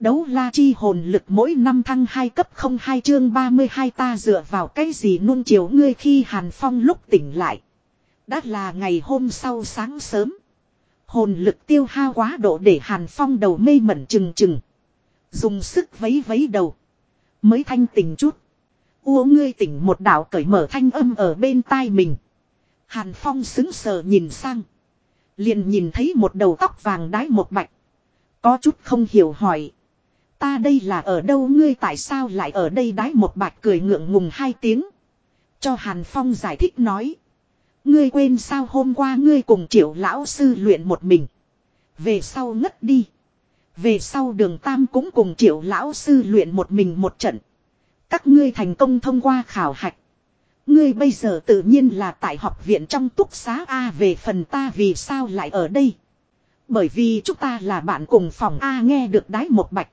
Đấu la chi hồn lực mỗi năm thăng 2 cấp 02 chương 32 ta dựa vào cái gì nuông chiều ngươi khi Hàn Phong lúc tỉnh lại. Đã là ngày hôm sau sáng sớm. Hồn lực tiêu hao quá độ để Hàn Phong đầu mê mẩn trừng trừng. Dùng sức vấy vấy đầu. Mới thanh tỉnh chút. Ua ngươi tỉnh một đạo cởi mở thanh âm ở bên tai mình. Hàn Phong xứng sờ nhìn sang. Liền nhìn thấy một đầu tóc vàng đái một bạch. Có chút không hiểu hỏi. Ta đây là ở đâu, ngươi tại sao lại ở đây đái một bạch cười ngượng ngùng hai tiếng. Cho Hàn Phong giải thích nói. Ngươi quên sao hôm qua ngươi cùng triệu lão sư luyện một mình. Về sau ngất đi. Về sau đường Tam cũng cùng triệu lão sư luyện một mình một trận. Các ngươi thành công thông qua khảo hạch. Ngươi bây giờ tự nhiên là tại học viện trong túc xá A về phần ta vì sao lại ở đây. Bởi vì chúng ta là bạn cùng phòng A nghe được đái một bạch.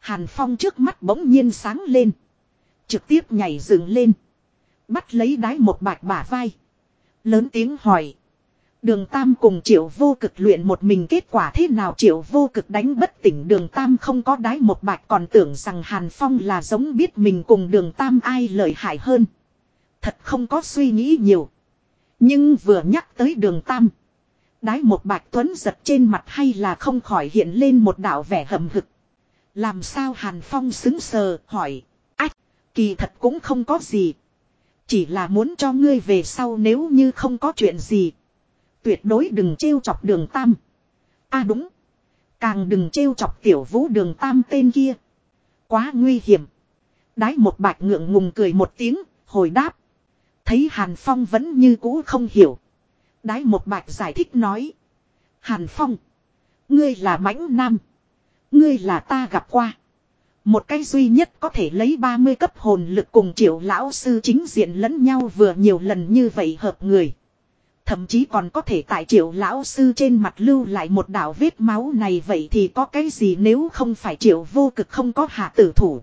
Hàn Phong trước mắt bỗng nhiên sáng lên. Trực tiếp nhảy dựng lên. Bắt lấy đái một bạch bả vai. Lớn tiếng hỏi. Đường Tam cùng triệu vô cực luyện một mình kết quả thế nào triệu vô cực đánh bất tỉnh đường Tam không có đái một bạch còn tưởng rằng Hàn Phong là giống biết mình cùng đường Tam ai lợi hại hơn. Thật không có suy nghĩ nhiều. Nhưng vừa nhắc tới đường Tam. Đái một bạch tuấn giật trên mặt hay là không khỏi hiện lên một đạo vẻ hầm hực. Làm sao Hàn Phong xứng sờ hỏi. Ách, kỳ thật cũng không có gì. Chỉ là muốn cho ngươi về sau nếu như không có chuyện gì. Tuyệt đối đừng trêu chọc đường Tam. a đúng. Càng đừng trêu chọc tiểu vũ đường Tam tên kia. Quá nguy hiểm. Đái một bạch ngượng ngùng cười một tiếng, hồi đáp. Thấy Hàn Phong vẫn như cũ không hiểu. Đái một bạch giải thích nói. Hàn Phong. Ngươi là mãnh nam. Ngươi là ta gặp qua. Một cái duy nhất có thể lấy 30 cấp hồn lực cùng triệu lão sư chính diện lẫn nhau vừa nhiều lần như vậy hợp người. Thậm chí còn có thể tại triệu lão sư trên mặt lưu lại một đạo vết máu này vậy thì có cái gì nếu không phải triệu vô cực không có hạ tử thủ.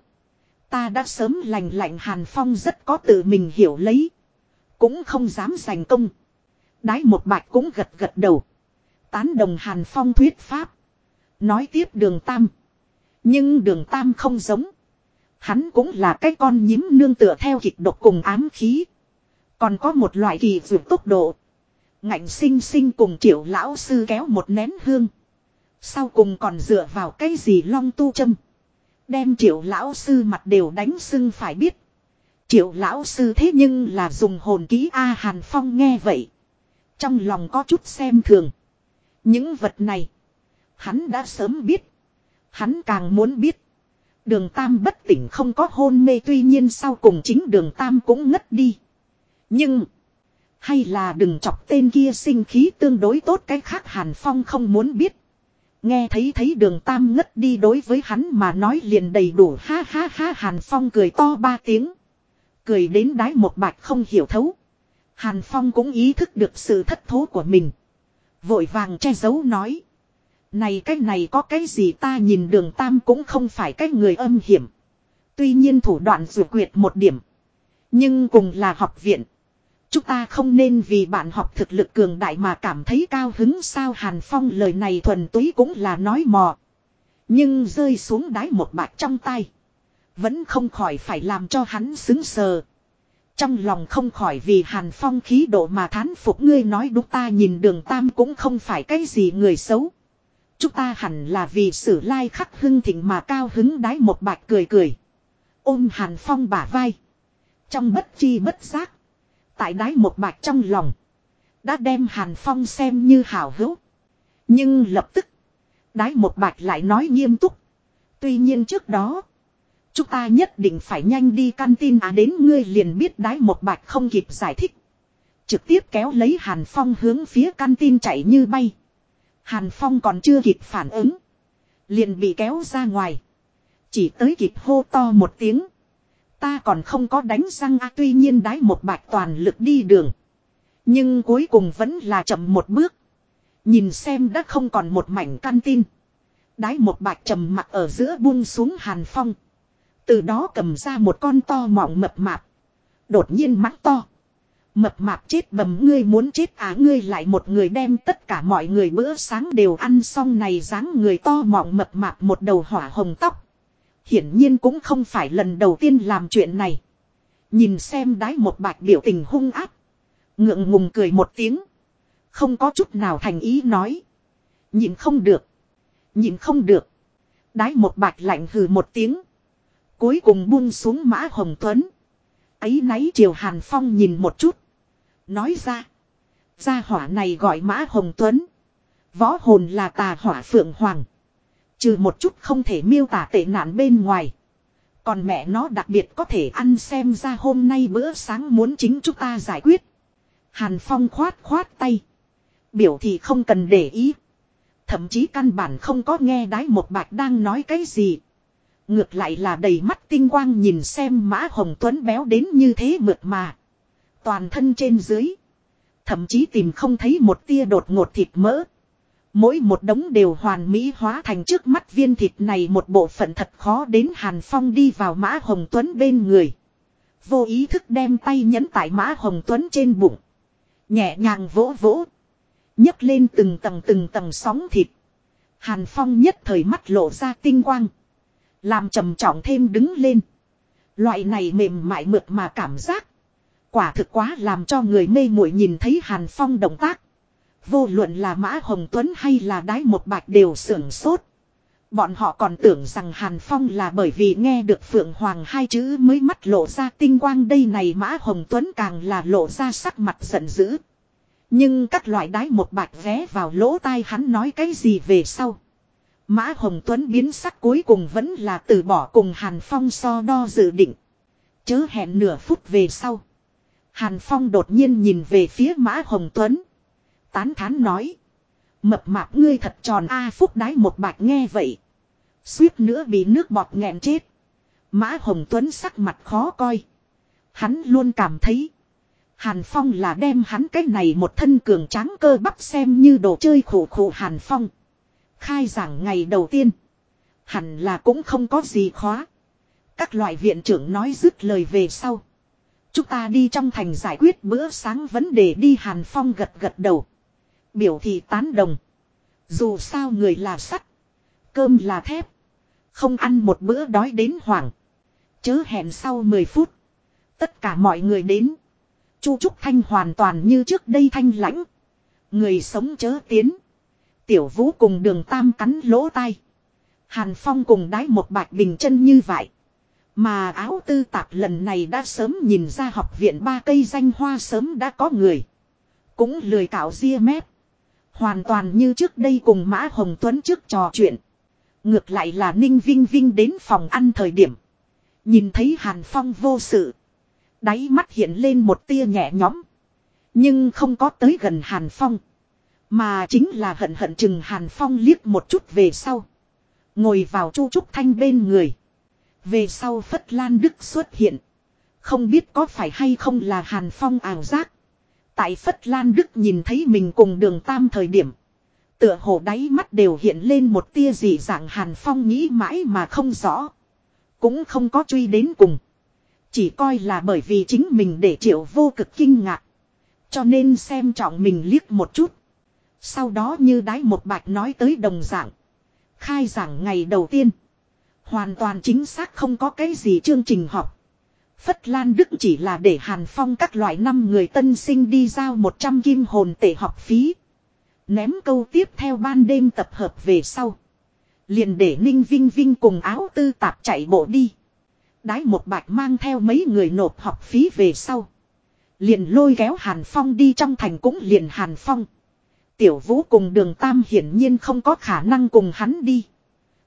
Ta đã sớm lành lạnh Hàn Phong rất có tự mình hiểu lấy. Cũng không dám giành công. Đái một bạch cũng gật gật đầu. Tán đồng Hàn Phong thuyết pháp. Nói tiếp đường Tam. Nhưng đường Tam không giống. Hắn cũng là cái con nhím nương tựa theo kịch độc cùng ám khí. Còn có một loại kỳ vượt tốc độ. Ngạnh sinh sinh cùng triệu lão sư kéo một nén hương. Sau cùng còn dựa vào cái gì long tu châm. Đem triệu lão sư mặt đều đánh sưng phải biết. Triệu lão sư thế nhưng là dùng hồn ký A Hàn Phong nghe vậy. Trong lòng có chút xem thường. Những vật này. Hắn đã sớm biết. Hắn càng muốn biết. Đường Tam bất tỉnh không có hôn mê tuy nhiên sau cùng chính đường Tam cũng ngất đi. Nhưng. Hay là đừng chọc tên kia sinh khí tương đối tốt cái khác Hàn Phong không muốn biết. Nghe thấy thấy đường Tam ngất đi đối với hắn mà nói liền đầy đủ ha ha ha Hàn Phong cười to ba tiếng. Cười đến đái một bạch không hiểu thấu. Hàn Phong cũng ý thức được sự thất thố của mình. Vội vàng che giấu nói. Này cái này có cái gì ta nhìn đường tam cũng không phải cái người âm hiểm. Tuy nhiên thủ đoạn dù quyệt một điểm. Nhưng cùng là học viện. Chúng ta không nên vì bạn học thực lực cường đại mà cảm thấy cao hứng sao Hàn Phong lời này thuần túy cũng là nói mò. Nhưng rơi xuống đáy một bạc trong tay. Vẫn không khỏi phải làm cho hắn xứng sờ. Trong lòng không khỏi vì Hàn Phong khí độ mà thán phục ngươi nói đúng ta nhìn đường tam cũng không phải cái gì người xấu. Chúng ta hẳn là vì sử lai khắc hưng thịnh mà cao hứng đái một bạch cười cười. Ôm Hàn Phong bả vai. Trong bất chi bất giác. Tại đái một bạch trong lòng. Đã đem Hàn Phong xem như hảo hữu. Nhưng lập tức. Đái một bạch lại nói nghiêm túc. Tuy nhiên trước đó. Chúng ta nhất định phải nhanh đi căn tin à đến ngươi liền biết đái một bạch không kịp giải thích. Trực tiếp kéo lấy Hàn Phong hướng phía căn tin chạy như bay. Hàn Phong còn chưa kịp phản ứng. Liền bị kéo ra ngoài. Chỉ tới kịp hô to một tiếng. Ta còn không có đánh răng à tuy nhiên đái một bạch toàn lực đi đường. Nhưng cuối cùng vẫn là chậm một bước. Nhìn xem đã không còn một mảnh căn tin. Đái một bạch trầm mặt ở giữa buông xuống Hàn Phong. Từ đó cầm ra một con to mọng mập mạp. Đột nhiên mắt to. Mập mạp chết bầm, ngươi muốn chết à ngươi lại một người đem tất cả mọi người bữa sáng đều ăn xong này dáng người to mọng mập mạp một đầu hỏa hồng tóc. Hiển nhiên cũng không phải lần đầu tiên làm chuyện này. Nhìn xem đái một bạch biểu tình hung áp. Ngượng ngùng cười một tiếng. Không có chút nào thành ý nói. Nhìn không được. Nhìn không được. Đái một bạch lạnh hừ một tiếng. Cuối cùng buông xuống mã hồng tuấn. Ấy náy chiều hàn phong nhìn một chút. Nói ra. Gia hỏa này gọi mã hồng tuấn. Võ hồn là tà hỏa phượng hoàng. Trừ một chút không thể miêu tả tệ nạn bên ngoài. Còn mẹ nó đặc biệt có thể ăn xem ra hôm nay bữa sáng muốn chính chúng ta giải quyết. Hàn Phong khoát khoát tay. Biểu thì không cần để ý. Thậm chí căn bản không có nghe đái một bạch đang nói cái gì. Ngược lại là đầy mắt tinh quang nhìn xem mã hồng tuấn béo đến như thế mượt mà. Toàn thân trên dưới. Thậm chí tìm không thấy một tia đột ngột thịt mỡ. Mỗi một đống đều hoàn mỹ hóa thành trước mắt viên thịt này một bộ phận thật khó đến Hàn Phong đi vào Mã Hồng Tuấn bên người. Vô ý thức đem tay nhấn tại Mã Hồng Tuấn trên bụng. Nhẹ nhàng vỗ vỗ. nhấc lên từng tầng từng tầng sóng thịt. Hàn Phong nhất thời mắt lộ ra tinh quang. Làm trầm trọng thêm đứng lên. Loại này mềm mại mượt mà cảm giác. Quả thực quá làm cho người mê muội nhìn thấy Hàn Phong động tác. Vô luận là Mã Hồng Tuấn hay là Đái Một Bạch đều sưởng sốt. Bọn họ còn tưởng rằng Hàn Phong là bởi vì nghe được Phượng Hoàng hai chữ mới mắt lộ ra tinh quang đây này Mã Hồng Tuấn càng là lộ ra sắc mặt giận dữ. Nhưng các loại đái một bạch vé vào lỗ tai hắn nói cái gì về sau. Mã Hồng Tuấn biến sắc cuối cùng vẫn là từ bỏ cùng Hàn Phong so đo dự định. Chớ hẹn nửa phút về sau. Hàn Phong đột nhiên nhìn về phía Mã Hồng Tuấn. Tán thán nói. Mập mạp ngươi thật tròn A phúc đái một bạch nghe vậy. Suýt nữa bị nước bọt nghẹn chết. Mã Hồng Tuấn sắc mặt khó coi. Hắn luôn cảm thấy. Hàn Phong là đem hắn cái này một thân cường tráng cơ bắp xem như đồ chơi khổ khổ Hàn Phong. Khai giảng ngày đầu tiên. Hẳn là cũng không có gì khó. Các loại viện trưởng nói dứt lời về sau. Chúng ta đi trong thành giải quyết bữa sáng vấn đề đi Hàn Phong gật gật đầu. Biểu thị tán đồng. Dù sao người là sắt. Cơm là thép. Không ăn một bữa đói đến hoảng. Chớ hẹn sau 10 phút. Tất cả mọi người đến. Chu Trúc Thanh hoàn toàn như trước đây thanh lãnh. Người sống chớ tiến. Tiểu vũ cùng đường tam cắn lỗ tai. Hàn Phong cùng đái một bạch bình chân như vậy. Mà áo tư tạp lần này đã sớm nhìn ra học viện ba cây danh hoa sớm đã có người. Cũng lười cạo ria mép. Hoàn toàn như trước đây cùng Mã Hồng Tuấn trước trò chuyện. Ngược lại là Ninh Vinh Vinh đến phòng ăn thời điểm. Nhìn thấy Hàn Phong vô sự. Đáy mắt hiện lên một tia nhẹ nhõm. Nhưng không có tới gần Hàn Phong. Mà chính là hận hận chừng Hàn Phong liếc một chút về sau. Ngồi vào chu trúc thanh bên người. Về sau Phất Lan Đức xuất hiện. Không biết có phải hay không là Hàn Phong ảo giác. Tại Phất Lan Đức nhìn thấy mình cùng đường tam thời điểm. Tựa hồ đáy mắt đều hiện lên một tia dị dạng Hàn Phong nghĩ mãi mà không rõ. Cũng không có truy đến cùng. Chỉ coi là bởi vì chính mình để triệu vô cực kinh ngạc. Cho nên xem trọng mình liếc một chút. Sau đó như đái một bạch nói tới đồng dạng. Khai giảng ngày đầu tiên. Hoàn toàn chính xác không có cái gì chương trình học. Phất Lan Đức chỉ là để Hàn Phong các loại năm người tân sinh đi giao 100 kim hồn tệ học phí. Ném câu tiếp theo ban đêm tập hợp về sau. Liền để Ninh Vinh Vinh cùng áo tư tạp chạy bộ đi. Đái một bạch mang theo mấy người nộp học phí về sau. Liền lôi kéo Hàn Phong đi trong thành cũng liền Hàn Phong. Tiểu Vũ cùng đường Tam hiển nhiên không có khả năng cùng hắn đi.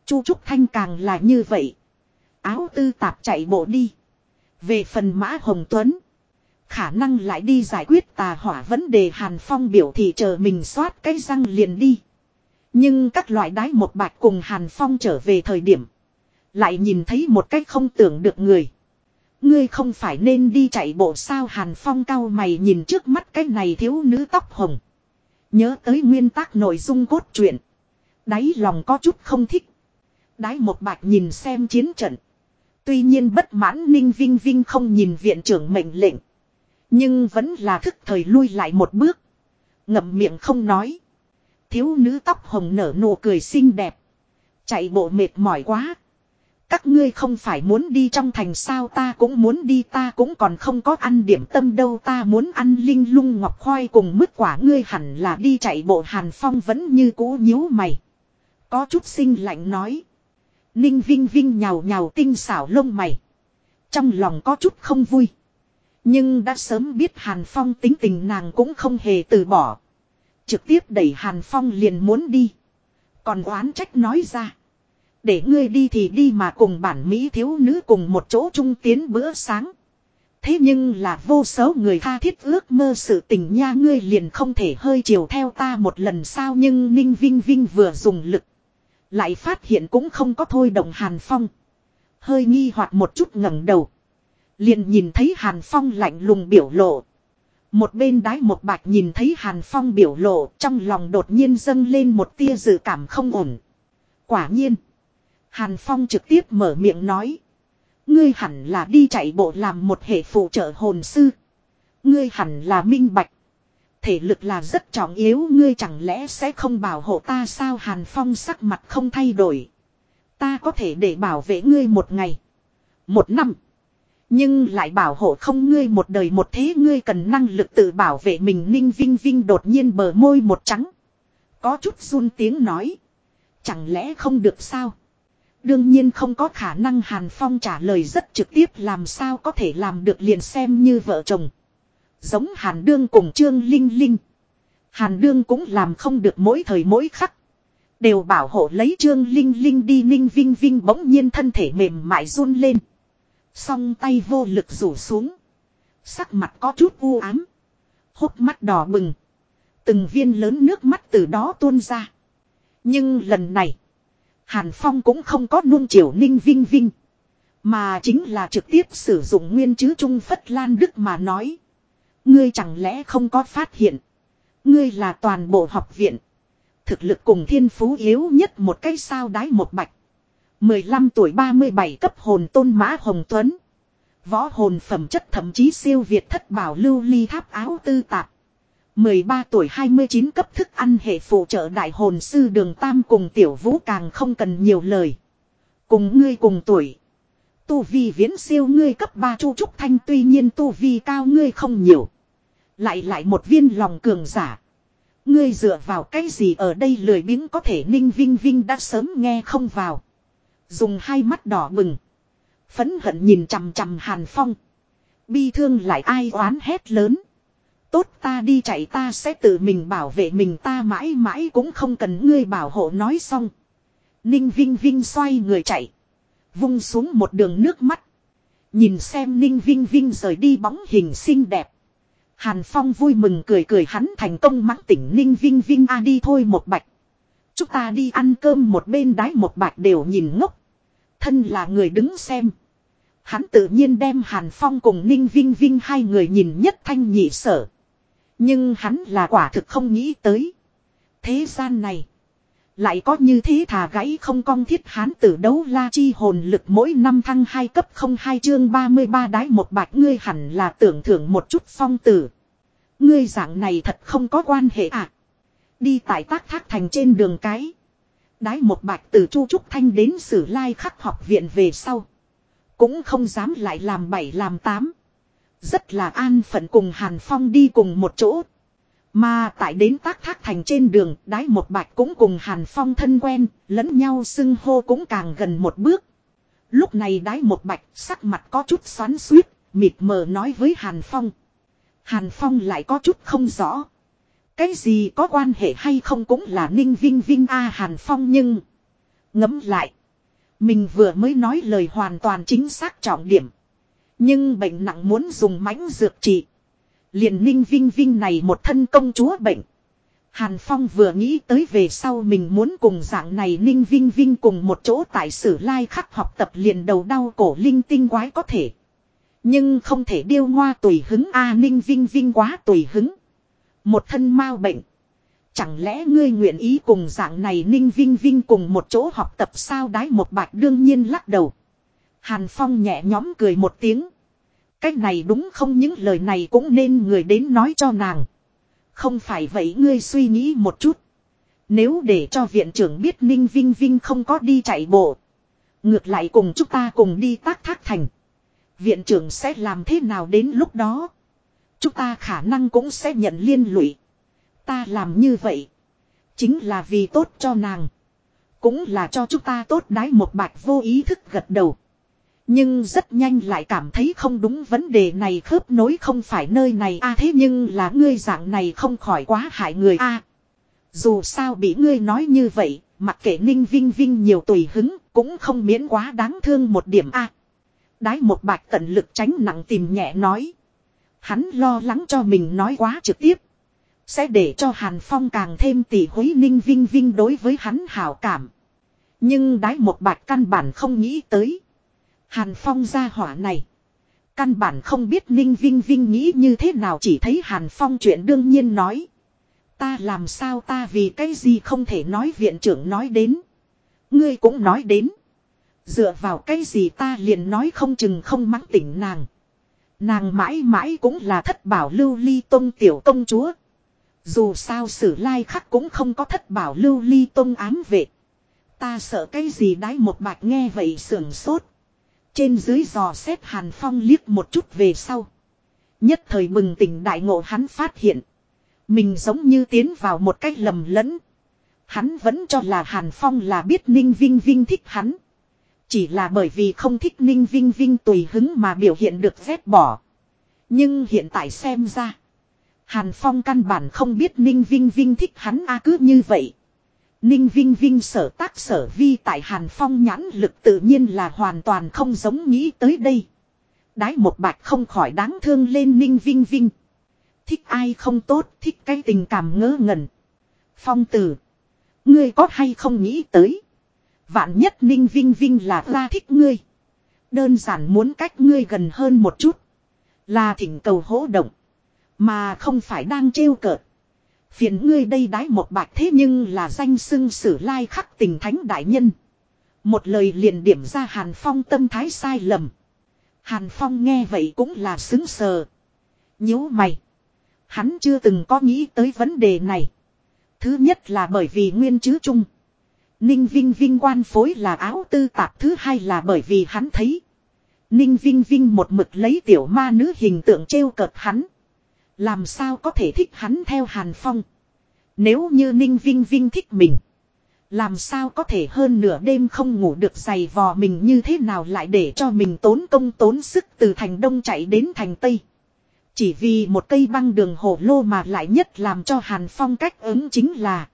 Chu Trúc Thanh càng là như vậy. Áo tư tạp chạy bộ đi. Về phần Mã Hồng Tuấn. Khả năng lại đi giải quyết tà hỏa vấn đề Hàn Phong biểu thị chờ mình xoát cái răng liền đi. Nhưng các loại đái một bạch cùng Hàn Phong trở về thời điểm. Lại nhìn thấy một cách không tưởng được người. Ngươi không phải nên đi chạy bộ sao Hàn Phong cao mày nhìn trước mắt cái này thiếu nữ tóc hồng. Nhớ tới nguyên tắc nội dung cốt truyện. Đáy lòng có chút không thích. Đái một bạch nhìn xem chiến trận. Tuy nhiên bất mãn Ninh Vinh Vinh không nhìn viện trưởng mệnh lệnh. Nhưng vẫn là thức thời lui lại một bước. Ngậm miệng không nói. Thiếu nữ tóc hồng nở nụ cười xinh đẹp. Chạy bộ mệt mỏi quá. Các ngươi không phải muốn đi trong thành sao ta cũng muốn đi ta cũng còn không có ăn điểm tâm đâu ta muốn ăn linh lung ngọc khoai cùng mứt quả ngươi hẳn là đi chạy bộ hàn phong vẫn như cũ nhíu mày. Có chút sinh lạnh nói. Ninh vinh vinh nhào nhào tinh xảo lông mày. Trong lòng có chút không vui. Nhưng đã sớm biết Hàn Phong tính tình nàng cũng không hề từ bỏ. Trực tiếp đẩy Hàn Phong liền muốn đi. Còn oán trách nói ra. Để ngươi đi thì đi mà cùng bản Mỹ thiếu nữ cùng một chỗ chung tiến bữa sáng. Thế nhưng là vô số người tha thiết ước mơ sự tình nha ngươi liền không thể hơi chiều theo ta một lần sao nhưng Ninh Vinh Vinh vừa dùng lực. Lại phát hiện cũng không có thôi động Hàn Phong. Hơi nghi hoặc một chút ngẩng đầu. Liền nhìn thấy Hàn Phong lạnh lùng biểu lộ. Một bên đái một bạch nhìn thấy Hàn Phong biểu lộ, trong lòng đột nhiên dâng lên một tia dự cảm không ổn. Quả nhiên. Hàn Phong trực tiếp mở miệng nói. Ngươi hẳn là đi chạy bộ làm một hệ phụ trợ hồn sư. Ngươi hẳn là minh bạch. Thể lực là rất trọng yếu, ngươi chẳng lẽ sẽ không bảo hộ ta sao Hàn Phong sắc mặt không thay đổi. Ta có thể để bảo vệ ngươi một ngày. Một năm. Nhưng lại bảo hộ không ngươi một đời một thế ngươi cần năng lực tự bảo vệ mình ninh vinh vinh đột nhiên bờ môi một trắng. Có chút run tiếng nói. Chẳng lẽ không được sao? Đương nhiên không có khả năng Hàn Phong trả lời rất trực tiếp, làm sao có thể làm được liền xem như vợ chồng. Giống Hàn Đương cùng Trương Linh Linh. Hàn Đương cũng làm không được mỗi thời mỗi khắc. Đều bảo hộ lấy Trương Linh Linh đi ninh vinh vinh bỗng nhiên thân thể mềm mại run lên. Song tay vô lực rủ xuống. Sắc mặt có chút u ám. Hốc mắt đỏ bừng. Từng viên lớn nước mắt từ đó tuôn ra. Nhưng lần này. Hàn Phong cũng không có nuông chiều ninh vinh vinh. Mà chính là trực tiếp sử dụng nguyên chứ Trung Phất Lan Đức mà nói. Ngươi chẳng lẽ không có phát hiện. Ngươi là toàn bộ học viện. Thực lực cùng thiên phú yếu nhất một cái sao đái một bạch. 15 tuổi 37 cấp hồn tôn mã hồng tuấn. Võ hồn phẩm chất thậm chí siêu việt thất bảo lưu ly tháp áo tư tạp. 13 tuổi 29 cấp thức ăn hệ phụ trợ đại hồn sư đường tam cùng tiểu vũ càng không cần nhiều lời. Cùng ngươi cùng tuổi. Tu vi viễn siêu ngươi cấp 3 chu trúc thanh tuy nhiên tu vi cao ngươi không nhiều. Lại lại một viên lòng cường giả. Ngươi dựa vào cái gì ở đây lười biếng có thể ninh vinh vinh đã sớm nghe không vào. Dùng hai mắt đỏ bừng. Phấn hận nhìn chằm chằm Hàn Phong. Bi thương lại ai oán hét lớn. Tốt ta đi chạy ta sẽ tự mình bảo vệ mình ta mãi mãi cũng không cần ngươi bảo hộ nói xong. Ninh Vinh Vinh xoay người chạy. Vung xuống một đường nước mắt. Nhìn xem Ninh Vinh Vinh rời đi bóng hình xinh đẹp. Hàn Phong vui mừng cười cười hắn thành công mắng tỉnh Ninh Vinh Vinh a đi thôi một bạch. Chúng ta đi ăn cơm một bên đái một bạch đều nhìn ngốc. Thân là người đứng xem. Hắn tự nhiên đem Hàn Phong cùng Ninh Vinh Vinh hai người nhìn nhất thanh nhị sở. Nhưng hắn là quả thực không nghĩ tới. Thế gian này. Lại có như thế thà gãy không cong thiết hán tử đấu la chi hồn lực mỗi năm thăng hai cấp không hai chương 33 đái một bạch ngươi hẳn là tưởng thưởng một chút phong tử. Ngươi dạng này thật không có quan hệ à. Đi tại tác thác thành trên đường cái. Đái một bạch từ Chu Trúc Thanh đến Sử Lai khắc học viện về sau. Cũng không dám lại làm bảy làm tám. Rất là an phận cùng Hàn Phong đi cùng một chỗ. Mà tại đến tác thác thành trên đường, đái một bạch cũng cùng Hàn Phong thân quen, lẫn nhau xưng hô cũng càng gần một bước. Lúc này đái một bạch sắc mặt có chút xoắn suýt, mịt mờ nói với Hàn Phong. Hàn Phong lại có chút không rõ. Cái gì có quan hệ hay không cũng là ninh vinh vinh a Hàn Phong nhưng. Ngấm lại. Mình vừa mới nói lời hoàn toàn chính xác trọng điểm. Nhưng bệnh nặng muốn dùng mãnh dược trị liền ninh vinh vinh này một thân công chúa bệnh. Hàn Phong vừa nghĩ tới về sau mình muốn cùng dạng này ninh vinh vinh cùng một chỗ tại sử lai khắc học tập liền đầu đau cổ linh tinh quái có thể. Nhưng không thể điêu ngoa tùy hứng a ninh vinh vinh quá tùy hứng. Một thân mau bệnh. Chẳng lẽ ngươi nguyện ý cùng dạng này ninh vinh vinh cùng một chỗ học tập sao đái một bạch đương nhiên lắc đầu. Hàn Phong nhẹ nhõm cười một tiếng. Cách này đúng không những lời này cũng nên người đến nói cho nàng. Không phải vậy ngươi suy nghĩ một chút. Nếu để cho viện trưởng biết Ninh Vinh Vinh không có đi chạy bộ. Ngược lại cùng chúng ta cùng đi tác thác thành. Viện trưởng sẽ làm thế nào đến lúc đó. Chúng ta khả năng cũng sẽ nhận liên lụy. Ta làm như vậy. Chính là vì tốt cho nàng. Cũng là cho chúng ta tốt đái một bạch vô ý thức gật đầu. Nhưng rất nhanh lại cảm thấy không đúng vấn đề này khớp nối không phải nơi này a thế nhưng là ngươi dạng này không khỏi quá hại người a Dù sao bị ngươi nói như vậy, mặc kệ ninh vinh vinh nhiều tùy hứng, cũng không miễn quá đáng thương một điểm a Đái một bạch tận lực tránh nặng tìm nhẹ nói. Hắn lo lắng cho mình nói quá trực tiếp. Sẽ để cho Hàn Phong càng thêm tỷ hối ninh vinh vinh đối với hắn hảo cảm. Nhưng đái một bạch căn bản không nghĩ tới. Hàn Phong ra hỏa này. Căn bản không biết Ninh Vinh Vinh nghĩ như thế nào chỉ thấy Hàn Phong chuyện đương nhiên nói. Ta làm sao ta vì cái gì không thể nói viện trưởng nói đến. Ngươi cũng nói đến. Dựa vào cái gì ta liền nói không chừng không mắng tỉnh nàng. Nàng mãi mãi cũng là thất bảo lưu ly tông tiểu công chúa. Dù sao sử lai khắc cũng không có thất bảo lưu ly tông ám vệ. Ta sợ cái gì đái một bạch nghe vậy sưởng sốt. Trên dưới dò xét Hàn Phong liếc một chút về sau. Nhất thời bừng tỉnh đại ngộ hắn phát hiện. Mình giống như tiến vào một cách lầm lẫn. Hắn vẫn cho là Hàn Phong là biết Ninh Vinh Vinh thích hắn. Chỉ là bởi vì không thích Ninh Vinh Vinh tùy hứng mà biểu hiện được ghét bỏ. Nhưng hiện tại xem ra. Hàn Phong căn bản không biết Ninh Vinh Vinh thích hắn a cứ như vậy. Ninh Vinh Vinh sở tác sở vi tại Hàn Phong nhãn lực tự nhiên là hoàn toàn không giống nghĩ tới đây. Đái một bạch không khỏi đáng thương lên Ninh Vinh Vinh. Thích ai không tốt, thích cái tình cảm ngớ ngẩn. Phong tử. Ngươi có hay không nghĩ tới. Vạn nhất Ninh Vinh Vinh là ra thích ngươi. Đơn giản muốn cách ngươi gần hơn một chút. Là thỉnh cầu hỗ động. Mà không phải đang trêu cợt. Phiền ngươi đây đái một bạch thế nhưng là danh xưng sử lai khắc tình thánh đại nhân. Một lời liền điểm ra Hàn Phong tâm thái sai lầm. Hàn Phong nghe vậy cũng là xứng sờ. nhíu mày. Hắn chưa từng có nghĩ tới vấn đề này. Thứ nhất là bởi vì nguyên chứ chung. Ninh Vinh Vinh quan phối là áo tư tạp, thứ hai là bởi vì hắn thấy. Ninh Vinh Vinh một mực lấy tiểu ma nữ hình tượng trêu cợt hắn. Làm sao có thể thích hắn theo Hàn Phong. Nếu như Ninh Vinh Vinh thích mình. Làm sao có thể hơn nửa đêm không ngủ được giày vò mình như thế nào lại để cho mình tốn công tốn sức từ thành đông chạy đến thành tây. Chỉ vì một cây băng đường hổ lô mà lại nhất làm cho Hàn Phong cách ứng chính là.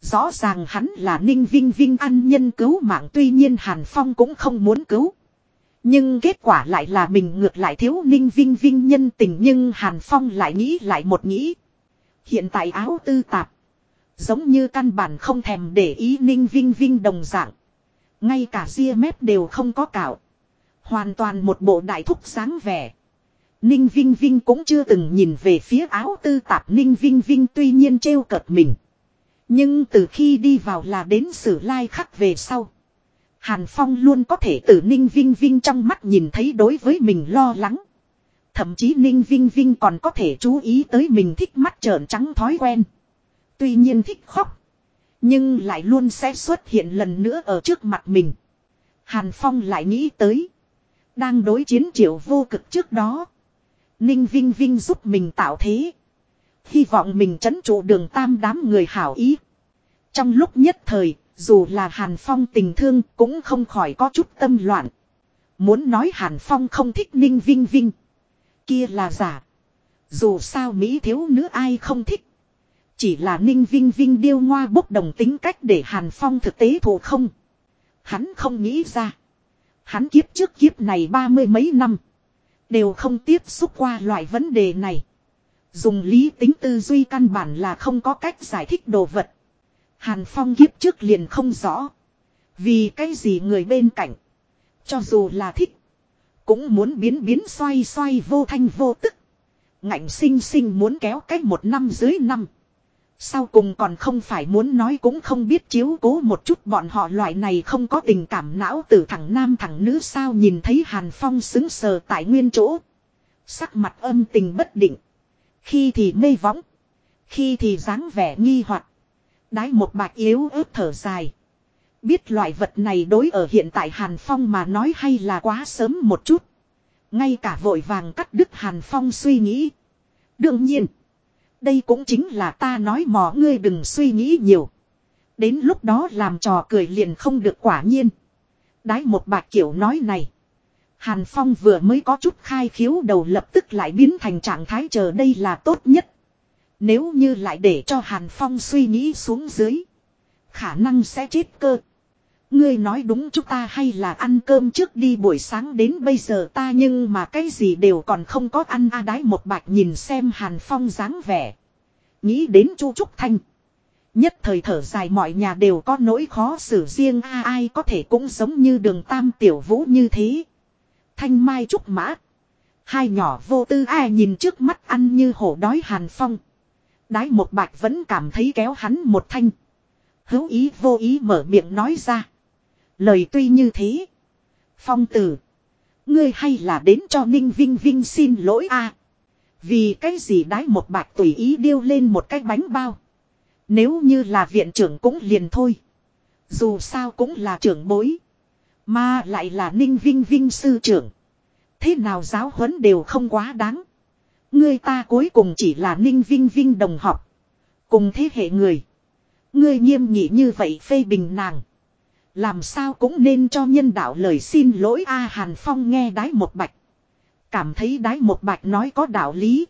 Rõ ràng hắn là Ninh Vinh Vinh ăn nhân cứu mạng, tuy nhiên Hàn Phong cũng không muốn cứu. Nhưng kết quả lại là mình ngược lại thiếu ninh vinh vinh nhân tình nhưng Hàn Phong lại nghĩ lại một nghĩ. Hiện tại áo tư tạp. Giống như căn bản không thèm để ý ninh vinh vinh đồng dạng. Ngay cả ria mép đều không có cạo. Hoàn toàn một bộ đại thúc sáng vẻ. Ninh Vinh Vinh cũng chưa từng nhìn về phía áo tư tạp Ninh Vinh Vinh tuy nhiên trêu cợt mình. Nhưng từ khi đi vào là đến sử lai khắc về sau. Hàn Phong luôn có thể từ Ninh Vinh Vinh trong mắt nhìn thấy đối với mình lo lắng. Thậm chí Ninh Vinh Vinh còn có thể chú ý tới mình thích mắt trợn trắng thói quen. Tuy nhiên thích khóc. Nhưng lại luôn sẽ xuất hiện lần nữa ở trước mặt mình. Hàn Phong lại nghĩ tới. Đang đối chiến triệu vô cực trước đó. Ninh Vinh Vinh giúp mình tạo thế. Hy vọng mình chấn trụ đường tam đám người hảo ý. Trong lúc nhất thời, dù là Hàn Phong tình thương cũng không khỏi có chút tâm loạn. Muốn nói Hàn Phong không thích Ninh Vinh Vinh. Kia là giả. Dù sao Mỹ thiếu nữ ai không thích. Chỉ là Ninh Vinh Vinh điêu ngoa bốc đồng tính cách để Hàn Phong thực tế thù không. Hắn không nghĩ ra. Hắn kiếp trước kiếp này ba mươi mấy năm. Đều không tiếp xúc qua loại vấn đề này. Dùng lý tính tư duy căn bản là không có cách giải thích đồ vật. Hàn Phong kiếp trước liền không rõ. Vì cái gì người bên cạnh. Cho dù là thích. Cũng muốn biến biến xoay xoay vô thanh vô tức. Ngạnh sinh sinh muốn kéo cách một năm dưới năm. Sau cùng còn không phải muốn nói cũng không biết chiếu cố một chút bọn họ loại này không có tình cảm não từ thằng nam thằng nữ sao nhìn thấy Hàn Phong xứng sờ tại nguyên chỗ. Sắc mặt âm tình bất định. Khi thì mê võng. Khi thì dáng vẻ nghi hoặc Đái một bạc yếu ớt thở dài. Biết loại vật này đối ở hiện tại Hàn Phong mà nói hay là quá sớm một chút. Ngay cả vội vàng cắt đứt Hàn Phong suy nghĩ. Đương nhiên. Đây cũng chính là ta nói mò ngươi đừng suy nghĩ nhiều. Đến lúc đó làm trò cười liền không được quả nhiên. Đái một bạc kiểu nói này. Hàn Phong vừa mới có chút khai khiếu đầu lập tức lại biến thành trạng thái chờ đây là tốt nhất. Nếu như lại để cho Hàn Phong suy nghĩ xuống dưới. Khả năng sẽ chết cơ. Ngươi nói đúng chúng ta hay là ăn cơm trước đi, buổi sáng đến bây giờ ta nhưng mà cái gì đều còn không có ăn a đái một bạch nhìn xem Hàn Phong dáng vẻ. Nghĩ đến Chu Trúc Thanh. Nhất thời thở dài mọi nhà đều có nỗi khó xử riêng a ai có thể cũng giống như đường tam tiểu vũ như thế. Thanh mai trúc mã. Hai nhỏ vô tư ai nhìn trước mắt ăn như hổ đói Hàn Phong. Đái một bạch vẫn cảm thấy kéo hắn một thanh. Hữu ý vô ý mở miệng nói ra. Lời tuy như thế. Phong tử. Ngươi hay là đến cho Ninh Vinh Vinh xin lỗi a Vì cái gì đái một bạch tùy ý điêu lên một cái bánh bao. Nếu như là viện trưởng cũng liền thôi. Dù sao cũng là trưởng bối. Mà lại là Ninh Vinh Vinh sư trưởng. Thế nào giáo huấn đều không quá đáng. Ngươi ta cuối cùng chỉ là Ninh Vinh Vinh đồng học. Cùng thế hệ người. Ngươi nghiêm nghị như vậy phê bình nàng. Làm sao cũng nên cho nhân đạo lời xin lỗi A Hàn Phong nghe đái một bạch. Cảm thấy đái một bạch nói có đạo lý.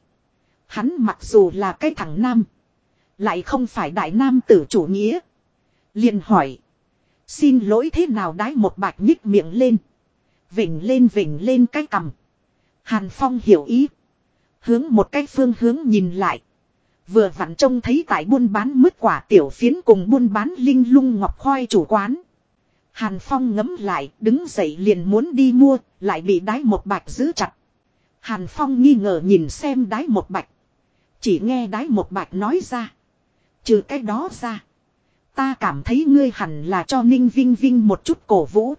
Hắn mặc dù là cái thằng nam. Lại không phải đại nam tử chủ nghĩa. liền hỏi. Xin lỗi thế nào đái một bạch nhích miệng lên. Vỉnh lên vỉnh lên cái cằm. Hàn Phong hiểu ý. Hướng một cái phương hướng nhìn lại. Vừa vặn trông thấy tại buôn bán mứt quả tiểu phiến cùng buôn bán linh lung ngọc khoai chủ quán. Hàn Phong ngấm lại, đứng dậy liền muốn đi mua, lại bị đái một bạch giữ chặt. Hàn Phong nghi ngờ nhìn xem đái một bạch. Chỉ nghe đái một bạch nói ra. Trừ cái đó ra. Ta cảm thấy ngươi hẳn là cho Ninh Vinh Vinh một chút cổ vũ.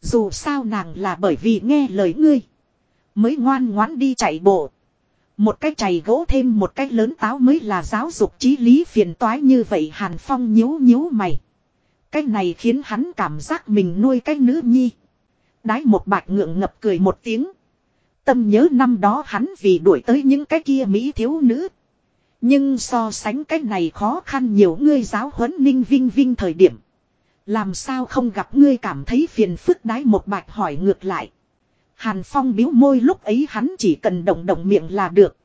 Dù sao nàng là bởi vì nghe lời ngươi. Mới ngoan ngoãn đi chạy bộ. Một cái chày gỗ thêm một cái lớn táo mới là giáo dục trí lý phiền toái như vậy Hàn Phong nhíu nhíu mày. Cái này khiến hắn cảm giác mình nuôi cái nữ nhi. Đái một bạch ngượng ngập cười một tiếng. Tâm nhớ năm đó hắn vì đuổi tới những cái kia Mỹ thiếu nữ. Nhưng so sánh cái này khó khăn nhiều ngươi giáo huấn ninh vinh vinh thời điểm. Làm sao không gặp ngươi cảm thấy phiền phức đái một bạch hỏi ngược lại. Hàn Phong biếu môi lúc ấy hắn chỉ cần động động miệng là được.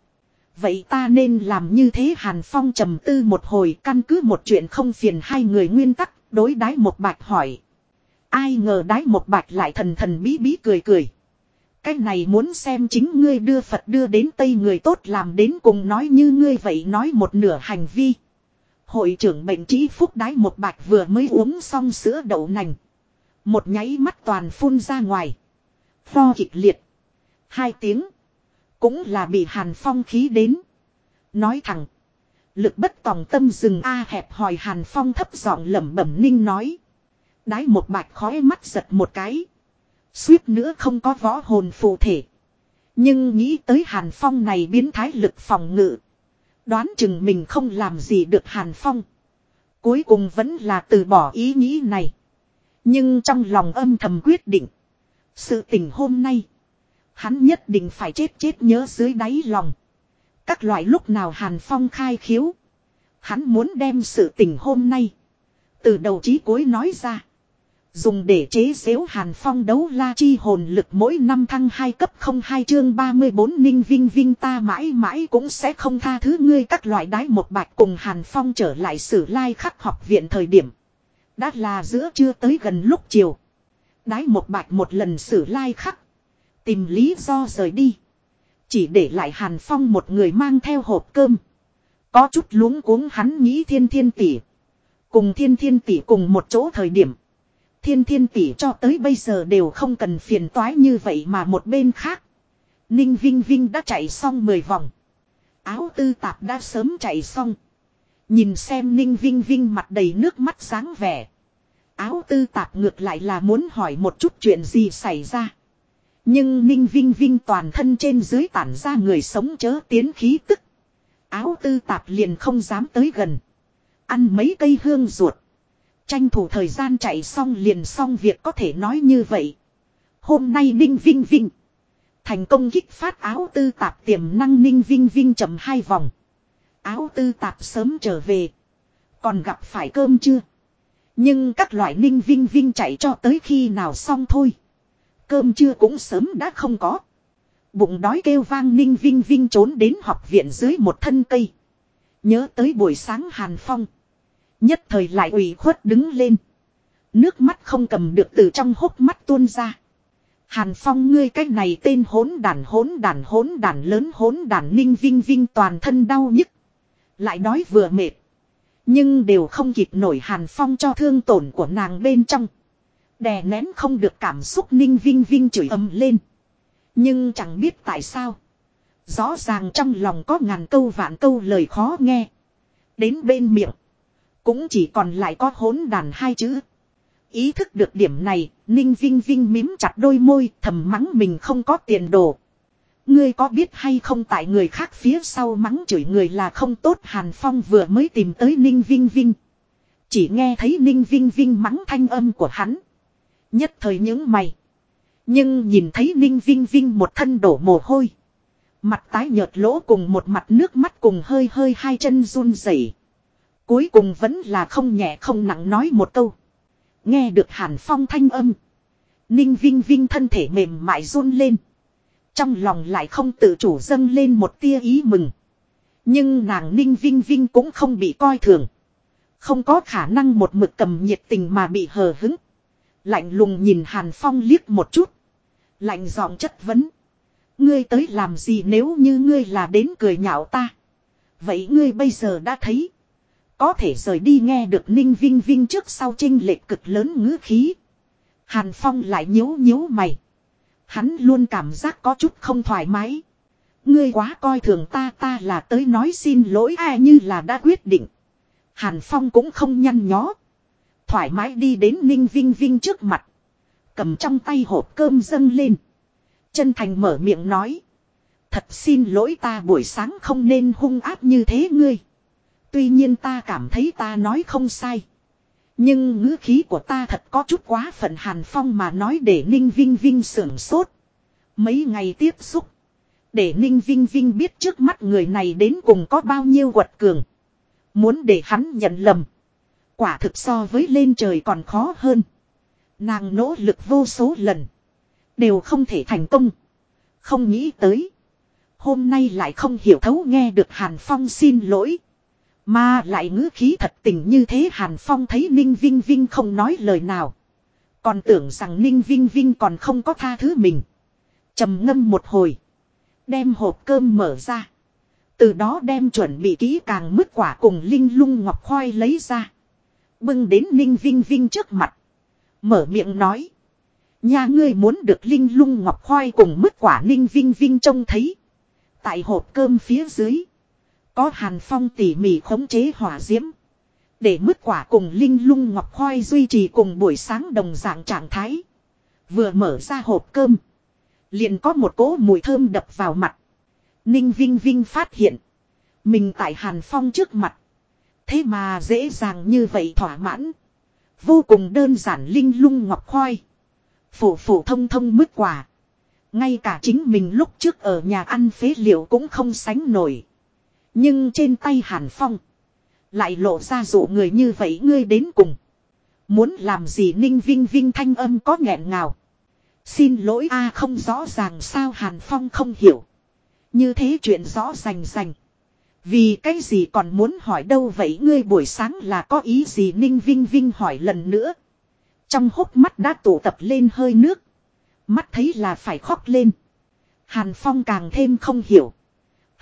Vậy ta nên làm như thế Hàn Phong trầm tư một hồi, căn cứ một chuyện không phiền hai người nguyên tắc, đối đái một bạch hỏi. Ai ngờ đái một bạch lại thần thần bí bí cười cười. Cái này muốn xem chính ngươi đưa Phật đưa đến Tây người tốt làm đến cùng nói như ngươi vậy nói một nửa hành vi. Hội trưởng bệnh trí phúc đái một bạch vừa mới uống xong sữa đậu nành. Một nháy mắt toàn phun ra ngoài. Pho kịch liệt. Hai tiếng. Cũng là bị hàn phong khí đến. Nói thẳng. Lực bất tòng tâm rừng A hẹp hỏi hàn phong thấp giọng lẩm bẩm ninh nói. Đái một bạch khói mắt giật một cái. Suýt nữa không có võ hồn phù thể. Nhưng nghĩ tới hàn phong này biến thái lực phòng ngự. Đoán chừng mình không làm gì được hàn phong. Cuối cùng vẫn là từ bỏ ý nghĩ này. Nhưng trong lòng âm thầm quyết định. Sự tình hôm nay. Hắn nhất định phải chết chết nhớ dưới đáy lòng. Các loại lúc nào Hàn Phong khai khiếu. Hắn muốn đem sự tình hôm nay. Từ đầu chí cuối nói ra. Dùng để chế xếu Hàn Phong đấu la chi hồn lực mỗi năm thăng hai cấp 02 chương 34 ninh vinh vinh ta mãi mãi cũng sẽ không tha thứ ngươi các loại đái một bạch cùng Hàn Phong trở lại sử lai khắc học viện thời điểm. Đã là giữa trưa tới gần lúc chiều. Đái một bạch một lần xử lai khắc. Tìm lý do rời đi. Chỉ để lại Hàn Phong một người mang theo hộp cơm. Có chút luống cuống hắn nghĩ thiên thiên tỷ. Cùng thiên thiên tỷ cùng một chỗ thời điểm. Thiên thiên tỷ cho tới bây giờ đều không cần phiền toái như vậy mà một bên khác. Ninh Vinh Vinh đã chạy xong 10 vòng. Áo tư tạp đã sớm chạy xong. Nhìn xem Ninh Vinh Vinh mặt đầy nước mắt sáng vẻ. Áo tư tạp ngược lại là muốn hỏi một chút chuyện gì xảy ra. Nhưng Ninh Vinh Vinh toàn thân trên dưới tản ra người sống chớ tiến khí tức. Áo tư tạp liền không dám tới gần. Ăn mấy cây hương ruột. Tranh thủ thời gian chạy xong liền xong việc có thể nói như vậy. Hôm nay Ninh Vinh Vinh. Thành công kích phát áo tư tạp tiềm năng Ninh Vinh Vinh chậm hai vòng. Áo tư tạp sớm trở về. Còn gặp phải cơm chưa? Nhưng các loại Ninh Vinh Vinh chạy cho tới khi nào xong thôi. Cơm trưa cũng sớm đã không có. Bụng đói kêu vang Ninh Vinh Vinh trốn đến học viện dưới một thân cây. Nhớ tới buổi sáng Hàn Phong. Nhất thời lại ủy khuất đứng lên. Nước mắt không cầm được từ trong hốc mắt tuôn ra. Hàn Phong ngươi cách này tên hỗn đàn hỗn đàn hỗn đàn lớn, hỗn đàn ninh vinh vinh toàn thân đau nhức. Lại đói vừa mệt. Nhưng đều không kịp nổi Hàn Phong cho thương tổn của nàng bên trong. Đè nén không được cảm xúc ninh vinh vinh chửi ầm lên. Nhưng chẳng biết tại sao. Rõ ràng trong lòng có ngàn câu vạn câu lời khó nghe. Đến bên miệng. Cũng chỉ còn lại có hỗn đàn hai chữ. Ý thức được điểm này, Ninh Vinh Vinh mím chặt đôi môi thầm mắng mình không có tiền đồ. Ngươi có biết hay không tại người khác phía sau mắng chửi người là không tốt, Hàn Phong vừa mới tìm tới Ninh Vinh Vinh. Chỉ nghe thấy Ninh Vinh Vinh mắng thanh âm của hắn. Nhất thời những mày. Nhưng nhìn thấy Ninh Vinh Vinh một thân đổ mồ hôi. Mặt tái nhợt lỗ cùng một mặt nước mắt cùng hơi hơi hai chân run rẩy. Cuối cùng vẫn là không nhẹ không nặng nói một câu. Nghe được Hàn Phong thanh âm. Ninh Vinh Vinh thân thể mềm mại run lên. Trong lòng lại không tự chủ dâng lên một tia ý mừng. Nhưng nàng Ninh Vinh Vinh cũng không bị coi thường. Không có khả năng một mực cầm nhiệt tình mà bị hờ hứng. Lạnh lùng nhìn Hàn Phong liếc một chút. Lạnh giọng chất vấn. Ngươi tới làm gì nếu như ngươi là đến cười nhạo ta. Vậy ngươi bây giờ đã thấy. Có thể rời đi nghe được Ninh Vinh Vinh trước sau trinh lệch cực lớn ngữ khí. Hàn Phong lại nhíu nhíu mày. Hắn luôn cảm giác có chút không thoải mái. Ngươi quá coi thường ta ta là tới nói xin lỗi, ai như là đã quyết định. Hàn Phong cũng không nhăn nhó. Thoải mái đi đến Ninh Vinh Vinh trước mặt. Cầm trong tay hộp cơm dâng lên. Chân thành mở miệng nói. Thật xin lỗi ta, buổi sáng không nên hung áp như thế ngươi. Tuy nhiên ta cảm thấy ta nói không sai. Nhưng ngữ khí của ta thật có chút quá phận Hàn Phong mà nói để Ninh Vinh Vinh sưởng sốt. Mấy ngày tiếp xúc. Để Ninh Vinh Vinh biết trước mắt người này đến cùng có bao nhiêu quật cường. Muốn để hắn nhận lầm. Quả thực so với lên trời còn khó hơn. Nàng nỗ lực vô số lần. Đều không thể thành công. Không nghĩ tới. Hôm nay lại không hiểu thấu nghe được Hàn Phong xin lỗi. Mà lại ngữ khí thật tình như thế Hàn Phong thấy Ninh Vinh Vinh không nói lời nào. Còn tưởng rằng Ninh Vinh Vinh còn không có tha thứ mình. trầm ngâm một hồi. Đem hộp cơm mở ra. Từ đó đem chuẩn bị kỹ càng mứt quả cùng Linh lung ngọc khoai lấy ra. Bưng đến Ninh Vinh Vinh trước mặt. Mở miệng nói. Nhà ngươi muốn được Linh lung ngọc khoai cùng mứt quả Ninh Vinh Vinh trông thấy. Tại hộp cơm phía dưới. Có hàn phong tỉ mỉ khống chế hỏa diễm. Để mứt quả cùng linh lung ngọc khoai duy trì cùng buổi sáng đồng dạng trạng thái. Vừa mở ra hộp cơm. Liền có một cỗ mùi thơm đập vào mặt. Ninh Vinh Vinh phát hiện. Mình tại Hàn Phong trước mặt. Thế mà dễ dàng như vậy thỏa mãn. Vô cùng đơn giản linh lung ngọc khoai. Phổ phổ thông thông mứt quả. Ngay cả chính mình lúc trước ở nhà ăn phế liệu cũng không sánh nổi. Nhưng trên tay Hàn Phong. Lại lộ ra dụ người như vậy ngươi đến cùng. Muốn làm gì ninh vinh vinh thanh âm có nghẹn ngào. Xin lỗi a, không rõ ràng sao Hàn Phong không hiểu. Như thế chuyện rõ rành rành. Vì cái gì còn muốn hỏi đâu vậy ngươi buổi sáng là có ý gì Ninh Vinh Vinh hỏi lần nữa. Trong hốc mắt đã tụ tập lên hơi nước. Mắt thấy là phải khóc lên. Hàn Phong càng thêm không hiểu.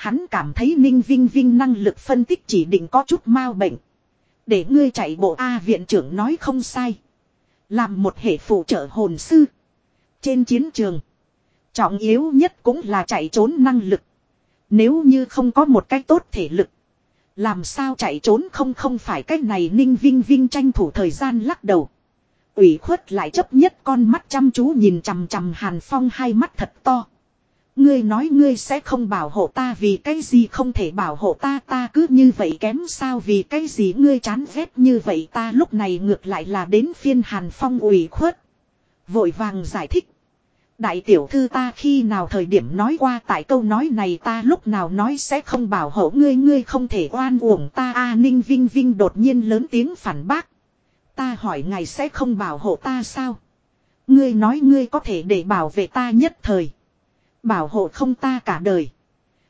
Hắn cảm thấy Ninh Vinh Vinh năng lực phân tích chỉ định có chút mau bệnh. Để ngươi chạy bộ A viện trưởng nói không sai. Làm một hệ phụ trợ hồn sư. Trên chiến trường. Trọng yếu nhất cũng là chạy trốn năng lực. Nếu như không có một cách tốt thể lực. Làm sao chạy trốn không không phải cách này Ninh Vinh Vinh tranh thủ thời gian lắc đầu. ủy khuất lại chấp nhất con mắt chăm chú nhìn chằm chằm Hàn Phong hai mắt thật to. Ngươi nói ngươi sẽ không bảo hộ ta vì cái gì không thể bảo hộ ta ta cứ như vậy kém sao vì cái gì ngươi chán ghét như vậy ta lúc này ngược lại là đến phiên Hàn Phong ủy khuất. Vội vàng giải thích. Đại tiểu thư ta khi nào thời điểm nói qua tại câu nói này ta lúc nào nói sẽ không bảo hộ ngươi ngươi không thể oan uổng ta a ninh vinh vinh đột nhiên lớn tiếng phản bác. Ta hỏi ngài sẽ không bảo hộ ta sao? Ngươi nói ngươi có thể để bảo vệ ta nhất thời. Bảo hộ không ta cả đời.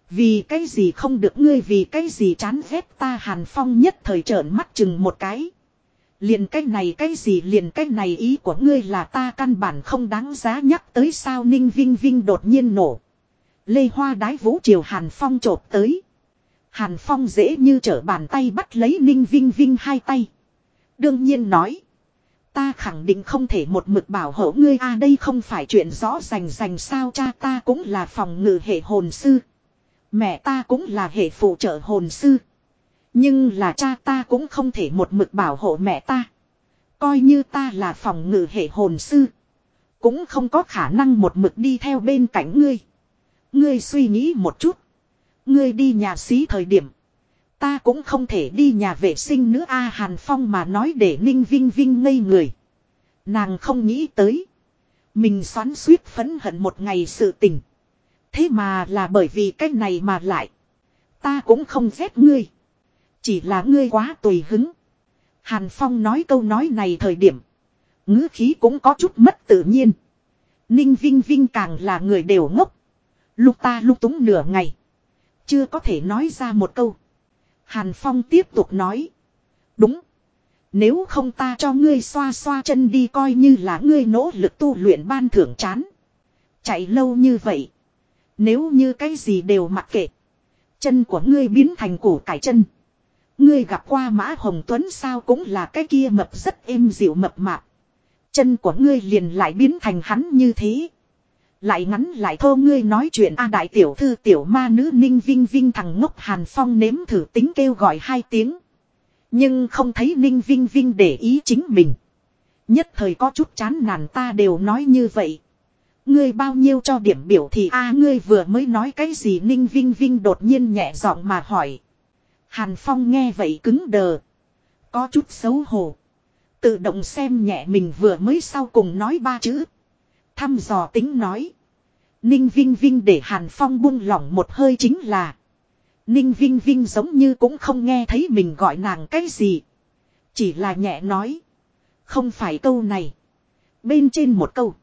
Vì cái gì không được ngươi, vì cái gì chán ghét ta hàn phong nhất thời trợn mắt chừng một cái. Liền cái này cái gì, liền cái này ý của ngươi là ta căn bản không đáng giá nhắc tới sao ninh vinh vinh đột nhiên nổ. Lê hoa đái vũ triều hàn phong trộp tới. Hàn phong dễ như trở bàn tay bắt lấy ninh vinh vinh hai tay. Đương nhiên nói. Ta khẳng định không thể một mực bảo hộ ngươi a, đây không phải chuyện rõ rành rành sao, cha ta cũng là phòng ngự hệ hồn sư. Mẹ ta cũng là hệ phụ trợ hồn sư. Nhưng là cha ta cũng không thể một mực bảo hộ mẹ ta. Coi như ta là phòng ngự hệ hồn sư. Cũng không có khả năng một mực đi theo bên cạnh ngươi. Ngươi suy nghĩ một chút. Ngươi đi nhà xí thời điểm. Ta cũng không thể đi nhà vệ sinh nữa a Hàn Phong mà nói để Ninh Vinh Vinh ngây người. Nàng không nghĩ tới. Mình xoắn suýt phấn hận một ngày sự tình. Thế mà là bởi vì cái này mà lại. Ta cũng không ghét ngươi. Chỉ là ngươi quá tùy hứng. Hàn Phong nói câu nói này thời điểm. ngữ khí cũng có chút mất tự nhiên. Ninh Vinh Vinh càng là người đều ngốc. Lúc ta lúc túng nửa ngày. Chưa có thể nói ra một câu. Hàn Phong tiếp tục nói. Đúng. Nếu không ta cho ngươi xoa xoa chân đi coi như là ngươi nỗ lực tu luyện ban thưởng chán. Chạy lâu như vậy. Nếu như cái gì đều mặc kệ. Chân của ngươi biến thành củ cải chân. Ngươi gặp qua Mã Hồng Tuấn sao cũng là cái kia mập rất êm dịu mập mạp. Chân của ngươi liền lại biến thành hắn như thế. Lại ngắn lại thô ngươi nói chuyện a đại tiểu thư, tiểu ma nữ ninh vinh vinh thằng ngốc hàn phong nếm thử tính kêu gọi hai tiếng. Nhưng không thấy ninh vinh vinh để ý chính mình. Nhất thời có chút chán nản ta đều nói như vậy. Ngươi bao nhiêu cho điểm biểu thì a, ngươi vừa mới nói cái gì ninh vinh vinh đột nhiên nhẹ giọng mà hỏi. Hàn phong nghe vậy cứng đờ. Có chút xấu hổ. Tự động xem nhẹ mình vừa mới sau cùng nói ba chữ. Thăm dò tính nói. Ninh Vinh Vinh để Hàn Phong buông lỏng một hơi chính là. Ninh Vinh Vinh giống như cũng không nghe thấy mình gọi nàng cái gì. Chỉ là nhẹ nói. Không phải câu này. Bên trên một câu.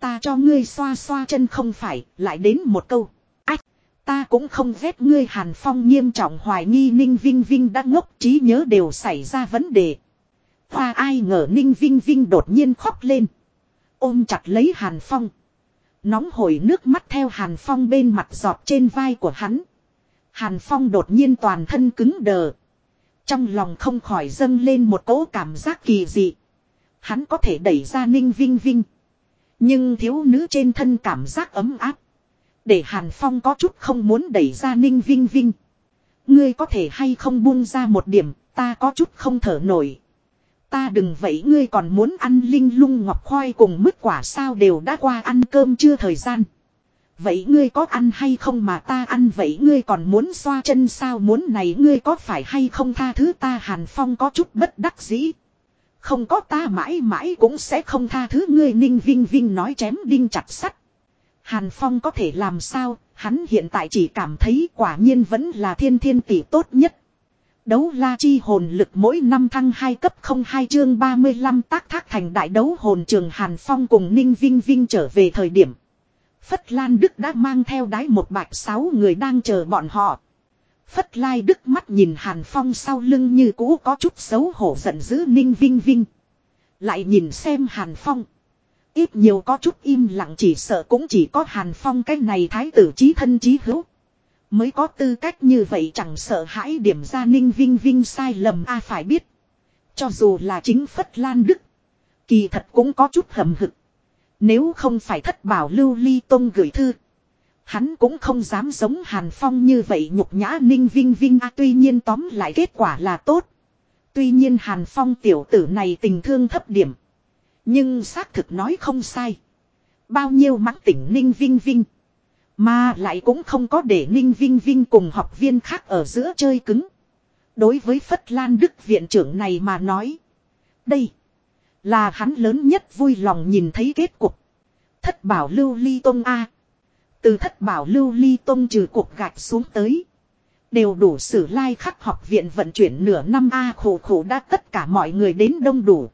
Ta cho ngươi xoa xoa chân không phải, lại đến một câu. Ách, ta cũng không ghét ngươi Hàn Phong nghiêm trọng hoài nghi Ninh Vinh Vinh đã ngốc trí nhớ đều xảy ra vấn đề. Hoa ai ngờ Ninh Vinh Vinh đột nhiên khóc lên. Ôm chặt lấy Hàn Phong. Nóng hổi nước mắt theo Hàn Phong bên mặt giọt trên vai của hắn. Hàn Phong đột nhiên toàn thân cứng đờ. Trong lòng không khỏi dâng lên một cỗ cảm giác kỳ dị. Hắn có thể đẩy ra ninh vinh vinh. Nhưng thiếu nữ trên thân cảm giác ấm áp. Để Hàn Phong có chút không muốn đẩy ra ninh vinh vinh. Ngươi có thể hay không buông ra một điểm, ta có chút không thở nổi. Ta đừng vậy ngươi còn muốn ăn linh lung ngọc khoai cùng mứt quả sao đều đã qua ăn cơm chưa thời gian. Vậy ngươi có ăn hay không mà ta ăn vậy ngươi còn muốn xoa chân sao muốn này ngươi có phải hay không tha thứ ta Hàn Phong có chút bất đắc dĩ. Không có ta mãi mãi cũng sẽ không tha thứ ngươi ninh vinh vinh nói chém đinh chặt sắt. Hàn Phong có thể làm sao, hắn hiện tại chỉ cảm thấy quả nhiên vẫn là thiên thiên tỷ tốt nhất. Đấu la chi hồn lực mỗi năm thăng 2 cấp 02 chương 35 tác thác thành đại đấu hồn trường Hàn Phong cùng Ninh Vinh Vinh trở về thời điểm. Phất Lan Đức đã mang theo đái một bạch sáu người đang chờ bọn họ. Phất Lai Đức mắt nhìn Hàn Phong sau lưng như cũ có chút xấu hổ giận dữ Ninh Vinh Vinh. Lại nhìn xem Hàn Phong. Ít nhiều có chút im lặng chỉ sợ cũng chỉ có Hàn Phong cái này thái tử trí thân trí hữu. Mới có tư cách như vậy chẳng sợ hãi điểm ra ninh vinh vinh sai lầm a phải biết. Cho dù là chính Phất Lan Đức. Kỳ thật cũng có chút hầm hực. Nếu không phải thất bảo lưu ly tông gửi thư. Hắn cũng không dám giống Hàn Phong như vậy nhục nhã ninh vinh vinh a tuy nhiên tóm lại kết quả là tốt. Tuy nhiên Hàn Phong tiểu tử này tình thương thấp điểm. Nhưng xác thực nói không sai. Bao nhiêu mắng tỉnh Ninh Vinh Vinh. Mà lại cũng không có để Ninh Vinh Vinh cùng học viên khác ở giữa chơi cứng. Đối với Phất Lan Đức viện trưởng này mà nói. Đây. Là hắn lớn nhất vui lòng nhìn thấy kết cục. Thất bảo lưu ly tông A. Từ thất bảo lưu ly tông trừ cuộc gạch xuống tới. Đều đủ sử lai khắc học viện vận chuyển nửa năm A khổ khổ đã tất cả mọi người đến đông đủ.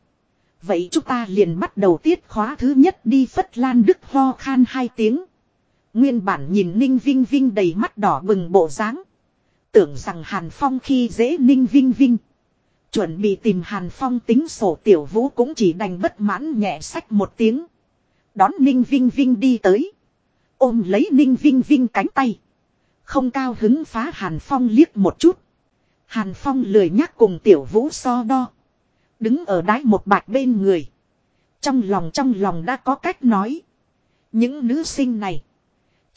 Vậy chúng ta liền bắt đầu tiết khóa thứ nhất đi Phất Lan Đức ho khan hai tiếng. Nguyên bản nhìn Ninh Vinh Vinh đầy mắt đỏ bừng bộ dáng Tưởng rằng Hàn Phong khi dễ Ninh Vinh Vinh. Chuẩn bị tìm Hàn Phong tính sổ tiểu vũ cũng chỉ đành bất mãn nhẹ sách một tiếng. Đón Ninh Vinh Vinh đi tới. Ôm lấy Ninh Vinh Vinh cánh tay. Không cao hứng phá Hàn Phong liếc một chút. Hàn Phong lười nhắc cùng tiểu vũ so đo. Đứng ở đáy một bạch bên người. Trong lòng trong lòng đã có cách nói. Những nữ sinh này.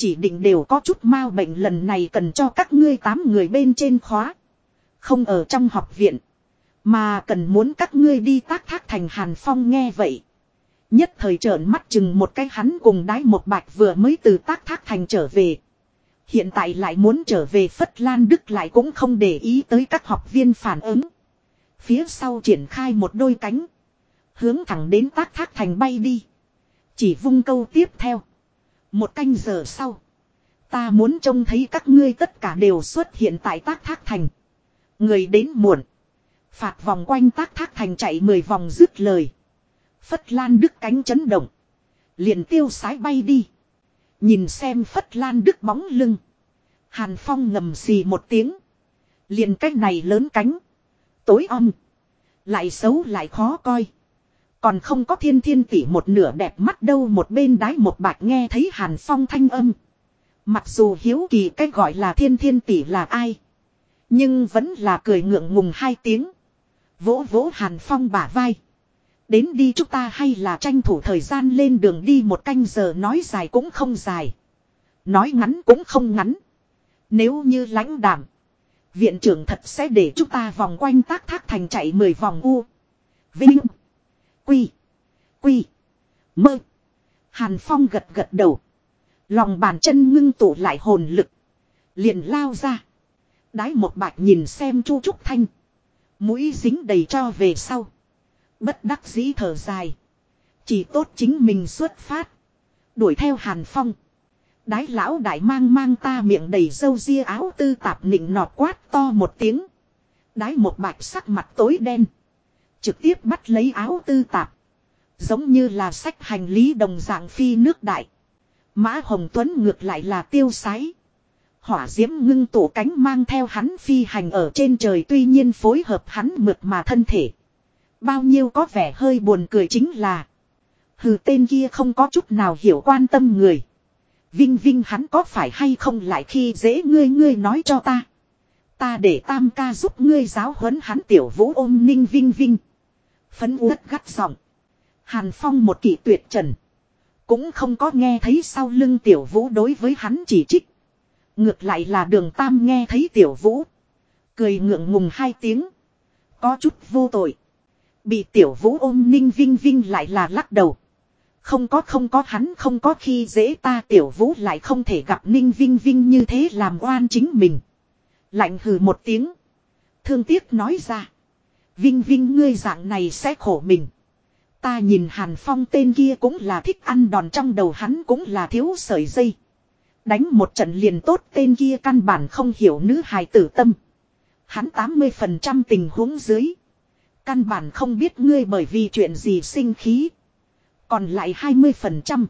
Chỉ định đều có chút mau bệnh lần này cần cho các ngươi tám người bên trên khóa. Không ở trong học viện. Mà cần muốn các ngươi đi tác thác thành Hàn Phong nghe vậy. Nhất thời trợn mắt chừng một cái hắn cùng đái một bạch vừa mới từ tác thác thành trở về. Hiện tại lại muốn trở về Phất Lan Đức lại cũng không để ý tới các học viên phản ứng. Phía sau triển khai một đôi cánh. Hướng thẳng đến tác thác thành bay đi. Chỉ vung câu tiếp theo. Một canh giờ sau. Ta muốn trông thấy các ngươi tất cả đều xuất hiện tại tác thác thành. Người đến muộn. Phạt vòng quanh tác thác thành chạy 10 vòng dứt lời. Phất Lan Đức cánh chấn động. Liền tiêu sái bay đi. Nhìn xem Phất Lan Đức bóng lưng. Hàn Phong ngầm xì một tiếng. Liền cách này lớn cánh. Tối om. Lại xấu lại khó coi. Còn không có thiên thiên tỷ một nửa đẹp mắt đâu một bên đái một bạch nghe thấy Hàn Phong thanh âm. Mặc dù hiếu kỳ cái gọi là thiên thiên tỷ là ai. Nhưng vẫn là cười ngượng ngùng hai tiếng. Vỗ vỗ Hàn Phong bả vai. Đến đi chúng ta hay là tranh thủ thời gian lên đường đi một canh giờ nói dài cũng không dài. Nói ngắn cũng không ngắn. Nếu như lãnh đảm. Viện trưởng thật sẽ để chúng ta vòng quanh tác thác thành chạy 10 vòng u. Vinh. Quy. Quy. Mơ. Hàn Phong gật gật đầu. Lòng bàn chân ngưng tụ lại hồn lực. Liền lao ra. Đái một bạch nhìn xem Chu Trúc Thanh. Mũi dính đầy cho về sau. Bất đắc dĩ thở dài. Chỉ tốt chính mình xuất phát. Đuổi theo Hàn Phong. Đái lão đại mang mang ta miệng đầy dâu ria áo tư tạp nịnh nọt quát to một tiếng. Đái một bạch sắc mặt tối đen. Trực tiếp bắt lấy áo tư tạp. Giống như là sách hành lý đồng dạng phi nước đại. Mã Hồng Tuấn ngược lại là tiêu sái. Hỏa diễm ngưng tổ cánh mang theo hắn phi hành ở trên trời tuy nhiên phối hợp hắn mượt mà thân thể. Bao nhiêu có vẻ hơi buồn cười chính là. Hừ, tên kia không có chút nào hiểu quan tâm người. Vinh Vinh hắn có phải hay không lại khi dễ ngươi ngươi nói cho ta. Ta để tam ca giúp ngươi giáo huấn hắn tiểu vũ ôm ninh Vinh Vinh. Phấn uất gắt giọng. Hàn Phong một kỷ tuyệt trần. Cũng không có nghe thấy sau lưng tiểu vũ đối với hắn chỉ trích. Ngược lại là đường tam nghe thấy tiểu vũ. Cười ngượng ngùng hai tiếng. Có chút vô tội. Bị tiểu vũ ôm ninh vinh vinh lại là lắc đầu. Không có không có, hắn không có khi dễ ta tiểu vũ lại không thể gặp ninh vinh vinh như thế làm oan chính mình. Lạnh hừ một tiếng. Thương tiếc nói ra. Vinh vinh ngươi dạng này sẽ khổ mình. Ta nhìn Hàn Phong tên kia cũng là thích ăn đòn trong đầu hắn cũng là thiếu sợi dây. Đánh một trận liền tốt tên kia căn bản không hiểu nữ hài tử tâm. Hắn 80% tình huống dưới. Căn bản không biết ngươi bởi vì chuyện gì sinh khí. Còn lại 20%.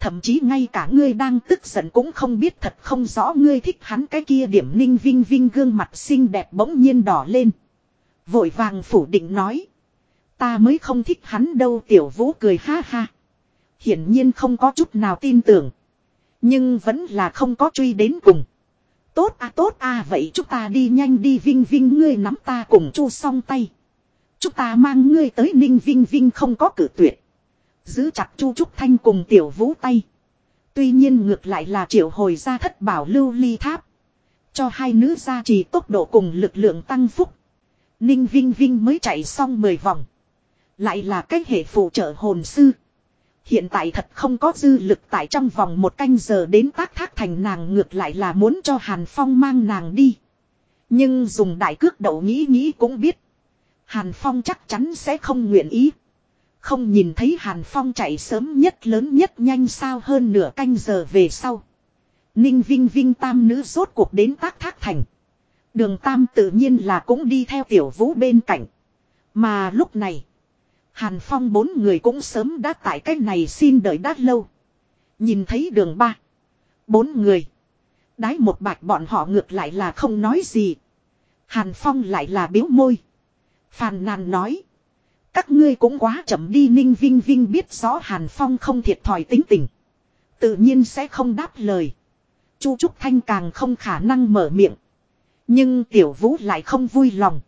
Thậm chí ngay cả ngươi đang tức giận cũng không biết thật không rõ ngươi thích hắn cái kia điểm ninh vinh vinh gương mặt xinh đẹp bỗng nhiên đỏ lên. Vội vàng phủ định nói. Ta mới không thích hắn đâu, tiểu vũ cười ha ha. Hiển nhiên không có chút nào tin tưởng. Nhưng vẫn là không có truy đến cùng. Tốt à tốt à vậy chúng ta đi nhanh đi, vinh vinh, ngươi nắm ta cùng chu song tay. Chúng ta mang ngươi tới ninh vinh vinh không có cử tuyệt. Giữ chặt chu trúc thanh cùng tiểu vũ tay. Tuy nhiên ngược lại là triệu hồi ra thất bảo lưu ly tháp. Cho hai nữ gia trì tốc độ cùng lực lượng tăng phúc. Ninh Vinh Vinh mới chạy xong 10 vòng. Lại là cách hệ phụ trợ hồn sư. Hiện tại thật không có dư lực tại trong vòng một canh giờ đến tác thác thành nàng ngược lại là muốn cho Hàn Phong mang nàng đi. Nhưng dùng đại cước đậu nghĩ nghĩ cũng biết. Hàn Phong chắc chắn sẽ không nguyện ý. Không nhìn thấy Hàn Phong chạy sớm nhất lớn nhất nhanh sao hơn nửa canh giờ về sau. Ninh Vinh Vinh tam nữ rốt cuộc đến tác thác thành. Đường tam tự nhiên là cũng đi theo tiểu vũ bên cạnh. Mà lúc này. Hàn Phong bốn người cũng sớm đã tại cách này xin đợi đã lâu. Nhìn thấy đường ba. Bốn người. Đái một bạch bọn họ ngược lại là không nói gì. Hàn Phong lại là biếu môi. Phàn nàn nói. Các ngươi cũng quá chậm đi, ninh vinh vinh biết rõ Hàn Phong không thiệt thòi tính tình. Tự nhiên sẽ không đáp lời. Chu Trúc Thanh càng không khả năng mở miệng. Nhưng Tiểu Vũ lại không vui lòng.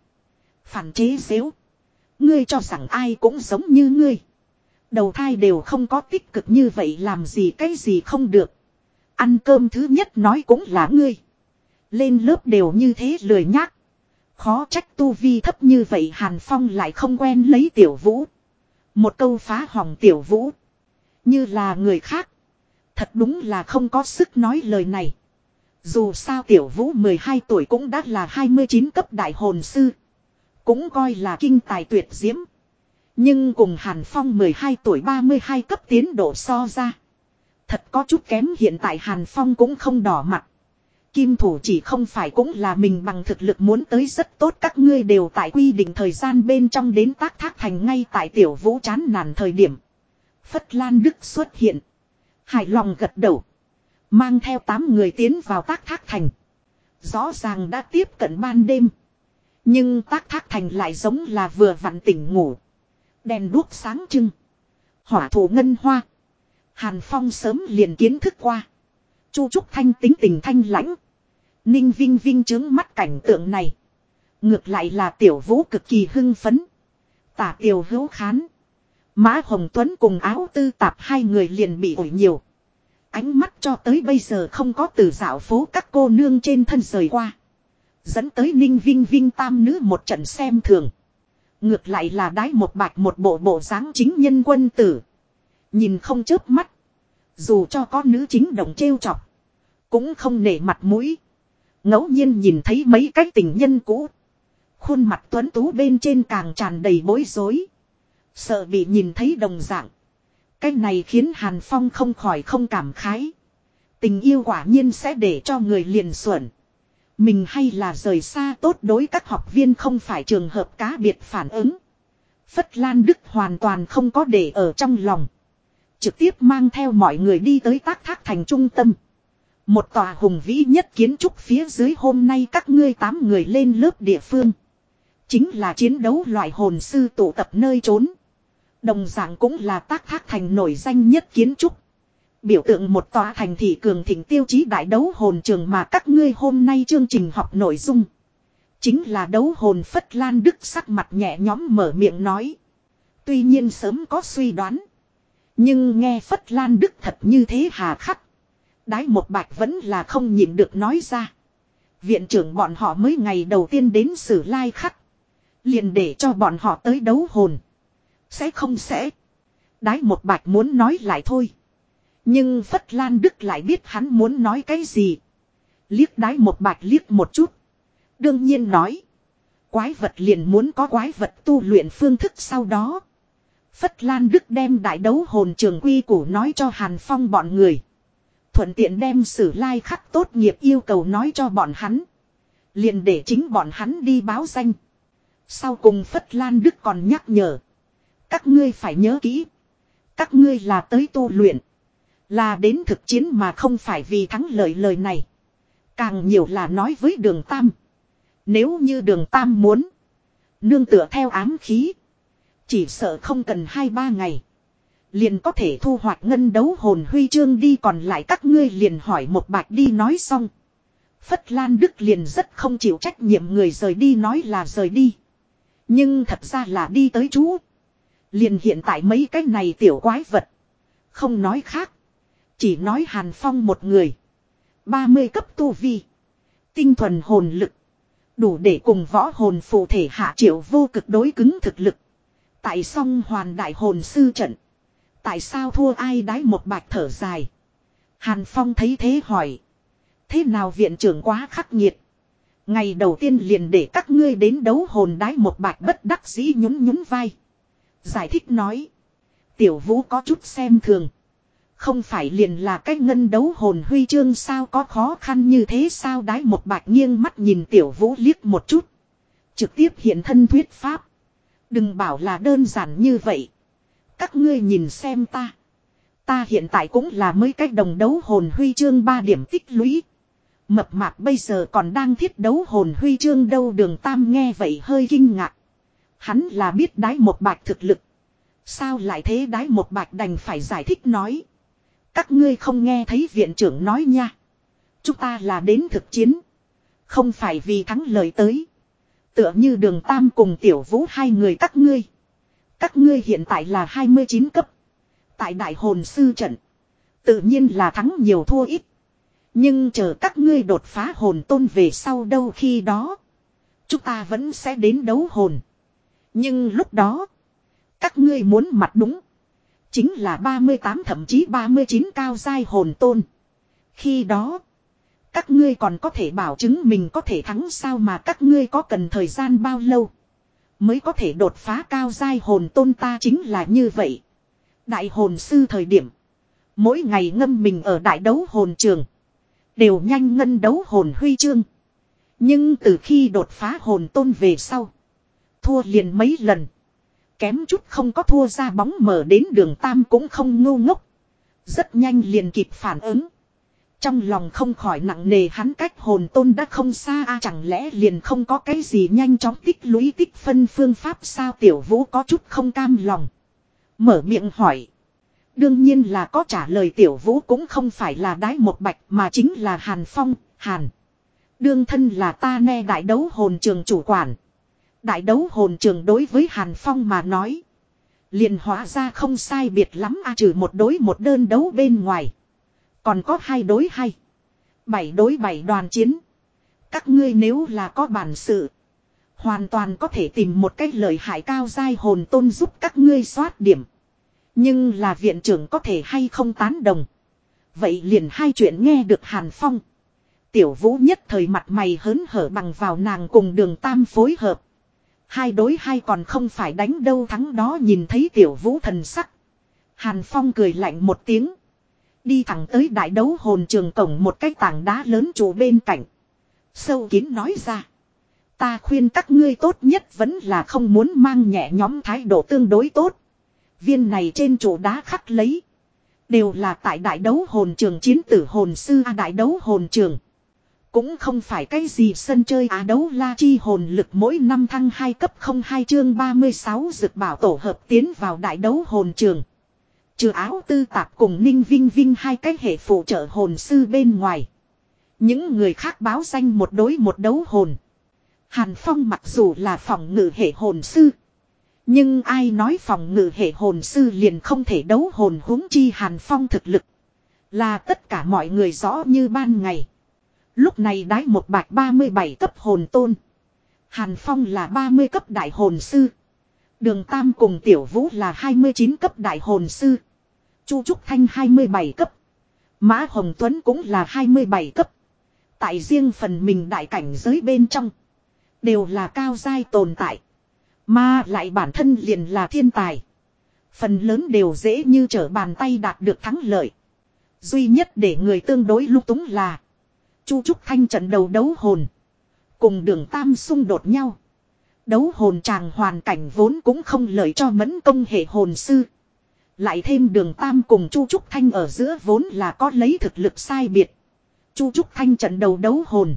Phản chế xíu Ngươi cho rằng ai cũng giống như ngươi. Đầu thai đều không có tích cực như vậy làm gì cái gì không được. Ăn cơm thứ nhất nói cũng là ngươi. Lên lớp đều như thế lười nhác. Khó trách tu vi thấp như vậy Hàn Phong lại không quen lấy tiểu vũ. Một câu phá hỏng tiểu vũ. Như là người khác. Thật đúng là không có sức nói lời này. Dù sao tiểu vũ 12 tuổi cũng đã là 29 cấp đại hồn sư. Cũng coi là kinh tài tuyệt diễm. Nhưng cùng Hàn Phong 12 tuổi 32 cấp tiến độ so ra. Thật có chút kém hiện tại Hàn Phong cũng không đỏ mặt. Kim thủ chỉ không phải cũng là mình bằng thực lực muốn tới rất tốt các ngươi đều tại quy định thời gian bên trong đến tác thác thành ngay tại tiểu vũ chán nản thời điểm. Phất Lan Đức xuất hiện. Hài lòng gật đầu. Mang theo 8 người tiến vào tác thác thành. Rõ ràng đã tiếp cận ban đêm. Nhưng tác thác thành lại giống là vừa vặn tỉnh ngủ. Đèn đuốc sáng trưng. Hỏa thủ ngân hoa. Hàn Phong sớm liền kiến thức qua. Chu Trúc Thanh tính tình thanh lãnh. Ninh Vinh Vinh chứng mắt cảnh tượng này. Ngược lại là tiểu vũ cực kỳ hưng phấn. Tả tiểu hữu khán. Mã Hồng Tuấn cùng áo tư tạp hai người liền bị ủi nhiều. Ánh mắt cho tới bây giờ không có từ dạo phố các cô nương trên thân rời qua. Dẫn tới Ninh Vinh Vinh tam nữ một trận xem thường. Ngược lại là đái một bạch một bộ bộ dáng chính nhân quân tử. Nhìn không chớp mắt. Dù cho có nữ chính đồng trêu chọc. Cũng không nể mặt mũi. ngẫu nhiên nhìn thấy mấy cái tình nhân cũ. Khuôn mặt tuấn tú bên trên càng tràn đầy bối rối. Sợ bị nhìn thấy đồng dạng. Cái này khiến Hàn Phong không khỏi không cảm khái. Tình yêu quả nhiên sẽ để cho người liền xuẩn. Mình hay là rời xa tốt đối các học viên không phải trường hợp cá biệt phản ứng. Phất Lan Đức hoàn toàn không có để ở trong lòng. Trực tiếp mang theo mọi người đi tới tác thác thành trung tâm. Một tòa hùng vĩ nhất kiến trúc phía dưới hôm nay các ngươi tám người lên lớp địa phương. Chính là chiến đấu loại hồn sư tụ tập nơi trốn. Đồng dạng cũng là tác thác thành nổi danh nhất kiến trúc. Biểu tượng một tòa thành thị cường thịnh tiêu chí đại đấu hồn trường mà các ngươi hôm nay chương trình học nội dung. Chính là đấu hồn Phất Lan Đức sắc mặt nhẹ nhóm mở miệng nói. Tuy nhiên sớm có suy đoán. Nhưng nghe Phất Lan Đức thật như thế hà khắc. Đái một bạch vẫn là không nhịn được nói ra. Viện trưởng bọn họ mới ngày đầu tiên đến sử lai khắc. Liền để cho bọn họ tới đấu hồn. Sẽ không sẽ. Đái một bạch muốn nói lại thôi. Nhưng Phất Lan Đức lại biết hắn muốn nói cái gì. Liếc đái một bạch liếc một chút. Đương nhiên nói. Quái vật liền muốn có quái vật tu luyện phương thức sau đó. Phất Lan Đức đem đại đấu hồn trường quy củ nói cho Hàn Phong bọn người. Thuận tiện đem sử lai like khắc tốt nghiệp yêu cầu nói cho bọn hắn. Liền để chính bọn hắn đi báo danh. Sau cùng Phất Lan Đức còn nhắc nhở. Các ngươi phải nhớ kỹ. Các ngươi là tới tu luyện. Là đến thực chiến mà không phải vì thắng lợi lời này. Càng nhiều là nói với đường Tam. Nếu như đường Tam muốn. Nương tựa theo ám khí. Chỉ sợ không cần hai ba ngày. Liền có thể thu hoạch ngân đấu hồn huy chương đi còn lại các ngươi liền hỏi một bạch đi nói xong. Phất Lan Đức liền rất không chịu trách nhiệm người rời đi nói là rời đi. Nhưng thật ra là đi tới chú. Liền hiện tại mấy cái này tiểu quái vật. Không nói khác. Chỉ nói Hàn Phong một người. 30 cấp tu vi. Tinh thuần hồn lực. Đủ để cùng võ hồn phụ thể hạ triệu vô cực đối cứng thực lực. Tại song hoàn đại hồn sư trận. Tại sao thua ai đái một bạch thở dài. Hàn Phong thấy thế hỏi. Thế nào viện trưởng quá khắc nghiệt. Ngày đầu tiên liền để các ngươi đến đấu hồn đái một bạch bất đắc dĩ nhún nhún vai. Giải thích nói. Tiểu vũ có chút xem thường. Không phải liền là cách ngân đấu hồn huy chương sao có khó khăn như thế sao đái một bạch nghiêng mắt nhìn tiểu vũ liếc một chút. Trực tiếp hiện thân thuyết pháp. Đừng bảo là đơn giản như vậy. Các ngươi nhìn xem ta. Ta hiện tại cũng là mới cách đồng đấu hồn huy chương ba điểm tích lũy. Mập mạp bây giờ còn đang thiết đấu hồn huy chương đâu đường tam nghe vậy hơi kinh ngạc. Hắn là biết đái một bạch thực lực. Sao lại thế đái một bạch đành phải giải thích nói. Các ngươi không nghe thấy viện trưởng nói nha. Chúng ta là đến thực chiến. Không phải vì thắng lời tới. Tựa như đường tam cùng tiểu vũ hai người các ngươi. Các ngươi hiện tại là 29 cấp. Tại đại hồn sư trận. Tự nhiên là thắng nhiều thua ít. Nhưng chờ các ngươi đột phá hồn tôn về sau đâu khi đó. Chúng ta vẫn sẽ đến đấu hồn. Nhưng lúc đó. Các ngươi muốn mặt đúng. Chính là 38 thậm chí 39 cao giai hồn tôn. Khi đó. Các ngươi còn có thể bảo chứng mình có thể thắng sao mà các ngươi có cần thời gian bao lâu. Mới có thể đột phá cao giai hồn tôn ta chính là như vậy. Đại hồn sư thời điểm. Mỗi ngày ngâm mình ở đại đấu hồn trường. Đều nhanh ngân đấu hồn huy chương. Nhưng từ khi đột phá hồn tôn về sau. Thua liền mấy lần. Kém chút không có thua ra bóng mở đến đường tam cũng không ngu ngốc. Rất nhanh liền kịp phản ứng. Trong lòng không khỏi nặng nề hắn cách hồn tôn đã không xa a chẳng lẽ liền không có cái gì nhanh chóng tích lũy tích phân phương pháp sao tiểu vũ có chút không cam lòng. Mở miệng hỏi. Đương nhiên là có trả lời tiểu vũ cũng không phải là đái một bạch mà chính là Hàn Phong, Hàn. Đương thân là ta nghe đại đấu hồn trường chủ quản. Đại đấu hồn trường đối với Hàn Phong mà nói. liền hóa ra không sai biệt lắm a trừ một đối một đơn đấu bên ngoài. Còn có hai đối hay. Bảy đối bảy đoàn chiến. Các ngươi nếu là có bản sự. Hoàn toàn có thể tìm một cách lợi hại cao dai hồn tôn giúp các ngươi soát điểm. Nhưng là viện trưởng có thể hay không tán đồng. Vậy liền hai chuyện nghe được Hàn Phong. Tiểu vũ nhất thời mặt mày hớn hở bằng vào nàng cùng đường tam phối hợp. Hai đối hai còn không phải đánh đâu thắng đó nhìn thấy tiểu vũ thần sắc. Hàn Phong cười lạnh một tiếng. Đi thẳng tới đại đấu hồn trường cổng một cái tảng đá lớn trụ bên cạnh. Sâu kín nói ra. Ta khuyên các ngươi tốt nhất vẫn là không muốn mang nhẹ nhóm thái độ tương đối tốt. Viên này trên trụ đá khắc lấy. Đều là tại đại đấu hồn trường chiến tử hồn sư A đại đấu hồn trường. Cũng không phải cái gì sân chơi á đấu la chi hồn lực mỗi năm thăng 2 cấp 02 chương 36 dược bảo tổ hợp tiến vào đại đấu hồn trường. Trừ áo tư tạp cùng ninh vinh vinh hai cái hệ phụ trợ hồn sư bên ngoài. Những người khác báo danh một đối một đấu hồn. Hàn Phong mặc dù là phòng ngự hệ hồn sư. Nhưng ai nói phòng ngự hệ hồn sư liền không thể đấu hồn huống chi Hàn Phong thực lực. Là tất cả mọi người rõ như ban ngày. Lúc này đái một bạch 37 cấp hồn tôn. Hàn Phong là 30 cấp đại hồn sư. Đường Tam cùng Tiểu Vũ là 29 cấp đại hồn sư. Chu Trúc Thanh 27 cấp. Mã Hồng Tuấn cũng là 27 cấp. Tại riêng phần mình đại cảnh giới bên trong. Đều là cao giai tồn tại. Mà lại bản thân liền là thiên tài. Phần lớn đều dễ như trở bàn tay đạt được thắng lợi. Duy nhất để người tương đối lúc túng là. Chu Trúc Thanh trận đầu đấu hồn. Cùng đường Tam xung đột nhau. Đấu hồn chàng hoàn cảnh vốn cũng không lợi cho mẫn công hệ hồn sư. Lại thêm đường Tam cùng Chu Trúc Thanh ở giữa vốn là có lấy thực lực sai biệt. Chu Trúc Thanh trận đầu đấu hồn.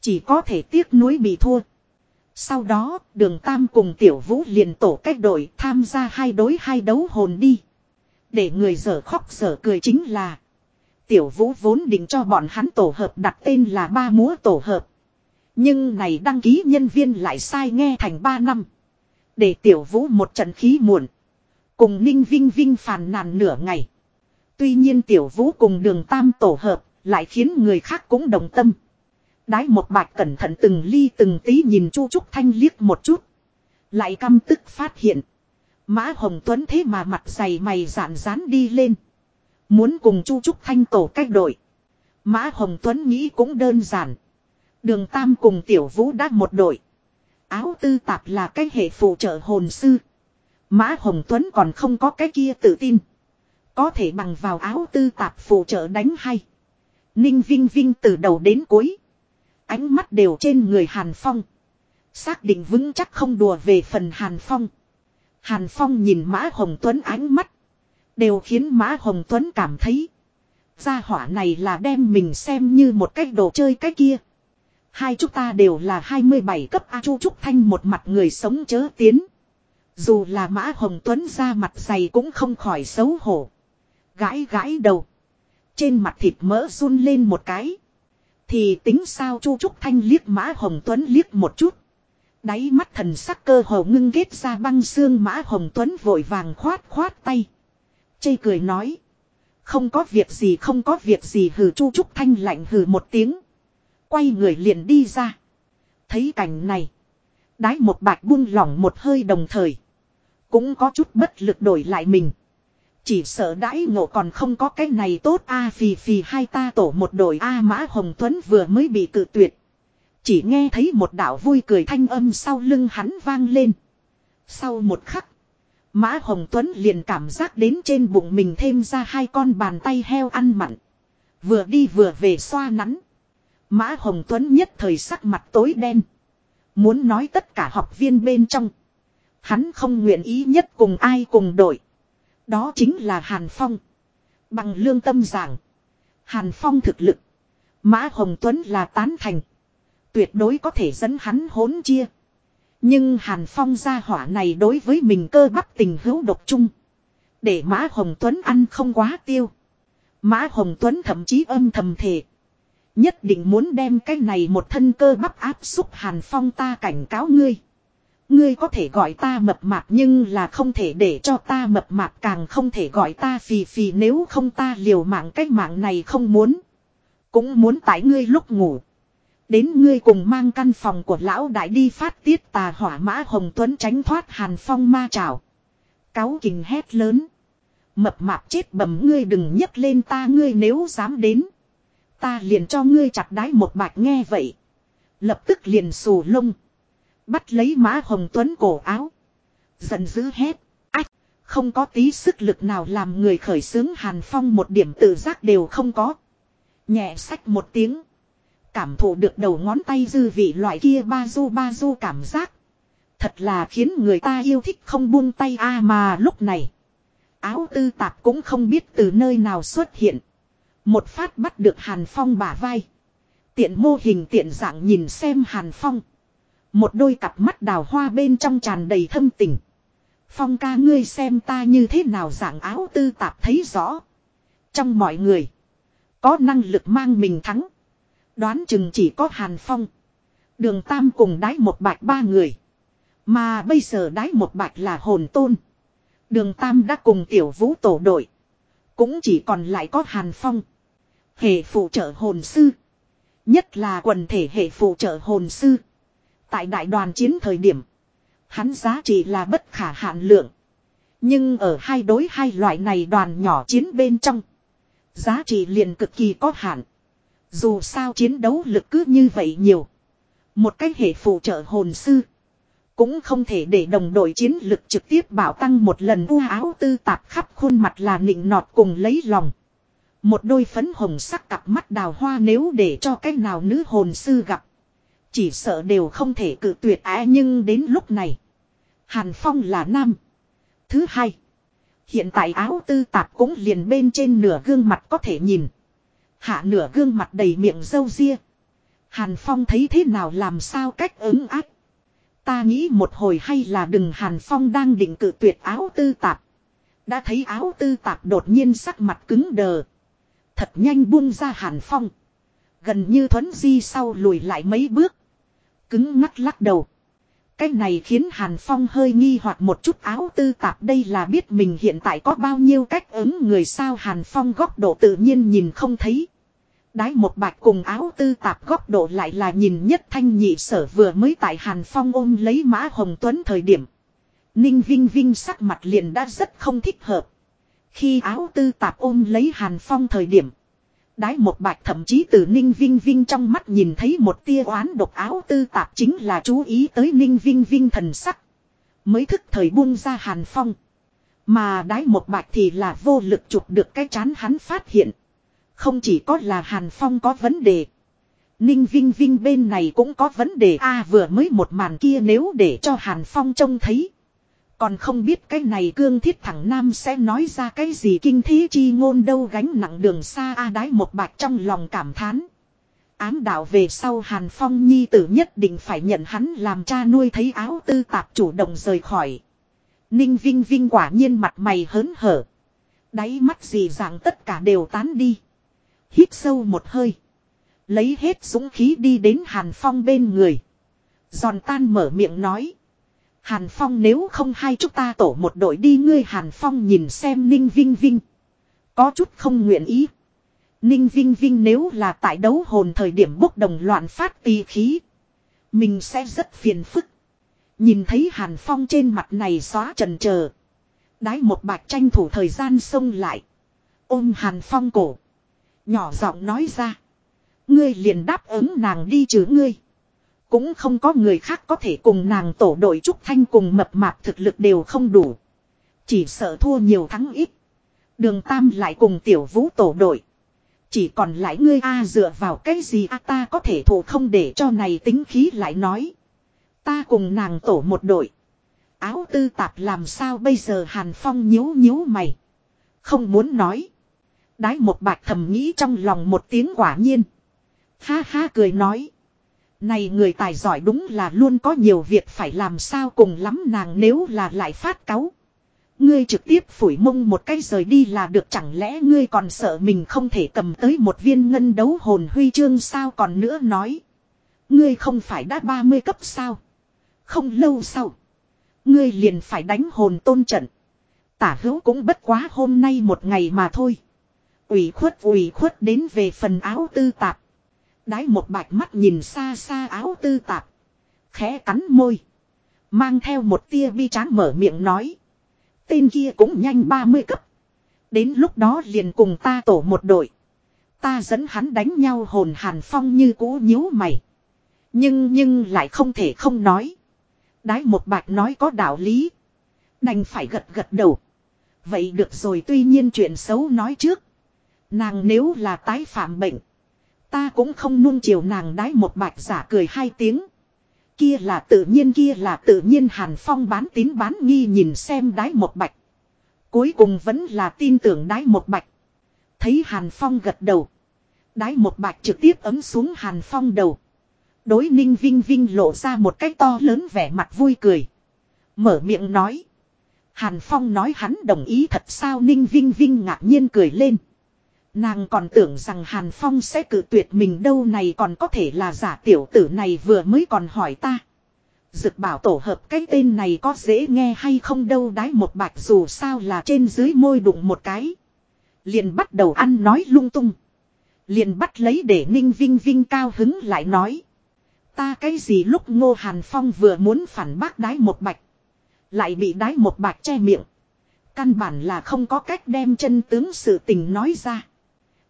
Chỉ có thể tiếc nuối bị thua. Sau đó, đường Tam cùng Tiểu Vũ liền tổ cách đội tham gia hai đối hai đấu hồn đi. Để người dở khóc dở cười chính là. Tiểu Vũ vốn định cho bọn hắn tổ hợp đặt tên là ba múa tổ hợp. Nhưng này đăng ký nhân viên lại sai nghe thành ba năm. Để Tiểu Vũ một trận khí muộn. Cùng Ninh Vinh Vinh phàn nàn nửa ngày. Tuy nhiên Tiểu Vũ cùng đường Tam tổ hợp lại khiến người khác cũng đồng tâm. Đái một bạch cẩn thận từng ly từng tí nhìn Chu Trúc Thanh liếc một chút. Lại căm tức phát hiện. Mã Hồng Tuấn thế mà mặt dày mày dạn dán đi lên. Muốn cùng Chu Trúc Thanh tổ cách đội. Mã Hồng Tuấn nghĩ cũng đơn giản. Đường Tam cùng Tiểu Vũ đã một đội. Áo tư tạp là cái hệ phụ trợ hồn sư. Mã Hồng Tuấn còn không có cái kia tự tin. Có thể bằng vào áo tư tạp phụ trợ đánh hay. Ninh Vinh Vinh từ đầu đến cuối. Ánh mắt đều trên người Hàn Phong. Xác định vững chắc không đùa về phần Hàn Phong. Hàn Phong nhìn Mã Hồng Tuấn ánh mắt. Đều khiến Mã Hồng Tuấn cảm thấy. Gia hỏa này là đem mình xem như một cách đồ chơi cái kia. Hai chúng ta đều là 27 cấp A Chu Trúc Thanh một mặt người sống chớ tiến. Dù là Mã Hồng Tuấn ra mặt dày cũng không khỏi xấu hổ. Gãi gãi đầu. Trên mặt thịt mỡ run lên một cái. Thì tính sao Chu Trúc Thanh liếc Mã Hồng Tuấn liếc một chút. Đáy mắt thần sắc cơ hồ ngưng ghét ra băng xương Mã Hồng Tuấn vội vàng khoát khoát tay chê cười nói. Không có việc gì, không có việc gì, hừ Chu Trúc Thanh lạnh hừ một tiếng. Quay người liền đi ra. Thấy cảnh này. Đái một bạch buông lỏng một hơi đồng thời. Cũng có chút bất lực đổi lại mình. Chỉ sợ đãi ngộ còn không có cái này tốt a, phì phì hai ta tổ một đội A, Mã Hồng Tuấn vừa mới bị cự tuyệt. Chỉ nghe thấy một đạo vui cười thanh âm sau lưng hắn vang lên. Sau một khắc. Mã Hồng Tuấn liền cảm giác đến trên bụng mình thêm ra hai con bàn tay heo ăn mặn. Vừa đi vừa về xoa nắn. Mã Hồng Tuấn nhất thời sắc mặt tối đen. Muốn nói tất cả học viên bên trong. Hắn không nguyện ý nhất cùng ai cùng đội. Đó chính là Hàn Phong. Bằng lương tâm giảng. Hàn Phong thực lực. Mã Hồng Tuấn là tán thành. Tuyệt đối có thể dẫn hắn hỗn chia. Nhưng Hàn Phong gia hỏa này đối với mình cơ bắp tình hữu độc chung. Để Mã Hồng Tuấn ăn không quá tiêu. Mã Hồng Tuấn thậm chí âm thầm thề. Nhất định muốn đem cái này một thân cơ bắp áp xúc Hàn Phong ta cảnh cáo ngươi. Ngươi có thể gọi ta mập mạp nhưng là không thể để cho ta mập mạp càng không thể gọi ta phì phì nếu không ta liều mạng cái mạng này không muốn. Cũng muốn tải ngươi lúc ngủ. Đến ngươi cùng mang căn phòng của lão đại đi phát tiết tà hỏa mã hồng tuấn tránh thoát hàn phong ma trào. Cáo kình hét lớn. Mập mạp chết bầm ngươi đừng nhấc lên ta, ngươi nếu dám đến. Ta liền cho ngươi chặt đái một bạch nghe vậy. Lập tức liền xù lông. Bắt lấy mã hồng tuấn cổ áo. Giận dữ hét. Ách. Không có tí sức lực nào làm người khởi xướng hàn phong một điểm tự giác đều không có. Nhẹ sách một tiếng. Cảm thụ được đầu ngón tay dư vị loại kia ba du ba du cảm giác. Thật là khiến người ta yêu thích không buông tay a à mà lúc này. Áo tư tạp cũng không biết từ nơi nào xuất hiện. Một phát bắt được Hàn Phong bả vai. Tiện mô hình tiện dạng nhìn xem Hàn Phong. Một đôi cặp mắt đào hoa bên trong tràn đầy thâm tình. Phong ca ngươi xem ta như thế nào dạng áo tư tạp thấy rõ. Trong mọi người. Có năng lực mang mình thắng. Đoán chừng chỉ có Hàn Phong. Đường Tam cùng đái một bạch ba người. Mà bây giờ đái một bạch là hồn tôn. Đường Tam đã cùng tiểu vũ tổ đội. Cũng chỉ còn lại có Hàn Phong. Hệ phụ trợ hồn sư. Nhất là quần thể hệ phụ trợ hồn sư. Tại đại đoàn chiến thời điểm. Hắn giá trị là bất khả hạn lượng. Nhưng ở hai đối hai loại này đoàn nhỏ chiến bên trong. Giá trị liền cực kỳ có hạn. Dù sao chiến đấu lực cứ như vậy nhiều. Một cái hệ phụ trợ hồn sư. Cũng không thể để đồng đội chiến lực trực tiếp bảo tăng một lần u áo tư tạp khắp khuôn mặt là nịnh nọt cùng lấy lòng. Một đôi phấn hồng sắc cặp mắt đào hoa nếu để cho cái nào nữ hồn sư gặp. Chỉ sợ đều không thể cự tuyệt á, nhưng đến lúc này. Hàn Phong là nam. Thứ hai. Hiện tại áo tư tạp cũng liền bên trên nửa gương mặt có thể nhìn. Hạ nửa gương mặt đầy miệng dâu ria. Hàn Phong thấy thế nào làm sao cách ứng áp. Ta nghĩ một hồi hay là đừng Hàn Phong đang định cự tuyệt áo tư tạp. Đã thấy áo tư tạp đột nhiên sắc mặt cứng đờ. Thật nhanh buông ra Hàn Phong. Gần như thuấn di sau lùi lại mấy bước. Cứng ngắc lắc đầu. Cái này khiến Hàn Phong hơi nghi hoặc một chút áo tư tạp đây là biết mình hiện tại có bao nhiêu cách ứng người sao Hàn Phong góc độ tự nhiên nhìn không thấy. Đái một bạch cùng áo tư tạp góc độ lại là nhìn nhất thanh nhị sở vừa mới tại Hàn Phong ôm lấy Mã Hồng Tuấn thời điểm. Ninh Vinh Vinh sắc mặt liền đã rất không thích hợp. Khi áo tư tạp ôm lấy Hàn Phong thời điểm. Đái một bạch thậm chí từ Ninh Vinh Vinh trong mắt nhìn thấy một tia oán độc áo tư tạp chính là chú ý tới Ninh Vinh Vinh thần sắc. Mới thức thời buông ra Hàn Phong. Mà đái một bạch thì là vô lực chụp được cái chán hắn phát hiện. Không chỉ có là Hàn Phong có vấn đề. Ninh Vinh Vinh bên này cũng có vấn đề a à, vừa mới một màn kia nếu để cho Hàn Phong trông thấy. Còn không biết cái này cương thiết thẳng nam sẽ nói ra cái gì kinh thế chi ngôn đâu gánh nặng đường xa a à, đái một bạch trong lòng cảm thán. Ám đạo về sau Hàn Phong nhi tử nhất định phải nhận hắn làm cha nuôi thấy áo tư tạp chủ động rời khỏi. Ninh Vinh Vinh quả nhiên mặt mày hớn hở. Đáy mắt gì dạng tất cả đều tán đi. Hít sâu một hơi. Lấy hết dũng khí đi đến Hàn Phong bên người. Giòn tan mở miệng nói. Hàn Phong nếu không hai chúng ta tổ một đội đi, ngươi Hàn Phong nhìn xem Ninh Vinh Vinh. Có chút không nguyện ý. Ninh Vinh Vinh nếu là tại đấu hồn thời điểm bốc đồng loạn phát tì khí. Mình sẽ rất phiền phức. Nhìn thấy Hàn Phong trên mặt này xóa trần chờ Đái một bạch tranh thủ thời gian xông lại. Ôm Hàn Phong cổ. Nhỏ giọng nói ra. Ngươi liền đáp ứng nàng đi chứ ngươi. Cũng không có người khác có thể cùng nàng tổ đội Trúc Thanh cùng mập mạp thực lực đều không đủ. Chỉ sợ thua nhiều thắng ít. Đường Tam lại cùng tiểu vũ tổ đội. Chỉ còn lại ngươi A dựa vào cái gì A ta có thể thủ không để cho này tính khí lại nói. Ta cùng nàng tổ một đội. Áo tư tạp làm sao bây giờ Hàn Phong nhíu nhíu mày. Không muốn nói. Đái một bạch thầm nghĩ trong lòng một tiếng quả nhiên. Ha ha cười nói. Này người tài giỏi đúng là luôn có nhiều việc phải làm sao cùng lắm nàng nếu là lại phát cáu. Ngươi trực tiếp phủi mông một cái rời đi là được chẳng lẽ ngươi còn sợ mình không thể cầm tới một viên ngân đấu hồn huy chương sao còn nữa nói. Ngươi không phải đã 30 cấp sao. Không lâu sau. Ngươi liền phải đánh hồn tôn trận. Tả hữu cũng bất quá hôm nay một ngày mà thôi ủy khuất ủy khuất đến về phần áo tư tạp. Đái một bạch mắt nhìn xa xa áo tư tạp. Khẽ cắn môi. Mang theo một tia bi tráng mở miệng nói. Tên kia cũng nhanh 30 cấp. Đến lúc đó liền cùng ta tổ một đội. Ta dẫn hắn đánh nhau hồn hàn phong như cũ nhíu mày. Nhưng nhưng lại không thể không nói. Đái một bạch nói có đạo lý. Đành phải gật gật đầu. Vậy được rồi, tuy nhiên chuyện xấu nói trước. Nàng nếu là tái phạm bệnh. Ta cũng không nuông chiều nàng đái một bạch giả cười hai tiếng. Kia là tự nhiên, kia là tự nhiên, Hàn Phong bán tín bán nghi nhìn xem đái một bạch. Cuối cùng vẫn là tin tưởng đái một bạch. Thấy Hàn Phong gật đầu. Đái một bạch trực tiếp ấm xuống Hàn Phong đầu. Đối ninh vinh vinh lộ ra một cái to lớn vẻ mặt vui cười. Mở miệng nói. Hàn Phong nói hắn đồng ý thật sao ninh vinh vinh ngạc nhiên cười lên. Nàng còn tưởng rằng Hàn Phong sẽ cử tuyệt mình đâu này còn có thể là giả tiểu tử này vừa mới còn hỏi ta. Dực bảo tổ hợp cái tên này có dễ nghe hay không đâu đái một bạch dù sao là trên dưới môi đụng một cái. Liền bắt đầu ăn nói lung tung. Liền bắt lấy để ninh vinh vinh cao hứng lại nói. Ta cái gì lúc ngô hàn phong vừa muốn phản bác đái một bạch. Lại bị đái một bạch che miệng. Căn bản là không có cách đem chân tướng sự tình nói ra.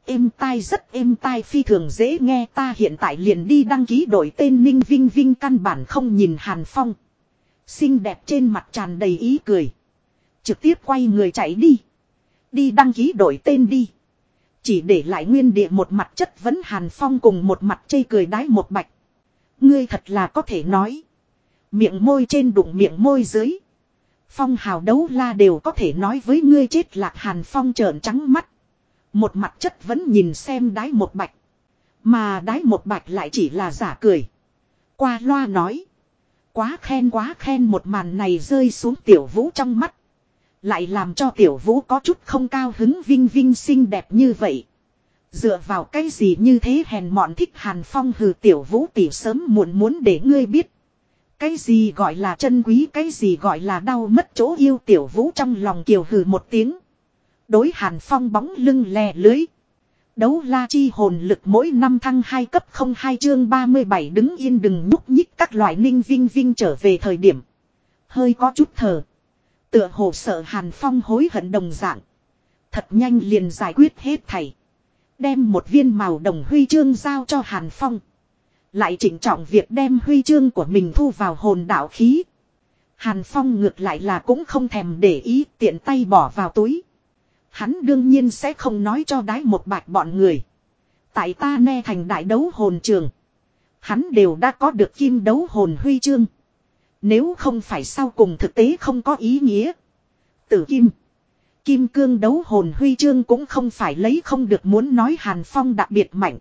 Êm tai rất êm tai phi thường dễ nghe, ta hiện tại liền đi đăng ký đổi tên Ninh Vinh Vinh, căn bản không nhìn Hàn Phong. Xinh đẹp trên mặt tràn đầy ý cười. Trực tiếp quay người chạy đi. Đi đăng ký đổi tên đi. Chỉ để lại nguyên địa một mặt chất vấn Hàn Phong cùng một mặt chây cười đái một bạch. Ngươi thật là có thể nói. Miệng môi trên đụng miệng môi dưới. Phong hào đấu la đều có thể nói với ngươi chết lạc Hàn Phong trợn trắng mắt. Một mặt chất vẫn nhìn xem đái một bạch. Mà đái một bạch lại chỉ là giả cười. Qua loa nói. Quá khen quá khen một màn này rơi xuống tiểu vũ trong mắt. Lại làm cho tiểu vũ có chút không cao hứng vinh vinh xinh đẹp như vậy. Dựa vào cái gì như thế hèn mọn thích hàn phong hừ tiểu vũ tỉ sớm muộn muốn để ngươi biết. Cái gì gọi là chân quý, cái gì gọi là đau mất chỗ yêu tiểu vũ trong lòng kiều hừ một tiếng. Đối hàn phong bóng lưng lè lưới. Đấu la chi hồn lực mỗi năm thăng 2 cấp 02 chương 37 đứng yên đừng nhúc nhích các loại ninh vinh vinh trở về thời điểm. Hơi có chút thở. Tựa hồ sợ Hàn Phong hối hận đồng dạng. Thật nhanh liền giải quyết hết thầy. Đem một viên màu đồng huy chương giao cho Hàn Phong. Lại chỉnh trọng việc đem huy chương của mình thu vào hồn đạo khí. Hàn Phong ngược lại là cũng không thèm để ý, tiện tay bỏ vào túi. Hắn đương nhiên sẽ không nói cho đái một bạch bọn người. Tại ta nghe thành đại đấu hồn trường. Hắn đều đã có được kim đấu hồn huy chương. Nếu không phải sau cùng thực tế không có ý nghĩa. Tử kim. Kim cương đấu hồn huy chương cũng không phải lấy không được muốn nói Hàn Phong đặc biệt mạnh.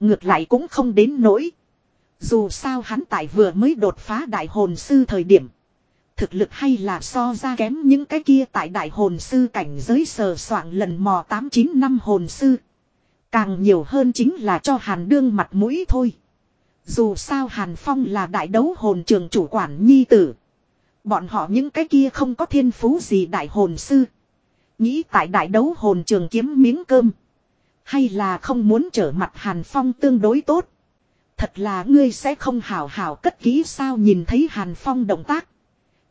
Ngược lại cũng không đến nỗi. Dù sao hắn tại vừa mới đột phá đại hồn sư thời điểm. Thực lực hay là so ra kém những cái kia tại đại hồn sư cảnh giới sờ soạn lần mò 8-9 năm hồn sư. Càng nhiều hơn chính là cho Hàn đương mặt mũi thôi. Dù sao Hàn Phong là đại đấu hồn trường chủ quản nhi tử. Bọn họ những cái kia không có thiên phú gì đại hồn sư. Nghĩ tại đại đấu hồn trường kiếm miếng cơm. Hay là không muốn trở mặt Hàn Phong tương đối tốt. Thật là ngươi sẽ không hảo hảo cất kỹ sao nhìn thấy Hàn Phong động tác.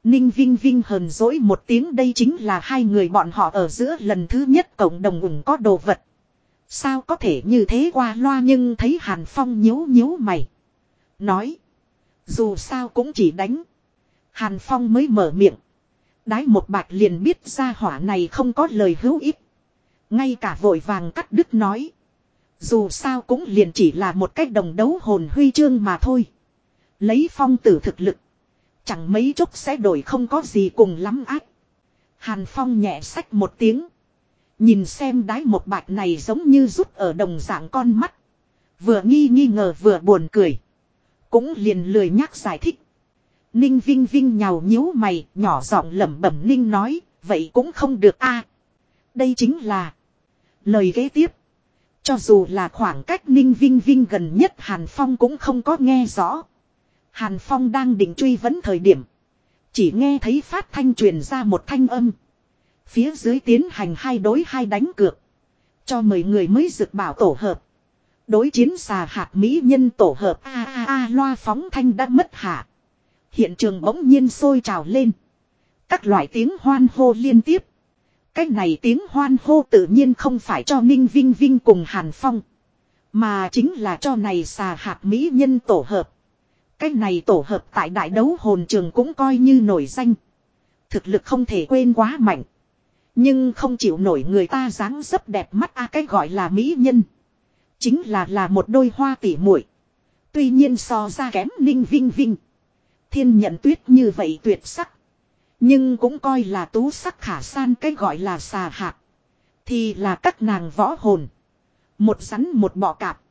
Ninh Vinh Vinh hờn dỗi một tiếng, đây chính là hai người bọn họ ở giữa lần thứ nhất cộng đồng ủng có đồ vật. Sao có thể như thế qua loa nhưng thấy Hàn Phong nhíu nhíu mày. Nói. Dù sao cũng chỉ đánh. Hàn Phong mới mở miệng. Đái một bạch liền biết ra hỏa này không có lời hữu ích. Ngay cả vội vàng cắt đứt nói. Dù sao cũng liền chỉ là một cách đồng đấu hồn huy chương mà thôi. Lấy phong tử thực lực. Chẳng mấy chốc sẽ đổi không có gì cùng lắm ác. Hàn Phong nhẹ sách một tiếng. Nhìn xem đái một bạch này giống như rút ở đồng dạng con mắt. Vừa nghi nghi ngờ vừa buồn cười. Cũng liền lười nhắc giải thích. Ninh Vinh Vinh nhào nhíu mày, nhỏ giọng lẩm bẩm Ninh nói, vậy cũng không được a. đây chính là lời kế tiếp. Cho dù là khoảng cách Ninh Vinh Vinh gần nhất Hàn Phong cũng không có nghe rõ. Hàn Phong đang định truy vấn thời điểm. Chỉ nghe thấy phát thanh truyền ra một thanh âm. Phía dưới tiến hành hai đối hai đánh cược. Cho mời người mới dược bảo tổ hợp. Đối chiến xà hạt mỹ nhân tổ hợp a a a, loa phóng thanh đã mất hạ. Hiện trường bỗng nhiên sôi trào lên. Các loại tiếng hoan hô liên tiếp. cách này tiếng hoan hô tự nhiên không phải cho Ninh Vinh Vinh cùng Hàn Phong. Mà chính là cho này xà hạt mỹ nhân tổ hợp. Cái này tổ hợp tại đại đấu hồn trường cũng coi như nổi danh. Thực lực không thể quên quá mạnh. Nhưng không chịu nổi người ta dáng dấp đẹp mắt a, cái gọi là mỹ nhân. Chính là là một đôi hoa tỉ muội. Tuy nhiên so ra kém ninh vinh vinh. Thiên nhận tuyết như vậy tuyệt sắc. Nhưng cũng coi là tú sắc khả san cái gọi là xà hạc. Thì là các nàng võ hồn. Một rắn một bọ cạp.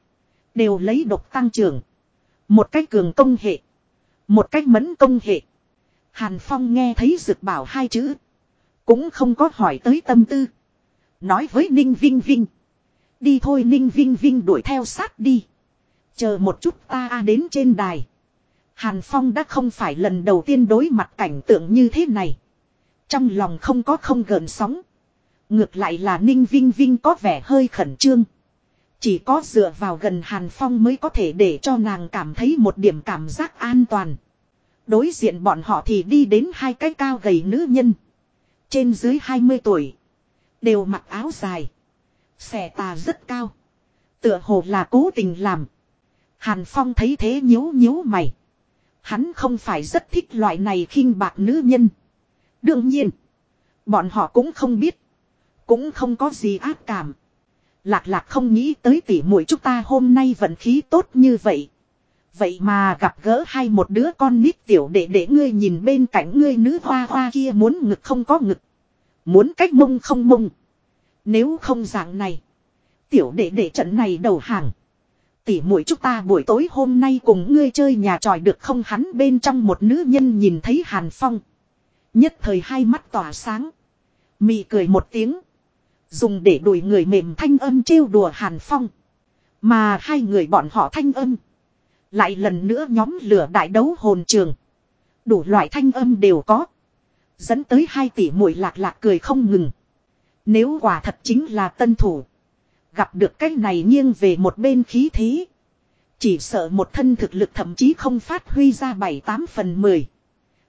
Đều lấy độc tăng trưởng. Một cách cường công hệ. Một cách mẫn công hệ. Hàn Phong nghe thấy dược bảo hai chữ. Cũng không có hỏi tới tâm tư. Nói với Ninh Vinh Vinh. Đi thôi Ninh Vinh Vinh đuổi theo sát đi. Chờ một chút ta đến trên đài. Hàn Phong đã không phải lần đầu tiên đối mặt cảnh tượng như thế này. Trong lòng không có không gợn sóng. Ngược lại là Ninh Vinh Vinh có vẻ hơi khẩn trương. Chỉ có dựa vào gần Hàn Phong mới có thể để cho nàng cảm thấy một điểm cảm giác an toàn. Đối diện bọn họ thì đi đến hai cái cao gầy nữ nhân. Trên dưới 20 tuổi. Đều mặc áo dài. Xẻ tà rất cao. Tựa hồ là cố tình làm. Hàn Phong thấy thế nhíu nhíu mày. Hắn không phải rất thích loại này khinh bạc nữ nhân. Đương nhiên. Bọn họ cũng không biết. Cũng không có gì ác cảm. Lạc lạc không nghĩ tới tỉ muội chúng ta hôm nay vận khí tốt như vậy. Vậy mà gặp gỡ hai một đứa con nít tiểu để để ngươi nhìn bên cạnh ngươi nữ hoa hoa kia muốn ngực không có ngực. Muốn cách mông không mông. Nếu không dạng này. Tiểu đệ đệ trận này đầu hàng. Tỉ muội chúng ta buổi tối hôm nay cùng ngươi chơi nhà tròi được không hắn bên trong một nữ nhân nhìn thấy Hàn Phong. Nhất thời hai mắt tỏa sáng. Mị cười một tiếng. Dùng để đuổi người mềm thanh âm trêu đùa Hàn Phong. Mà hai người bọn họ thanh âm. Lại lần nữa nhóm lửa đại đấu hồn trường. Đủ loại thanh âm đều có. Dẫn tới hai tỷ muội lạc lạc cười không ngừng. Nếu quả thật chính là tân thủ. Gặp được cái này nghiêng về một bên khí thế. Chỉ sợ một thân thực lực thậm chí không phát huy ra bảy tám phần mười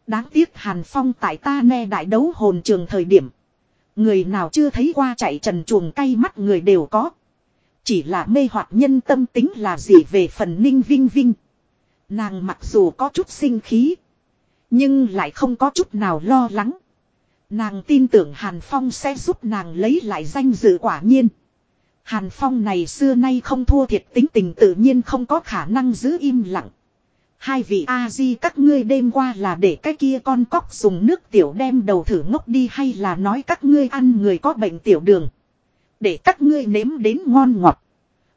Đáng tiếc Hàn Phong tại ta nghe đại đấu hồn trường thời điểm. Người nào chưa thấy qua chạy trần chuồng cay mắt người đều có. Chỉ là mê hoặc nhân tâm tính là gì về phần ninh vinh vinh. Nàng mặc dù có chút sinh khí. Nhưng lại không có chút nào lo lắng. Nàng tin tưởng Hàn Phong sẽ giúp nàng lấy lại danh dự quả nhiên. Hàn Phong này xưa nay không thua thiệt tính tình tự nhiên không có khả năng giữ im lặng. Hai vị A-di các ngươi đêm qua là để cái kia con cóc dùng nước tiểu đem đầu thử ngốc đi hay là nói các ngươi ăn người có bệnh tiểu đường. Để các ngươi nếm đến ngon ngọt.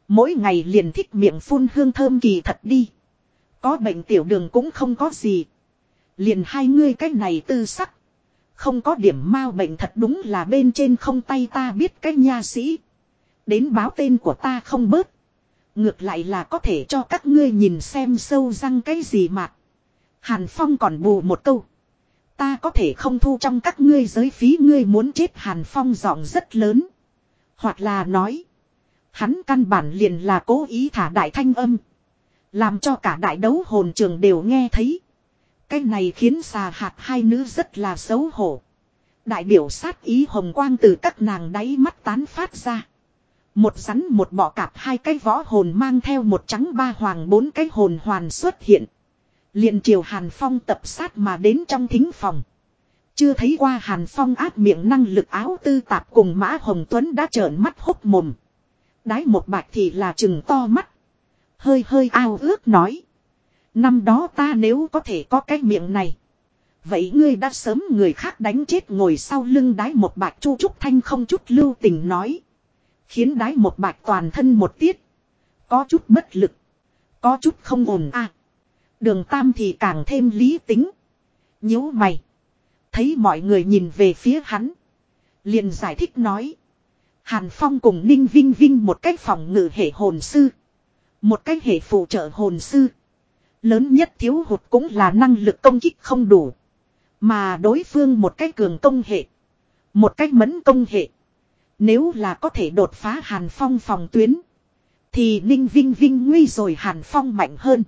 Mỗi ngày liền thích miệng phun hương thơm kỳ thật đi. Có bệnh tiểu đường cũng không có gì. Liền hai ngươi cái này tư sắc. Không có điểm mau bệnh thật đúng là bên trên không tay ta biết cái nha sĩ. Đến báo tên của ta không bớt. Ngược lại là có thể cho các ngươi nhìn xem sâu răng cái gì mà. Hàn Phong còn bù một câu. Ta có thể không thu trong các ngươi giới phí, ngươi muốn chết Hàn Phong giọng rất lớn. Hoặc là nói. Hắn căn bản liền là cố ý thả đại thanh âm. Làm cho cả đại đấu hồn trường đều nghe thấy. Cái này khiến xà hạt hai nữ rất là xấu hổ. Đại biểu sát ý hồng quang từ các nàng đáy mắt tán phát ra. Một rắn một bọ cạp hai cái võ hồn mang theo một trắng ba hoàng bốn cái hồn hoàn xuất hiện. liền triều Hàn Phong tập sát mà đến trong thính phòng. Chưa thấy qua Hàn Phong áp miệng năng lực áo tư tạp cùng Mã Hồng Tuấn đã trợn mắt hốc mồm. Đái một bạch thì là chừng to mắt. Hơi hơi ao ước nói. Năm đó ta nếu có thể có cái miệng này. Vậy ngươi đã sớm người khác đánh chết ngồi sau lưng đái một bạch chu trúc thanh không chút lưu tình nói. Khiến đái một bạch toàn thân một tiết. Có chút bất lực. Có chút không ổn à. Đường tam thì càng thêm lý tính. nhíu mày. Thấy mọi người nhìn về phía hắn. liền giải thích nói. Hàn Phong cùng Ninh Vinh Vinh một cách phòng ngự hệ hồn sư. Một cách hệ phụ trợ hồn sư. Lớn nhất thiếu hụt cũng là năng lực công kích không đủ. Mà đối phương một cách cường công hệ. Một cách mẫn công hệ. Nếu là có thể đột phá Hàn Phong phòng tuyến. Thì Ninh Vinh Vinh nguy rồi Hàn Phong mạnh hơn.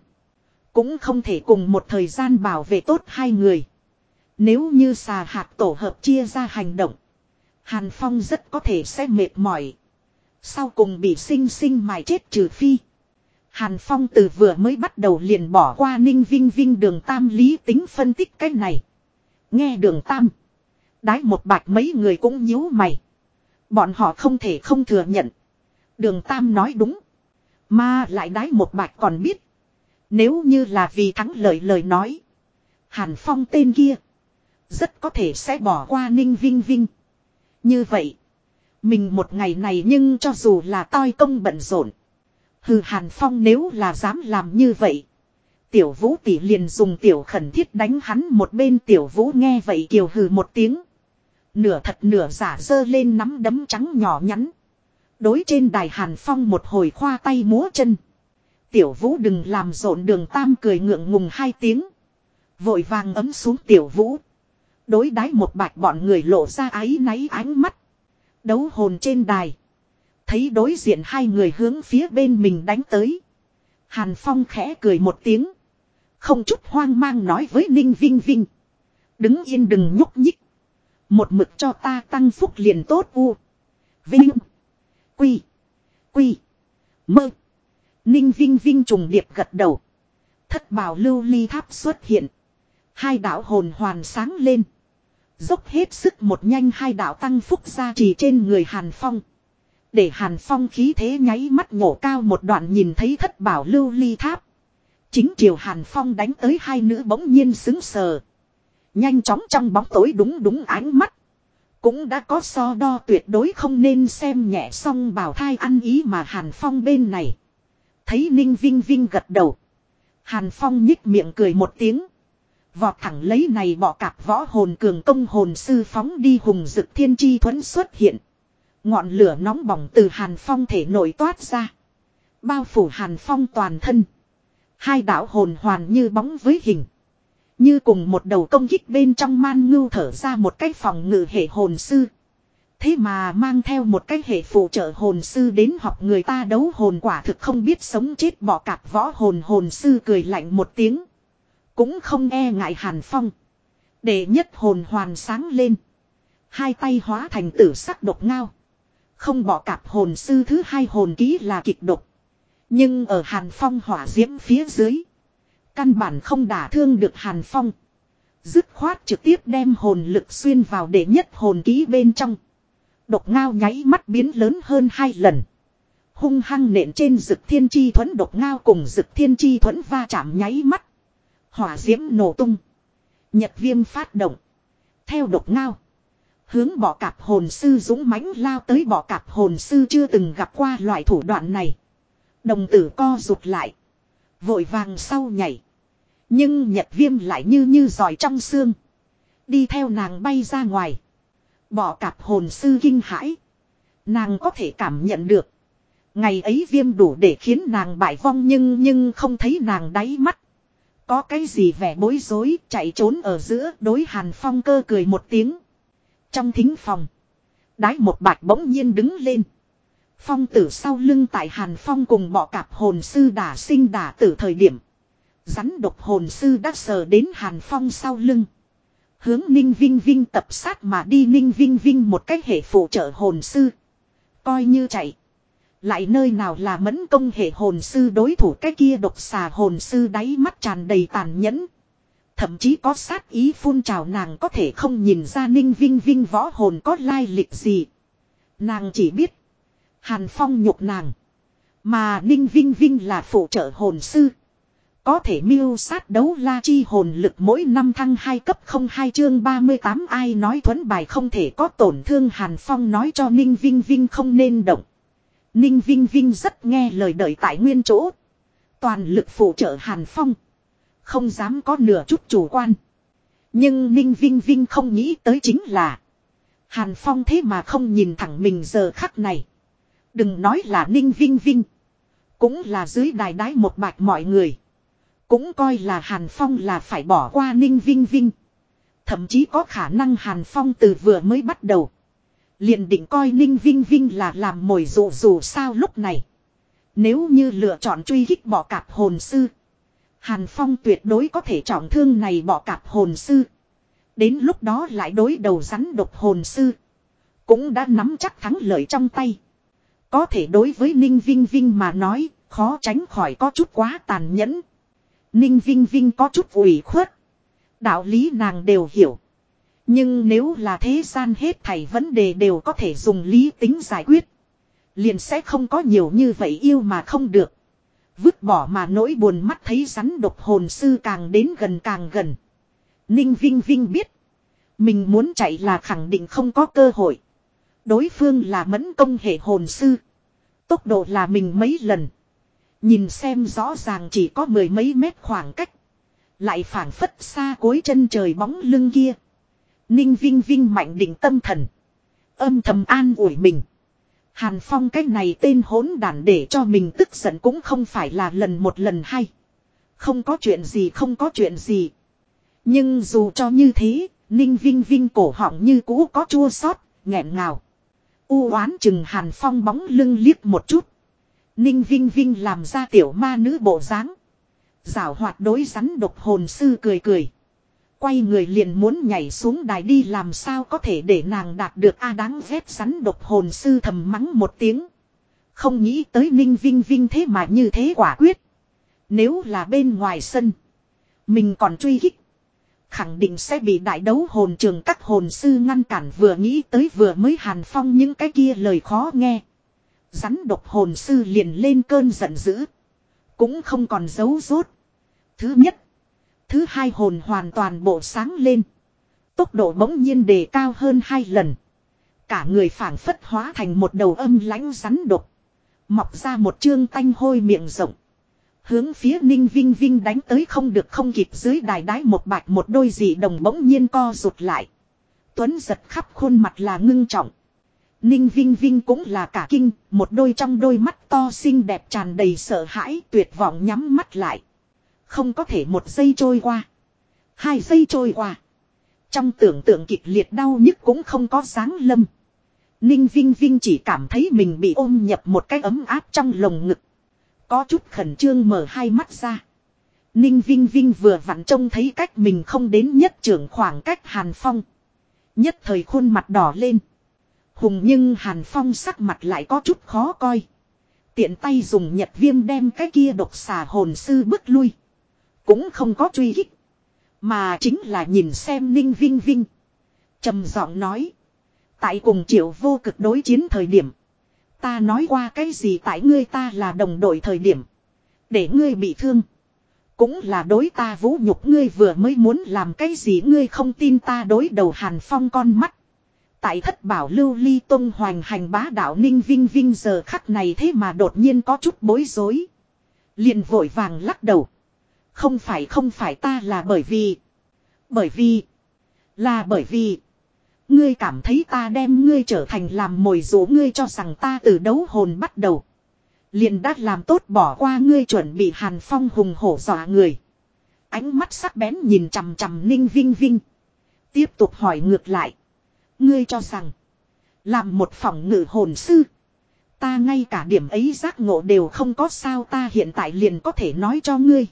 Cũng không thể cùng một thời gian bảo vệ tốt hai người. Nếu như xà hạt tổ hợp chia ra hành động. Hàn Phong rất có thể sẽ mệt mỏi. Sau cùng bị sinh sinh mài chết trừ phi. Hàn Phong từ vừa mới bắt đầu liền bỏ qua ninh vinh vinh đường tam lý tính phân tích cái này. Nghe đường tam. Đái một bạch mấy người cũng nhíu mày. Bọn họ không thể không thừa nhận. Đường tam nói đúng. Mà lại đái một bạch còn biết. Nếu như là vì thắng lợi lời nói. Hàn Phong tên kia. Rất có thể sẽ bỏ qua ninh vinh vinh. Như vậy. Mình một ngày này nhưng cho dù là toi công bận rộn. Hừ Hàn Phong nếu là dám làm như vậy. Tiểu vũ tỷ liền dùng tiểu khẩn thiết đánh hắn một bên tiểu vũ nghe vậy kiều hừ một tiếng. Nửa thật nửa giả dơ lên nắm đấm trắng nhỏ nhắn. Đối trên đài Hàn Phong một hồi khoa tay múa chân. Tiểu vũ đừng làm rộn đường tam cười ngượng ngùng hai tiếng. Vội vàng ấm xuống tiểu vũ. Đối đái một bạch bọn người lộ ra áy náy ánh mắt. Đấu hồn trên đài. Thấy đối diện hai người hướng phía bên mình đánh tới. Hàn Phong khẽ cười một tiếng. Không chút hoang mang nói với Ninh Vinh Vinh. Đứng yên đừng nhúc nhích. Một mực cho ta tăng phúc liền tốt u. Vinh. Quy. Quy. Mơ. Ninh Vinh Vinh trùng điệp gật đầu. Thất bảo lưu ly tháp xuất hiện. Hai đạo hồn hoàn sáng lên. Dốc hết sức một nhanh hai đạo tăng phúc ra chỉ trên người Hàn Phong. Để Hàn Phong khí thế nháy mắt nhổ cao một đoạn nhìn thấy thất bảo lưu ly tháp. Chính chiều Hàn Phong đánh tới hai nữ bỗng nhiên xứng sờ. Nhanh chóng trong bóng tối đúng đúng ánh mắt. Cũng đã có so đo tuyệt đối không nên xem nhẹ xong bảo thai ăn ý mà Hàn Phong bên này. Thấy Ninh Vinh Vinh gật đầu. Hàn Phong nhích miệng cười một tiếng. Vọt thẳng lấy này bỏ cạp võ hồn cường công hồn sư phóng đi hùng dực thiên chi thuẫn xuất hiện. Ngọn lửa nóng bỏng từ Hàn Phong thể nổi toát ra. Bao phủ Hàn Phong toàn thân. Hai đạo hồn hoàn như bóng với hình. Như cùng một đầu công kích bên trong man ngưu thở ra một cái phòng ngự hệ hồn sư. Thế mà mang theo một cái hệ phụ trợ hồn sư đến học người ta đấu hồn quả thực không biết sống chết bỏ cạp võ hồn hồn sư cười lạnh một tiếng. Cũng không e ngại Hàn Phong. Để nhất hồn hoàn sáng lên. Hai tay hóa thành tử sắc độc ngao. Không bỏ cạp hồn sư thứ hai hồn ký là kịch độc. Nhưng ở hàn phong hỏa diễm phía dưới. Căn bản không đả thương được hàn phong. Dứt khoát trực tiếp đem hồn lực xuyên vào để nhất hồn ký bên trong. Độc ngao nháy mắt biến lớn hơn hai lần. Hung hăng nện trên rực thiên chi thuẫn độc ngao cùng rực thiên chi thuẫn va chạm nháy mắt. Hỏa diễm nổ tung. Nhật viêm phát động. Theo độc ngao. Hướng bỏ cạp hồn sư dũng mãnh lao tới bỏ cạp hồn sư chưa từng gặp qua loại thủ đoạn này. Đồng tử co rụt lại. Vội vàng sau nhảy. Nhưng nhật viêm lại như như giỏi trong xương. Đi theo nàng bay ra ngoài. Bỏ cạp hồn sư kinh hãi. Nàng có thể cảm nhận được. Ngày ấy viêm đủ để khiến nàng bại vong nhưng nhưng không thấy nàng đáy mắt. Có cái gì vẻ bối rối chạy trốn ở giữa đối hàn phong cơ cười một tiếng. Trong thính phòng. Đái một bạch bỗng nhiên đứng lên. Phong tử sau lưng tại hàn phong cùng bọ cạp hồn sư đả sinh đả tử thời điểm. Rắn độc hồn sư đã sờ đến hàn phong sau lưng. Hướng ninh vinh vinh tập sát mà đi ninh vinh vinh một cách hệ phụ trợ hồn sư. Coi như chạy. Lại nơi nào là mẫn công hệ hồn sư đối thủ cái kia độc xà hồn sư đáy mắt tràn đầy tàn nhẫn. Thậm chí có sát ý phun trào nàng có thể không nhìn ra ninh vinh vinh võ hồn có lai lịch gì. Nàng chỉ biết. Hàn Phong nhục nàng. Mà ninh vinh vinh là phụ trợ hồn sư. Có thể miêu sát đấu la chi hồn lực mỗi năm thăng 2 cấp 02 chương 38 ai nói thuấn bài không thể có tổn thương Hàn Phong nói cho Ninh Vinh Vinh không nên động. Ninh Vinh Vinh rất nghe lời đợi tại nguyên chỗ. Toàn lực phụ trợ Hàn Phong. Không dám có nửa chút chủ quan. Nhưng Ninh Vinh Vinh không nghĩ tới chính là. Hàn Phong thế mà không nhìn thẳng mình giờ khắc này. Đừng nói là Ninh Vinh Vinh. Cũng là dưới đài đái một bạch mọi người. Cũng coi là Hàn Phong là phải bỏ qua Ninh Vinh Vinh. Thậm chí có khả năng Hàn Phong từ vừa mới bắt đầu. Liền định coi Ninh Vinh Vinh là làm mồi dụ dù sao lúc này. Nếu như lựa chọn truy kích bỏ cạp hồn sư. Hàn Phong tuyệt đối có thể trọng thương này bỏ cạp hồn sư. Đến lúc đó lại đối đầu rắn độc hồn sư. Cũng đã nắm chắc thắng lợi trong tay. Có thể đối với Ninh Vinh Vinh mà nói, khó tránh khỏi có chút quá tàn nhẫn. Ninh Vinh Vinh có chút ủy khuất. Đạo lý nàng đều hiểu. Nhưng nếu là thế gian hết thảy vấn đề đều có thể dùng lý tính giải quyết. Liền sẽ không có nhiều như vậy yêu mà không được. Vứt bỏ mà nỗi buồn mắt thấy rắn độc hồn sư càng đến gần càng gần. Ninh Vinh Vinh biết. Mình muốn chạy là khẳng định không có cơ hội. Đối phương là mẫn công hệ hồn sư. Tốc độ là mình mấy lần. Nhìn xem rõ ràng chỉ có mười mấy mét khoảng cách. Lại phảng phất xa cối chân trời bóng lưng kia. Ninh Vinh Vinh mạnh định tâm thần. Âm thầm an ủi mình. Hàn Phong cái này tên hỗn đản để cho mình tức giận cũng không phải là lần một lần hay. Không có chuyện gì không có chuyện gì. Nhưng dù cho như thế, Ninh Vinh Vinh cổ họng như cũ có chua xót, nghẹn ngào. U oán chừng Hàn Phong bóng lưng liếc một chút. Ninh Vinh Vinh làm ra tiểu ma nữ bộ dáng. Giảo hoạt đối rắn độc hồn sư cười cười. Quay người liền muốn nhảy xuống đài đi làm sao có thể để nàng đạt được A đáng ghét rắn độc hồn sư thầm mắng một tiếng. Không nghĩ tới Ninh Vinh Vinh thế mà như thế quả quyết. Nếu là bên ngoài sân. Mình còn truy kích. Khẳng định sẽ bị đại đấu hồn trường các hồn sư ngăn cản vừa nghĩ tới vừa mới hàn phong những cái kia lời khó nghe. Rắn độc hồn sư liền lên cơn giận dữ. Cũng không còn giấu rốt. Thứ nhất. Thứ hai hồn hoàn toàn bộ sáng lên. Tốc độ bỗng nhiên đề cao hơn hai lần. Cả người phảng phất hóa thành một đầu âm lãnh rắn độc. Mọc ra một chương tanh hôi miệng rộng. Hướng phía ninh vinh vinh đánh tới không được không kịp dưới đài đái một bạch một đôi dị đồng bỗng nhiên co rụt lại. Tuấn giật khắp khuôn mặt là ngưng trọng. Ninh Vinh Vinh cũng là cả kinh, một đôi trong đôi mắt to xinh đẹp tràn đầy sợ hãi tuyệt vọng nhắm mắt lại. Không có thể một giây trôi qua. Hai giây trôi qua. Trong tưởng tượng kịch liệt đau nhức cũng không có dáng lâm. Ninh Vinh Vinh chỉ cảm thấy mình bị ôm nhập một cái ấm áp trong lồng ngực. Có chút khẩn trương mở hai mắt ra. Ninh Vinh Vinh vừa vặn trông thấy cách mình không đến nhất trưởng khoảng cách Hàn Phong. Nhất thời khuôn mặt đỏ lên. Hùng nhưng Hàn Phong sắc mặt lại có chút khó coi. Tiện tay dùng nhật viêm đem cái kia độc xà hồn sư bước lui. Cũng không có truy hích. Mà chính là nhìn xem Ninh Vinh Vinh. trầm giọng nói. Tại cùng triệu vô cực đối chiến thời điểm. Ta nói qua cái gì tại ngươi ta là đồng đội thời điểm. Để ngươi bị thương. Cũng là đối ta vũ nhục ngươi vừa mới muốn làm cái gì ngươi không tin ta đối đầu hàn phong con mắt. Tại thất bảo lưu ly tông hoành hành bá đạo ninh vinh vinh giờ khắc này thế mà đột nhiên có chút bối rối. liền vội vàng lắc đầu. Không phải không phải ta là bởi vì. Bởi vì. Là bởi vì. Ngươi cảm thấy ta đem ngươi trở thành làm mồi dỗ ngươi cho rằng ta từ đấu hồn bắt đầu. Liền đã làm tốt bỏ qua ngươi chuẩn bị hàn phong hùng hổ dọa người. Ánh mắt sắc bén nhìn chằm chằm ninh vinh vinh. Tiếp tục hỏi ngược lại. Ngươi cho rằng. Làm một phòng ngự hồn sư. Ta ngay cả điểm ấy giác ngộ đều không có sao ta hiện tại liền có thể nói cho ngươi.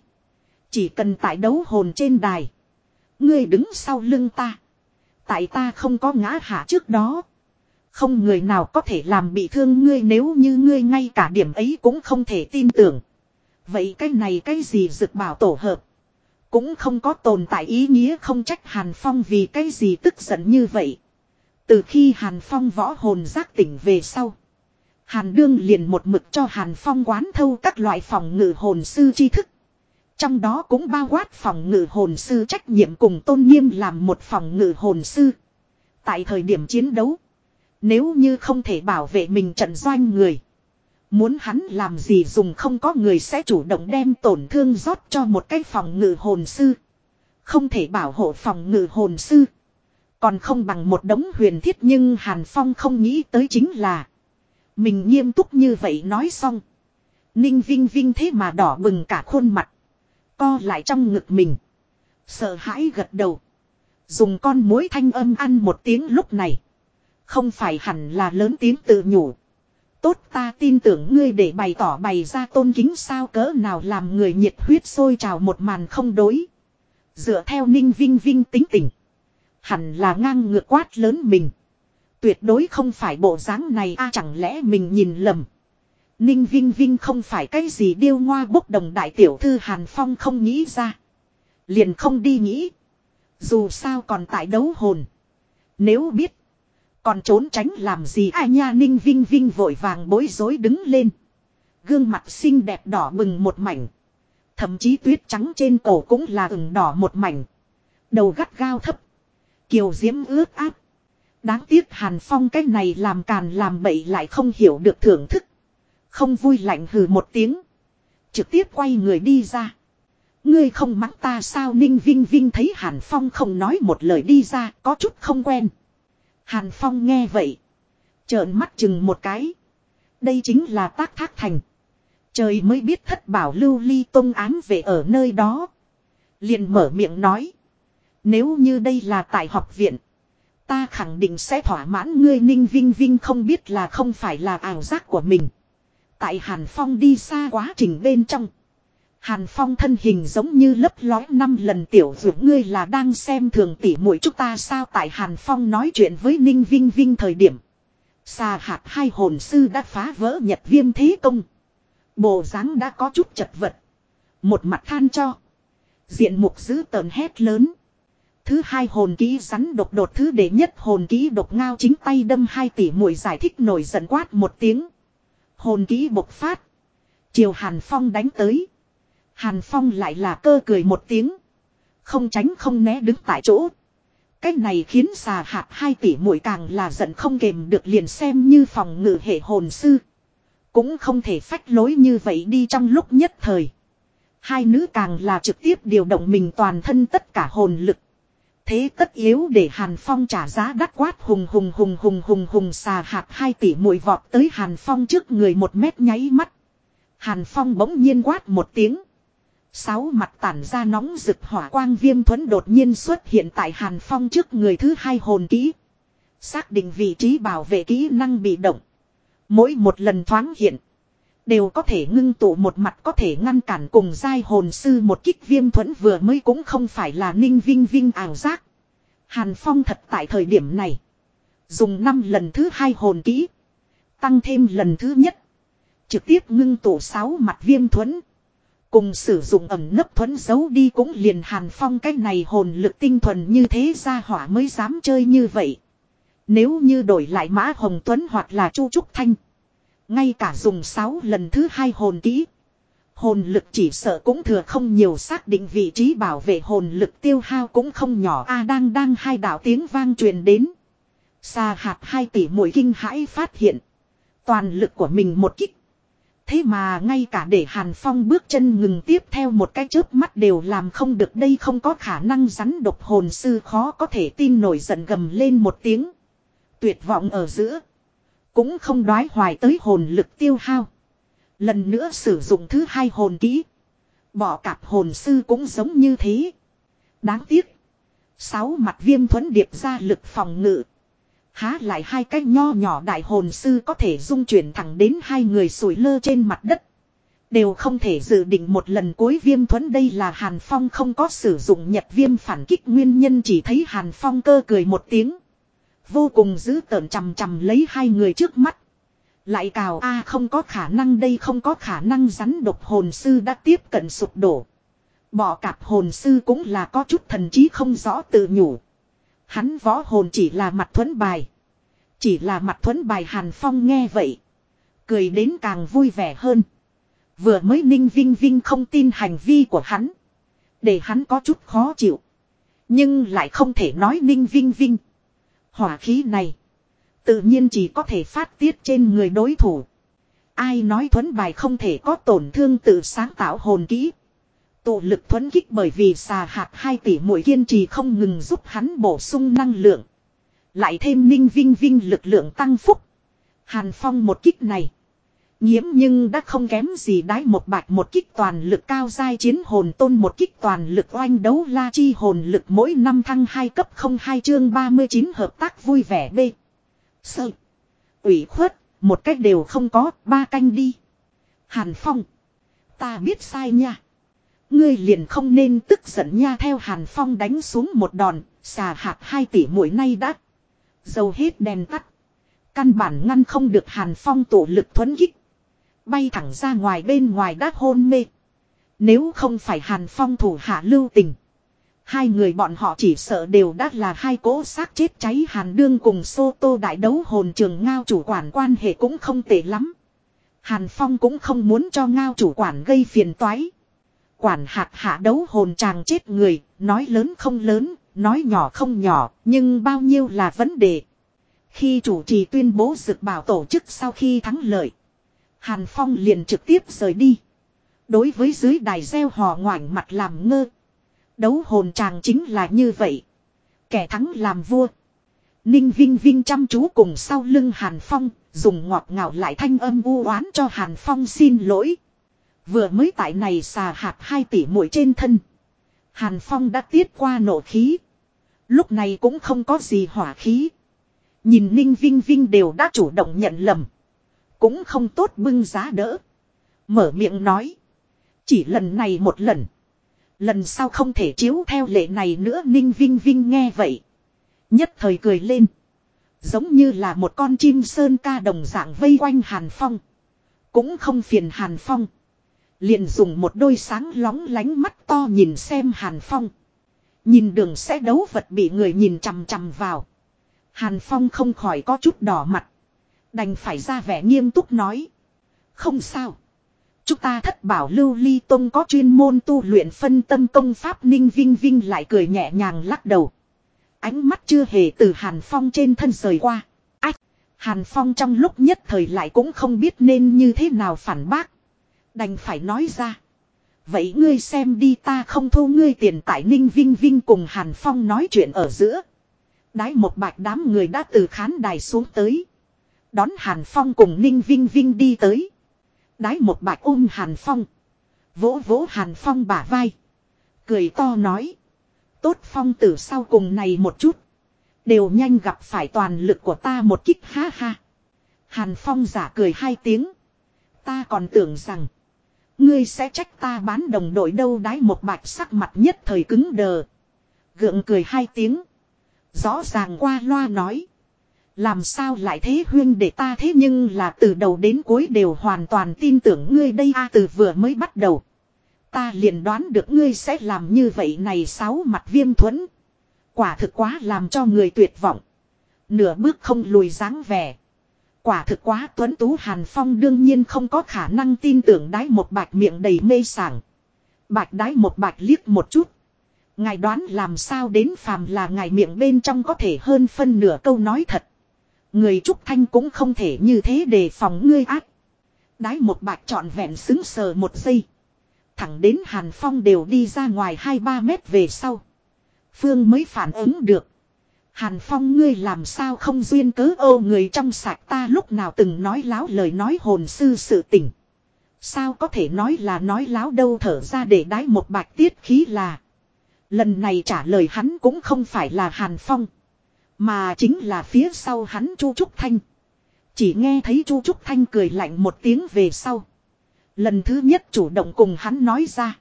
Chỉ cần tại đấu hồn trên đài. Ngươi đứng sau lưng ta. Tại ta không có ngã hạ trước đó. Không người nào có thể làm bị thương ngươi nếu như ngươi ngay cả điểm ấy cũng không thể tin tưởng. Vậy cái này cái gì dực bảo tổ hợp. Cũng không có tồn tại ý nghĩa không trách Hàn Phong vì cái gì tức giận như vậy. Từ khi Hàn Phong võ hồn giác tỉnh về sau. Hàn Đương liền một mực cho Hàn Phong quán thâu các loại phòng ngự hồn sư tri thức. Trong đó cũng bao quát phòng ngự hồn sư trách nhiệm cùng tôn nghiêm làm một phòng ngự hồn sư. Tại thời điểm chiến đấu. Nếu như không thể bảo vệ mình trận doanh người. Muốn hắn làm gì dùng không có người sẽ chủ động đem tổn thương rót cho một cái phòng ngự hồn sư. Không thể bảo hộ phòng ngự hồn sư. Còn không bằng một đống huyền thiết nhưng Hàn Phong không nghĩ tới chính là. Mình nghiêm túc như vậy nói xong. Ninh Vinh Vinh thế mà đỏ bừng cả khuôn mặt. Co lại trong ngực mình. Sợ hãi gật đầu. Dùng con mối thanh âm ăn một tiếng lúc này. Không phải hẳn là lớn tiếng tự nhủ. Tốt ta tin tưởng ngươi để bày tỏ bày ra tôn kính sao cỡ nào làm người nhiệt huyết sôi trào một màn không đối. Dựa theo ninh vinh vinh tính tình. Hẳn là ngang ngược quát lớn mình. Tuyệt đối không phải bộ dáng này, a, chẳng lẽ mình nhìn lầm. Ninh Vinh Vinh không phải cái gì điêu ngoa bốc đồng đại tiểu thư Hàn Phong không nghĩ ra. Liền không đi nghĩ. Dù sao còn tại đấu hồn. Nếu biết. Còn trốn tránh làm gì ai nha Ninh Vinh Vinh vội vàng bối rối đứng lên. Gương mặt xinh đẹp đỏ bừng một mảnh. Thậm chí tuyết trắng trên cổ cũng là ửng đỏ một mảnh. Đầu gắt gao thấp. Kiều diễm ướt áp. Đáng tiếc Hàn Phong cái này làm càn làm bậy lại không hiểu được thưởng thức. Không vui lạnh hừ một tiếng. Trực tiếp quay người đi ra. Ngươi không mắng ta sao Ninh Vinh Vinh thấy Hàn Phong không nói một lời đi ra, có chút không quen. Hàn Phong nghe vậy. Trợn mắt chừng một cái. Đây chính là tác thác thành. Trời mới biết thất bảo lưu ly tông án về ở nơi đó. Liền mở miệng nói. Nếu như đây là tại học viện. Ta khẳng định sẽ thỏa mãn ngươi ninh vinh vinh không biết là không phải là ảo giác của mình. Tại Hàn Phong đi xa quá trình bên trong. Hàn Phong thân hình giống như lấp lói năm lần tiểu dụ ngươi là đang xem thường tỉ mũi chúng ta sao tại Hàn Phong nói chuyện với Ninh Vinh Vinh thời điểm. Xà hạt hai hồn sư đã phá vỡ nhật viêm thế công. Bộ dáng đã có chút chật vật. Một mặt than cho. Diện mục giữ tờn hét lớn. Thứ hai hồn ký rắn độc đột, thứ đệ nhất hồn ký độc ngao chính tay đâm hai tỷ mũi giải thích nổi giận quát một tiếng. Hồn ký bộc phát. Chiều Hàn Phong đánh tới. Hàn Phong lại là cơ cười một tiếng. Không tránh không né đứng tại chỗ. Cách này khiến xà hạt hai tỷ mũi càng là giận không kềm được liền xem như phòng ngự hệ hồn sư. Cũng không thể phách lối như vậy đi trong lúc nhất thời. Hai nữ càng là trực tiếp điều động mình toàn thân tất cả hồn lực. Thế tất yếu để Hàn Phong trả giá đắt quát hùng hùng hùng hùng hùng hùng xà hạt hai tỷ mũi vọt tới Hàn Phong trước người một mét nháy mắt. Hàn Phong bỗng nhiên quát một tiếng. Sáu mặt tản ra nóng rực hỏa quang viêm thuẫn đột nhiên xuất hiện tại Hàn Phong trước người thứ hai hồn kỹ. Xác định vị trí bảo vệ kỹ năng bị động. Mỗi một lần thoáng hiện. Đều có thể ngưng tụ một mặt có thể ngăn cản cùng giai hồn sư một kích viêm thuẫn vừa mới cũng không phải là ninh vinh vinh ảo giác. Hàn Phong thật tại thời điểm này. Dùng năm lần thứ hai hồn kỹ. Tăng thêm lần thứ nhất. Trực tiếp ngưng tụ sáu mặt viêm thuẫn. Cùng sử dụng ẩm nấp thuẫn giấu đi cũng liền Hàn Phong cái này hồn lực tinh thuần như thế ra hỏa mới dám chơi như vậy. Nếu như đổi lại Mã Hồng Tuấn hoặc là Chu Trúc Thanh. Ngay cả dùng 6 lần thứ hai hồn kỹ. Hồn lực chỉ sợ cũng thừa không nhiều xác định vị trí bảo vệ hồn lực tiêu hao cũng không nhỏ. A đang đang hai đạo tiếng vang truyền đến. Xa hạt hai tỷ mũi kinh hãi phát hiện. Toàn lực của mình một kích. Thế mà ngay cả để Hàn Phong bước chân ngừng tiếp theo một cái chớp mắt đều làm không được đây không có khả năng rắn độc hồn sư khó có thể tin nổi giận gầm lên một tiếng. Tuyệt vọng ở giữa. Cũng không đoái hoài tới hồn lực tiêu hao. Lần nữa sử dụng thứ hai hồn kỹ. Bỏ cạp hồn sư cũng giống như thế. Đáng tiếc. Sáu mặt viêm thuẫn điệp ra lực phòng ngự. Há lại hai cái nho nhỏ đại hồn sư có thể dung chuyển thẳng đến hai người sủi lơ trên mặt đất. Đều không thể dự định một lần cuối viêm thuẫn đây là Hàn Phong không có sử dụng nhật viêm phản kích nguyên nhân chỉ thấy Hàn Phong cơ cười một tiếng. Vô cùng giữ tợn chằm chằm lấy hai người trước mắt. Lại cào, a, không có khả năng đây, không có khả năng rắn độc hồn sư đã tiếp cận sụp đổ. Bỏ cạp hồn sư cũng là có chút thần trí không rõ tự nhủ. Hắn võ hồn chỉ là mặt thuẫn bài. Chỉ là mặt thuẫn bài Hàn Phong nghe vậy. Cười đến càng vui vẻ hơn. Vừa mới ninh vinh vinh không tin hành vi của hắn. Để hắn có chút khó chịu. Nhưng lại không thể nói ninh vinh vinh. Hỏa khí này. Tự nhiên chỉ có thể phát tiết trên người đối thủ. Ai nói thuấn bài không thể có tổn thương tự sáng tạo hồn kỹ. Tụ lực thuấn kích bởi vì xà hạt 2 tỷ mũi kiên trì không ngừng giúp hắn bổ sung năng lượng. Lại thêm ninh vinh vinh lực lượng tăng phúc. Hàn phong một kích này. Nhiễm nhưng đã không kém gì đái một bạch một kích toàn lực cao giai chiến hồn tôn một kích toàn lực oanh đấu la chi hồn lực mỗi năm thăng 2 cấp 02 chương 39 hợp tác vui vẻ b. Sợ. ủy khuất, một cách đều không có, ba canh đi. Hàn Phong. Ta biết sai nha. Ngươi liền không nên tức giận nha theo Hàn Phong đánh xuống một đòn, xà hạt hai tỷ mỗi nay đã. Dầu hết đèn tắt. Căn bản ngăn không được Hàn Phong tổ lực thuấn kích. Bay thẳng ra ngoài bên ngoài đã hôn mê. Nếu không phải Hàn Phong thủ hạ lưu tình. Hai người bọn họ chỉ sợ đều đã là hai cỗ xác chết cháy Hàn Đương cùng Sô Tô đại đấu hồn trường ngao chủ quản quan hệ cũng không tệ lắm. Hàn Phong cũng không muốn cho ngao chủ quản gây phiền toái. Quản hạt hạ đấu hồn chàng chết người, nói lớn không lớn, nói nhỏ không nhỏ, nhưng bao nhiêu là vấn đề. Khi chủ trì tuyên bố dược bảo tổ chức sau khi thắng lợi. Hàn Phong liền trực tiếp rời đi. Đối với dưới đài gieo hò ngoảnh mặt làm ngơ. Đấu hồn chàng chính là như vậy. Kẻ thắng làm vua. Ninh Vinh Vinh chăm chú cùng sau lưng Hàn Phong, dùng ngọt ngào lại thanh âm u oán cho Hàn Phong xin lỗi. Vừa mới tại này xà hạt hai tỷ mũi trên thân. Hàn Phong đã tiết qua nổ khí. Lúc này cũng không có gì hỏa khí. Nhìn Ninh Vinh Vinh đều đã chủ động nhận lầm. Cũng không tốt bưng giá đỡ. Mở miệng nói. Chỉ lần này một lần. Lần sau không thể chiếu theo lệ này nữa, Ninh Vinh Vinh nghe vậy. Nhất thời cười lên. Giống như là một con chim sơn ca đồng dạng vây quanh Hàn Phong. Cũng không phiền Hàn Phong. Liền dùng một đôi sáng lóng lánh mắt to nhìn xem Hàn Phong. Nhìn đường sẽ đấu vật bị người nhìn chằm chằm vào. Hàn Phong không khỏi có chút đỏ mặt. Đành phải ra vẻ nghiêm túc nói. Không sao. Chúng ta thất bảo lưu ly tông có chuyên môn tu luyện phân tâm công pháp ninh vinh vinh lại cười nhẹ nhàng lắc đầu. Ánh mắt chưa hề từ Hàn Phong trên thân rời qua. Ách! Hàn Phong trong lúc nhất thời lại cũng không biết nên như thế nào phản bác. Đành phải nói ra. Vậy ngươi xem đi ta không thu ngươi tiền tại Ninh Vinh Vinh cùng Hàn Phong nói chuyện ở giữa. Đái một bạch đám người đã từ khán đài xuống tới. Đón Hàn Phong cùng Ninh Vinh Vinh đi tới. Đái một bạch ôm Hàn Phong. Vỗ vỗ Hàn Phong bả vai. Cười to nói. Tốt Phong tử sau cùng này một chút. Đều nhanh gặp phải toàn lực của ta một kích ha ha. Hàn Phong giả cười hai tiếng. Ta còn tưởng rằng. Ngươi sẽ trách ta bán đồng đội đâu đái một bạch sắc mặt nhất thời cứng đờ. Gượng cười hai tiếng. Rõ ràng qua loa nói. Làm sao lại thế huyên để ta thế nhưng là từ đầu đến cuối đều hoàn toàn tin tưởng ngươi đây a từ vừa mới bắt đầu. Ta liền đoán được ngươi sẽ làm như vậy này sáu mặt viêm thuẫn. Quả thực quá làm cho người tuyệt vọng. Nửa bước không lùi dáng vẻ. Quả thực quá tuấn tú Hàn Phong đương nhiên không có khả năng tin tưởng đái một bạch miệng đầy mê sảng. Bạch đái một bạch liếc một chút. Ngài đoán làm sao đến phàm là ngài miệng bên trong có thể hơn phân nửa câu nói thật. Người Trúc Thanh cũng không thể như thế để phòng ngươi ác. Đái một bạch trọn vẹn xứng sờ một giây. Thẳng đến Hàn Phong đều đi ra ngoài 2-3 mét về sau. Phương mới phản ứng được. Hàn Phong ngươi làm sao không duyên cớ ô người trong sạch ta lúc nào từng nói láo lời nói hồn sư sự tình. Sao có thể nói là nói láo đâu thở ra để đái một bạch tiết khí là. Lần này trả lời hắn cũng không phải là Hàn Phong. Mà chính là phía sau hắn Chu Trúc Thanh. Chỉ nghe thấy Chu Trúc Thanh cười lạnh một tiếng về sau. Lần thứ nhất chủ động cùng hắn nói ra.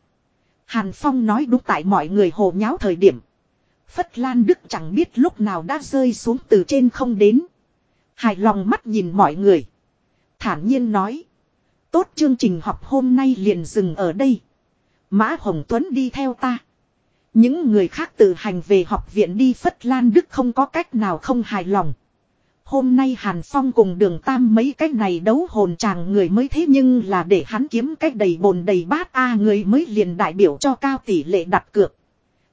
Hàn Phong nói đúng tại mọi người hồ nháo thời điểm. Phất Lan Đức chẳng biết lúc nào đã rơi xuống từ trên không đến. Hài lòng mắt nhìn mọi người. Thản nhiên nói. Tốt chương trình học hôm nay liền dừng ở đây. Mã Hồng Tuấn đi theo ta. Những người khác tự hành về học viện đi Phất Lan Đức không có cách nào không hài lòng. Hôm nay Hàn Phong cùng đường tam mấy cách này đấu hồn chàng người mới thế nhưng là để hắn kiếm cách đầy bồn đầy bát A người mới liền đại biểu cho cao tỷ lệ đặt cược.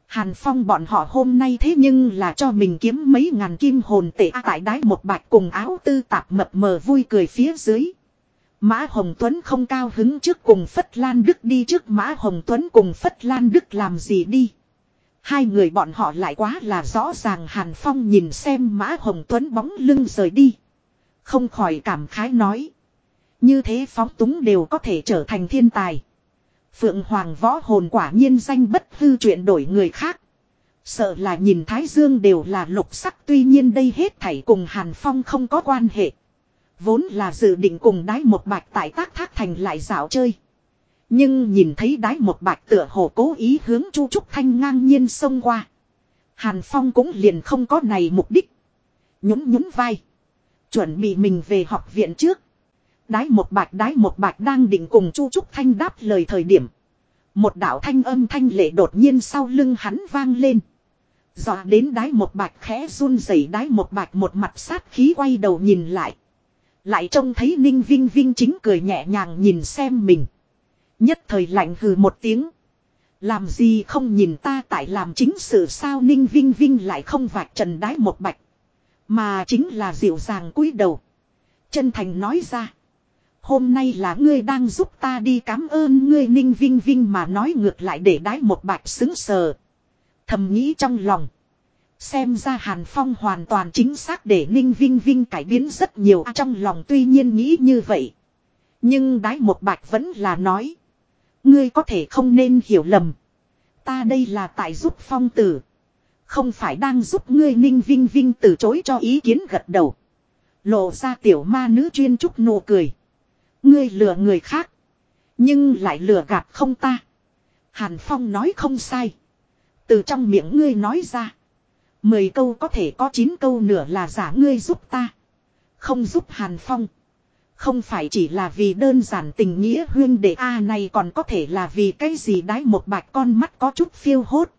Hàn Phong bọn họ hôm nay thế nhưng là cho mình kiếm mấy ngàn kim hồn tệ A tại đái một bạch cùng áo tư tạp mập mờ vui cười phía dưới. Mã Hồng Tuấn không cao hứng trước cùng Phất Lan Đức đi trước Mã Hồng Tuấn cùng Phất Lan Đức làm gì đi. Hai người bọn họ lại quá là rõ ràng Hàn Phong nhìn xem Mã Hồng Tuấn bóng lưng rời đi. Không khỏi cảm khái nói. Như thế phóng túng đều có thể trở thành thiên tài. Phượng Hoàng võ hồn quả nhiên danh bất hư chuyện đổi người khác. Sợ là nhìn Thái Dương đều là lục sắc, tuy nhiên đây hết thảy cùng Hàn Phong không có quan hệ. Vốn là dự định cùng đái một bạch tại tác thác thành lại dạo chơi. Nhưng nhìn thấy đái một bạch tựa hồ cố ý hướng Chu Trúc Thanh ngang nhiên xông qua. Hàn Phong cũng liền không có này mục đích. Nhún nhún vai. Chuẩn bị mình về học viện trước. Đái một bạch, đái một bạch đang định cùng Chu Trúc Thanh đáp lời thời điểm. Một đạo thanh âm thanh lệ đột nhiên sau lưng hắn vang lên. Dọa đến đái một bạch khẽ run rẩy, đái một bạch một mặt sát khí quay đầu nhìn lại. Lại trông thấy Ninh Vinh Vinh chính cười nhẹ nhàng nhìn xem mình. Nhất thời lạnh hừ một tiếng. Làm gì không nhìn ta tại làm chính sự sao Ninh Vinh Vinh lại không vạch trần đái một bạch. Mà chính là dịu dàng cúi đầu. Chân thành nói ra. Hôm nay là ngươi đang giúp ta đi cảm ơn ngươi Ninh Vinh Vinh mà nói ngược lại để đái một bạch xứng sờ. Thầm nghĩ trong lòng. Xem ra Hàn Phong hoàn toàn chính xác để Ninh Vinh Vinh cải biến rất nhiều à, trong lòng tuy nhiên nghĩ như vậy. Nhưng đái một bạch vẫn là nói. Ngươi có thể không nên hiểu lầm. Ta đây là tại giúp phong tử. Không phải đang giúp ngươi ninh vinh vinh từ chối cho ý kiến gật đầu. Lộ ra tiểu ma nữ chuyên trúc nụ cười. Ngươi lừa người khác. Nhưng lại lừa gạt không ta. Hàn Phong nói không sai. Từ trong miệng ngươi nói ra. Mười câu có thể có chín câu nửa là giả ngươi giúp ta. Không giúp Hàn Phong. Không phải chỉ là vì đơn giản tình nghĩa huyên đệ A này còn có thể là vì cái gì đái một bạch con mắt có chút phiêu hốt.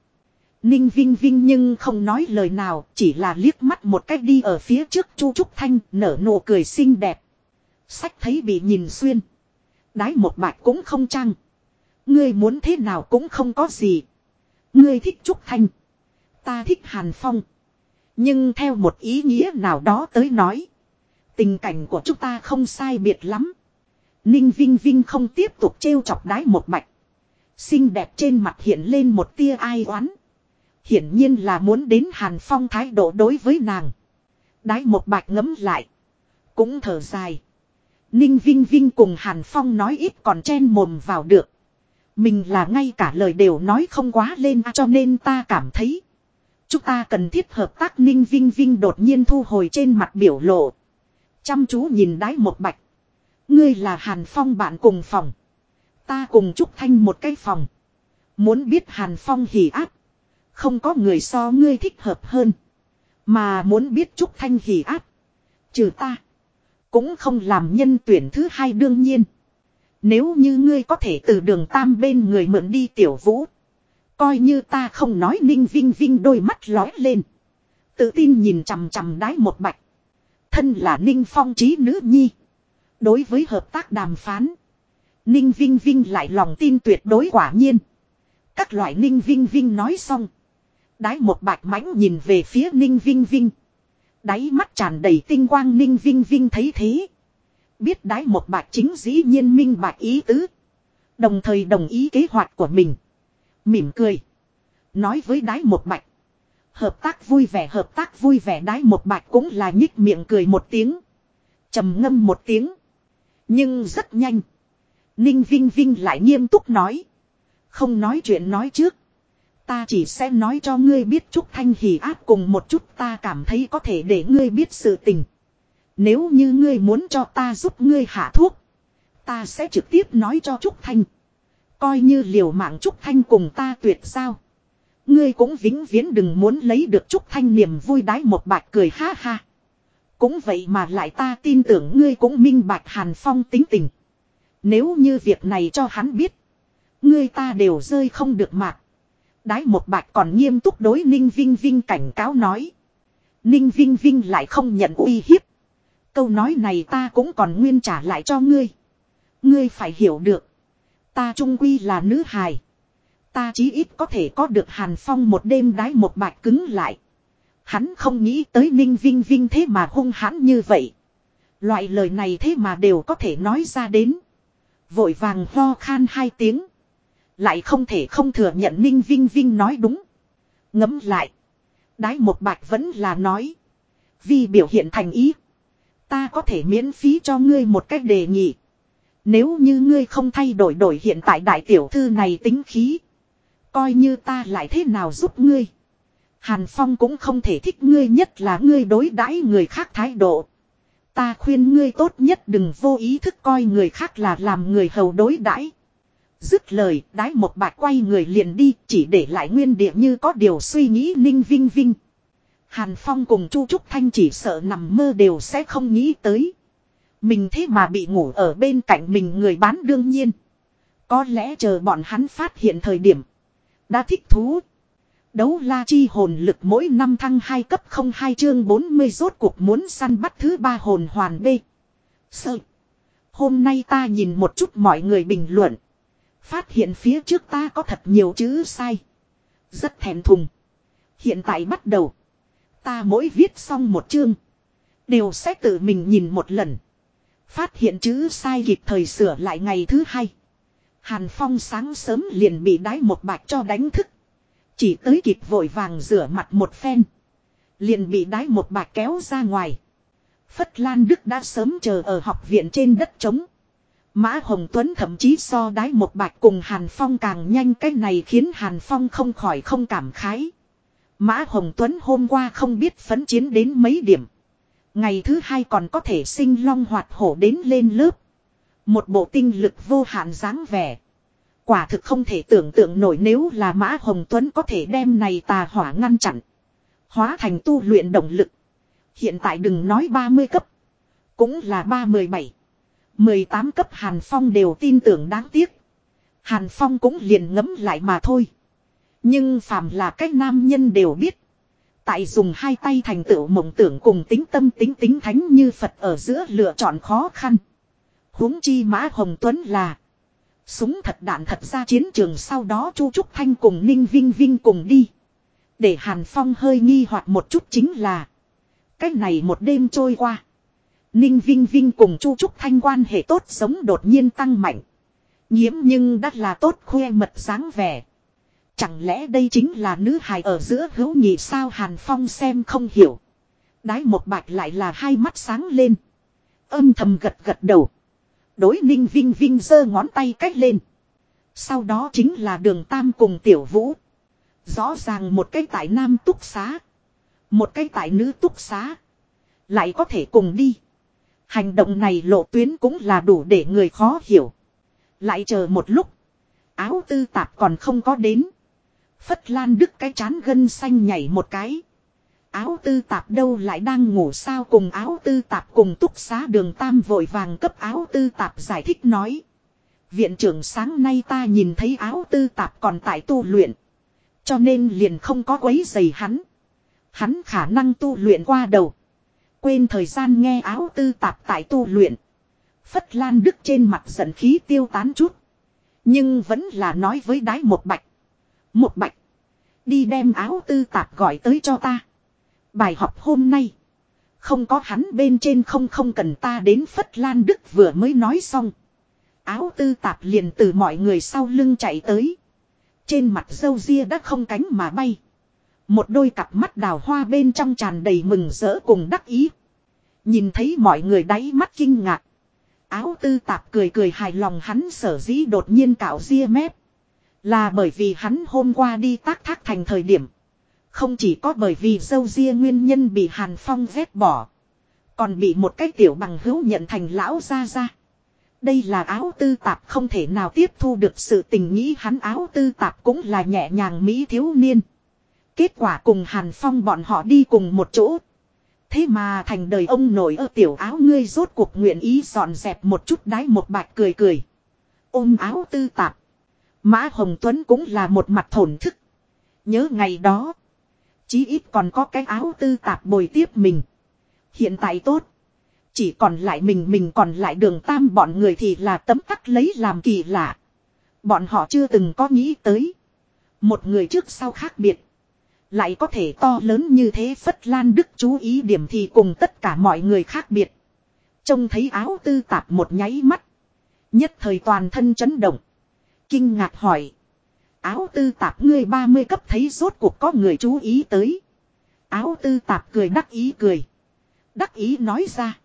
Ninh Vinh Vinh nhưng không nói lời nào, chỉ là liếc mắt một cách đi ở phía trước Chu Trúc Thanh, nở nụ cười xinh đẹp. Sách thấy bị nhìn xuyên. Đái một bạch cũng không chăng. Ngươi muốn thế nào cũng không có gì. Ngươi thích Trúc Thanh. Ta thích Hàn Phong. Nhưng theo một ý nghĩa nào đó tới nói. Tình cảnh của chúng ta không sai biệt lắm. Ninh Vinh Vinh không tiếp tục trêu chọc đái một bạch. Xinh đẹp trên mặt hiện lên một tia ai oán. Hiển nhiên là muốn đến Hàn Phong thái độ đối với nàng. Đái một bạch ngấm lại. Cũng thở dài. Ninh Vinh Vinh cùng Hàn Phong nói ít còn chen mồm vào được. Mình là ngay cả lời đều nói không quá lên cho nên ta cảm thấy. Chúng ta cần thiết hợp tác Ninh Vinh Vinh đột nhiên thu hồi trên mặt biểu lộ. Chăm chú nhìn đái một bạch. Ngươi là Hàn Phong bạn cùng phòng. Ta cùng Trúc Thanh một cái phòng. Muốn biết Hàn Phong hỉ áp. Không có người so ngươi thích hợp hơn. Mà muốn biết Trúc Thanh hỉ áp. Trừ ta. Cũng không làm nhân tuyển thứ hai đương nhiên. Nếu như ngươi có thể từ đường tam bên người mượn đi tiểu vũ. Coi như ta không nói ninh vinh vinh đôi mắt lói lên. Tự tin nhìn chằm chằm đái một bạch. Thân là ninh phong trí nữ nhi. Đối với hợp tác đàm phán. Ninh Vinh Vinh lại lòng tin tuyệt đối quả nhiên. Các loại Ninh Vinh Vinh nói xong. Đái một bạch mãnh nhìn về phía Ninh Vinh Vinh. Đáy mắt tràn đầy tinh quang Ninh Vinh Vinh thấy thế. Biết đái một bạch chính dĩ nhiên minh bạch ý tứ. Đồng thời đồng ý kế hoạch của mình. Mỉm cười. Nói với đái một bạch. Hợp tác vui vẻ, hợp tác vui vẻ, đái một bạch cũng là nhích miệng cười một tiếng. trầm ngâm một tiếng. Nhưng rất nhanh. Ninh Vinh Vinh lại nghiêm túc nói. Không nói chuyện nói trước. Ta chỉ sẽ nói cho ngươi biết Trúc Thanh hỉ áp cùng một chút ta cảm thấy có thể để ngươi biết sự tình. Nếu như ngươi muốn cho ta giúp ngươi hạ thuốc. Ta sẽ trực tiếp nói cho Trúc Thanh. Coi như liều mạng Trúc Thanh cùng ta tuyệt sao. Ngươi cũng vĩnh viễn đừng muốn lấy được chút Thanh niềm vui đái một bạch cười ha ha. Cũng vậy mà lại ta tin tưởng ngươi cũng minh bạch Hàn Phong tính tình. Nếu như việc này cho hắn biết. Ngươi ta đều rơi không được mạc. Đái một bạch còn nghiêm túc đối Ninh Vinh Vinh cảnh cáo nói. Ninh Vinh Vinh lại không nhận uy hiếp. Câu nói này ta cũng còn nguyên trả lại cho ngươi. Ngươi phải hiểu được. Ta trung quy là nữ hài. Ta chí ít có thể có được Hàn Phong một đêm đái một bạch cứng lại. Hắn không nghĩ tới Ninh Vinh Vinh thế mà hung hãn như vậy. Loại lời này thế mà đều có thể nói ra đến. Vội vàng ho khan hai tiếng. Lại không thể không thừa nhận Ninh Vinh Vinh nói đúng. Ngấm lại. Đái một bạch vẫn là nói. Vì biểu hiện thành ý. Ta có thể miễn phí cho ngươi một cách đề nghị. Nếu như ngươi không thay đổi đổi hiện tại đại tiểu thư này tính khí. Coi như ta lại thế nào giúp ngươi. Hàn Phong cũng không thể thích ngươi nhất là ngươi đối đãi người khác thái độ. Ta khuyên ngươi tốt nhất đừng vô ý thức coi người khác là làm người hầu đối đãi. Dứt lời, đái một bạc quay người liền đi, chỉ để lại nguyên địa như có điều suy nghĩ ninh vinh vinh. Hàn Phong cùng Chu Trúc Thanh chỉ sợ nằm mơ đều sẽ không nghĩ tới. Mình thế mà bị ngủ ở bên cạnh mình người bán đương nhiên. Có lẽ chờ bọn hắn phát hiện thời điểm. Đã thích thú. Đấu la chi hồn lực mỗi năm thăng 2 cấp 02 chương 40 rốt cuộc muốn săn bắt thứ ba hồn hoàn B. Sợ. Hôm nay ta nhìn một chút mọi người bình luận. Phát hiện phía trước ta có thật nhiều chữ sai. Rất thèm thùng. Hiện tại bắt đầu. Ta mỗi viết xong một chương. Đều sẽ tự mình nhìn một lần. Phát hiện chữ sai kịp thời sửa lại ngày thứ hai. Hàn Phong sáng sớm liền bị đái một bạch cho đánh thức. Chỉ tới kịp vội vàng rửa mặt một phen. Liền bị đái một bạch kéo ra ngoài. Phất Lan Đức đã sớm chờ ở học viện trên đất trống. Mã Hồng Tuấn thậm chí so đái một bạch cùng Hàn Phong càng nhanh cái này khiến Hàn Phong không khỏi không cảm khái. Mã Hồng Tuấn hôm qua không biết phấn chiến đến mấy điểm. Ngày thứ hai còn có thể sinh long hoạt hổ đến lên lớp. Một bộ tinh lực vô hạn dáng vẻ. Quả thực không thể tưởng tượng nổi nếu là Mã Hồng Tuấn có thể đem này tà hỏa ngăn chặn. Hóa thành tu luyện động lực. Hiện tại đừng nói 30 cấp. Cũng là 317. 18 cấp Hàn Phong đều tin tưởng đáng tiếc. Hàn Phong cũng liền ngấm lại mà thôi. Nhưng phàm là cách nam nhân đều biết. Tại dùng hai tay thành tựu mộng tưởng cùng tính tâm tính tính thánh như Phật ở giữa lựa chọn khó khăn huống chi Mã Hồng Tuấn là. Súng thật đạn thật ra chiến trường sau đó Chu Trúc Thanh cùng Ninh Vinh Vinh cùng đi. Để Hàn Phong hơi nghi hoặc một chút chính là. Cách này một đêm trôi qua. Ninh Vinh Vinh cùng Chu Trúc Thanh quan hệ tốt sống đột nhiên tăng mạnh. Nhiễm nhưng đắt là tốt khoe mật sáng vẻ. Chẳng lẽ đây chính là nữ hài ở giữa hữu nhị sao Hàn Phong xem không hiểu. Đái một bạch lại là hai mắt sáng lên. Âm thầm gật gật đầu. Đối ninh vinh vinh giơ ngón tay cách lên. Sau đó chính là đường tam cùng tiểu vũ. Rõ ràng một cái tại nam túc xá. Một cái tại nữ túc xá. Lại có thể cùng đi. Hành động này lộ tuyến cũng là đủ để người khó hiểu. Lại chờ một lúc. Áo tư tạp còn không có đến. Phất Lan Đức cái chán gân xanh nhảy một cái. Áo tư tạp đâu lại đang ngủ sao cùng áo tư tạp cùng túc xá đường tam vội vàng cấp áo tư tạp giải thích nói. Viện trưởng sáng nay ta nhìn thấy áo tư tạp còn tại tu luyện. Cho nên liền không có quấy giày hắn. Hắn khả năng tu luyện qua đầu. Quên thời gian nghe áo tư tạp tại tu luyện. Phất Lan Đức trên mặt giận khí tiêu tán chút. Nhưng vẫn là nói với đái một bạch. Một bạch. Đi đem áo tư tạp gọi tới cho ta. Bài học hôm nay. Không có hắn bên trên không không cần ta đến Phất Lan Đức vừa mới nói xong. Áo tư tạp liền từ mọi người sau lưng chạy tới. Trên mặt dâu ria đã không cánh mà bay. Một đôi cặp mắt đào hoa bên trong tràn đầy mừng rỡ cùng đắc ý. Nhìn thấy mọi người đáy mắt kinh ngạc. Áo tư tạp cười cười hài lòng hắn sở dĩ đột nhiên cạo ria mép. Là bởi vì hắn hôm qua đi tác thác thành thời điểm. Không chỉ có bởi vì dâu ria nguyên nhân bị Hàn Phong ghét bỏ. Còn bị một cái tiểu bằng hữu nhận thành lão ra ra. Đây là áo tư tạp không thể nào tiếp thu được sự tình nghĩ hắn áo tư tạp cũng là nhẹ nhàng mỹ thiếu niên. Kết quả cùng Hàn Phong bọn họ đi cùng một chỗ. Thế mà thành đời ông nội ở tiểu áo ngươi rốt cuộc nguyện ý dọn dẹp một chút đáy một bạch cười cười. Ôm áo tư tạp. Mã Hồng Tuấn cũng là một mặt thổn thức. Nhớ ngày đó. Chí ít còn có cái áo tư tạp bồi tiếp mình. Hiện tại tốt. Chỉ còn lại mình mình còn lại đường tam bọn người thì là tấm tắc lấy làm kỳ lạ. Bọn họ chưa từng có nghĩ tới. Một người trước sau khác biệt. Lại có thể to lớn như thế Phất Lan Đức chú ý điểm thì cùng tất cả mọi người khác biệt. Trông thấy áo tư tạp một nháy mắt. Nhất thời toàn thân chấn động. Kinh ngạc hỏi. Áo tư tạp ngươi 30 cấp thấy rốt cuộc có người chú ý tới. Áo tư tạp cười đắc ý cười. Đắc ý nói ra.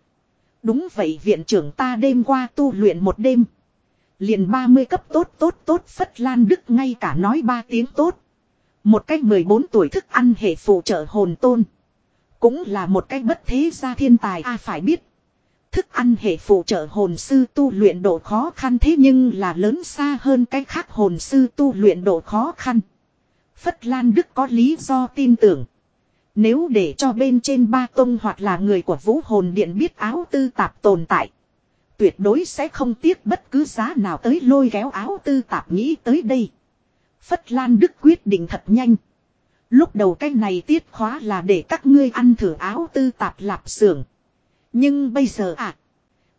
Đúng vậy viện trưởng ta đêm qua tu luyện một đêm. Liền 30 cấp tốt tốt tốt Phất Lan Đức ngay cả nói ba tiếng tốt. Một cách 14 tuổi thức ăn hệ phụ trợ hồn tôn. Cũng là một cách bất thế gia thiên tài a phải biết. Thức ăn hệ phụ trợ hồn sư tu luyện độ khó khăn thế nhưng là lớn xa hơn cái khác hồn sư tu luyện độ khó khăn. Phất Lan Đức có lý do tin tưởng. Nếu để cho bên trên ba tông hoặc là người của vũ hồn điện biết áo tư tạp tồn tại. Tuyệt đối sẽ không tiếc bất cứ giá nào tới lôi kéo áo tư tạp nghĩ tới đây. Phất Lan Đức quyết định thật nhanh. Lúc đầu cái này tiết khóa là để các ngươi ăn thử áo tư tạp lạp xưởng. Nhưng bây giờ à.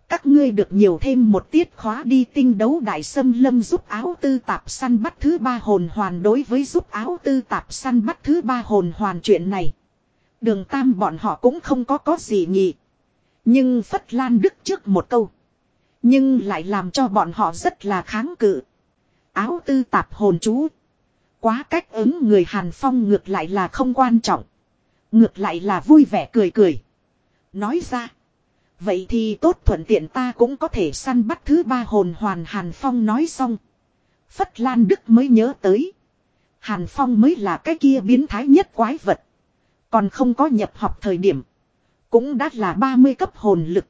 Các ngươi được nhiều thêm một tiết khóa đi tinh đấu đại sâm lâm giúp áo tư tạp săn bắt thứ ba hồn hoàn đối với giúp áo tư tạp săn bắt thứ ba hồn hoàn chuyện này. Đường tam bọn họ cũng không có có gì nhỉ. Nhưng Phất Lan Đức trước một câu. Nhưng lại làm cho bọn họ rất là kháng cự. Áo tư tạp hồn chú. Quá cách ứng người Hàn Phong ngược lại là không quan trọng. Ngược lại là vui vẻ cười cười. Nói ra. Vậy thì tốt thuận tiện ta cũng có thể săn bắt thứ ba hồn hoàn Hàn Phong nói xong. Phất Lan Đức mới nhớ tới. Hàn Phong mới là cái kia biến thái nhất quái vật. Còn không có nhập học thời điểm. Cũng đã là 30 cấp hồn lực.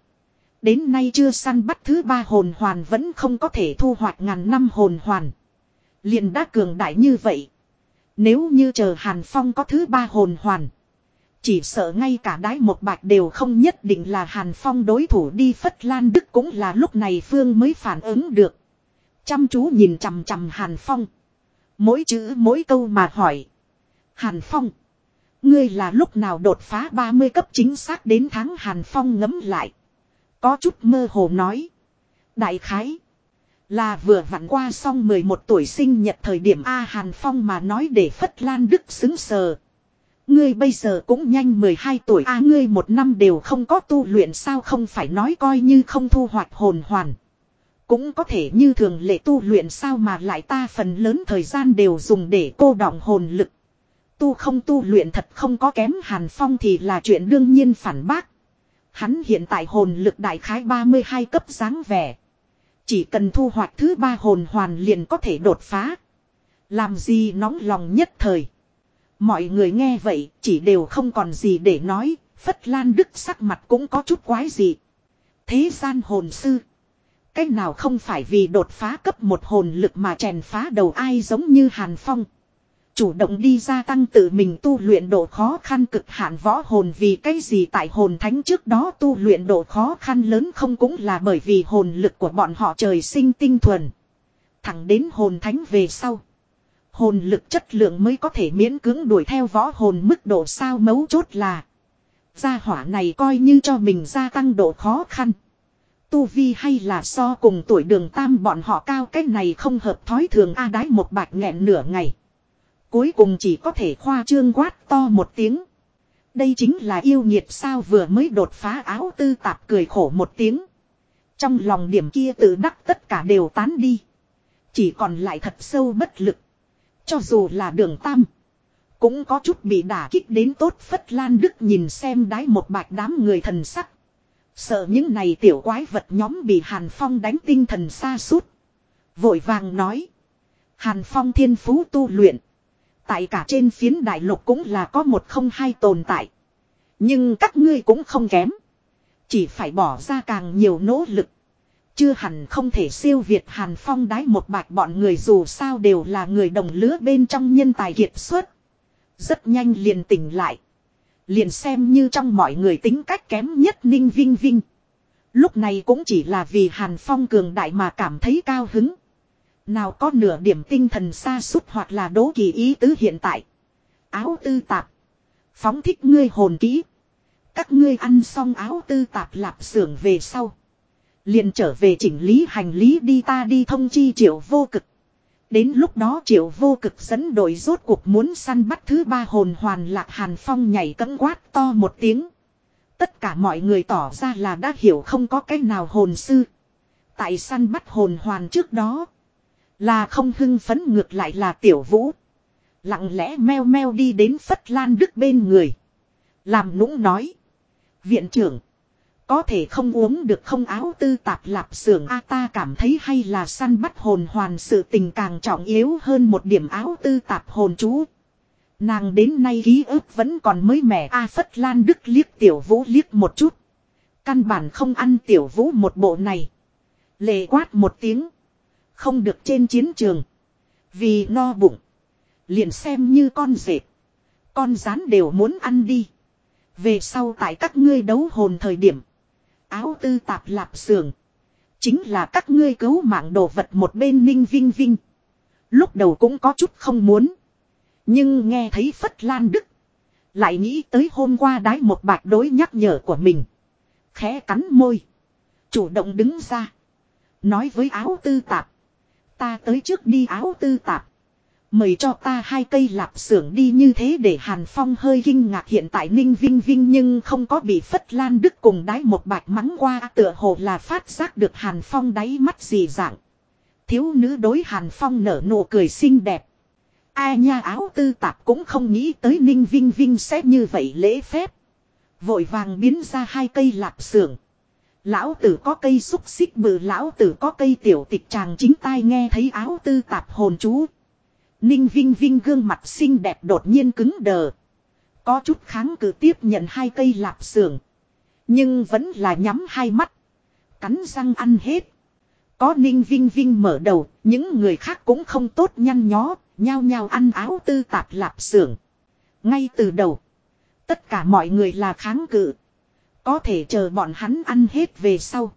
Đến nay chưa săn bắt thứ ba hồn hoàn vẫn không có thể thu hoạch ngàn năm hồn hoàn. liền đã cường đại như vậy. Nếu như chờ Hàn Phong có thứ ba hồn hoàn. Chỉ sợ ngay cả đái một bạch đều không nhất định là Hàn Phong đối thủ đi Phất Lan Đức cũng là lúc này Phương mới phản ứng được. Chăm chú nhìn chằm chằm Hàn Phong. Mỗi chữ, mỗi câu mà hỏi. Hàn Phong. Ngươi là lúc nào đột phá 30 cấp chính xác đến tháng Hàn Phong ngấm lại. Có chút mơ hồ nói. Đại khái. Là vừa vặn qua xong 11 tuổi sinh nhật thời điểm A Hàn Phong mà nói để Phất Lan Đức xứng sờ. Ngươi bây giờ cũng nhanh 12 tuổi, A, ngươi một năm đều không có tu luyện sao không phải nói coi như không thu hoạch hồn hoàn. Cũng có thể như thường lệ tu luyện sao mà lại ta phần lớn thời gian đều dùng để cô đọng hồn lực. Tu không tu luyện thật không có kém Hàn Phong thì là chuyện đương nhiên phản bác. Hắn hiện tại hồn lực đại khái 32 cấp dáng vẻ. Chỉ cần thu hoạch thứ ba hồn hoàn liền có thể đột phá. Làm gì nóng lòng nhất thời. Mọi người nghe vậy, chỉ đều không còn gì để nói. Phất Lan Đức sắc mặt cũng có chút quái gì. Thế gian hồn sư. Cách nào không phải vì đột phá cấp một hồn lực mà chèn phá đầu ai giống như Hàn Phong. Chủ động đi gia tăng tự mình tu luyện độ khó khăn cực hạn võ hồn vì cái gì tại hồn thánh trước đó tu luyện độ khó khăn lớn không cũng là bởi vì hồn lực của bọn họ trời sinh tinh thuần. Thẳng đến hồn thánh về sau. Hồn lực chất lượng mới có thể miễn cưỡng đuổi theo võ hồn mức độ sao mấu chốt là. Gia hỏa này coi như cho mình gia tăng độ khó khăn. Tu vi hay là so cùng tuổi đường tam bọn họ cao cái này không hợp thói thường A đái một bạch nghẹn nửa ngày. Cuối cùng chỉ có thể khoa trương quát to một tiếng. Đây chính là yêu nhiệt sao vừa mới đột phá áo tư tạp cười khổ một tiếng. Trong lòng điểm kia tự đắc tất cả đều tán đi. Chỉ còn lại thật sâu bất lực. Cho dù là đường tam. Cũng có chút bị đả kích đến tốt phất lan đức nhìn xem đái một bạch đám người thần sắc. Sợ những này tiểu quái vật nhóm bị Hàn Phong đánh tinh thần xa suốt. Vội vàng nói. Hàn Phong thiên phú tu luyện. Tại cả trên phiến đại lục cũng là có một không hai tồn tại. Nhưng các ngươi cũng không kém. Chỉ phải bỏ ra càng nhiều nỗ lực. Chưa hẳn không thể siêu việt Hàn Phong đái một bạch bọn người dù sao đều là người đồng lứa bên trong nhân tài kiệt xuất. Rất nhanh liền tỉnh lại. Liền xem như trong mọi người tính cách kém nhất Ninh Vinh Vinh. Lúc này cũng chỉ là vì Hàn Phong cường đại mà cảm thấy cao hứng. Nào có nửa điểm tinh thần xa sút hoặc là đố kỳ ý tứ hiện tại. Áo tư tạp. Phóng thích ngươi hồn kỹ. Các ngươi ăn xong áo tư tạp lạp xưởng về sau. Liền trở về chỉnh lý hành lý đi ta đi thông chi triệu vô cực. Đến lúc đó triệu vô cực dẫn đội rốt cuộc muốn săn bắt thứ ba hồn hoàn lạc hàn phong nhảy cẫng quát to một tiếng. Tất cả mọi người tỏ ra là đã hiểu không có cách nào hồn sư. Tại săn bắt hồn hoàn trước đó. Là không hưng phấn ngược lại là tiểu vũ. Lặng lẽ meo meo đi đến Phất Lan Đức bên người. Làm nũng nói. Viện trưởng. Có thể không uống được không áo tư tạp lạp xưởng A ta cảm thấy hay là săn bắt hồn hoàn sự tình càng trọng yếu hơn một điểm áo tư tạp hồn chú. Nàng đến nay ký ức vẫn còn mới mẻ A Phất Lan Đức liếc tiểu vũ liếc một chút. Căn bản không ăn tiểu vũ một bộ này. Lệ quát một tiếng. Không được trên chiến trường. Vì no bụng. Liền xem như con dệt. Con rán đều muốn ăn đi. Về sau tại các ngươi đấu hồn thời điểm. Áo tư tạp lạp xưởng Chính là các ngươi cứu mạng đồ vật một bên ninh vinh vinh. Lúc đầu cũng có chút không muốn. Nhưng nghe thấy Phất Lan Đức. Lại nghĩ tới hôm qua đái một bạc đối nhắc nhở của mình. Khẽ cắn môi. Chủ động đứng ra. Nói với áo tư tạp. Ta tới trước đi áo tư tạp. Mời cho ta hai cây lạp xưởng đi như thế để Hàn Phong hơi kinh ngạc hiện tại Ninh Vinh Vinh nhưng không có bị Phất Lan Đức cùng đáy một bạch mắng qua, tựa hồ là phát giác được Hàn Phong đáy mắt gì dạng. Thiếu nữ đối Hàn Phong nở nụ cười xinh đẹp. Ai nha áo tư tạp cũng không nghĩ tới Ninh Vinh Vinh sẽ như vậy lễ phép. Vội vàng biến ra hai cây lạp xưởng. Lão tử có cây xúc xích bự, lão tử có cây tiểu tịch chàng chính tai nghe thấy áo tư tạp hồn chú. Ninh Vinh Vinh gương mặt xinh đẹp đột nhiên cứng đờ. Có chút kháng cự tiếp nhận hai cây lạp xưởng. Nhưng vẫn là nhắm hai mắt. Cắn răng ăn hết. Có Ninh Vinh Vinh mở đầu, những người khác cũng không tốt nhăn nhó, nhao nhao ăn áo tư tạp lạp xưởng. Ngay từ đầu, tất cả mọi người là kháng cự. Có thể chờ bọn hắn ăn hết về sau.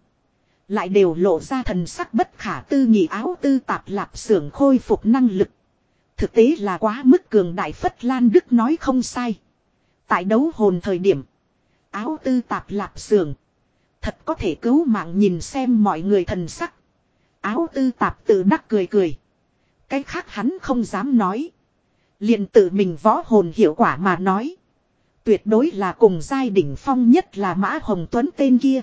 Lại đều lộ ra thần sắc bất khả tư nghị áo tư tạp lạp xưởng khôi phục năng lực. Thực tế là quá mức cường đại Phất Lan Đức nói không sai. Tại đấu hồn thời điểm. Áo tư tạp lạp xưởng, Thật có thể cứu mạng nhìn xem mọi người thần sắc. Áo tư tạp tự đắc cười cười. Cái khác hắn không dám nói. liền tự mình võ hồn hiệu quả mà nói. Tuyệt đối là cùng giai đỉnh phong nhất là Mã Hồng Tuấn tên kia.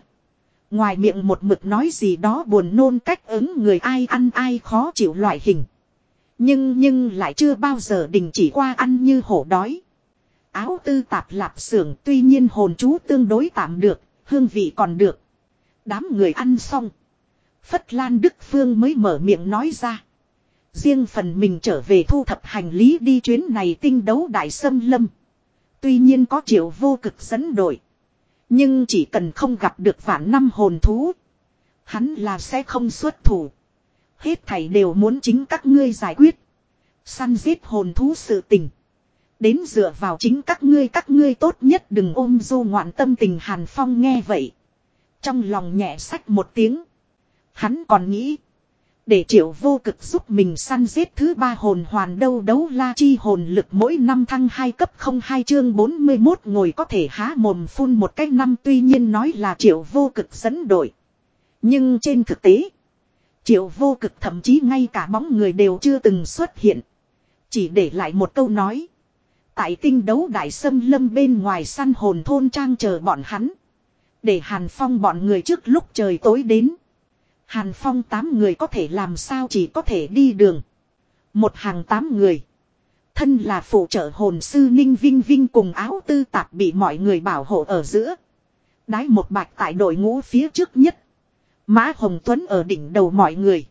Ngoài miệng một mực nói gì đó buồn nôn cách ứng người ai ăn ai khó chịu loại hình. Nhưng nhưng lại chưa bao giờ đình chỉ qua ăn như hổ đói. Áo tư tạp lạp xưởng tuy nhiên hồn chú tương đối tạm được, hương vị còn được. Đám người ăn xong. Phất Lan Đức Phương mới mở miệng nói ra. Riêng phần mình trở về thu thập hành lý đi chuyến này tinh đấu đại sâm lâm. Tuy nhiên có triệu vô cực dẫn đội. Nhưng chỉ cần không gặp được vạn năm hồn thú. Hắn là sẽ không xuất thủ. Hết thảy đều muốn chính các ngươi giải quyết. Săn giết hồn thú sự tình. Đến dựa vào chính các ngươi các ngươi tốt nhất đừng ôm du ngoạn tâm tình Hàn Phong nghe vậy. Trong lòng nhẹ sách một tiếng. Hắn còn nghĩ. Để triệu vô cực giúp mình săn giết thứ ba hồn hoàn đâu đấu la chi hồn lực mỗi năm thăng hai cấp không hai chương 41 ngồi có thể há mồm phun một cách năm tuy nhiên nói là triệu vô cực dẫn đội. Nhưng trên thực tế, triệu vô cực thậm chí ngay cả bóng người đều chưa từng xuất hiện. Chỉ để lại một câu nói. Tại tinh đấu đại sâm lâm bên ngoài săn hồn thôn trang chờ bọn hắn. Để Hàn Phong bọn người trước lúc trời tối đến. Hàn Phong tám người có thể làm sao chỉ có thể đi đường. Một hàng tám người. Thân là phụ trợ hồn sư Ninh Vinh Vinh cùng áo tư tạp bị mọi người bảo hộ ở giữa. Đái một bạch tại đội ngũ phía trước nhất. Mã Hồng Tuấn ở đỉnh đầu mọi người.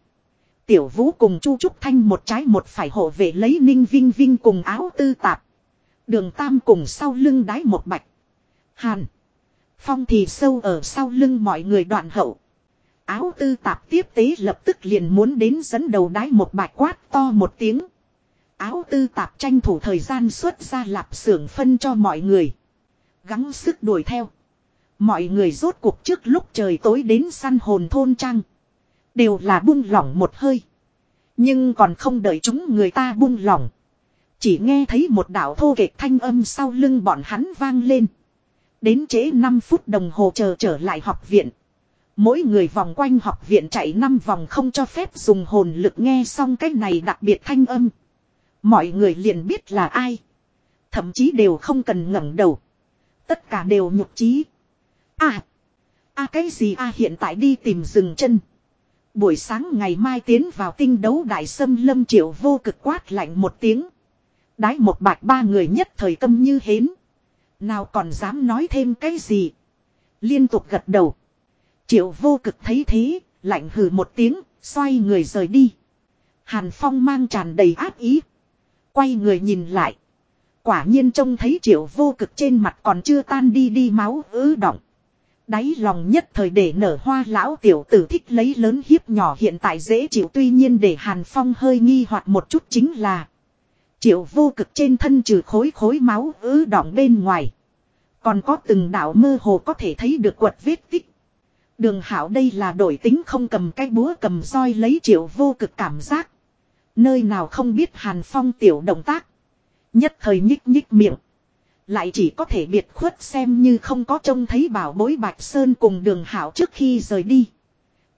Tiểu Vũ cùng Chu Trúc Thanh một trái một phải hộ vệ lấy Ninh Vinh Vinh cùng áo tư tạp. Đường Tam cùng sau lưng đái một bạch. Hàn. Phong thì sâu ở sau lưng mọi người đoạn hậu. Áo tư tạp tiếp tế lập tức liền muốn đến dẫn đầu đái một bạch quát to một tiếng. Áo tư tạp tranh thủ thời gian xuất ra lạp xưởng phân cho mọi người. Gắng sức đuổi theo. Mọi người rốt cuộc trước lúc trời tối đến săn hồn thôn trang. Đều là buông lỏng một hơi. Nhưng còn không đợi chúng người ta buông lỏng. Chỉ nghe thấy một đạo thô kệch thanh âm sau lưng bọn hắn vang lên. Đến trễ 5 phút đồng hồ chờ trở lại học viện. Mỗi người vòng quanh học viện chạy 5 vòng không cho phép dùng hồn lực nghe xong cái này đặc biệt thanh âm. Mọi người liền biết là ai. Thậm chí đều không cần ngẩng đầu. Tất cả đều nhục trí. À. À cái gì à hiện tại đi tìm rừng chân. Buổi sáng ngày mai tiến vào tinh đấu đại sâm lâm triệu vô cực quát lạnh một tiếng. Đái một bạch ba người nhất thời tâm như hến. Nào còn dám nói thêm cái gì. Liên tục gật đầu. Triệu vô cực thấy thế, lạnh hừ một tiếng, xoay người rời đi. Hàn Phong mang tràn đầy áp ý. Quay người nhìn lại. Quả nhiên trông thấy triệu vô cực trên mặt còn chưa tan đi đi máu ứ động. Đáy lòng nhất thời để nở hoa lão tiểu tử thích lấy lớn hiếp nhỏ hiện tại dễ chịu tuy nhiên để Hàn Phong hơi nghi hoặc một chút chính là. Triệu vô cực trên thân trừ khối khối máu ứ đọng bên ngoài. Còn có từng đạo mơ hồ có thể thấy được quật vết tích. Đường hảo đây là đổi tính không cầm cái búa cầm roi lấy triệu vô cực cảm giác. Nơi nào không biết hàn phong tiểu động tác. Nhất thời nhích nhích miệng. Lại chỉ có thể biệt khuất xem như không có trông thấy bảo bối Bạch Sơn cùng đường hảo trước khi rời đi.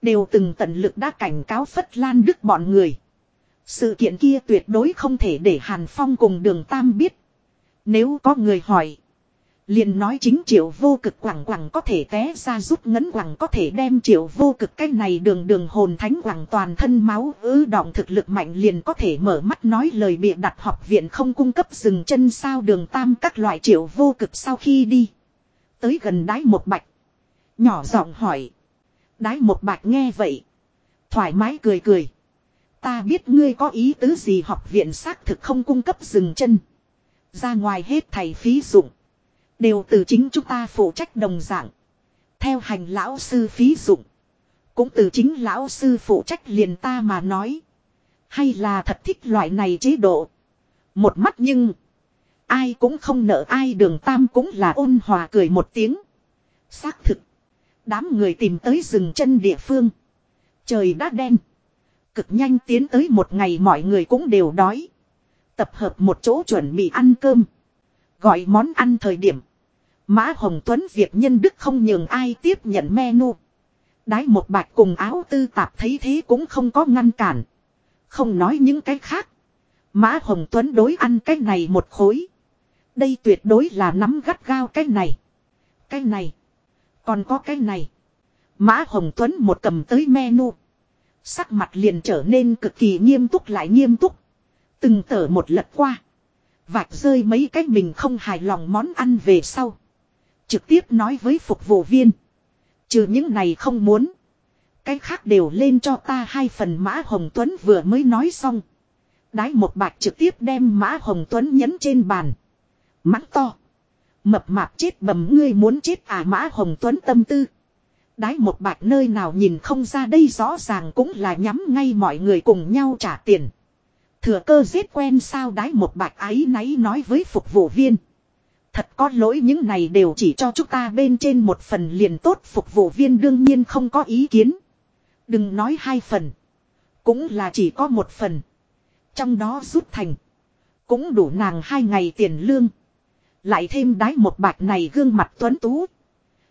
Đều từng tận lực đã cảnh cáo Phất Lan Đức bọn người. Sự kiện kia tuyệt đối không thể để Hàn Phong cùng đường Tam biết. Nếu có người hỏi. Liền nói chính triệu vô cực quẳng quẳng có thể té ra giúp ngấn quẳng có thể đem triệu vô cực cái này đường đường hồn thánh quẳng toàn thân máu ư động thực lực mạnh liền có thể mở mắt nói lời bịa đặt học viện không cung cấp dừng chân sao đường tam các loại triệu vô cực sau khi đi. Tới gần đái một bạch. Nhỏ giọng hỏi. Đái một bạch nghe vậy. Thoải mái cười cười. Ta biết ngươi có ý tứ gì học viện xác thực không cung cấp dừng chân. Ra ngoài hết thầy phí dụng. Đều từ chính chúng ta phụ trách đồng dạng. Theo hành lão sư phí dụng. Cũng từ chính lão sư phụ trách liền ta mà nói. Hay là thật thích loại này chế độ. Một mắt nhưng. Ai cũng không nợ, ai đường tam cũng là ôn hòa cười một tiếng. Xác thực. Đám người tìm tới rừng chân địa phương. Trời đã đen. Cực nhanh tiến tới một ngày mọi người cũng đều đói. Tập hợp một chỗ chuẩn bị ăn cơm. Gọi món ăn thời điểm. Mã Hồng Tuấn việc nhân đức không nhường ai tiếp nhận menu. Đái một bạch cùng áo tư tạp thấy thế cũng không có ngăn cản. Không nói những cái khác. Mã Hồng Tuấn đối ăn cái này một khối. Đây tuyệt đối là nắm gắt gao cái này. Cái này. Còn có cái này. Mã Hồng Tuấn một cầm tới menu. Sắc mặt liền trở nên cực kỳ nghiêm túc lại nghiêm túc. Từng tở một lật qua. Vạch rơi mấy cái mình không hài lòng món ăn về sau. Trực tiếp nói với phục vụ viên. Trừ những này không muốn. Cái khác đều lên cho ta hai phần Mã Hồng Tuấn vừa mới nói xong. Đái một bạch trực tiếp đem Mã Hồng Tuấn nhấn trên bàn. Mắng to. Mập mạp chết bầm ngươi muốn chết à mã hồng tuấn tâm tư. Đái một bạch nơi nào nhìn không ra đây rõ ràng cũng là nhắm ngay mọi người cùng nhau trả tiền. Thừa cơ giết quen sao đái một bạch ấy náy nói với phục vụ viên. Thật có lỗi những này đều chỉ cho chúng ta bên trên một phần liền tốt phục vụ viên đương nhiên không có ý kiến. Đừng nói hai phần. Cũng là chỉ có một phần. Trong đó rút thành. Cũng đủ nàng hai ngày tiền lương. Lại thêm đái một bạch này gương mặt tuấn tú.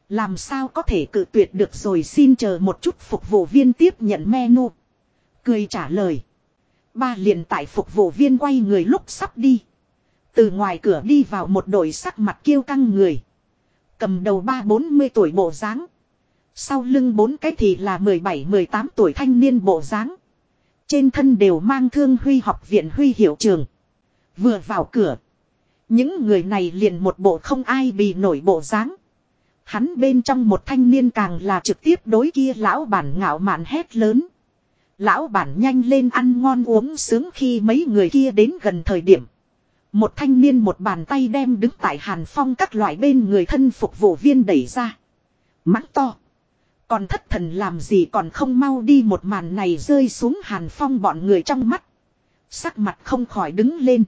Làm sao có thể cự tuyệt được rồi xin chờ một chút phục vụ viên tiếp nhận menu. Cười trả lời. Ba liền tại phục vụ viên quay người lúc sắp đi. Từ ngoài cửa đi vào một đội sắc mặt kiêu căng người. Cầm đầu ba bốn mươi tuổi bộ dáng Sau lưng bốn cái thì là mười bảy, mười tám tuổi thanh niên bộ dáng Trên thân đều mang thương huy học viện huy hiệu trường. Vừa vào cửa. Những người này liền một bộ không ai bị nổi bộ dáng Hắn bên trong một thanh niên càng là trực tiếp đối kia lão bản ngạo mạn hét lớn. Lão bản nhanh lên ăn ngon uống sướng khi mấy người kia đến gần thời điểm. Một thanh niên một bàn tay đem đứng tại hàn phong các loại bên người thân phục vụ viên đẩy ra. Mắng to. Còn thất thần làm gì còn không mau đi một màn này rơi xuống hàn phong bọn người trong mắt. Sắc mặt không khỏi đứng lên.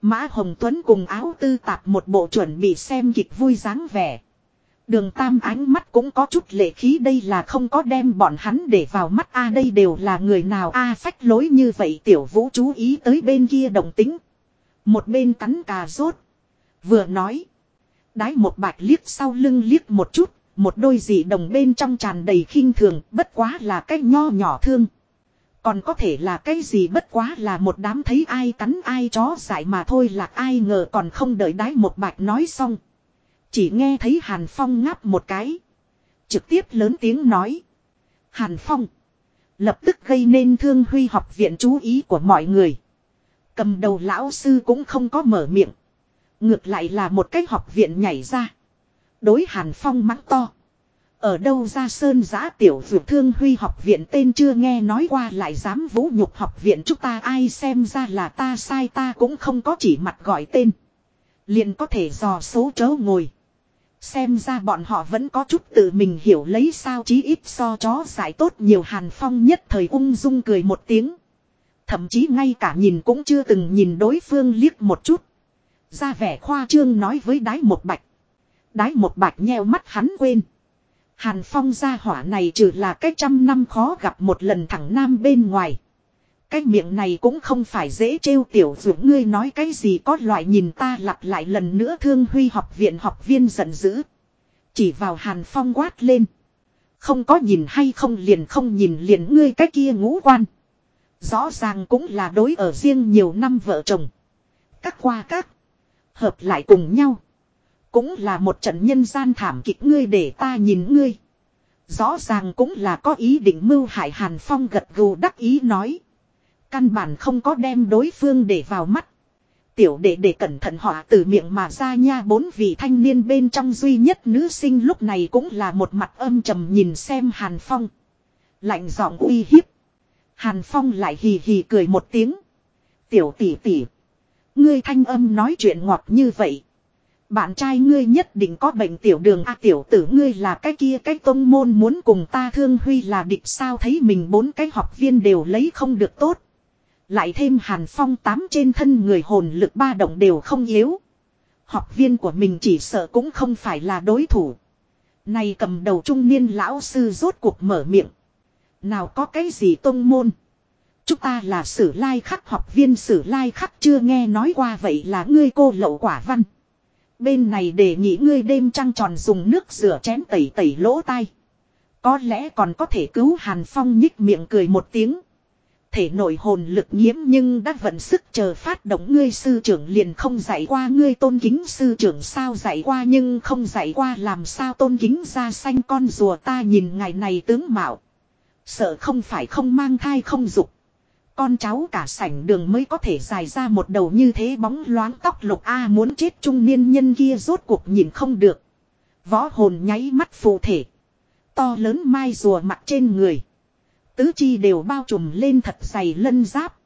Mã Hồng Tuấn cùng áo tư tạp một bộ chuẩn bị xem kịch vui dáng vẻ. Đường tam ánh mắt cũng có chút lệ khí, đây là không có đem bọn hắn để vào mắt a, đây đều là người nào a, phách lối như vậy, tiểu vũ chú ý tới bên kia đồng tính. Một bên cắn cà rốt. Vừa nói. Đái một bạch liếc sau lưng liếc một chút. Một đôi dị đồng bên trong tràn đầy khinh thường, bất quá là cái nho nhỏ thương. Còn có thể là cái gì, bất quá là một đám thấy ai cắn ai chó dại mà thôi, là ai ngờ còn không đợi đái một bạch nói xong. Chỉ nghe thấy Hàn Phong ngáp một cái. Trực tiếp lớn tiếng nói. Hàn Phong. Lập tức gây nên thương huy học viện chú ý của mọi người. Cầm đầu lão sư cũng không có mở miệng. Ngược lại là một cái học viện nhảy ra. Đối Hàn Phong mắng to. Ở đâu ra sơn giã tiểu vượt thương huy học viện tên chưa nghe nói qua lại dám vũ nhục học viện chúng ta ai xem ra là ta sai ta cũng không có chỉ mặt gọi tên. Liền có thể dò số chớ ngồi. Xem ra bọn họ vẫn có chút tự mình hiểu lấy sao chí ít so chó giải tốt nhiều hàn phong nhất thời ung dung cười một tiếng. Thậm chí ngay cả nhìn cũng chưa từng nhìn đối phương liếc một chút. Ra vẻ khoa trương nói với đái một bạch. Đái một bạch nheo mắt hắn quên. Hàn phong gia hỏa này trừ là cách trăm năm khó gặp một lần thẳng nam bên ngoài. Cái miệng này cũng không phải dễ trêu tiểu dụ, ngươi nói cái gì có loại nhìn ta lặp lại lần nữa thương huy học viện học viên giận dữ. Chỉ vào hàn phong quát lên. Không có nhìn hay không liền không nhìn liền ngươi cái kia ngũ quan. Rõ ràng cũng là đối ở riêng nhiều năm vợ chồng. Các qua các. Hợp lại cùng nhau. Cũng là một trận nhân gian thảm kịch ngươi để ta nhìn ngươi. Rõ ràng cũng là có ý định mưu hại Hàn Phong gật gù đắc ý nói. Căn bản không có đem đối phương để vào mắt. Tiểu đệ để cẩn thận họ từ miệng mà ra nha, bốn vị thanh niên bên trong duy nhất nữ sinh lúc này cũng là một mặt âm trầm nhìn xem Hàn Phong. Lạnh giọng uy hiếp. Hàn Phong lại hì hì cười một tiếng. Tiểu tỷ tỷ. Ngươi thanh âm nói chuyện ngọt như vậy. Bạn trai ngươi nhất định có bệnh tiểu đường a tiểu tử ngươi là cái kia cái tông môn muốn cùng ta thương huy là địch sao thấy mình bốn cái học viên đều lấy không được tốt. Lại thêm hàn phong tám trên thân người hồn lực ba động đều không yếu. Học viên của mình chỉ sợ cũng không phải là đối thủ. Này cầm đầu trung niên lão sư rốt cuộc mở miệng. Nào có cái gì tông môn. Chúng ta là sử lai khắc, học viên sử lai khắc chưa nghe nói qua vậy là ngươi cô lậu quả văn. Bên này để nghị ngươi đêm trăng tròn dùng nước rửa chén tẩy tẩy lỗ tai. Có lẽ còn có thể cứu Hàn Phong nhích miệng cười một tiếng. Thể nội hồn lực nhiễm nhưng đã vận sức chờ phát động ngươi sư trưởng liền không dạy qua ngươi tôn kính sư trưởng sao dạy qua nhưng không dạy qua làm sao tôn kính ra xanh con rùa ta nhìn ngày này tướng mạo. Sợ không phải không mang thai không dục. Con cháu cả sảnh đường mới có thể dài ra một đầu như thế bóng loáng tóc lục A muốn chết trung niên nhân kia rốt cuộc nhìn không được. Võ hồn nháy mắt phù thể. To lớn mai rùa mặt trên người. Tứ chi đều bao trùm lên thật dày lân giáp.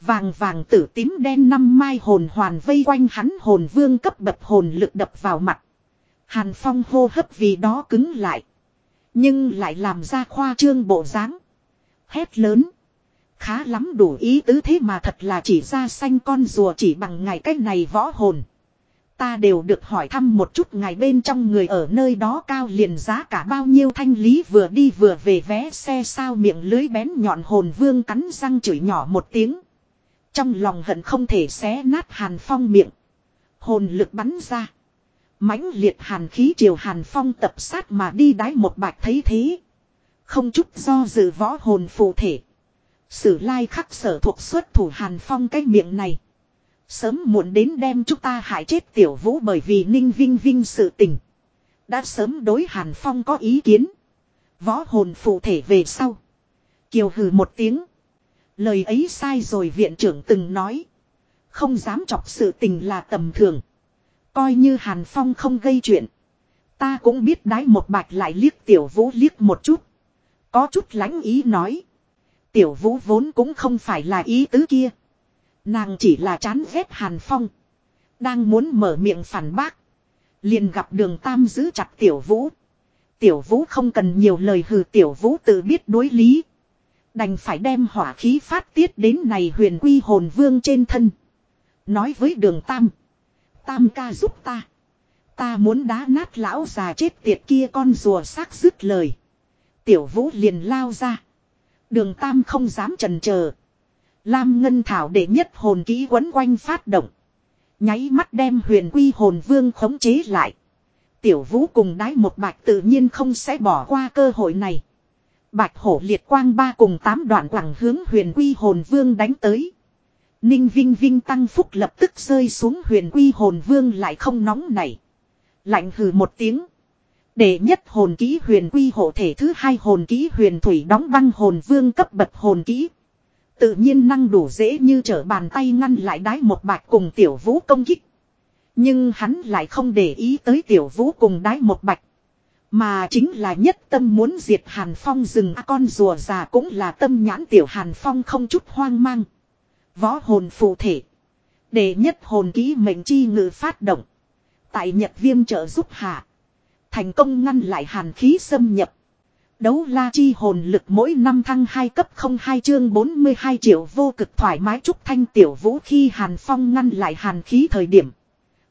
Vàng vàng tử tím đen năm mai hồn hoàn vây quanh hắn hồn vương cấp bậc hồn lực đập vào mặt. Hàn Phong hô hấp vì đó cứng lại. Nhưng lại làm ra khoa trương bộ dáng. Hét lớn. Khá lắm đủ ý tứ thế mà thật là chỉ ra xanh con rùa chỉ bằng ngày cách này võ hồn. Ta đều được hỏi thăm một chút ngày bên trong người ở nơi đó cao liền giá cả bao nhiêu thanh lý vừa đi vừa về vé xe sao miệng lưới bén nhọn hồn vương cắn răng chửi nhỏ một tiếng. Trong lòng hận không thể xé nát hàn phong miệng. Hồn lực bắn ra. mãnh liệt hàn khí triều hàn phong tập sát mà đi đái một bạch thấy thế. Không chút do dự võ hồn phụ thể. Sử lai khắc sở thuộc xuất thủ hàn phong cái miệng này. Sớm muộn đến đem chúng ta hại chết tiểu vũ bởi vì ninh vinh vinh sự tình. Đã sớm đối hàn phong có ý kiến. Võ hồn phụ thể về sau. Kiều hừ một tiếng. Lời ấy sai rồi viện trưởng từng nói. Không dám chọc sự tình là tầm thường. Coi như hàn phong không gây chuyện. Ta cũng biết đái một bạch lại liếc tiểu vũ liếc một chút. Có chút lãnh ý nói. Tiểu vũ vốn cũng không phải là ý tứ kia. Nàng chỉ là chán ghét Hàn Phong. Đang muốn mở miệng phản bác. Liền gặp đường Tam giữ chặt Tiểu Vũ. Tiểu Vũ không cần nhiều lời hừ Tiểu Vũ tự biết đối lý. Đành phải đem hỏa khí phát tiết đến này huyền quy hồn vương trên thân. Nói với đường Tam. Tam ca giúp ta. Ta muốn đá nát lão già chết tiệt kia con rùa xác dứt lời. Tiểu Vũ liền lao ra. Đường Tam không dám trần chờ Lam Ngân Thảo để nhất hồn kỹ quấn quanh phát động. Nháy mắt đem huyền quy hồn vương khống chế lại. Tiểu vũ cùng đái một bạch tự nhiên không sẽ bỏ qua cơ hội này. Bạch hổ liệt quang ba cùng tám đoạn quẳng hướng huyền quy hồn vương đánh tới. Ninh Vinh Vinh tăng phúc lập tức rơi xuống huyền quy hồn vương lại không nóng nảy. Lạnh hừ một tiếng. Để nhất hồn kỹ huyền quy hộ thể thứ hai hồn kỹ huyền thủy đóng băng hồn vương cấp bậc hồn kỹ. Tự nhiên năng đủ dễ như trở bàn tay ngăn lại đái một bạch cùng tiểu vũ công kích. Nhưng hắn lại không để ý tới tiểu vũ cùng đái một bạch. Mà chính là nhất tâm muốn diệt Hàn Phong rừng à, con rùa già cũng là tâm nhãn tiểu Hàn Phong không chút hoang mang. Võ hồn phù thể. Để nhất hồn ký mệnh chi ngự phát động. Tại Nhật viêm trợ giúp hạ. Thành công ngăn lại hàn khí xâm nhập. Đấu la chi hồn lực mỗi năm thăng 2 cấp 02 chương 42 triệu vô cực thoải mái trúc thanh tiểu vũ khi hàn phong ngăn lại hàn khí thời điểm.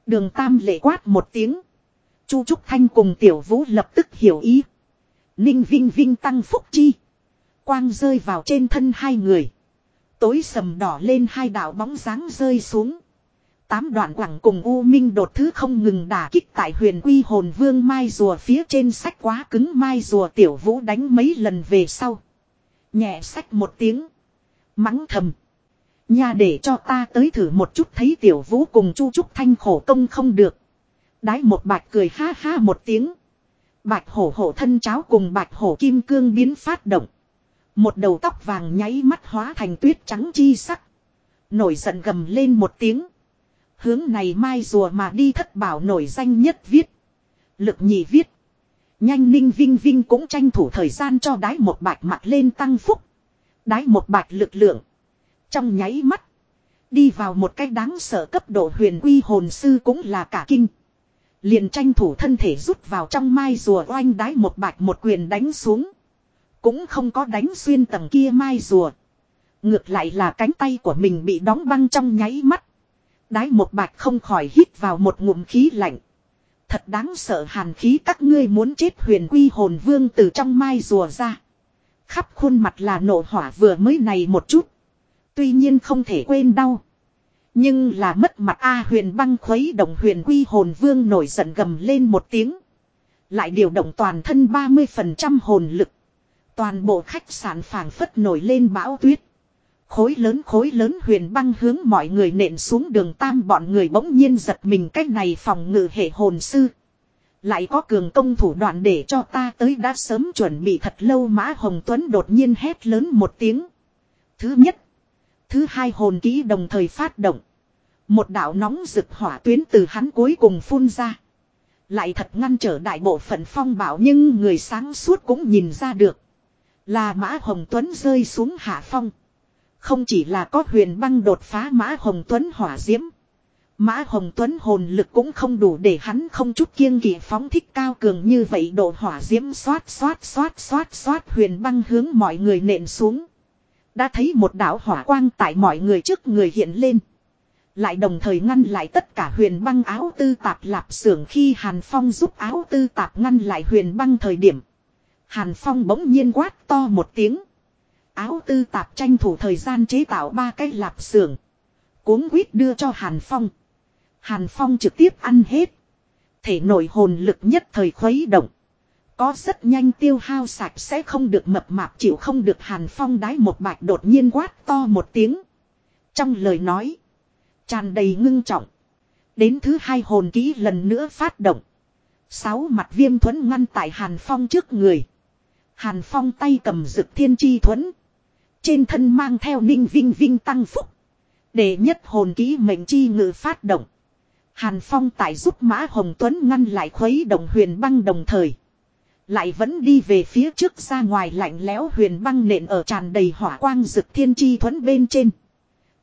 Đường tam lệ quát một tiếng. Chu trúc thanh cùng tiểu vũ lập tức hiểu ý. Ninh vinh vinh tăng phúc chi. Quang rơi vào trên thân hai người. Tối sầm đỏ lên hai đạo bóng dáng rơi xuống. Tám đoạn quẳng cùng U Minh đột thứ không ngừng đả kích tại huyền quy hồn vương mai rùa phía trên sách quá cứng mai rùa tiểu vũ đánh mấy lần về sau. Nhẹ sách một tiếng. Mắng thầm. Nhà để cho ta tới thử một chút thấy tiểu vũ cùng chu trúc thanh khổ công không được. Đái một bạch cười ha ha một tiếng. Bạch hổ hổ thân cháo cùng bạch hổ kim cương biến phát động. Một đầu tóc vàng nháy mắt hóa thành tuyết trắng chi sắc. Nổi giận gầm lên một tiếng. Hướng này mai rùa mà đi thất bảo nổi danh nhất viết. Lực nhị viết. Nhanh ninh vinh vinh cũng tranh thủ thời gian cho đái một bạch mặt lên tăng phúc. Đái một bạch lực lượng. Trong nháy mắt. Đi vào một cách đáng sợ cấp độ huyền quy hồn sư cũng là cả kinh. Liền tranh thủ thân thể rút vào trong mai rùa oanh đái một bạch một quyền đánh xuống. Cũng không có đánh xuyên tầng kia mai rùa. Ngược lại là cánh tay của mình bị đóng băng trong nháy mắt. Đái một bạch không khỏi hít vào một ngụm khí lạnh. Thật đáng sợ hàn khí các ngươi muốn chết huyền quy hồn vương từ trong mai rùa ra. Khắp khuôn mặt là nổ hỏa vừa mới này một chút. Tuy nhiên không thể quên đau. Nhưng là mất mặt A huyền băng khuấy động huyền quy hồn vương nổi giận gầm lên một tiếng. Lại điều động toàn thân 30% hồn lực. Toàn bộ khách sạn phảng phất nổi lên bão tuyết. Khối lớn khối lớn huyền băng hướng mọi người nện xuống đường tam bọn người bỗng nhiên giật mình cách này phòng ngự hệ hồn sư. Lại có cường công thủ đoạn để cho ta tới đã sớm chuẩn bị thật lâu, Mã Hồng Tuấn đột nhiên hét lớn một tiếng. Thứ nhất. Thứ hai hồn ký đồng thời phát động. Một đạo nóng rực hỏa tuyến từ hắn cuối cùng phun ra. Lại thật ngăn trở đại bộ phận phong bảo nhưng người sáng suốt cũng nhìn ra được. Là Mã Hồng Tuấn rơi xuống hạ phong. Không chỉ là có huyền băng đột phá Mã Hồng Tuấn hỏa diễm. Mã Hồng Tuấn hồn lực cũng không đủ để hắn không chút kiêng kỵ phóng thích cao cường như vậy độ hỏa diễm xoát xoát xoát xoát xoát huyền băng hướng mọi người nện xuống. Đã thấy một đạo hỏa quang tại mọi người trước người hiện lên. Lại đồng thời ngăn lại tất cả huyền băng áo tư tạp lạp xưởng khi Hàn Phong giúp áo tư tạp ngăn lại huyền băng thời điểm. Hàn Phong bỗng nhiên quát to một tiếng. Áo tư tạp tranh thủ thời gian chế tạo ba cái lạp xưởng. Cuống quýt đưa cho Hàn Phong. Hàn Phong trực tiếp ăn hết. Thể nội hồn lực nhất thời khuấy động. Có rất nhanh tiêu hao sạch sẽ không được mập mạp chịu không được Hàn Phong đái một bạch đột nhiên quát to một tiếng. Trong lời nói. Tràn đầy ngưng trọng. Đến thứ hai hồn kỹ lần nữa phát động. Sáu mặt viêm thuẫn ngăn tại Hàn Phong trước người. Hàn Phong tay cầm rực thiên chi thuẫn. Trên thân mang theo ninh vinh vinh tăng phúc. Để nhất hồn ký mệnh chi ngự phát động. Hàn Phong tại giúp Mã Hồng Tuấn ngăn lại khuấy động huyền băng đồng thời. Lại vẫn đi về phía trước ra ngoài lạnh lẽo huyền băng nện ở tràn đầy hỏa quang rực thiên chi thuẫn bên trên.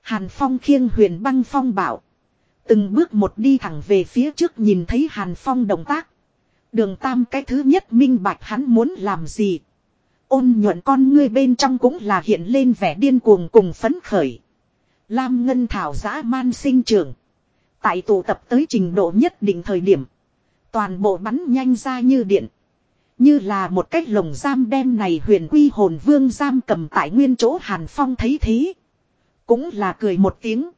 Hàn Phong khiêng huyền băng phong bảo. Từng bước một đi thẳng về phía trước nhìn thấy Hàn Phong động tác. Đường tam cái thứ nhất minh bạch hắn muốn làm gì. Ôn nhuận con ngươi bên trong cũng là hiện lên vẻ điên cuồng cùng phấn khởi. Lam Ngân Thảo giã man sinh trưởng. Tại tụ tập tới trình độ nhất định thời điểm. Toàn bộ bắn nhanh ra như điện. Như là một cách lồng giam đem này huyền quy hồn vương giam cầm tại nguyên chỗ Hàn Phong thấy thế. Cũng là cười một tiếng.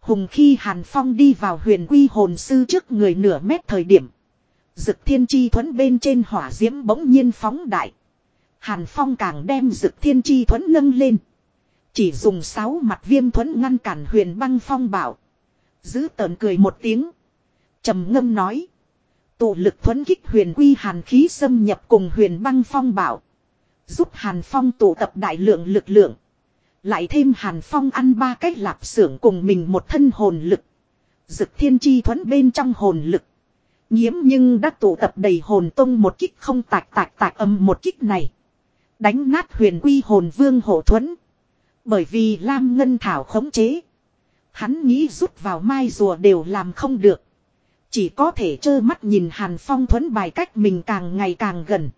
Hùng khi Hàn Phong đi vào huyền quy hồn sư trước người nửa mét thời điểm. Dực thiên chi thuẫn bên trên hỏa diễm bỗng nhiên phóng đại. Hàn Phong càng đem dực thiên chi thuẫn nâng lên. Chỉ dùng sáu mặt viêm thuẫn ngăn cản huyền băng phong bảo. Giữ tợn cười một tiếng. trầm ngâm nói. Tụ lực thuẫn kích huyền quy hàn khí xâm nhập cùng huyền băng phong bảo. Giúp hàn phong tụ tập đại lượng lực lượng. Lại thêm hàn phong ăn ba cách lạp xưởng cùng mình một thân hồn lực. Dực thiên chi thuẫn bên trong hồn lực. Nhiễm nhưng đã tụ tập đầy hồn tông một kích không tạc tạc tạc âm một kích này. Đánh nát huyền quy hồn vương hộ thuẫn. Bởi vì Lam Ngân Thảo khống chế. Hắn nghĩ rút vào mai rùa đều làm không được. Chỉ có thể trơ mắt nhìn Hàn Phong thuẫn bài cách mình càng ngày càng gần.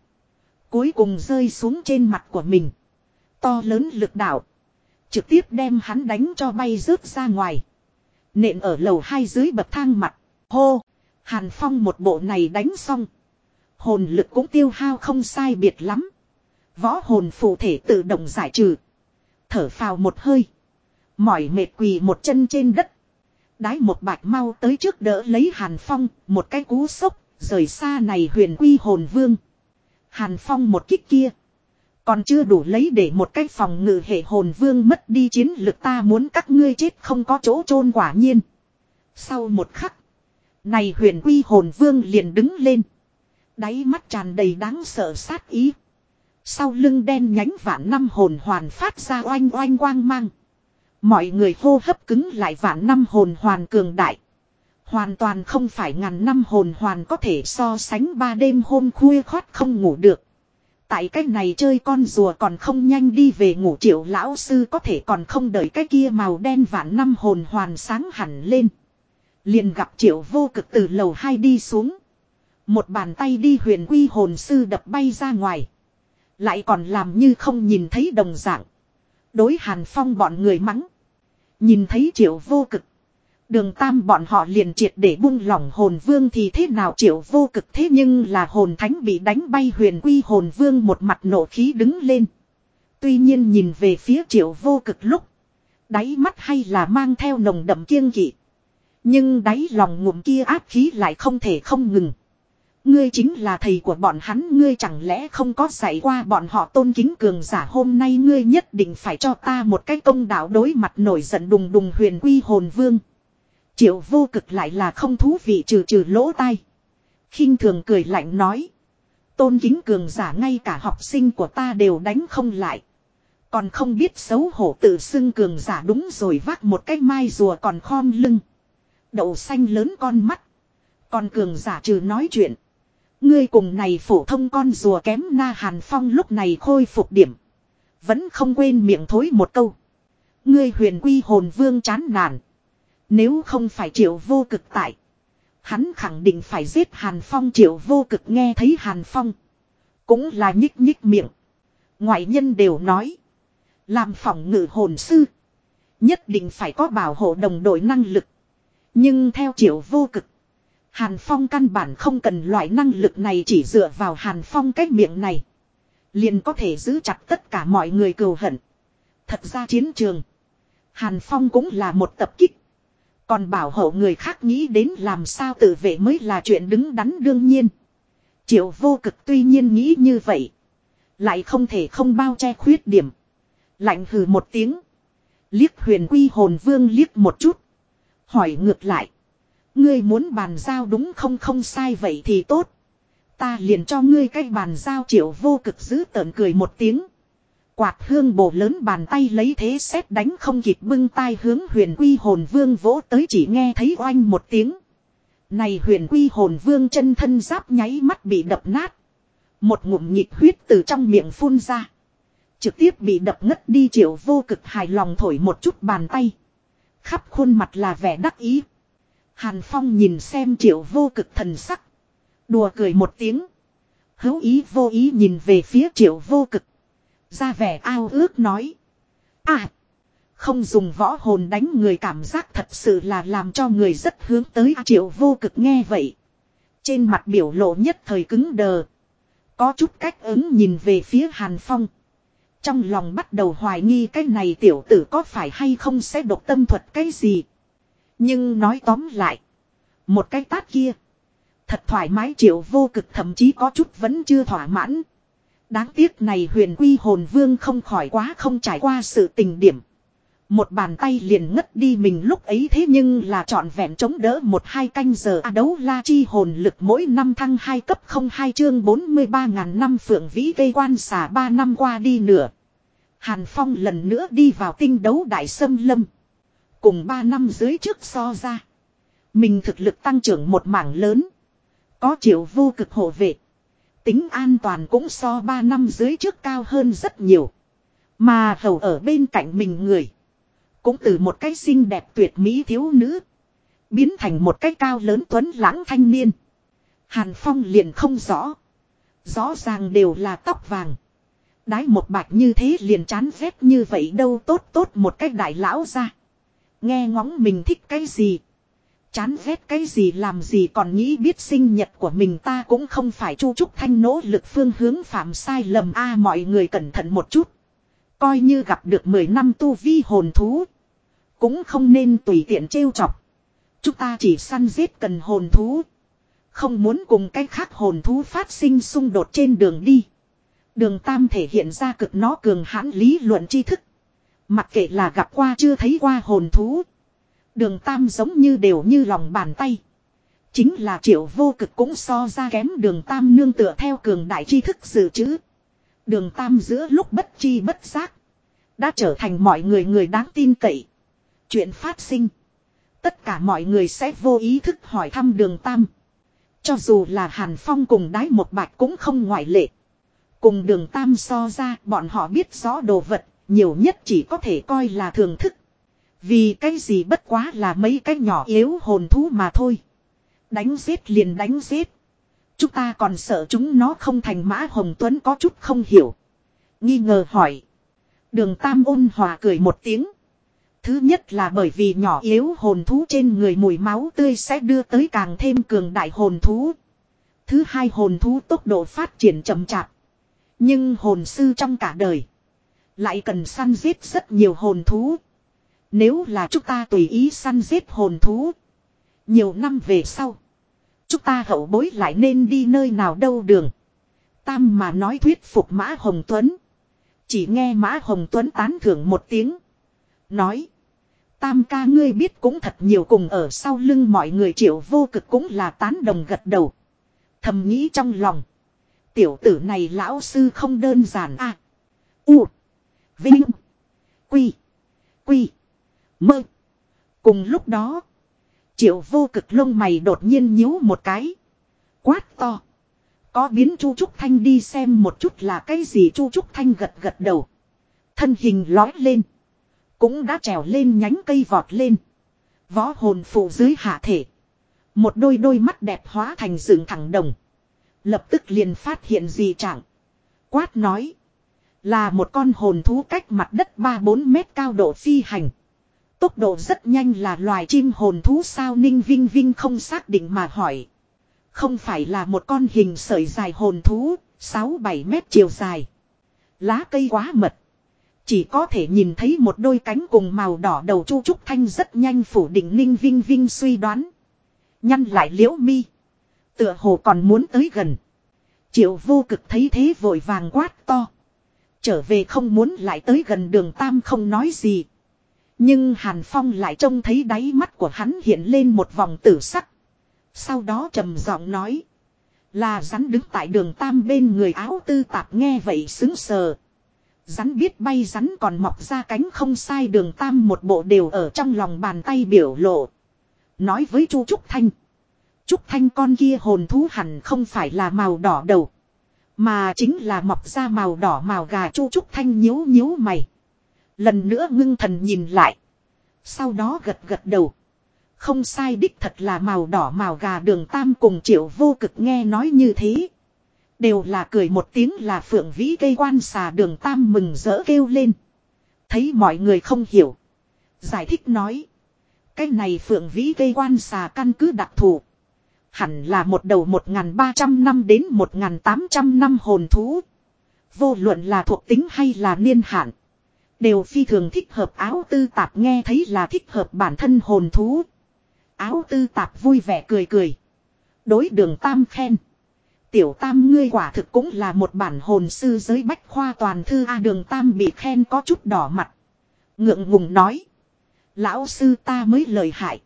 Cuối cùng rơi xuống trên mặt của mình. To lớn lực đạo. Trực tiếp đem hắn đánh cho bay rớt ra ngoài. Nện ở lầu hai dưới bậc thang mặt. Hô! Hàn Phong một bộ này đánh xong. Hồn lực cũng tiêu hao không sai biệt lắm. Võ hồn phụ thể tự động giải trừ. Thở phào một hơi. Mỏi mệt quỳ một chân trên đất. Đái một bạch mau tới trước đỡ lấy Hàn Phong, một cái cú sốc, rời xa này huyền quy hồn vương. Hàn Phong một kích kia. Còn chưa đủ lấy để một cái phòng ngự hệ hồn vương mất đi chiến lực ta muốn các ngươi chết không có chỗ chôn quả nhiên. Sau một khắc. Này huyền quy hồn vương liền đứng lên. Đáy mắt tràn đầy đáng sợ sát ý. Sau lưng đen nhánh vạn năm hồn hoàn phát ra oanh oanh quang mang. Mọi người hô hấp cứng lại vạn năm hồn hoàn cường đại. Hoàn toàn không phải ngàn năm hồn hoàn có thể so sánh ba đêm hôm khuya khoát không ngủ được. Tại cách này chơi con rùa còn không nhanh đi về ngủ triệu lão sư có thể còn không đợi cái kia màu đen vạn năm hồn hoàn sáng hẳn lên. Liền gặp triệu vô cực từ lầu hai đi xuống. Một bàn tay đi huyền quy hồn sư đập bay ra ngoài. Lại còn làm như không nhìn thấy đồng dạng. Đối hàn phong bọn người mắng. Nhìn thấy triệu vô cực. Đường tam bọn họ liền triệt để buông lỏng hồn vương thì thế nào triệu vô cực thế nhưng là hồn thánh bị đánh bay huyền quy hồn vương một mặt nổ khí đứng lên. Tuy nhiên nhìn về phía triệu vô cực lúc. Đáy mắt hay là mang theo nồng đậm kiêng kỵ. Nhưng đáy lòng ngụm kia áp khí lại không thể không ngừng. Ngươi chính là thầy của bọn hắn, ngươi chẳng lẽ không có dạy qua bọn họ tôn kính cường giả hôm nay ngươi nhất định phải cho ta một cái công đạo đối mặt nổi giận đùng đùng huyền quy hồn vương. Triệu vô cực lại là không thú vị trừ trừ lỗ tai. khinh thường cười lạnh nói. Tôn kính cường giả ngay cả học sinh của ta đều đánh không lại. Còn không biết xấu hổ tự xưng cường giả đúng rồi vác một cái mai rùa còn khom lưng. Đậu xanh lớn con mắt. Còn cường giả trừ nói chuyện. Ngươi cùng này phổ thông con rùa kém na hàn phong lúc này khôi phục điểm. Vẫn không quên miệng thối một câu. Ngươi huyền quy hồn vương chán nản. Nếu không phải triệu vô cực tại. Hắn khẳng định phải giết Hàn Phong, triệu vô cực nghe thấy Hàn Phong. Cũng là nhích nhích miệng. Ngoại nhân đều nói. Làm phòng ngự hồn sư. Nhất định phải có bảo hộ đồng đội năng lực. Nhưng theo triệu vô cực. Hàn Phong căn bản không cần loại năng lực này chỉ dựa vào Hàn Phong cái miệng này. Liền có thể giữ chặt tất cả mọi người cừu hận. Thật ra chiến trường. Hàn Phong cũng là một tập kích. Còn bảo hộ người khác nghĩ đến làm sao tự vệ mới là chuyện đứng đắn đương nhiên. Triệu vô cực tuy nhiên nghĩ như vậy. Lại không thể không bao che khuyết điểm. Lạnh hừ một tiếng. Liếc huyền quy hồn vương liếc một chút. Hỏi ngược lại. Ngươi muốn bàn giao đúng không không sai vậy thì tốt. Ta liền cho ngươi cái bàn giao triệu vô cực giữ tợn cười một tiếng. Quạt hương bổ lớn bàn tay lấy thế xét đánh không kịp bưng tay hướng huyền quy hồn vương vỗ tới chỉ nghe thấy oanh một tiếng. Này huyền quy hồn vương chân thân giáp nháy mắt bị đập nát. Một ngụm nhịp huyết từ trong miệng phun ra. Trực tiếp bị đập ngất đi triệu vô cực hài lòng thổi một chút bàn tay. Khắp khuôn mặt là vẻ đắc ý. Hàn Phong nhìn xem triệu vô cực thần sắc. Đùa cười một tiếng. Hữu ý vô ý nhìn về phía triệu vô cực. Ra vẻ ao ước nói. À. Không dùng võ hồn đánh người cảm giác thật sự là làm cho người rất hướng tới triệu vô cực nghe vậy. Trên mặt biểu lộ nhất thời cứng đờ. Có chút cách ứng nhìn về phía Hàn Phong. Trong lòng bắt đầu hoài nghi cái này tiểu tử có phải hay không sẽ độc tâm thuật cái gì. Nhưng nói tóm lại. Một cái tát kia. Thật thoải mái triệu vô cực thậm chí có chút vẫn chưa thỏa mãn. Đáng tiếc này huyền quy hồn vương không khỏi quá không trải qua sự tình điểm. Một bàn tay liền ngất đi mình lúc ấy thế nhưng là trọn vẹn chống đỡ một hai canh giờ a đấu la chi hồn lực mỗi năm thăng hai cấp không hai chương 43 ngàn năm phượng vĩ gây quan xả ba năm qua đi nửa. Hàn Phong lần nữa đi vào tinh đấu đại sâm lâm. Cùng ba năm dưới trước so ra. Mình thực lực tăng trưởng một mảng lớn. Có triệu vô cực hộ vệ. Tính an toàn cũng so ba năm dưới trước cao hơn rất nhiều. Mà hầu ở bên cạnh mình người. Cũng từ một cái xinh đẹp tuyệt mỹ thiếu nữ. Biến thành một cái cao lớn tuấn lãng thanh niên. Hàn Phong liền không rõ. Rõ ràng đều là tóc vàng. Đái một bạch như thế liền chán ghét như vậy đâu tốt tốt một cách đại lão ra. Nghe ngóng mình thích cái gì. Chán ghét cái gì làm gì còn nghĩ biết sinh nhật của mình ta cũng không phải chu trúc thanh nỗ lực phương hướng phạm sai lầm a, mọi người cẩn thận một chút. Coi như gặp được 10 năm tu vi hồn thú. Cũng không nên tùy tiện trêu chọc. Chúng ta chỉ săn giết cần hồn thú. Không muốn cùng cái khác hồn thú phát sinh xung đột trên đường đi. Đường Tam thể hiện ra cực nó cường hãn lý luận tri thức. Mặc kệ là gặp qua chưa thấy qua hồn thú. Đường Tam giống như đều như lòng bàn tay. Chính là triệu vô cực cũng so ra kém đường Tam nương tựa theo cường đại tri thức dự trữ. Đường Tam giữa lúc bất chi bất giác. Đã trở thành mọi người người đáng tin cậy. Chuyện phát sinh. Tất cả mọi người sẽ vô ý thức hỏi thăm đường Tam. Cho dù là Hàn Phong cùng đái một bạch cũng không ngoại lệ. Cùng đường Tam so ra bọn họ biết rõ đồ vật, nhiều nhất chỉ có thể coi là thưởng thức. Vì cái gì bất quá là mấy cái nhỏ yếu hồn thú mà thôi. Đánh giết liền đánh giết. Chúng ta còn sợ chúng nó không thành mã hồng tuấn có chút không hiểu. Nghi ngờ hỏi. Đường Tam ôn hòa cười một tiếng. Thứ nhất là bởi vì nhỏ yếu hồn thú trên người mùi máu tươi sẽ đưa tới càng thêm cường đại hồn thú. Thứ hai hồn thú tốc độ phát triển chậm chạp. Nhưng hồn sư trong cả đời. Lại cần săn giết rất nhiều hồn thú. Nếu là chúng ta tùy ý săn giết hồn thú. Nhiều năm về sau. Chúng ta hậu bối lại nên đi nơi nào đâu đường. Tam mà nói thuyết phục Mã Hồng Tuấn. Chỉ nghe Mã Hồng Tuấn tán thưởng một tiếng. Nói. Tam ca ngươi biết cũng thật nhiều cùng ở sau lưng mọi người triệu vô cực cũng là tán đồng gật đầu. Thầm nghĩ trong lòng. Tiểu tử này lão sư không đơn giản à. U. Vinh. Quy. Quy. Mơ. Cùng lúc đó. Triệu vô cực lông mày đột nhiên nhíu một cái. Quát to. Có biến Chu Trúc Thanh đi xem một chút là cái gì Chu Trúc Thanh gật gật đầu. Thân hình lói lên. Cũng đã trèo lên nhánh cây vọt lên. Võ hồn phụ dưới hạ thể. Một đôi đôi mắt đẹp hóa thành dựng thẳng đồng. Lập tức liền phát hiện gì chẳng Quát nói. Là một con hồn thú cách mặt đất 3-4 mét cao độ phi hành. Tốc độ rất nhanh là loài chim hồn thú sao Ninh Vinh Vinh không xác định mà hỏi. Không phải là một con hình sợi dài hồn thú, 6-7 mét chiều dài. Lá cây quá mật. Chỉ có thể nhìn thấy một đôi cánh cùng màu đỏ đầu chu trúc thanh rất nhanh phủ định Ninh Vinh Vinh suy đoán. Nhăn lại liễu mi. Tựa hồ còn muốn tới gần. Triệu vô cực thấy thế vội vàng quát to. Trở về không muốn lại tới gần đường Tam không nói gì. Nhưng Hàn Phong lại trông thấy đáy mắt của hắn hiện lên một vòng tử sắc. Sau đó trầm giọng nói. Là rắn đứng tại đường Tam bên người áo tư tạp nghe vậy xứng sờ. Rắn biết bay rắn còn mọc ra cánh không sai đường Tam một bộ đều ở trong lòng bàn tay biểu lộ. Nói với Chu Trúc Thanh. Trúc Thanh con kia hồn thú hẳn không phải là màu đỏ đầu. Mà chính là mọc ra màu đỏ màu gà Chu Trúc Thanh nhíu nhíu mày. Lần nữa ngưng thần nhìn lại. Sau đó gật gật đầu. Không sai đích thật là màu đỏ màu gà đường tam cùng triệu vô cực nghe nói như thế. Đều là cười một tiếng là phượng vĩ cây quan xà đường tam mừng rỡ kêu lên. Thấy mọi người không hiểu. Giải thích nói. Cái này phượng vĩ cây quan xà căn cứ đặc thù. Hẳn là một đầu 1.300 năm đến 1.800 năm hồn thú. Vô luận là thuộc tính hay là niên hạn. Đều phi thường thích hợp áo tư tạp nghe thấy là thích hợp bản thân hồn thú. Áo tư tạp vui vẻ cười cười. Đối đường tam khen. Tiểu tam ngươi quả thực cũng là một bản hồn sư giới bách khoa toàn thư A đường tam bị khen có chút đỏ mặt. Ngượng ngùng nói. Lão sư ta mới lời hại.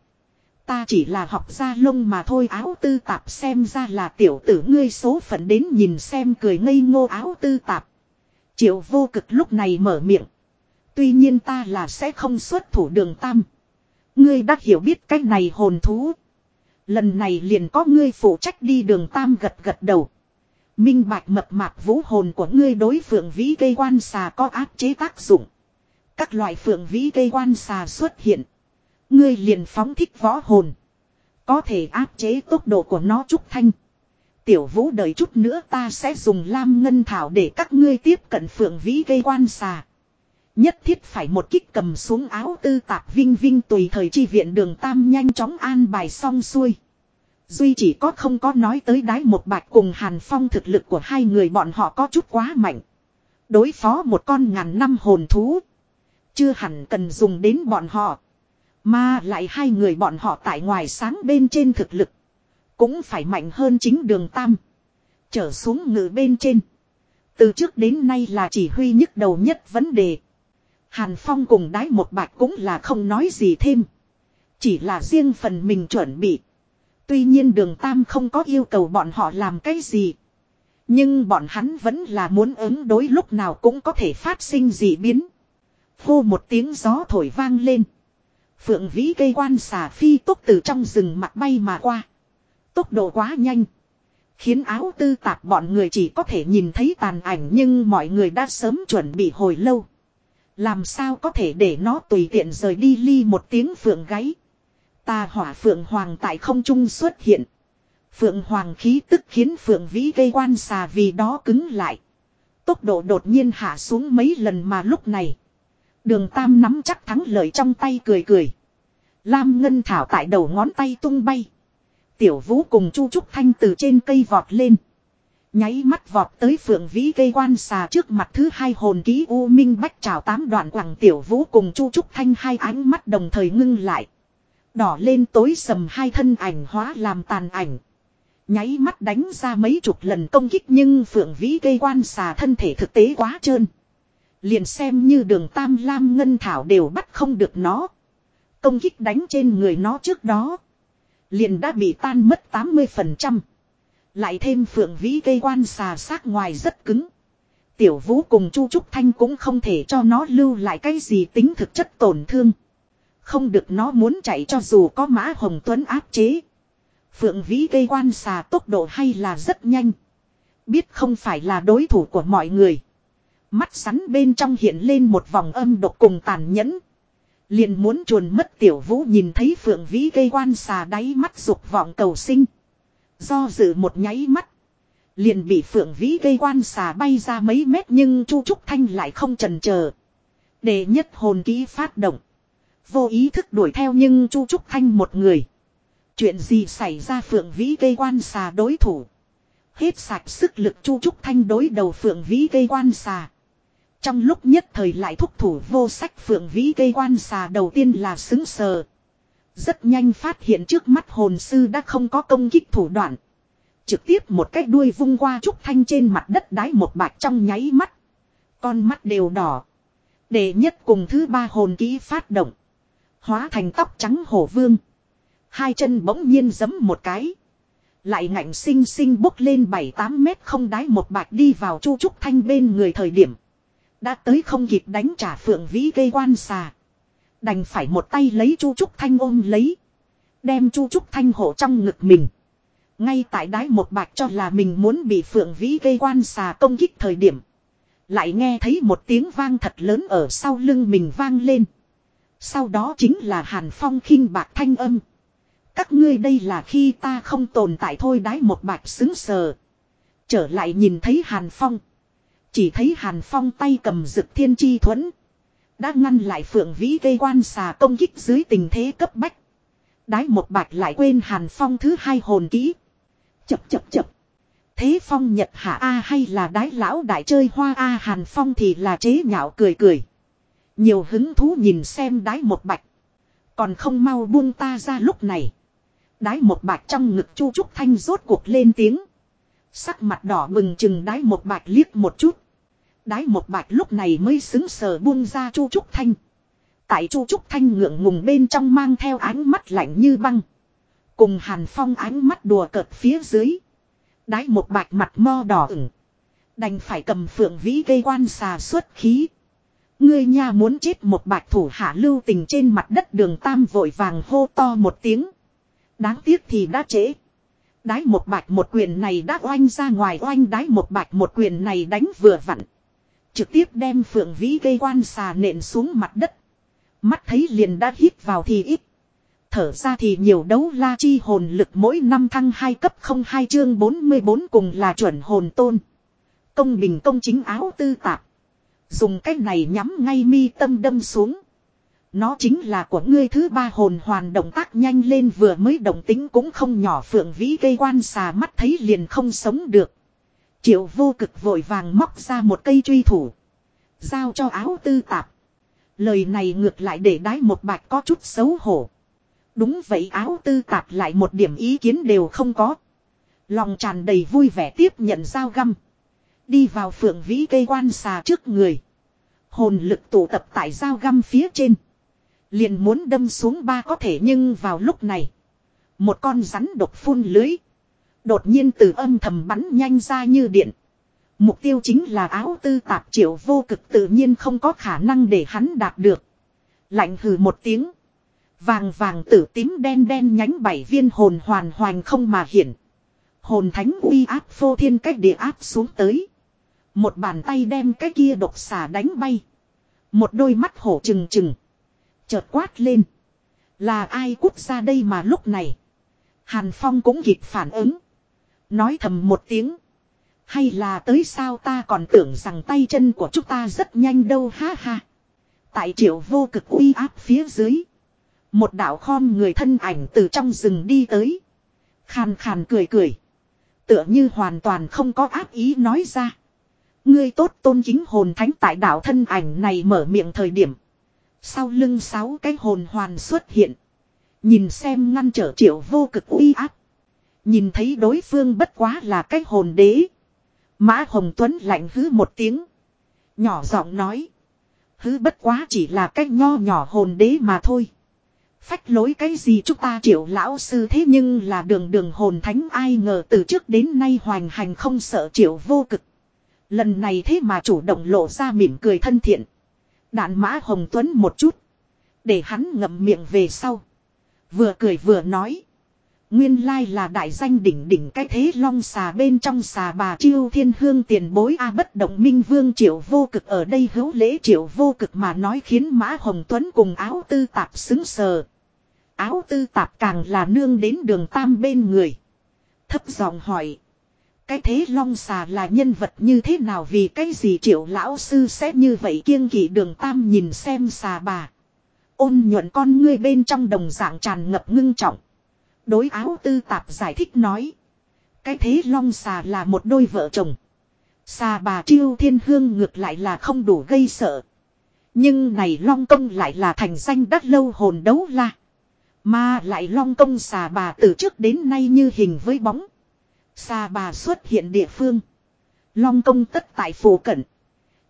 Ta chỉ là học gia lông mà thôi áo tư tạp xem ra là tiểu tử ngươi số phận đến nhìn xem cười ngây ngô áo tư tạp. Triệu vô cực lúc này mở miệng. Tuy nhiên ta là sẽ không xuất thủ đường tam. Ngươi đã hiểu biết cách này hồn thú. Lần này liền có ngươi phụ trách đi đường tam gật gật đầu. Minh bạch mập mạp vũ hồn của ngươi đối phượng vĩ cây quan xà có áp chế tác dụng. Các loại phượng vĩ cây quan xà xuất hiện. Ngươi liền phóng thích võ hồn. Có thể áp chế tốc độ của nó trúc thanh. Tiểu vũ đợi chút nữa ta sẽ dùng lam ngân thảo để các ngươi tiếp cận phượng vĩ gây quan xà. Nhất thiết phải một kích cầm xuống áo tư tạp vinh vinh tùy thời chi viện đường tam nhanh chóng an bài xong xuôi. Duy chỉ có không có nói tới đái một bạch cùng Hàn Phong thực lực của hai người bọn họ có chút quá mạnh. Đối phó một con ngàn năm hồn thú. Chưa hẳn cần dùng đến bọn họ. Mà lại hai người bọn họ tại ngoài sáng bên trên thực lực. Cũng phải mạnh hơn chính đường tam. Trở xuống ngự bên trên. Từ trước đến nay là chỉ huy nhức đầu nhất vấn đề. Hàn Phong cùng đái một bạch cũng là không nói gì thêm. Chỉ là riêng phần mình chuẩn bị. Tuy nhiên đường Tam không có yêu cầu bọn họ làm cái gì. Nhưng bọn hắn vẫn là muốn ứng đối lúc nào cũng có thể phát sinh dị biến. Hô một tiếng gió thổi vang lên. Phượng vĩ cây quan xà phi tốc từ trong rừng mặt bay mà qua. Tốc độ quá nhanh. Khiến áo tư tạp bọn người chỉ có thể nhìn thấy tàn ảnh nhưng mọi người đã sớm chuẩn bị hồi lâu. Làm sao có thể để nó tùy tiện rời đi ly một tiếng phượng gáy. Ta hỏa phượng hoàng tại không trung xuất hiện. Phượng hoàng khí tức khiến phượng vĩ gây quan xà vì đó cứng lại. Tốc độ đột nhiên hạ xuống mấy lần mà lúc này. Đường tam nắm chắc thắng lợi trong tay cười cười. Lam ngân thảo tại đầu ngón tay tung bay. Tiểu vũ cùng chu trúc thanh từ trên cây vọt lên. Nháy mắt vọt tới phượng vĩ cây quan xà trước mặt thứ hai hồn ký U Minh Bách trào tám đoạn quảng tiểu vũ cùng Chu Trúc Thanh hai ánh mắt đồng thời ngưng lại. Đỏ lên tối sầm hai thân ảnh hóa làm tàn ảnh. Nháy mắt đánh ra mấy chục lần công kích nhưng phượng vĩ cây quan xà thân thể thực tế quá trơn. Liền xem như đường tam lam ngân thảo đều bắt không được nó. Công kích đánh trên người nó trước đó. Liền đã bị tan mất 80%. Lại thêm phượng vĩ cây quan xà sát ngoài rất cứng. Tiểu vũ cùng Chu Trúc Thanh cũng không thể cho nó lưu lại cái gì tính thực chất tổn thương. Không được nó muốn chạy cho dù có mã hồng tuấn áp chế. Phượng vĩ cây quan xà tốc độ hay là rất nhanh. Biết không phải là đối thủ của mọi người. Mắt sắn bên trong hiện lên một vòng âm độc cùng tàn nhẫn. Liền muốn chuồn mất tiểu vũ nhìn thấy phượng vĩ cây quan xà đáy mắt dục vọng cầu sinh. Do dự một nháy mắt. Liền bị phượng vĩ cây quan xà bay ra mấy mét nhưng Chu Trúc Thanh lại không chần chờ. Để nhất hồn ký phát động. Vô ý thức đuổi theo nhưng Chu Trúc Thanh một người. Chuyện gì xảy ra phượng vĩ cây quan xà đối thủ. Hết sạch sức lực Chu Trúc Thanh đối đầu phượng vĩ cây quan xà. Trong lúc nhất thời lại thúc thủ vô sách phượng vĩ cây quan xà đầu tiên là xứng sờ. Rất nhanh phát hiện trước mắt hồn sư đã không có công kích thủ đoạn. Trực tiếp một cái đuôi vung qua trúc thanh trên mặt đất đái một bạch trong nháy mắt. Con mắt đều đỏ. Đệ nhất cùng thứ ba hồn kỹ phát động. Hóa thành tóc trắng hổ vương. Hai chân bỗng nhiên giấm một cái. Lại ngạnh sinh sinh bốc lên 7-8 mét không đái một bạch đi vào chu trúc thanh bên người thời điểm. Đã tới không kịp đánh trả phượng vĩ gây quan xà. Đành phải một tay lấy chu trúc thanh ôm lấy. Đem chu trúc thanh hộ trong ngực mình. Ngay tại đái một bạch cho là mình muốn bị phượng vĩ gây quan xà công kích thời điểm. Lại nghe thấy một tiếng vang thật lớn ở sau lưng mình vang lên. Sau đó chính là hàn phong khinh bạc thanh âm. Các ngươi đây là khi ta không tồn tại thôi đái một bạch xứng sờ. Trở lại nhìn thấy hàn phong. Chỉ thấy hàn phong tay cầm rực thiên chi thuẫn. Đã ngăn lại phượng vĩ gây quan xà công kích dưới tình thế cấp bách. Đái một bạch lại quên hàn phong thứ hai hồn kỹ. Chập chập chập. Thế phong nhật hạ A hay là đái lão đại chơi hoa A hàn phong thì là chế nhạo cười cười. Nhiều hứng thú nhìn xem đái một bạch. Còn không mau buông ta ra lúc này. Đái một bạch trong ngực chu trúc thanh rốt cuộc lên tiếng. Sắc mặt đỏ bừng chừng đái một bạch liếc một chút. Đái một bạch lúc này mới xứng sờ buông ra chu trúc thanh. Tại chu trúc thanh ngượng ngùng bên trong mang theo ánh mắt lạnh như băng. Cùng hàn phong ánh mắt đùa cợt phía dưới. Đái một bạch mặt mo đỏ ửng. Đành phải cầm phượng vĩ gây quan xà xuất khí. Ngươi nha muốn chết một bạch thủ hạ lưu tình trên mặt đất đường tam vội vàng hô to một tiếng. Đáng tiếc thì đã trễ. Đái một bạch một quyền này đã oanh ra ngoài, oanh đái một bạch một quyền này đánh vừa vặn. Trực tiếp đem phượng vĩ gây quan xà nện xuống mặt đất. Mắt thấy liền đã hít vào thì ít. Thở ra thì nhiều đấu la chi hồn lực mỗi năm thăng 2 cấp 02 chương 44 cùng là chuẩn hồn tôn. Công bình công chính áo tư tạp. Dùng cách này nhắm ngay mi tâm đâm xuống. Nó chính là của ngươi thứ ba hồn hoàn động tác nhanh lên vừa mới động tính cũng không nhỏ phượng vĩ gây quan xà mắt thấy liền không sống được. Triệu vô cực vội vàng móc ra một cây truy thủ. Giao cho áo tư tạp. Lời này ngược lại để đái một bạch có chút xấu hổ. Đúng vậy áo tư tạp lại một điểm ý kiến đều không có. Lòng tràn đầy vui vẻ tiếp nhận dao găm. Đi vào phượng vĩ cây quan xà trước người. Hồn lực tụ tập tại dao găm phía trên. Liền muốn đâm xuống ba có thể nhưng vào lúc này. Một con rắn độc phun lưới. Đột nhiên từ âm thầm bắn nhanh ra như điện. Mục tiêu chính là áo tư tạp triệu vô cực tự nhiên không có khả năng để hắn đạt được. Lạnh hừ một tiếng. Vàng vàng tử tím đen đen nhánh bảy viên hồn hoàn hoành không mà hiển. Hồn thánh uy áp phô thiên cách địa áp xuống tới. Một bàn tay đem cái kia độc xả đánh bay. Một đôi mắt hổ trừng trừng. Chợt quát lên. Là ai quốc gia đây mà lúc này. Hàn Phong cũng kịp phản ứng. Nói thầm một tiếng. Hay là tới sao ta còn tưởng rằng tay chân của chúng ta rất nhanh đâu, ha ha. Tại triệu vô cực uy áp phía dưới. Một đạo khom người thân ảnh từ trong rừng đi tới. Khàn khàn cười cười. Tựa như hoàn toàn không có áp ý nói ra. Ngươi tốt tôn chính hồn thánh tại đạo thân ảnh này mở miệng thời điểm. Sau lưng sáu cái hồn hoàn xuất hiện. Nhìn xem ngăn trở triệu vô cực uy áp. Nhìn thấy đối phương bất quá là cái hồn đế. Mã Hồng Tuấn lạnh hứ một tiếng. Nhỏ giọng nói. Hứ bất quá chỉ là cái nho nhỏ hồn đế mà thôi. Phách lối cái gì chúng ta triệu lão sư thế nhưng là đường đường hồn thánh ai ngờ từ trước đến nay hoành hành không sợ triệu vô cực. Lần này thế mà chủ động lộ ra mỉm cười thân thiện. Đạn mã hồng tuấn một chút. Để hắn ngậm miệng về sau. Vừa cười vừa nói. Nguyên lai là đại danh đỉnh đỉnh cái thế long xà bên trong xà bà chiêu thiên hương tiền bối A bất động minh vương triệu vô cực ở đây hữu lễ triệu vô cực mà nói khiến Mã Hồng Tuấn cùng áo tư tạp xứng sờ. Áo tư tạp càng là nương đến đường tam bên người. Thấp giọng hỏi. Cái thế long xà là nhân vật như thế nào vì cái gì triệu lão sư sẽ như vậy kiêng kỵ đường tam nhìn xem xà bà. Ôn nhuận con ngươi bên trong đồng dạng tràn ngập ngưng trọng. Đối áo tư tạp giải thích nói. Cái thế long xà là một đôi vợ chồng. Xà bà chiêu thiên hương ngược lại là không đủ gây sợ. Nhưng này long công lại là thành danh đắt lâu hồn đấu la. Mà lại long công xà bà từ trước đến nay như hình với bóng xa bà xuất hiện địa phương. Long công tất tại phủ cận.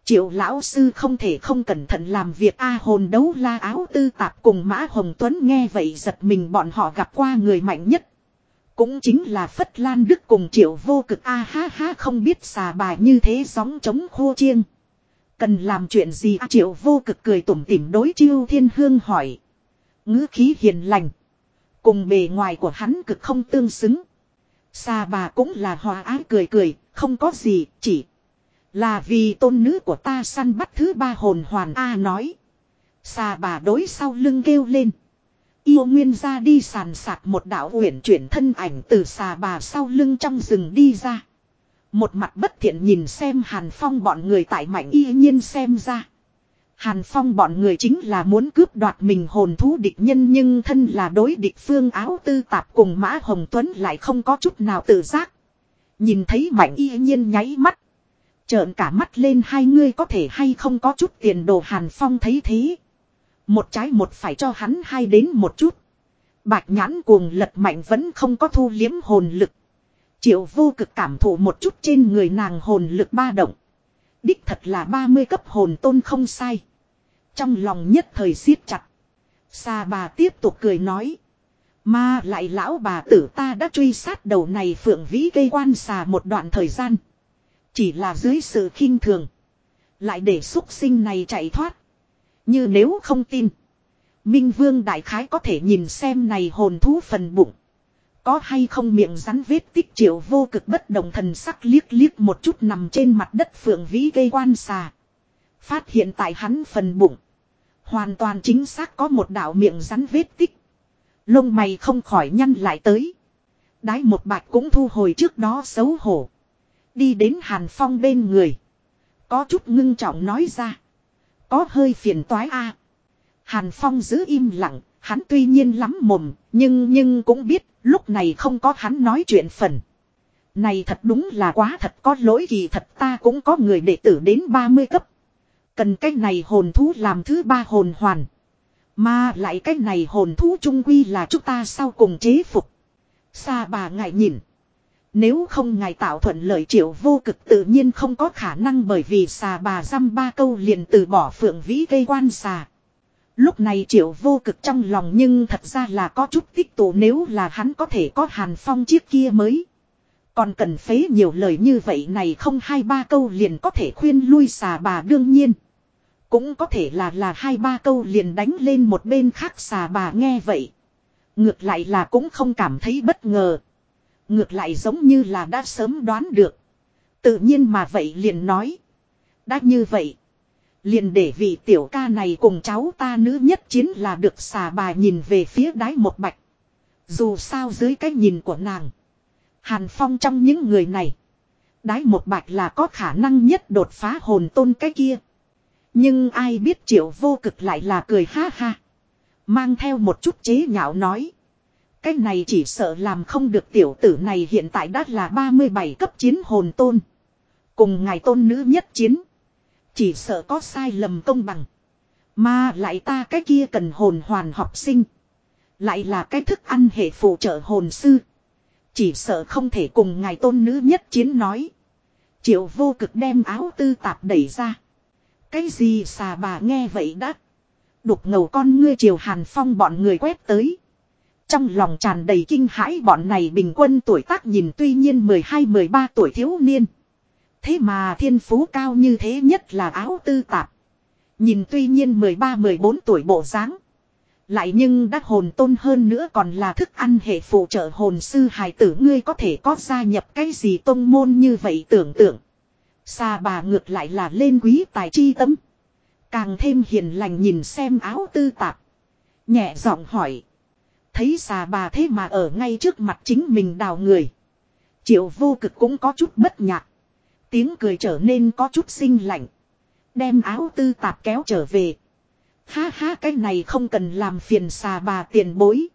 Triệu lão sư không thể không cẩn thận làm việc A hồn đấu la áo tư tạp cùng Mã Hồng Tuấn nghe vậy giật mình bọn họ gặp qua người mạnh nhất. Cũng chính là Phất Lan Đức cùng triệu vô cực A ha ha không biết xà bài như thế gióng chống khô chiêng. Cần làm chuyện gì A triệu vô cực cười tủm tỉm đối chiêu thiên hương hỏi. ngữ khí hiền lành. Cùng bề ngoài của hắn cực không tương xứng. Xà bà cũng là hòa ái cười cười, không có gì, chỉ là vì tôn nữ của ta săn bắt thứ ba hồn hoàn A nói. Xà bà đối sau lưng kêu lên. Yêu nguyên ra đi sàn sạc một đạo uyển chuyển thân ảnh từ xà bà sau lưng trong rừng đi ra. Một mặt bất thiện nhìn xem Hàn Phong bọn người tại mạnh y nhiên xem ra. Hàn Phong bọn người chính là muốn cướp đoạt mình hồn thú địch nhân nhưng thân là đối địch phương áo tư tạp cùng Mã Hồng Tuấn lại không có chút nào tự giác. Nhìn thấy mạnh y nhiên nháy mắt. Trợn cả mắt lên hai ngươi có thể hay không có chút tiền đồ Hàn Phong thấy thế. Một trái một phải cho hắn hai đến một chút. Bạch nhãn cuồng lật mạnh vẫn không có thu liếm hồn lực. Triệu vô cực cảm thụ một chút trên người nàng hồn lực ba động. Đích thật là 30 cấp hồn tôn không sai. Trong lòng nhất thời siết chặt. Sa bà tiếp tục cười nói. Mà lại lão bà tử ta đã truy sát đầu này phượng vĩ gây quan xà một đoạn thời gian. Chỉ là dưới sự khinh thường. Lại để xúc sinh này chạy thoát. Như nếu không tin. Minh Vương Đại Khái có thể nhìn xem này hồn thú phần bụng. Có hay không miệng rắn vết tích triệu vô cực bất đồng thần sắc liếc liếc một chút nằm trên mặt đất phượng vĩ gây quan xà. Phát hiện tại hắn phần bụng. Hoàn toàn chính xác có một đạo miệng rắn vết tích. Lông mày không khỏi nhăn lại tới. Đái một bạch cũng thu hồi trước đó xấu hổ. Đi đến Hàn Phong bên người. Có chút ngưng trọng nói ra. Có hơi phiền toái a. Hàn Phong giữ im lặng, hắn tuy nhiên lắm mồm, nhưng nhưng cũng biết, lúc này không có hắn nói chuyện phần. Này thật đúng là quá thật có lỗi gì thật ta cũng có người đệ tử đến 30 cấp. Cần cái này hồn thú làm thứ ba hồn hoàn. Mà lại cái này hồn thú trung quy là chúng ta sau cùng chế phục. Sa bà ngại nhìn. Nếu không ngài tạo thuận lợi triệu vô cực tự nhiên không có khả năng bởi vì xà bà dăm ba câu liền từ bỏ phượng vĩ gây quan xà. Lúc này triệu vô cực trong lòng nhưng thật ra là có chút tích tụ nếu là hắn có thể có hàn phong chiếc kia mới. Còn cần phế nhiều lời như vậy này không hai ba câu liền có thể khuyên lui xà bà đương nhiên. Cũng có thể là là hai ba câu liền đánh lên một bên khác xà bà nghe vậy. Ngược lại là cũng không cảm thấy bất ngờ. Ngược lại giống như là đã sớm đoán được. Tự nhiên mà vậy liền nói. Đã như vậy. Liền để vị tiểu ca này cùng cháu ta nữ nhất chiến là được xà bà nhìn về phía đáy một bạch. Dù sao dưới cái nhìn của nàng. Hàn Phong trong những người này. Đái một bạch là có khả năng nhất đột phá hồn tôn cái kia. Nhưng ai biết triệu vô cực lại là cười ha ha. Mang theo một chút chế nhạo nói. Cái này chỉ sợ làm không được tiểu tử này hiện tại đã là 37 cấp chiến hồn tôn. Cùng ngài tôn nữ nhất chiến. Chỉ sợ có sai lầm công bằng. Mà lại ta cái kia cần hồn hoàn học sinh. Lại là cái thức ăn hệ phụ trợ hồn sư. Chỉ sợ không thể cùng ngài tôn nữ nhất chiến nói. Triệu vô cực đem áo tư tạp đẩy ra. Cái gì xà bà nghe vậy đã. Đục ngầu con ngươi triều hàn phong bọn người quét tới. Trong lòng tràn đầy kinh hãi bọn này bình quân tuổi tác nhìn tuy nhiên 12-13 tuổi thiếu niên. Thế mà thiên phú cao như thế nhất là áo tư tạp. Nhìn tuy nhiên 13-14 tuổi bộ dáng lại nhưng đắc hồn tôn hơn nữa còn là thức ăn hệ phụ trợ hồn sư hài tử ngươi có thể có gia nhập cái gì tôn môn như vậy tưởng tượng. Xà bà ngược lại là lên quý tài chi tâm. Càng thêm hiền lành nhìn xem áo tư tạp. Nhẹ giọng hỏi. Thấy xà bà thế mà ở ngay trước mặt chính mình đào người. Triệu vô cực cũng có chút bất nhạc. Tiếng cười trở nên có chút sinh lạnh. Đem áo tư tạp kéo trở về. Ha ha, cái này không cần làm phiền xà bà tiền bối.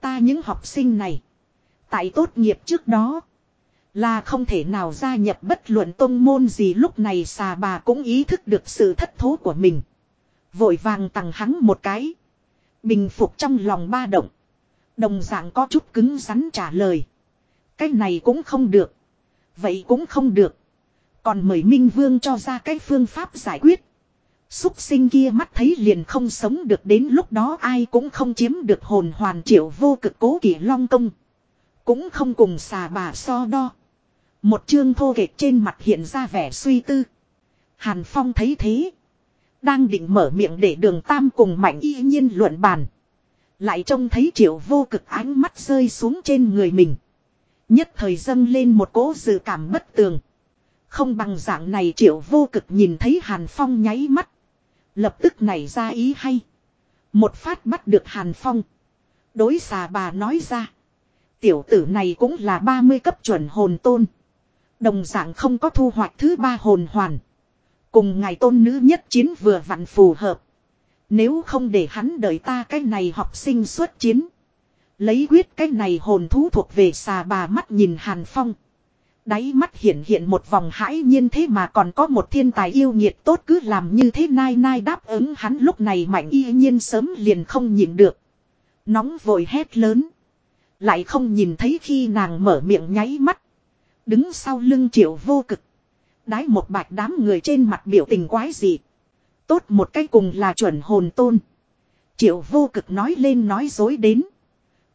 Ta những học sinh này. Tại tốt nghiệp trước đó. Là không thể nào gia nhập bất luận tông môn gì lúc này xà bà cũng ý thức được sự thất thố của mình. Vội vàng tặng hắn một cái. Bình phục trong lòng ba động. Đồng dạng có chút cứng rắn trả lời. Cái này cũng không được. Vậy cũng không được. Còn mời Minh Vương cho ra cái phương pháp giải quyết. Xúc sinh kia mắt thấy liền không sống được đến lúc đó ai cũng không chiếm được hồn hoàn triệu vô cực cố kỷ long công. Cũng không cùng xà bà so đo. Một chương thô kệch trên mặt hiện ra vẻ suy tư. Hàn Phong thấy thế. Đang định mở miệng để đường tam cùng mạnh y nhiên luận bàn. Lại trông thấy triệu vô cực ánh mắt rơi xuống trên người mình. Nhất thời dâng lên một cỗ dự cảm bất tường. Không bằng dạng này triệu vô cực nhìn thấy Hàn Phong nháy mắt. Lập tức này ra ý hay. Một phát bắt được Hàn Phong. Đối xà bà nói ra. Tiểu tử này cũng là 30 cấp chuẩn hồn tôn. Đồng dạng không có thu hoạch thứ ba hồn hoàn. Cùng ngày tôn nữ nhất chiến vừa vặn phù hợp. Nếu không để hắn đợi ta cái này học sinh xuất chiến. Lấy quyết cái này hồn thú thuộc về xà bà mắt nhìn Hàn Phong. Đáy mắt hiện hiện một vòng hãi nhiên thế mà còn có một thiên tài yêu nhiệt tốt cứ làm như thế nai nai đáp ứng hắn lúc này mạnh y nhiên sớm liền không nhìn được. Nóng vội hét lớn. Lại không nhìn thấy khi nàng mở miệng nháy mắt. Đứng sau lưng triệu vô cực. Đái một bạch đám người trên mặt biểu tình quái gì. Tốt một cái cùng là chuẩn hồn tôn. Triệu vô cực nói lên nói dối đến.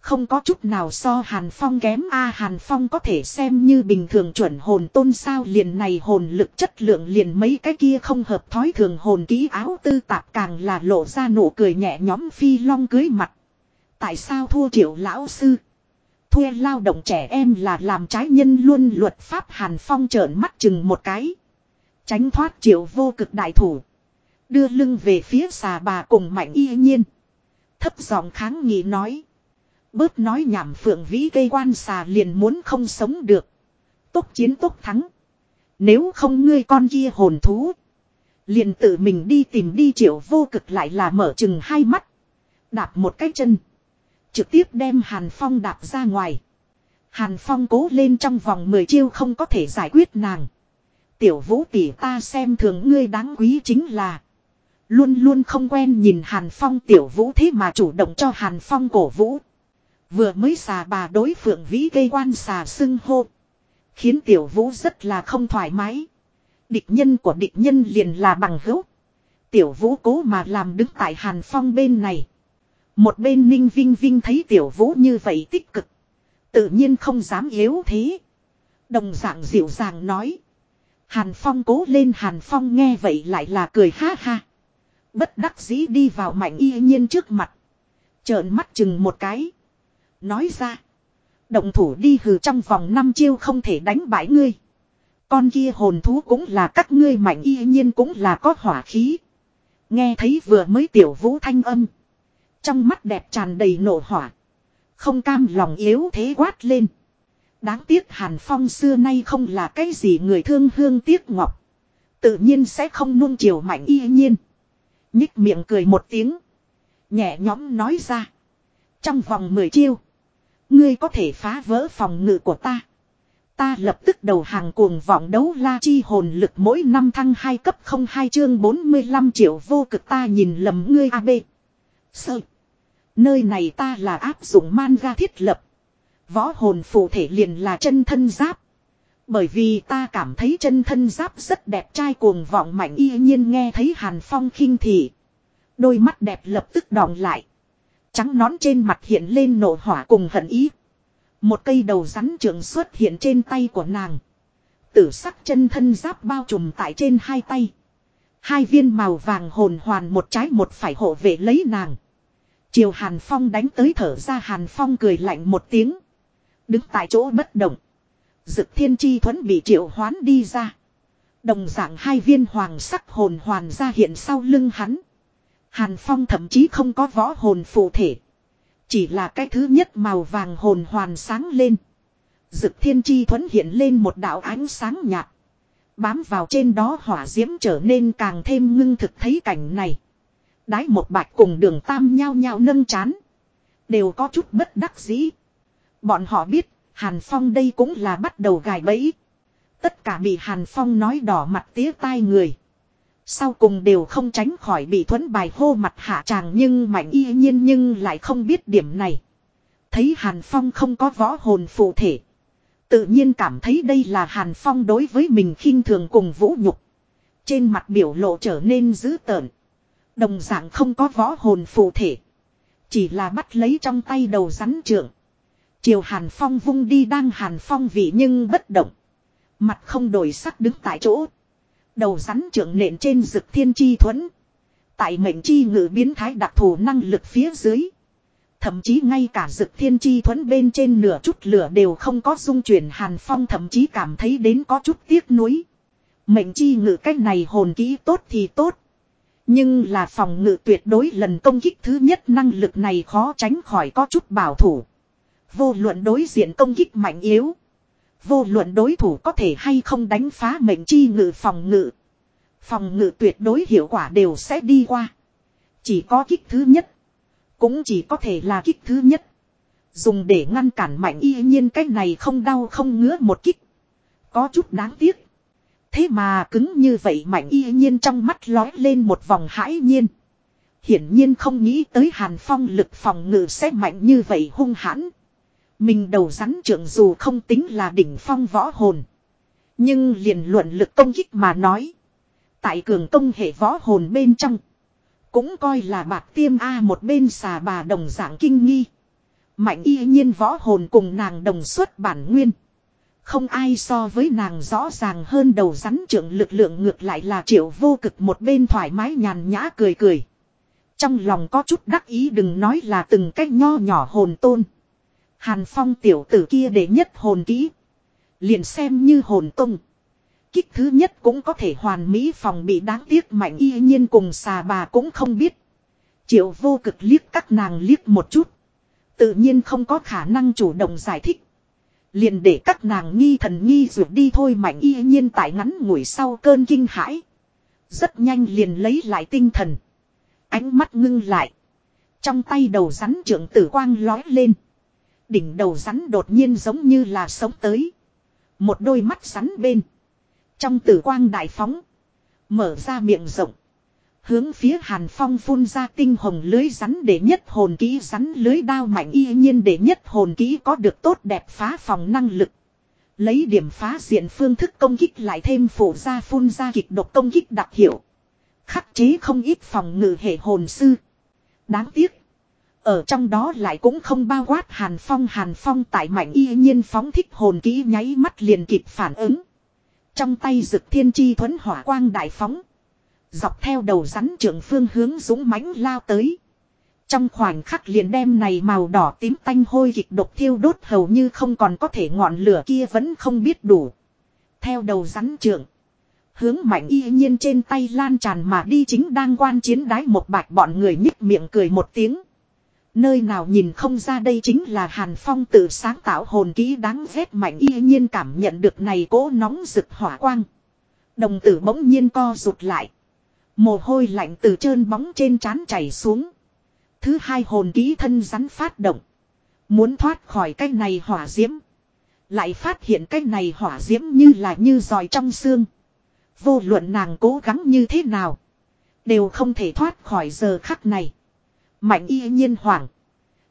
Không có chút nào so Hàn Phong kém a, Hàn Phong có thể xem như bình thường chuẩn hồn tôn sao liền này hồn lực chất lượng liền mấy cái kia không hợp thói thường hồn ký áo tư tạp càng là lộ ra nụ cười nhẹ nhóm phi long cưới mặt. Tại sao thua triệu lão sư? Thuê lao động trẻ em là làm trái nhân luôn luật pháp Hàn Phong trợn mắt chừng một cái. Tránh thoát triệu vô cực đại thủ. Đưa lưng về phía xà bà cùng mạnh y nhiên. Thấp giọng kháng nghị nói. Bớt nói nhảm phượng vĩ gây quan xà liền muốn không sống được. Tốt chiến tốt thắng. Nếu không ngươi con kia hồn thú. Liền tự mình đi tìm đi triệu vô cực lại là mở chừng hai mắt. Đạp một cái chân. Trực tiếp đem Hàn Phong đạp ra ngoài. Hàn Phong cố lên trong vòng 10 chiêu không có thể giải quyết nàng. Tiểu vũ tỷ ta xem thường ngươi đáng quý chính là. Luôn luôn không quen nhìn Hàn Phong tiểu vũ thế mà chủ động cho Hàn Phong cổ vũ. Vừa mới xà bà đối phượng vĩ gây quan xà sưng hô. Khiến tiểu vũ rất là không thoải mái. Địch nhân của địch nhân liền là bằng hữu. Tiểu vũ cố mà làm đứng tại Hàn Phong bên này. Một bên ninh vinh vinh thấy tiểu vũ như vậy tích cực. Tự nhiên không dám yếu thế. Đồng dạng dịu dàng nói. Hàn Phong cố lên Hàn Phong nghe vậy lại là cười ha ha. Bất đắc dĩ đi vào mạnh y nhiên trước mặt. Trợn mắt chừng một cái. Nói ra. Động thủ đi hừ trong vòng năm chiêu không thể đánh bại ngươi. Con kia hồn thú cũng là các ngươi mạnh y nhiên cũng là có hỏa khí. Nghe thấy vừa mới tiểu vũ thanh âm. Trong mắt đẹp tràn đầy nổ hỏa. Không cam lòng yếu thế quát lên. Đáng tiếc Hàn Phong xưa nay không là cái gì người thương hương tiếc ngọc. Tự nhiên sẽ không nuông chiều mạnh y nhiên. Nhích miệng cười một tiếng. Nhẹ nhõm nói ra. Trong vòng 10 chiêu. Ngươi có thể phá vỡ phòng ngự của ta. Ta lập tức đầu hàng cuồng vọng đấu la chi hồn lực mỗi năm thăng 2 cấp 02 chương 45 triệu vô cực ta nhìn lầm ngươi AB. Sợ. Nơi này ta là áp dụng manga thiết lập. Võ hồn phụ thể liền là chân thân giáp. Bởi vì ta cảm thấy chân thân giáp rất đẹp trai cuồng vọng mạnh y nhiên nghe thấy Hàn Phong khinh thị. Đôi mắt đẹp lập tức đọng lại. Trắng nón trên mặt hiện lên nổ hỏa cùng hận ý. Một cây đầu rắn trường xuất hiện trên tay của nàng. Tử sắc chân thân giáp bao trùm tại trên hai tay. Hai viên màu vàng hồn hoàn một trái một phải hộ vệ lấy nàng. Chiều Hàn Phong đánh tới thở ra Hàn Phong cười lạnh một tiếng. Đứng tại chỗ bất động. Dực thiên chi thuẫn bị triệu hoán đi ra. Đồng dạng hai viên hoàng sắc hồn hoàn ra hiện sau lưng hắn. Hàn Phong thậm chí không có võ hồn phụ thể. Chỉ là cái thứ nhất màu vàng hồn hoàn sáng lên. Dực thiên chi thuẫn hiện lên một đạo ánh sáng nhạt. Bám vào trên đó hỏa diễm trở nên càng thêm ngưng thực thấy cảnh này. Đái một bạch cùng đường tam nhao nhao nâng chán. Đều có chút bất đắc dĩ. Bọn họ biết, Hàn Phong đây cũng là bắt đầu gài bẫy. Tất cả bị Hàn Phong nói đỏ mặt tía tai người. Sau cùng đều không tránh khỏi bị thuấn bài hô mặt hạ tràng nhưng mạnh y nhiên nhưng lại không biết điểm này. Thấy Hàn Phong không có võ hồn phụ thể. Tự nhiên cảm thấy đây là Hàn Phong đối với mình khinh thường cùng vũ nhục. Trên mặt biểu lộ trở nên dữ tợn. Đồng dạng không có võ hồn phụ thể. Chỉ là bắt lấy trong tay đầu rắn trưởng. Chiều Hàn Phong vung đi đang Hàn Phong vị nhưng bất động. Mặt không đổi sắc đứng tại chỗ. Đầu rắn trưởng nện trên rực thiên chi thuẫn. Tại mệnh chi ngự biến thái đặc thù năng lực phía dưới. Thậm chí ngay cả rực thiên chi thuẫn bên trên nửa chút lửa đều không có dung chuyển Hàn Phong thậm chí cảm thấy đến có chút tiếc nuối. Mệnh chi ngự cách này hồn kỹ tốt thì tốt. Nhưng là phòng ngự tuyệt đối lần công kích thứ nhất năng lực này khó tránh khỏi có chút bảo thủ. Vô luận đối diện công kích mạnh yếu. Vô luận đối thủ có thể hay không đánh phá mệnh chi ngự phòng ngự. Phòng ngự tuyệt đối hiệu quả đều sẽ đi qua. Chỉ có kích thứ nhất. Cũng chỉ có thể là kích thứ nhất. Dùng để ngăn cản mạnh y nhiên cái này không đau không ngứa một kích. Có chút đáng tiếc. Thế mà cứng như vậy mạnh y nhiên trong mắt lói lên một vòng hãi nhiên. Hiển nhiên không nghĩ tới hàn phong lực phòng ngự sẽ mạnh như vậy hung hãn. Mình đầu rắn trưởng dù không tính là đỉnh phong võ hồn. Nhưng liền luận lực công kích mà nói. Tại cường công hệ võ hồn bên trong. Cũng coi là bạc tiêm A một bên xà bà đồng dạng kinh nghi. Mạnh y nhiên võ hồn cùng nàng đồng xuất bản nguyên. Không ai so với nàng rõ ràng hơn đầu rắn trưởng lực lượng ngược lại là triệu vô cực một bên thoải mái nhàn nhã cười cười. Trong lòng có chút đắc ý đừng nói là từng cách nho nhỏ hồn tôn. Hàn phong tiểu tử kia để nhất hồn kỹ. Liền xem như hồn tung. Kích thứ nhất cũng có thể hoàn mỹ phòng bị đáng tiếc mạnh y nhiên cùng xà bà cũng không biết. Triệu vô cực liếc các nàng liếc một chút. Tự nhiên không có khả năng chủ động giải thích. Liền để các nàng nghi thần nghi ruột đi thôi mạnh y nhiên tại ngắn ngủi sau cơn kinh hãi. Rất nhanh liền lấy lại tinh thần. Ánh mắt ngưng lại. Trong tay đầu rắn trưởng tử quang lói lên. Đỉnh đầu rắn đột nhiên giống như là sống tới. Một đôi mắt rắn bên. Trong tử quang đại phóng. Mở ra miệng rộng. Hướng phía hàn phong phun ra tinh hồng lưới rắn để nhất hồn kỹ rắn lưới đao mạnh y nhiên để nhất hồn kỹ có được tốt đẹp phá phòng năng lực. Lấy điểm phá diện phương thức công kích lại thêm phổ ra phun ra kịch độc công kích đặc hiệu. Khắc chế không ít phòng ngự hệ hồn sư. Đáng tiếc. Ở trong đó lại cũng không bao quát hàn phong hàn phong tại mạnh y nhiên phóng thích hồn kỹ nháy mắt liền kịp phản ứng. Trong tay rực thiên chi thuẫn hỏa quang đại phóng. Dọc theo đầu rắn trưởng phương hướng dũng mãnh lao tới. Trong khoảnh khắc liền đem này màu đỏ tím tanh hôi kịch độc thiêu đốt hầu như không còn có thể ngọn lửa kia vẫn không biết đủ. Theo đầu rắn trưởng. Hướng mạnh y nhiên trên tay lan tràn mà đi chính đang quan chiến đái một bạch bọn người nhích miệng cười một tiếng. Nơi nào nhìn không ra đây chính là Hàn Phong tự sáng tạo hồn kỹ đáng ghét mạnh y nhiên cảm nhận được này cố nóng rực hỏa quang. Đồng tử bỗng nhiên co rụt lại. Mồ hôi lạnh từ trơn bóng trên trán chảy xuống. Thứ hai hồn kỹ thân rắn phát động. Muốn thoát khỏi cái này hỏa diễm. Lại phát hiện cái này hỏa diễm như là như giòi trong xương. Vô luận nàng cố gắng như thế nào. Đều không thể thoát khỏi giờ khắc này. Mạnh y nhiên hoảng.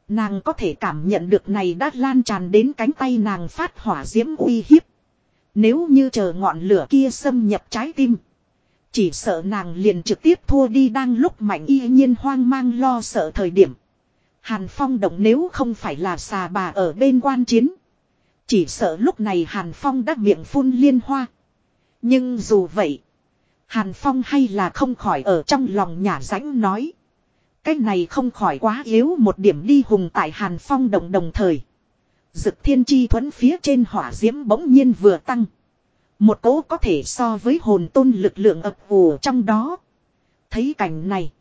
Nàng có thể cảm nhận được này đã lan tràn đến cánh tay nàng phát hỏa diễm uy hiếp. Nếu như chờ ngọn lửa kia xâm nhập trái tim. Chỉ sợ nàng liền trực tiếp thua đi đang lúc mạnh y nhiên hoang mang lo sợ thời điểm. Hàn Phong động nếu không phải là xà bà ở bên quan chiến. Chỉ sợ lúc này Hàn Phong đã miệng phun liên hoa. Nhưng dù vậy. Hàn Phong hay là không khỏi ở trong lòng nhà rãnh nói. Cái này không khỏi quá yếu một điểm đi hùng tại Hàn Phong đồng đồng thời. Dực thiên chi thuẫn phía trên hỏa diễm bỗng nhiên vừa tăng. Một cỗ có thể so với hồn tôn lực lượng ập ủ trong đó. Thấy cảnh này.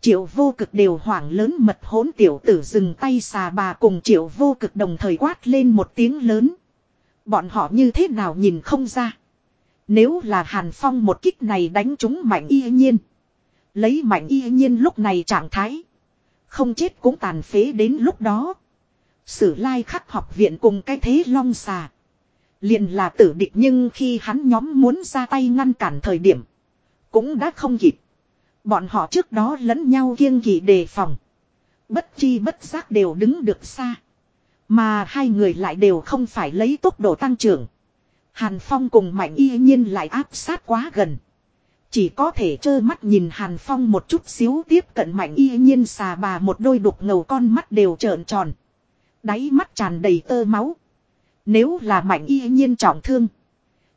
Triệu vô cực đều hoảng lớn mật hỗn tiểu tử dừng tay xà bà cùng triệu vô cực đồng thời quát lên một tiếng lớn. Bọn họ như thế nào nhìn không ra. Nếu là Hàn Phong một kích này đánh chúng mạnh y nhiên. Lấy mạnh y nhiên lúc này trạng thái. Không chết cũng tàn phế đến lúc đó. Sử lai khắc học viện cùng cái thế long xà. Liền là tử địch nhưng khi hắn nhóm muốn ra tay ngăn cản thời điểm. Cũng đã không kịp. Bọn họ trước đó lẫn nhau kiêng kỵ đề phòng. Bất chi bất giác đều đứng được xa. Mà hai người lại đều không phải lấy tốc độ tăng trưởng. Hàn Phong cùng Mạnh y nhiên lại áp sát quá gần. Chỉ có thể trơ mắt nhìn Hàn Phong một chút xíu tiếp cận Mạnh y nhiên xà bà một đôi đục ngầu con mắt đều trợn tròn. Đáy mắt tràn đầy tơ máu. Nếu là Mạnh y nhiên trọng thương.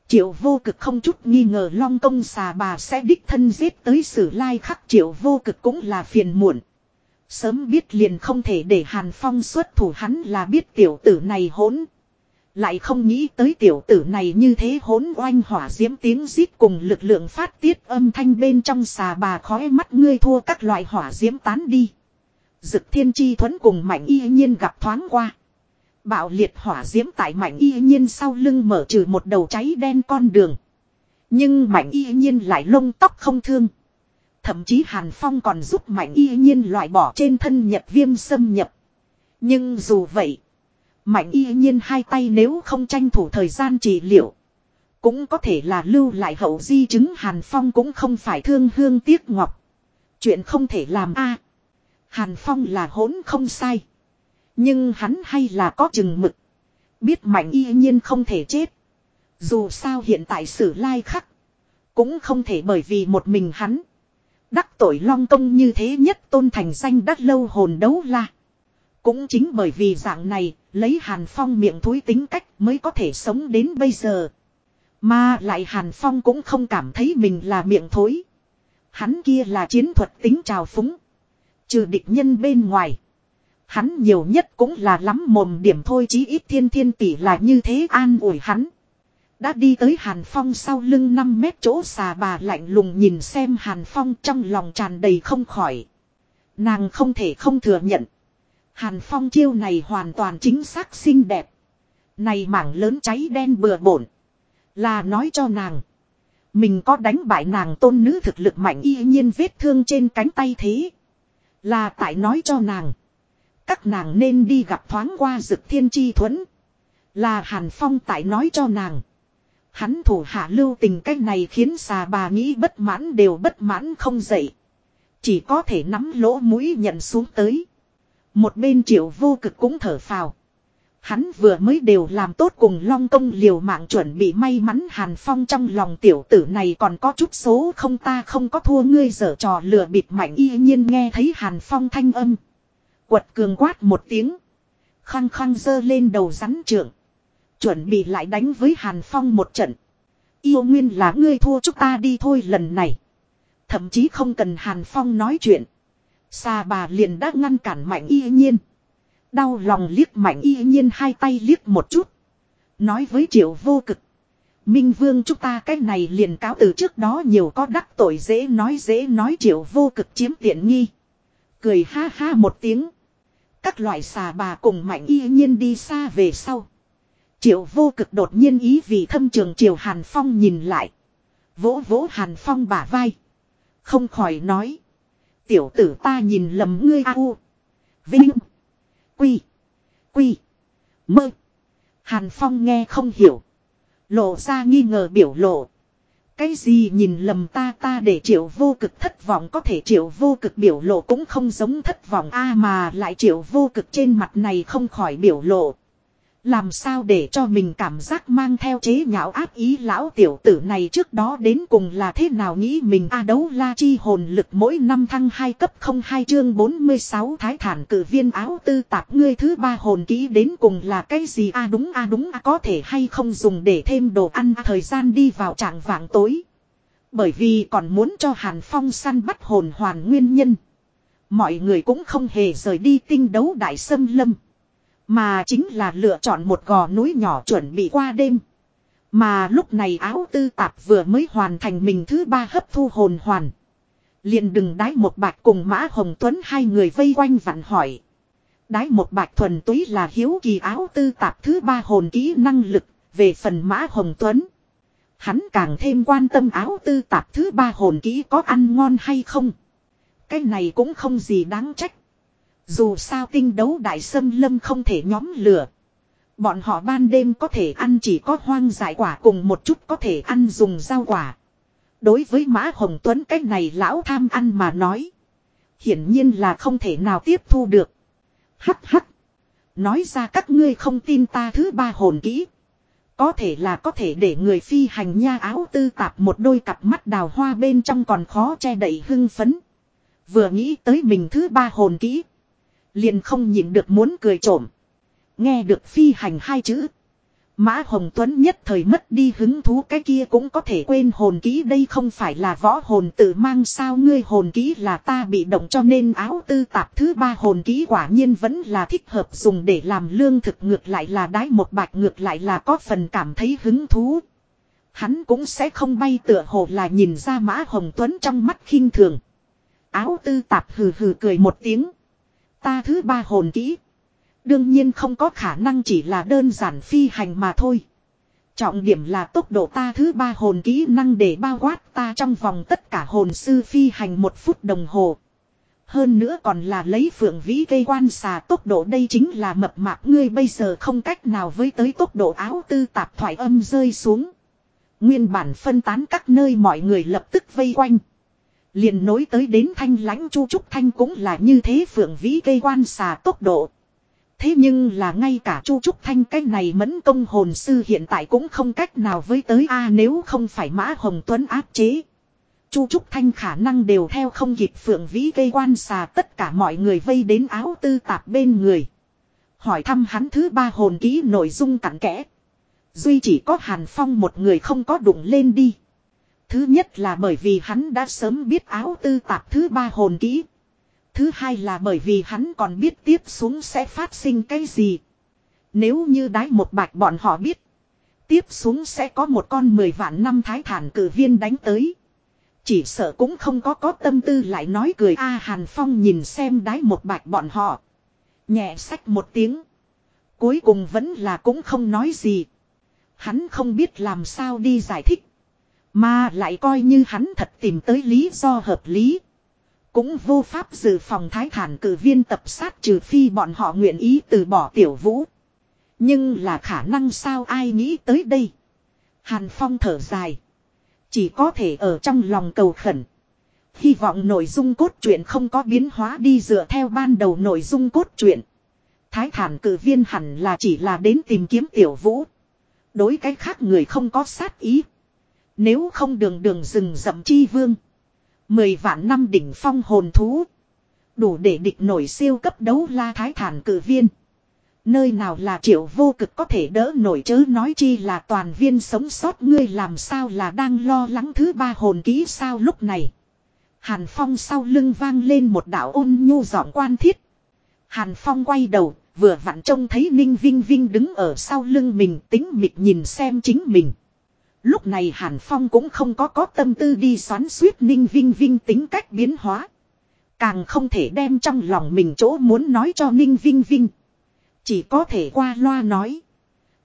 Triệu vô cực không chút nghi ngờ long công xà bà sẽ đích thân giết tới sử lai khắc triệu vô cực cũng là phiền muộn. Sớm biết liền không thể để Hàn Phong xuất thủ, hắn là biết tiểu tử này hỗn. Lại không nghĩ tới tiểu tử này như thế hỗn oanh hỏa diễm tiếng rít cùng lực lượng phát tiết âm thanh bên trong xà bà khói mắt ngươi thua các loại hỏa diễm tán đi. Dực thiên chi thuẫn cùng mạnh y nhiên gặp thoáng qua. Bạo liệt hỏa diễm tại mạnh y nhiên sau lưng mở trừ một đầu cháy đen con đường. Nhưng mạnh y nhiên lại lông tóc không thương. Thậm chí Hàn Phong còn giúp mạnh y nhiên loại bỏ trên thân nhật viêm xâm nhập. Nhưng dù vậy. Mạnh y nhiên hai tay nếu không tranh thủ thời gian trị liệu. Cũng có thể là lưu lại hậu di chứng Hàn Phong cũng không phải thương hương tiếc ngọc. Chuyện không thể làm a. Hàn Phong là hỗn không sai. Nhưng hắn hay là có chừng mực. Biết mạnh y nhiên không thể chết. Dù sao hiện tại sử lai khắc. Cũng không thể bởi vì một mình hắn. Đắc tội long công như thế nhất tôn thành danh đắt lâu hồn đấu la. Cũng chính bởi vì dạng này, lấy Hàn Phong miệng thúi tính cách mới có thể sống đến bây giờ. Mà lại Hàn Phong cũng không cảm thấy mình là miệng thối. Hắn kia là chiến thuật tính trào phúng. Trừ địch nhân bên ngoài. Hắn nhiều nhất cũng là lắm mồm điểm thôi chí ít thiên thiên tỷ là như thế an ủi hắn. Đã đi tới Hàn Phong sau lưng 5 mét chỗ xà bà lạnh lùng nhìn xem Hàn Phong trong lòng tràn đầy không khỏi. Nàng không thể không thừa nhận. Hàn Phong chiêu này hoàn toàn chính xác xinh đẹp. Này mảng lớn cháy đen bừa bổn. Là nói cho nàng. Mình có đánh bại nàng tôn nữ thực lực mạnh y nhiên vết thương trên cánh tay thế. Là tại nói cho nàng. Các nàng nên đi gặp thoáng qua dực thiên chi thuẫn. Là Hàn Phong tại nói cho nàng. Hắn thủ hạ lưu tình cách này khiến xà bà nghĩ bất mãn đều bất mãn không dậy. Chỉ có thể nắm lỗ mũi nhận xuống tới. Một bên triệu vô cực cũng thở phào. Hắn vừa mới đều làm tốt cùng long công liều mạng chuẩn bị may mắn Hàn Phong trong lòng tiểu tử này còn có chút số không ta không có thua ngươi dở trò lừa bịp mạnh y nhiên nghe thấy Hàn Phong thanh âm. Quật cường quát một tiếng. Khăng khăng dơ lên đầu rắn trượng. Chuẩn bị lại đánh với Hàn Phong một trận. Yêu nguyên là ngươi thua chúng ta đi thôi lần này. Thậm chí không cần Hàn Phong nói chuyện. Xà bà liền đã ngăn cản mạnh y nhiên. Đau lòng liếc mạnh y nhiên hai tay liếc một chút. Nói với triệu vô cực. Minh vương chúng ta cái này liền cáo từ trước đó nhiều có đắc tội dễ nói dễ nói triệu vô cực chiếm tiện nghi. Cười ha ha một tiếng. Các loại xà bà cùng mạnh y nhiên đi xa về sau. Triệu vô cực đột nhiên ý vì thâm trường triều Hàn Phong nhìn lại. Vỗ vỗ Hàn Phong bả vai. Không khỏi nói. Tiểu tử ta nhìn lầm ngươi a u. Vinh. Quy. Quy. Mơ. Hàn Phong nghe không hiểu. Lộ ra nghi ngờ biểu lộ. Cái gì nhìn lầm ta ta để triệu vô cực thất vọng có thể triệu vô cực biểu lộ cũng không giống thất vọng a mà lại triệu vô cực trên mặt này không khỏi biểu lộ. Làm sao để cho mình cảm giác mang theo chế nhạo áp ý lão tiểu tử này trước đó đến cùng là thế nào nghĩ mình a đấu la chi hồn lực mỗi năm thăng 2 cấp 02 chương 46 thái thản cử viên áo tư tạp ngươi thứ ba hồn kỹ đến cùng là cái gì a đúng a đúng, a có thể hay không dùng để thêm đồ ăn thời gian đi vào trạng vạng tối. Bởi vì còn muốn cho Hàn Phong săn bắt hồn hoàn nguyên nhân. Mọi người cũng không hề rời đi tinh đấu đại sâm lâm. Mà chính là lựa chọn một gò núi nhỏ chuẩn bị qua đêm. Mà lúc này áo tư tạp vừa mới hoàn thành mình thứ ba hấp thu hồn hoàn. Liền đừng đái một bạch cùng Mã Hồng Tuấn hai người vây quanh vặn hỏi. Đái một bạch thuần túy là hiếu kỳ áo tư tạp thứ ba hồn kỹ năng lực, về phần Mã Hồng Tuấn. Hắn càng thêm quan tâm áo tư tạp thứ ba hồn kỹ có ăn ngon hay không. Cái này cũng không gì đáng trách. Dù sao tinh đấu đại sâm lâm không thể nhóm lửa. Bọn họ ban đêm có thể ăn chỉ có hoang dại quả cùng một chút có thể ăn dùng rau quả. Đối với Mã Hồng Tuấn cách này lão tham ăn mà nói. Hiển nhiên là không thể nào tiếp thu được. Hắc hắc. Nói ra các ngươi không tin ta thứ ba hồn kỹ. Có thể là có thể để người phi hành nha áo tư tạp một đôi cặp mắt đào hoa bên trong còn khó che đậy hưng phấn. Vừa nghĩ tới mình thứ ba hồn kỹ. Liền không nhịn được muốn cười trộm. Nghe được phi hành hai chữ. Mã Hồng Tuấn nhất thời mất đi hứng thú, cái kia cũng có thể quên hồn ký, đây không phải là võ hồn tự mang sao, ngươi hồn ký là ta bị động cho nên áo tư tạp thứ ba hồn ký quả nhiên vẫn là thích hợp dùng để làm lương thực, ngược lại là đái một bạch, ngược lại là có phần cảm thấy hứng thú. Hắn cũng sẽ không bay tựa hồ là nhìn ra Mã Hồng Tuấn trong mắt khinh thường. Áo tư tạp hừ hừ cười một tiếng. Ta thứ ba hồn kỹ. Đương nhiên không có khả năng chỉ là đơn giản phi hành mà thôi. Trọng điểm là tốc độ ta thứ ba hồn kỹ năng để bao quát ta trong vòng tất cả hồn sư phi hành một phút đồng hồ. Hơn nữa còn là lấy phượng vĩ cây quan xà tốc độ đây chính là mập mạp ngươi bây giờ không cách nào với tới tốc độ áo tư tạp thoại âm rơi xuống. Nguyên bản phân tán các nơi mọi người lập tức vây quanh liền nối tới đến thanh lãnh chu trúc thanh cũng là như thế phượng vĩ cây quan xà tốc độ. Thế nhưng là ngay cả Chu Trúc Thanh cái này mẫn công hồn sư hiện tại cũng không cách nào với tới a nếu không phải Mã Hồng Tuấn áp chế. Chu Trúc Thanh khả năng đều theo không kịp phượng vĩ cây quan xà tất cả mọi người vây đến áo tư tạp bên người. Hỏi thăm hắn thứ ba hồn ký nội dung cặn kẽ. Duy chỉ có Hàn Phong một người không có đụng lên đi. Thứ nhất là bởi vì hắn đã sớm biết áo tư tạp thứ ba hồn kỹ. Thứ hai là bởi vì hắn còn biết tiếp xuống sẽ phát sinh cái gì. Nếu như đái một bạch bọn họ biết. Tiếp xuống sẽ có một con mười vạn năm thái thản cử viên đánh tới. Chỉ sợ cũng không có có tâm tư lại nói cười a Hàn Phong nhìn xem đái một bạch bọn họ. Nhẹ sách một tiếng. Cuối cùng vẫn là cũng không nói gì. Hắn không biết làm sao đi giải thích. Mà lại coi như hắn thật tìm tới lý do hợp lý. Cũng vô pháp dự phòng thái thản cử viên tập sát trừ phi bọn họ nguyện ý từ bỏ tiểu vũ. Nhưng là khả năng sao ai nghĩ tới đây. Hàn Phong thở dài. Chỉ có thể ở trong lòng cầu khẩn. Hy vọng nội dung cốt truyện không có biến hóa đi dựa theo ban đầu nội dung cốt truyện. Thái thản cử viên hẳn là chỉ là đến tìm kiếm tiểu vũ. Đối cái khác người không có sát ý. Nếu không đường đường rừng rậm chi vương. Mười vạn năm đỉnh phong hồn thú. Đủ để địch nổi siêu cấp đấu la thái thản cử viên. Nơi nào là triệu vô cực có thể đỡ nổi chớ nói chi là toàn viên sống sót ngươi làm sao là đang lo lắng thứ ba hồn ký sao lúc này. Hàn Phong sau lưng vang lên một đạo ôn nhu giọng quan thiết. Hàn Phong quay đầu, vừa vặn trông thấy Ninh Vinh Vinh đứng ở sau lưng mình tính mịt nhìn xem chính mình. Lúc này Hàn Phong cũng không có có tâm tư đi xoắn suýt Ninh Vinh Vinh tính cách biến hóa. Càng không thể đem trong lòng mình chỗ muốn nói cho Ninh Vinh Vinh. Chỉ có thể qua loa nói.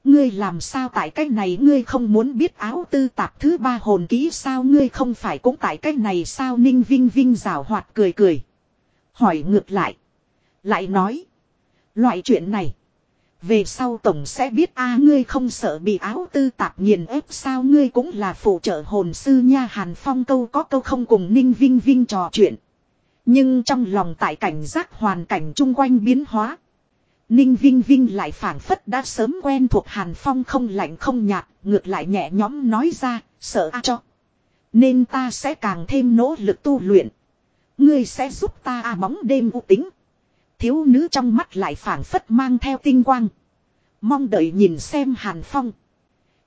Ngươi làm sao tại cách này, ngươi không muốn biết áo tư tạp thứ ba hồn kỹ sao, ngươi không phải cũng tại cách này sao Ninh Vinh Vinh rào hoạt cười cười. Hỏi ngược lại. Lại nói. Loại chuyện này. Về sau tổng sẽ biết a ngươi không sợ bị áo tư tạp nghiền ép sao ngươi cũng là phụ trợ hồn sư nha Hàn Phong câu có câu không cùng Ninh Vinh Vinh trò chuyện. Nhưng trong lòng tại cảnh giác hoàn cảnh chung quanh biến hóa. Ninh Vinh Vinh lại phản phất đã sớm quen thuộc Hàn Phong không lạnh không nhạt, ngược lại nhẹ nhõm nói ra, sợ a cho. Nên ta sẽ càng thêm nỗ lực tu luyện. Ngươi sẽ giúp ta a bóng đêm u tính thiếu nữ trong mắt lại phảng phất mang theo tinh quang. Mong đợi nhìn xem Hàn Phong.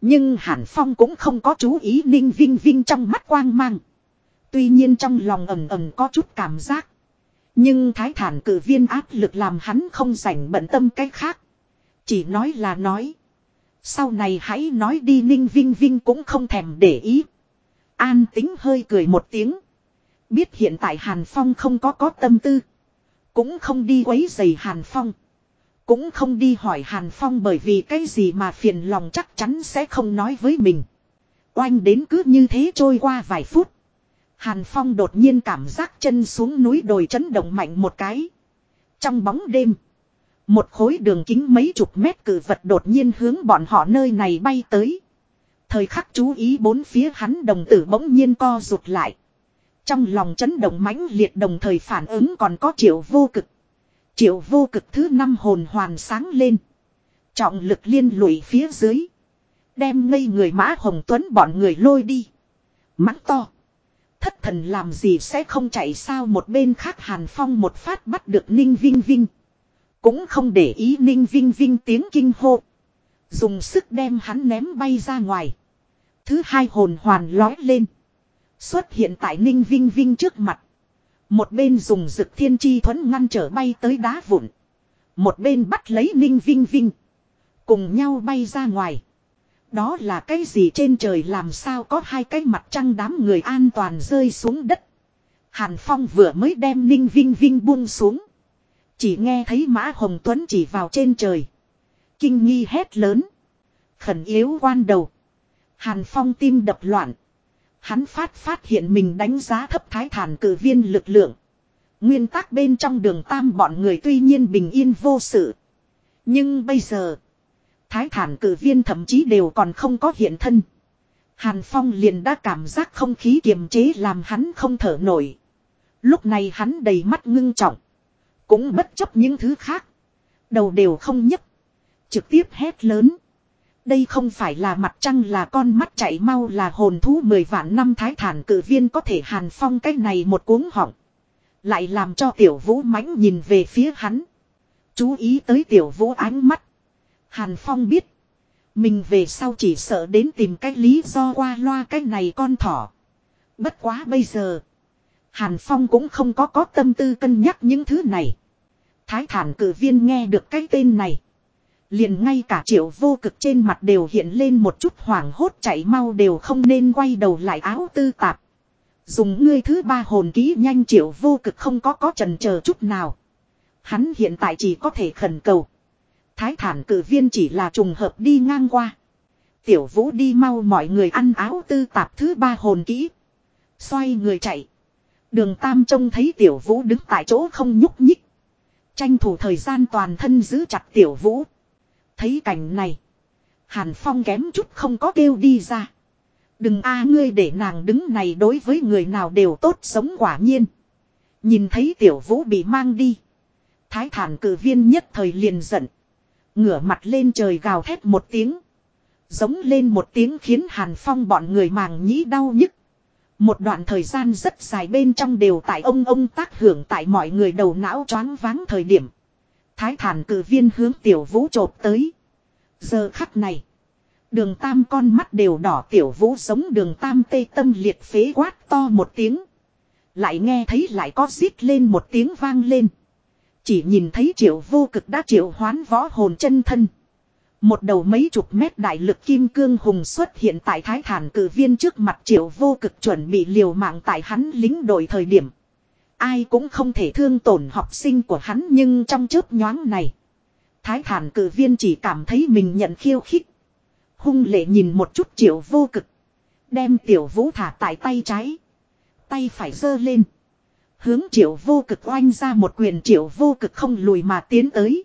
Nhưng Hàn Phong cũng không có chú ý ninh vinh vinh trong mắt quang mang. Tuy nhiên trong lòng ầm ầm có chút cảm giác. Nhưng thái thản cử viên áp lực làm hắn không rảnh bận tâm cái khác. Chỉ nói là nói. Sau này hãy nói đi ninh vinh vinh cũng không thèm để ý. An tính hơi cười một tiếng. Biết hiện tại Hàn Phong không có có tâm tư. Cũng không đi quấy giày Hàn Phong. Cũng không đi hỏi Hàn Phong bởi vì cái gì mà phiền lòng chắc chắn sẽ không nói với mình. Oanh đến cứ như thế trôi qua vài phút. Hàn Phong đột nhiên cảm giác chân xuống núi đồi chấn động mạnh một cái. Trong bóng đêm. Một khối đường kính mấy chục mét cử vật đột nhiên hướng bọn họ nơi này bay tới. Thời khắc chú ý bốn phía hắn đồng tử bỗng nhiên co rụt lại. Trong lòng chấn động mãnh liệt đồng thời phản ứng còn có triệu vô cực. Triệu vô cực thứ năm hồn hoàn sáng lên. Trọng lực liên lụy phía dưới. Đem ngây người mã hồng tuấn bọn người lôi đi. Mắng to. Thất thần làm gì sẽ không chạy sao một bên khác hàn phong một phát bắt được ninh vinh vinh. Cũng không để ý ninh vinh vinh tiếng kinh hô. Dùng sức đem hắn ném bay ra ngoài. Thứ hai hồn hoàn lói lên. Xuất hiện tại ninh vinh vinh trước mặt. Một bên dùng rực thiên chi thuẫn ngăn trở bay tới đá vụn. Một bên bắt lấy ninh vinh vinh. Cùng nhau bay ra ngoài. Đó là cái gì trên trời làm sao có hai cái mặt trăng đám người an toàn rơi xuống đất. Hàn Phong vừa mới đem ninh vinh vinh buông xuống. Chỉ nghe thấy Mã Hồng Tuấn chỉ vào trên trời. Kinh nghi hét lớn. Khẩn yếu quan đầu. Hàn Phong tim đập loạn. Hắn phát phát hiện mình đánh giá thấp thái thản cử viên lực lượng. Nguyên tắc bên trong đường tam bọn người tuy nhiên bình yên vô sự. Nhưng bây giờ. Thái thản cử viên thậm chí đều còn không có hiện thân. Hàn Phong liền đã cảm giác không khí kiềm chế làm hắn không thở nổi. Lúc này hắn đầy mắt ngưng trọng. Cũng bất chấp những thứ khác. Đầu đều không nhấc. Trực tiếp hét lớn. Đây không phải là mặt trăng là con mắt chạy mau là hồn thú mười vạn năm thái thản cử viên có thể hàn phong cái này một cuống họng. Lại làm cho tiểu vũ mãnh nhìn về phía hắn. Chú ý tới tiểu vũ ánh mắt. Hàn phong biết. Mình về sau chỉ sợ đến tìm cái lý do qua loa cái này con thỏ. Bất quá bây giờ. Hàn Phong cũng không có có tâm tư cân nhắc những thứ này. Thái thản cử viên nghe được cái tên này. Liền ngay cả triệu vô cực trên mặt đều hiện lên một chút hoảng hốt chạy mau đều không nên quay đầu lại áo tư tạp. Dùng ngươi thứ ba hồn ký nhanh triệu vô cực không có có trần chờ chút nào. Hắn hiện tại chỉ có thể khẩn cầu. Thái thản cử viên chỉ là trùng hợp đi ngang qua. Tiểu vũ đi mau mọi người ăn áo tư tạp thứ ba hồn kỹ. Xoay người chạy. Đường Tam trông thấy Tiểu Vũ đứng tại chỗ không nhúc nhích. Tranh thủ thời gian toàn thân giữ chặt Tiểu Vũ. Thấy cảnh này. Hàn Phong kém chút không có kêu đi ra. Đừng a, ngươi để nàng đứng này đối với người nào đều tốt sống quả nhiên. Nhìn thấy Tiểu Vũ bị mang đi. Thái thản cử viên nhất thời liền giận. Ngửa mặt lên trời gào thét một tiếng. Giống lên một tiếng khiến Hàn Phong bọn người màng nhĩ đau nhức. Một đoạn thời gian rất dài bên trong đều tại ông ông tác hưởng tại mọi người đầu não choáng váng thời điểm. Thái thản cử viên hướng tiểu vũ trộp tới. Giờ khắc này. Đường tam con mắt đều đỏ, tiểu vũ giống đường tam tê tâm liệt phế quát to một tiếng. Lại nghe thấy lại có xít lên một tiếng vang lên. Chỉ nhìn thấy triệu vô cực đã triệu hoán võ hồn chân thân. Một đầu mấy chục mét đại lực kim cương hùng xuất hiện tại thái thản cử viên trước mặt triệu vô cực chuẩn bị liều mạng tại hắn lính đội thời điểm. Ai cũng không thể thương tổn học sinh của hắn nhưng trong chớp nhoáng này. Thái thản cử viên chỉ cảm thấy mình nhận khiêu khích. Hung lệ nhìn một chút triệu vô cực. Đem tiểu vũ thả tại tay trái. Tay phải giơ lên. Hướng triệu vô cực oanh ra một quyền, triệu vô cực không lùi mà tiến tới.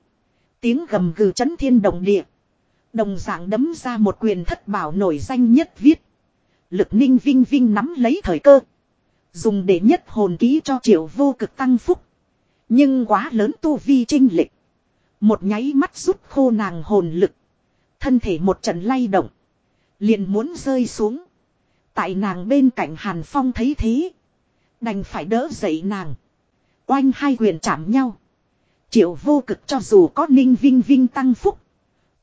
Tiếng gầm gừ chấn thiên động địa. Đồng dạng đấm ra một quyền thất bảo nổi danh nhất viết. Lực ninh vinh vinh nắm lấy thời cơ. Dùng để nhất hồn ký cho triệu vô cực tăng phúc. Nhưng quá lớn tu vi trinh lịch. Một nháy mắt rút khô nàng hồn lực. Thân thể một trận lay động. Liền muốn rơi xuống. Tại nàng bên cạnh Hàn Phong thấy thế. Đành phải đỡ dậy nàng. Oanh hai quyền chạm nhau. Triệu vô cực cho dù có ninh vinh vinh tăng phúc.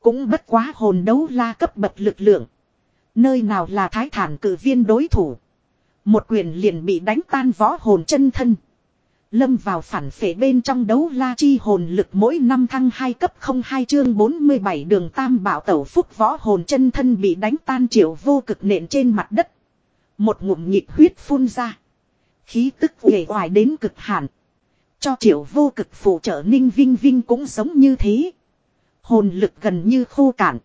Cũng bất quá hồn đấu la cấp bậc lực lượng. Nơi nào là thái thản cử viên đối thủ. Một quyền liền bị đánh tan võ hồn chân thân. Lâm vào phản phệ bên trong đấu la chi hồn lực mỗi năm thăng 2 cấp 02 chương 47 đường tam bảo tẩu phúc võ hồn chân thân bị đánh tan triệu vô cực nện trên mặt đất. Một ngụm nhịp huyết phun ra. Khí tức uể oải đến cực hạn. Cho triệu vô cực phụ trợ ninh vinh vinh cũng giống như thế. Hồn lực gần như khô cạn.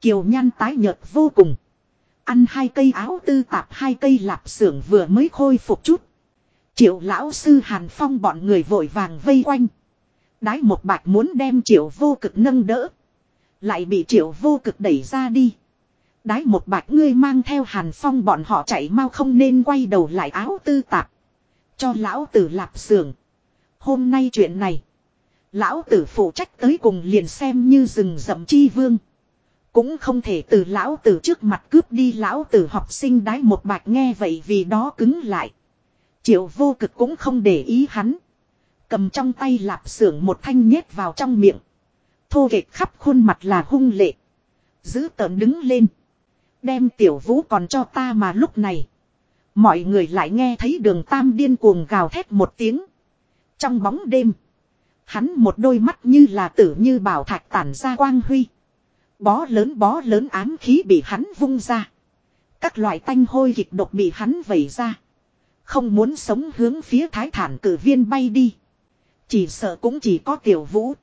Kiều nhan tái nhợt vô cùng. Ăn hai cây áo tư tạp hai cây lạp xưởng vừa mới khôi phục chút. Triệu lão sư Hàn Phong bọn người vội vàng vây quanh. Đái một bạch muốn đem triệu vô cực nâng đỡ. Lại bị triệu vô cực đẩy ra đi. Đái một bạch ngươi mang theo Hàn Phong bọn họ chạy mau không nên quay đầu lại áo tư tạp. Cho lão tử lạp xưởng. Hôm nay chuyện này. Lão tử phụ trách tới cùng liền xem như rừng rậm chi vương. Cũng không thể từ lão tử trước mặt cướp đi lão tử học sinh đái một bạch nghe vậy vì đó cứng lại. Triệu vô cực cũng không để ý hắn. Cầm trong tay lạp xưởng một thanh nhét vào trong miệng. Thô kệch khắp khuôn mặt là hung lệ. Giữ tợn đứng lên. Đem tiểu vũ còn cho ta mà lúc này. Mọi người lại nghe thấy đường tam điên cuồng gào thét một tiếng. Trong bóng đêm. Hắn một đôi mắt như là tử như bảo thạch tản ra quang huy. Bó lớn bó lớn ám khí bị hắn vung ra. Các loại tanh hôi kịch độc bị hắn vẩy ra. Không muốn sống hướng phía thái thản cử viên bay đi. Chỉ sợ cũng chỉ có tiểu vũ.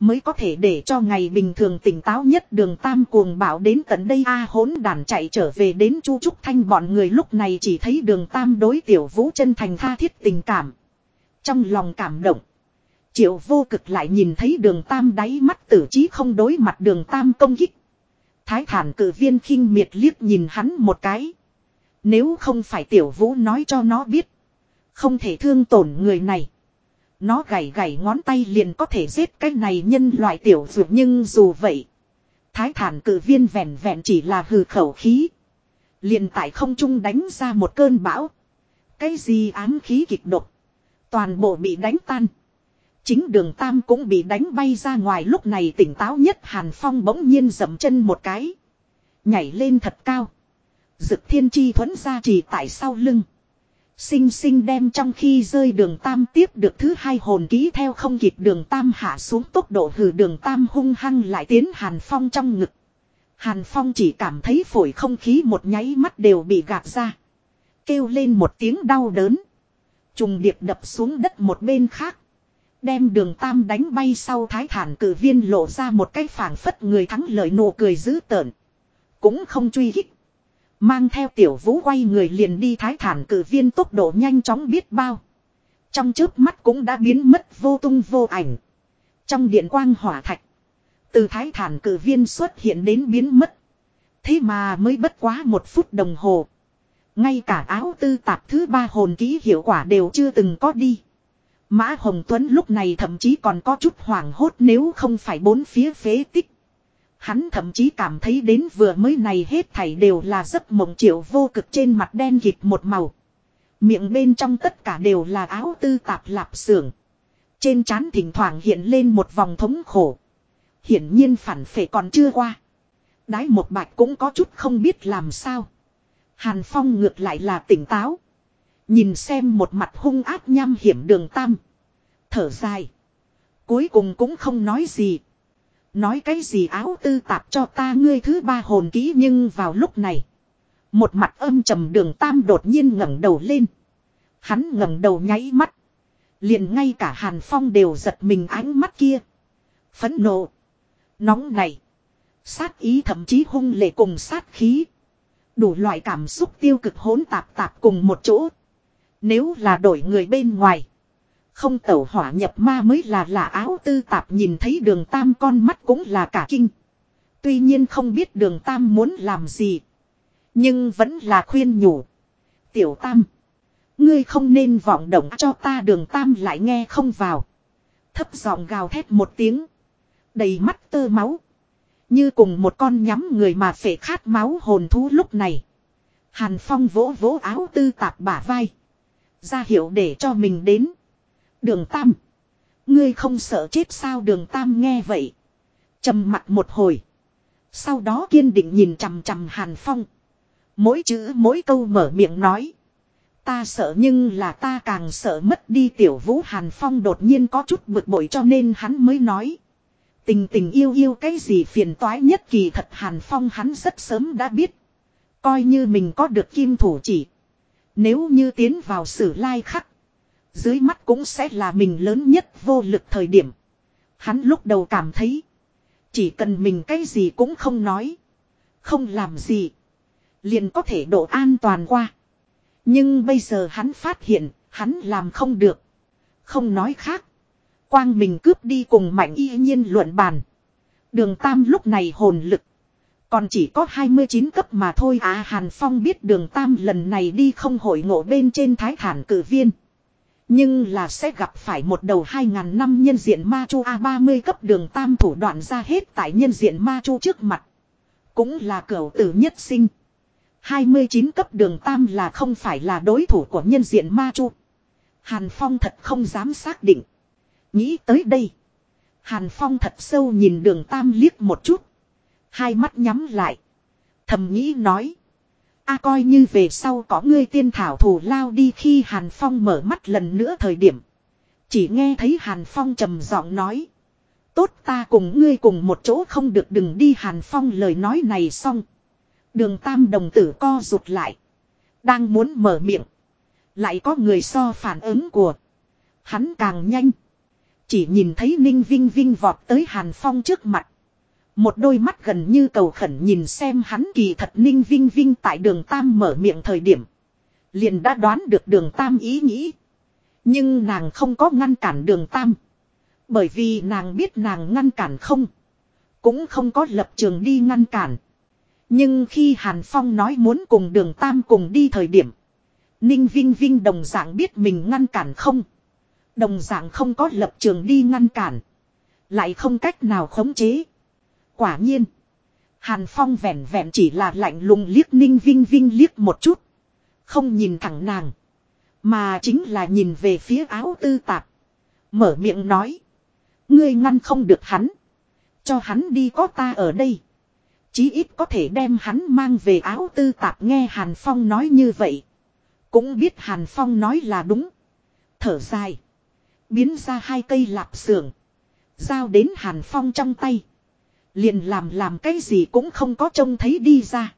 Mới có thể để cho ngày bình thường tỉnh táo nhất đường tam cuồng bảo đến tận đây a hỗn đàn chạy trở về đến chu trúc thanh bọn người lúc này chỉ thấy đường tam đối tiểu vũ chân thành tha thiết tình cảm. Trong lòng cảm động. Triệu vô cực lại nhìn thấy đường tam đáy mắt tử trí không đối mặt đường tam công kích. Thái thản cử viên khinh miệt liếc nhìn hắn một cái. Nếu không phải tiểu vũ nói cho nó biết. Không thể thương tổn người này. Nó gảy gảy ngón tay liền có thể giết cái này nhân loại tiểu dược nhưng dù vậy. Thái thản cử viên vẹn vẹn chỉ là hừ khẩu khí. Liền tại không trung đánh ra một cơn bão. Cái gì ám khí kịch độc. Toàn bộ bị đánh tan. Chính đường Tam cũng bị đánh bay ra ngoài lúc này tỉnh táo nhất Hàn Phong bỗng nhiên dậm chân một cái. Nhảy lên thật cao. Dực thiên chi thuẫn ra chỉ tại sau lưng. Sinh sinh đem trong khi rơi đường Tam tiếp được thứ hai hồn ký theo không kịp đường Tam hạ xuống tốc độ hừ đường Tam hung hăng lại tiến Hàn Phong trong ngực. Hàn Phong chỉ cảm thấy phổi không khí một nháy mắt đều bị gạt ra. Kêu lên một tiếng đau đớn. Trùng điệp đập xuống đất một bên khác. Đem đường tam đánh bay sau thái thản cử viên lộ ra một cái phảng phất người thắng lợi nụ cười dữ tợn. Cũng không truy hích. Mang theo tiểu vũ quay người liền đi thái thản cử viên tốc độ nhanh chóng biết bao. Trong chớp mắt cũng đã biến mất vô tung vô ảnh. Trong điện quang hỏa thạch. Từ thái thản cử viên xuất hiện đến biến mất. Thế mà mới bất quá một phút đồng hồ. Ngay cả áo tư tạp thứ ba hồn ký hiệu quả đều chưa từng có đi. Mã Hồng Tuấn lúc này thậm chí còn có chút hoảng hốt nếu không phải bốn phía phế tích. Hắn thậm chí cảm thấy đến vừa mới này hết thảy đều là giấc mộng triệu vô cực trên mặt đen kịt một màu. Miệng bên trong tất cả đều là áo tư tạp lạp xưởng. Trên trán thỉnh thoảng hiện lên một vòng thống khổ. Hiển nhiên phản phệ còn chưa qua. Đái một bạch cũng có chút không biết làm sao. Hàn Phong ngược lại là tỉnh táo. Nhìn xem một mặt hung ác nham hiểm đường tam. Thở dài. Cuối cùng cũng không nói gì. Nói cái gì áo tư tạp cho ta ngươi thứ ba hồn ký nhưng vào lúc này. Một mặt âm trầm đường tam đột nhiên ngẩng đầu lên. Hắn ngẩng đầu nháy mắt. Liền ngay cả Hàn Phong đều giật mình ánh mắt kia. Phấn nộ. Nóng này. Sát ý thậm chí hung lệ cùng sát khí. Đủ loại cảm xúc tiêu cực hỗn tạp tạp cùng một chỗ. Nếu là đổi người bên ngoài. Không tẩu hỏa nhập ma mới là là áo tư tạp nhìn thấy đường tam con mắt cũng là cả kinh. Tuy nhiên không biết đường tam muốn làm gì. Nhưng vẫn là khuyên nhủ. Tiểu tam. Ngươi không nên vọng động cho ta, đường tam lại nghe không vào. Thấp giọng gào thét một tiếng. Đầy mắt tơ máu. Như cùng một con nhắm người mà phải khát máu hồn thú lúc này. Hàn Phong vỗ vỗ áo tư tạp bả vai. Ra hiệu để cho mình đến. Đường Tam. Ngươi không sợ chết sao đường Tam nghe vậy. trầm mặt một hồi. Sau đó kiên định nhìn chằm chằm Hàn Phong. Mỗi chữ, mỗi câu mở miệng nói. Ta sợ nhưng là ta càng sợ mất đi tiểu vũ Hàn Phong đột nhiên có chút bực bội cho nên hắn mới nói. Tình tình yêu yêu cái gì phiền toái nhất kỳ thật Hàn Phong hắn rất sớm đã biết. Coi như mình có được kim thủ chỉ. Nếu như tiến vào sử lai khắc. Dưới mắt cũng sẽ là mình lớn nhất vô lực thời điểm. Hắn lúc đầu cảm thấy. Chỉ cần mình cái gì cũng không nói. Không làm gì. Liền có thể độ an toàn qua. Nhưng bây giờ hắn phát hiện. Hắn làm không được. Không nói khác. Quang mình cướp đi cùng mạnh y nhiên luận bàn. Đường Tam lúc này hồn lực. Còn chỉ có 29 cấp mà thôi à Hàn Phong biết đường Tam lần này đi không hội ngộ bên trên thái thản cử viên. Nhưng là sẽ gặp phải một đầu 2.000 năm nhân diện ma chu à, A30 cấp đường Tam thủ đoạn ra hết tại nhân diện ma chu trước mặt. Cũng là cửu tử nhất sinh. 29 cấp đường Tam là không phải là đối thủ của nhân diện ma chu. Hàn Phong thật không dám xác định. Nghĩ tới đây. Hàn Phong thật sâu nhìn đường Tam liếc một chút. Hai mắt nhắm lại. Thầm nghĩ nói. a coi như về sau có ngươi tiên thảo thủ lao đi khi Hàn Phong mở mắt lần nữa thời điểm. Chỉ nghe thấy Hàn Phong trầm giọng nói. Tốt ta cùng ngươi cùng một chỗ không được đừng đi Hàn Phong lời nói này xong. Đường tam đồng tử co rụt lại. Đang muốn mở miệng. Lại có người so phản ứng của. Hắn càng nhanh. Chỉ nhìn thấy Ninh Vinh Vinh vọt tới Hàn Phong trước mặt. Một đôi mắt gần như cầu khẩn nhìn xem hắn kỳ thật Ninh Vinh Vinh tại đường Tam mở miệng thời điểm. Liền đã đoán được đường Tam ý nghĩ. Nhưng nàng không có ngăn cản đường Tam. Bởi vì nàng biết nàng ngăn cản không. Cũng không có lập trường đi ngăn cản. Nhưng khi Hàn Phong nói muốn cùng đường Tam cùng đi thời điểm. Ninh Vinh Vinh đồng dạng biết mình ngăn cản không. Đồng dạng không có lập trường đi ngăn cản. Lại không cách nào khống chế. Quả nhiên. Hàn Phong vẻn vẹn chỉ là lạnh lùng liếc Ninh Vinh Vinh liếc một chút. Không nhìn thẳng nàng. Mà chính là nhìn về phía áo tư tạp. Mở miệng nói. Ngươi ngăn không được hắn. Cho hắn đi có ta ở đây. Chí ít có thể đem hắn mang về áo tư tạp nghe Hàn Phong nói như vậy. Cũng biết Hàn Phong nói là đúng. Thở dài. Biến ra hai cây lạp xưởng. Giao đến Hàn Phong trong tay. Liền làm làm cái gì cũng không có trông thấy đi ra.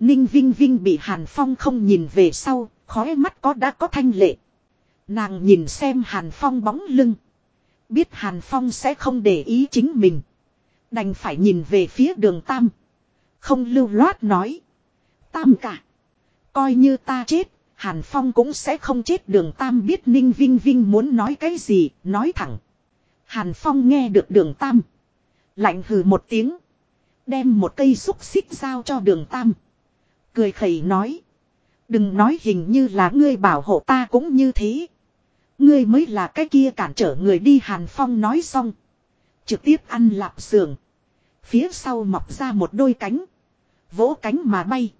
Ninh Vinh Vinh bị Hàn Phong không nhìn về sau, khóe mắt có đã có thanh lệ. Nàng nhìn xem Hàn Phong bóng lưng. Biết Hàn Phong sẽ không để ý chính mình. Đành phải nhìn về phía đường Tam. Không lưu loát nói. Tam cả. Coi như ta chết, Hàn Phong cũng sẽ không chết đường Tam biết Ninh Vinh Vinh muốn nói cái gì, nói thẳng. Hàn Phong nghe được đường Tam. Lạnh hừ một tiếng. Đem một cây xúc xích giao cho đường Tam. Cười khẩy nói. Đừng nói hình như là ngươi bảo hộ ta cũng như thế. Ngươi mới là cái kia cản trở người đi Hàn Phong nói xong. Trực tiếp ăn lạp sườn. Phía sau mọc ra một đôi cánh. Vỗ cánh mà bay.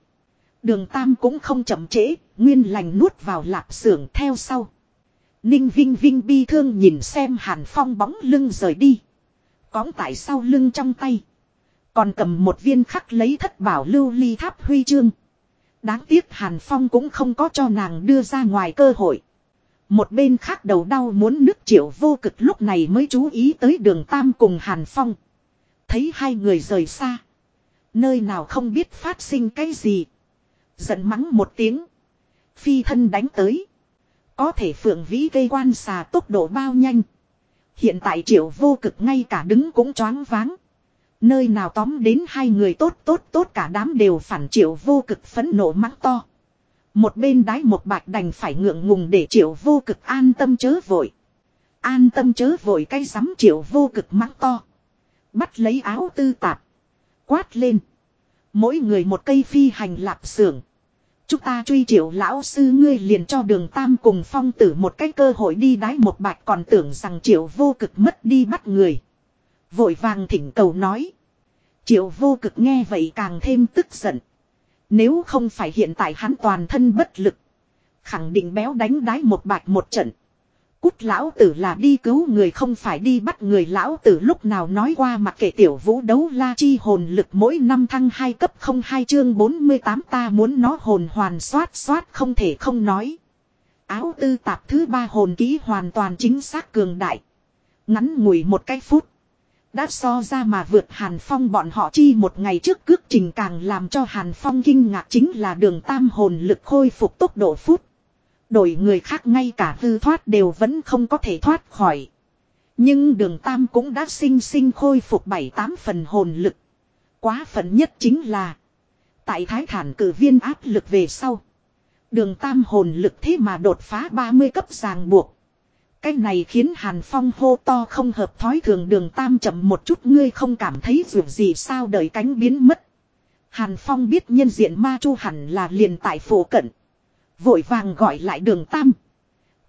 Đường Tam cũng không chậm trễ, nguyên lành nuốt vào lạp xưởng theo sau. Ninh Vinh Vinh bi thương nhìn xem Hàn Phong bóng lưng rời đi. Cóng tại sau lưng trong tay. Còn cầm một viên khắc lấy thất bảo lưu ly tháp huy chương. Đáng tiếc Hàn Phong cũng không có cho nàng đưa ra ngoài cơ hội. Một bên khác đầu đau muốn nước triệu vô cực lúc này mới chú ý tới đường Tam cùng Hàn Phong. Thấy hai người rời xa. Nơi nào không biết phát sinh cái gì. Giận mắng một tiếng. Phi thân đánh tới. Có thể phượng vĩ gây quan xà tốc độ bao nhanh. Hiện tại triệu vô cực ngay cả đứng cũng choáng váng. Nơi nào tóm đến hai người tốt tốt tốt cả đám đều phản triệu vô cực phấn nộ mắng to. Một bên đái một bạch đành phải ngượng ngùng để triệu vô cực an tâm chớ vội. An tâm chớ vội cái sắm triệu vô cực mắng to. Bắt lấy áo tư tạp. Quát lên. Mỗi người một cây phi hành lạp xưởng. Chúng ta truy triệu lão sư ngươi liền cho đường tam cùng phong tử một cái cơ hội đi đái một bạch còn tưởng rằng triệu vô cực mất đi bắt người. Vội vàng thỉnh cầu nói. Triệu vô cực nghe vậy càng thêm tức giận. Nếu không phải hiện tại hắn toàn thân bất lực. Khẳng định béo đánh đái một bạch một trận. Cút lão tử là đi cứu người không phải đi bắt người lão tử lúc nào nói qua mặc kệ tiểu vũ đấu la chi hồn lực mỗi năm thăng hai cấp không hai chương 48 ta muốn nó hồn hoàn xoát xoát không thể không nói. Áo tư tạp thứ ba hồn ký hoàn toàn chính xác cường đại. Ngắn ngủi một cái phút. Đã so ra mà vượt Hàn Phong bọn họ chi một ngày trước cước trình càng làm cho Hàn Phong kinh ngạc chính là đường tam hồn lực khôi phục tốc độ phút. Đổi người khác ngay cả hư thoát đều vẫn không có thể thoát khỏi. Nhưng đường tam cũng đã sinh sinh khôi phục bảy tám phần hồn lực. Quá phận nhất chính là. Tại thái thản cử viên áp lực về sau. Đường tam hồn lực thế mà đột phá 30 cấp ràng buộc. Cái này khiến Hàn Phong hô to không hợp thói thường đường tam chậm một chút, ngươi không cảm thấy dù gì sao đời cánh biến mất. Hàn Phong biết nhân diện ma chu hẳn là liền tại phổ cận. Vội vàng gọi lại đường tam.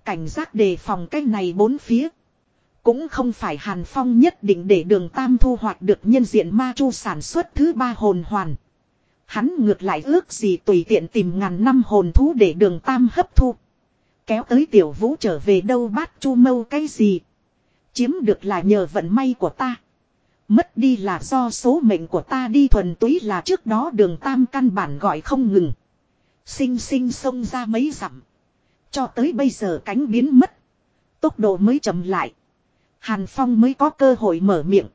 Cảnh giác đề phòng cái này bốn phía. Cũng không phải Hàn Phong nhất định để đường tam thu hoạch được nhân diện ma chu sản xuất thứ ba hồn hoàn. Hắn ngược lại ước gì tùy tiện tìm ngàn năm hồn thú để đường tam hấp thu. Kéo tới tiểu vũ trở về đâu bát chu mâu cái gì. Chiếm được là nhờ vận may của ta. Mất đi là do số mệnh của ta đi thuần túy là trước đó đường tam căn bản gọi không ngừng. Sinh sinh xông ra mấy dặm. Cho tới bây giờ cánh biến mất. Tốc độ mới chậm lại. Hàn Phong mới có cơ hội mở miệng.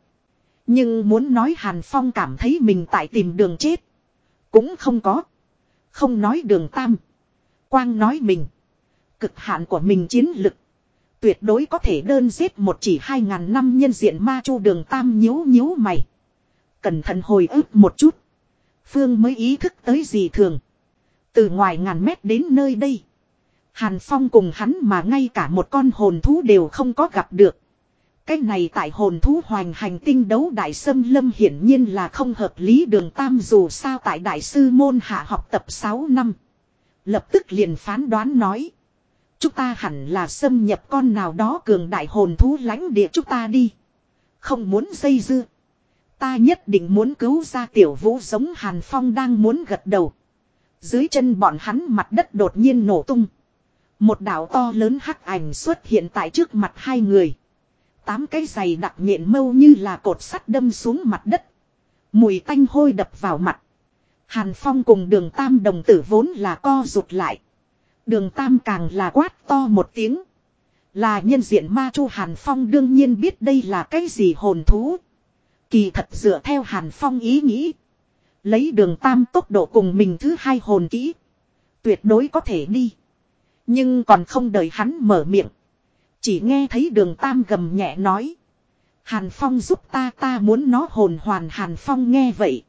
Nhưng muốn nói Hàn Phong cảm thấy mình tại tìm đường chết. Cũng không có. Không nói đường tam. Quang nói mình. Cực hạn của mình chiến lực. Tuyệt đối có thể đơn giết một chỉ hai ngàn năm nhân diện ma chu đường tam nhíu nhíu mày. Cẩn thận hồi ức một chút. Phương mới ý thức tới gì thường. Từ ngoài ngàn mét đến nơi đây. Hàn Phong cùng hắn mà ngay cả một con hồn thú đều không có gặp được. Cái này tại hồn thú hoành hành tinh đấu đại sâm lâm hiển nhiên là không hợp lý đường tam dù sao tại đại sư môn hạ học tập 6 năm. Lập tức liền phán đoán nói. Chúng ta hẳn là xâm nhập con nào đó cường đại hồn thú lãnh địa chúng ta đi. Không muốn dây dưa. Ta nhất định muốn cứu ra tiểu vũ giống Hàn Phong đang muốn gật đầu. Dưới chân bọn hắn mặt đất đột nhiên nổ tung. Một đảo to lớn hắc ảnh xuất hiện tại trước mặt hai người. Tám cái giày đặc nhện mâu như là cột sắt đâm xuống mặt đất. Mùi tanh hôi đập vào mặt. Hàn Phong cùng đường tam đồng tử vốn là co rụt lại. Đường tam càng là quát to một tiếng. Là nhân diện ma chu Hàn Phong đương nhiên biết đây là cái gì hồn thú. Kỳ thật dựa theo Hàn Phong ý nghĩ. Lấy đường tam tốc độ cùng mình thứ hai hồn kỹ. Tuyệt đối có thể đi. Nhưng còn không đợi hắn mở miệng. Chỉ nghe thấy đường tam gầm nhẹ nói. Hàn Phong giúp ta ta muốn nó hồn hoàn Hàn Phong nghe vậy.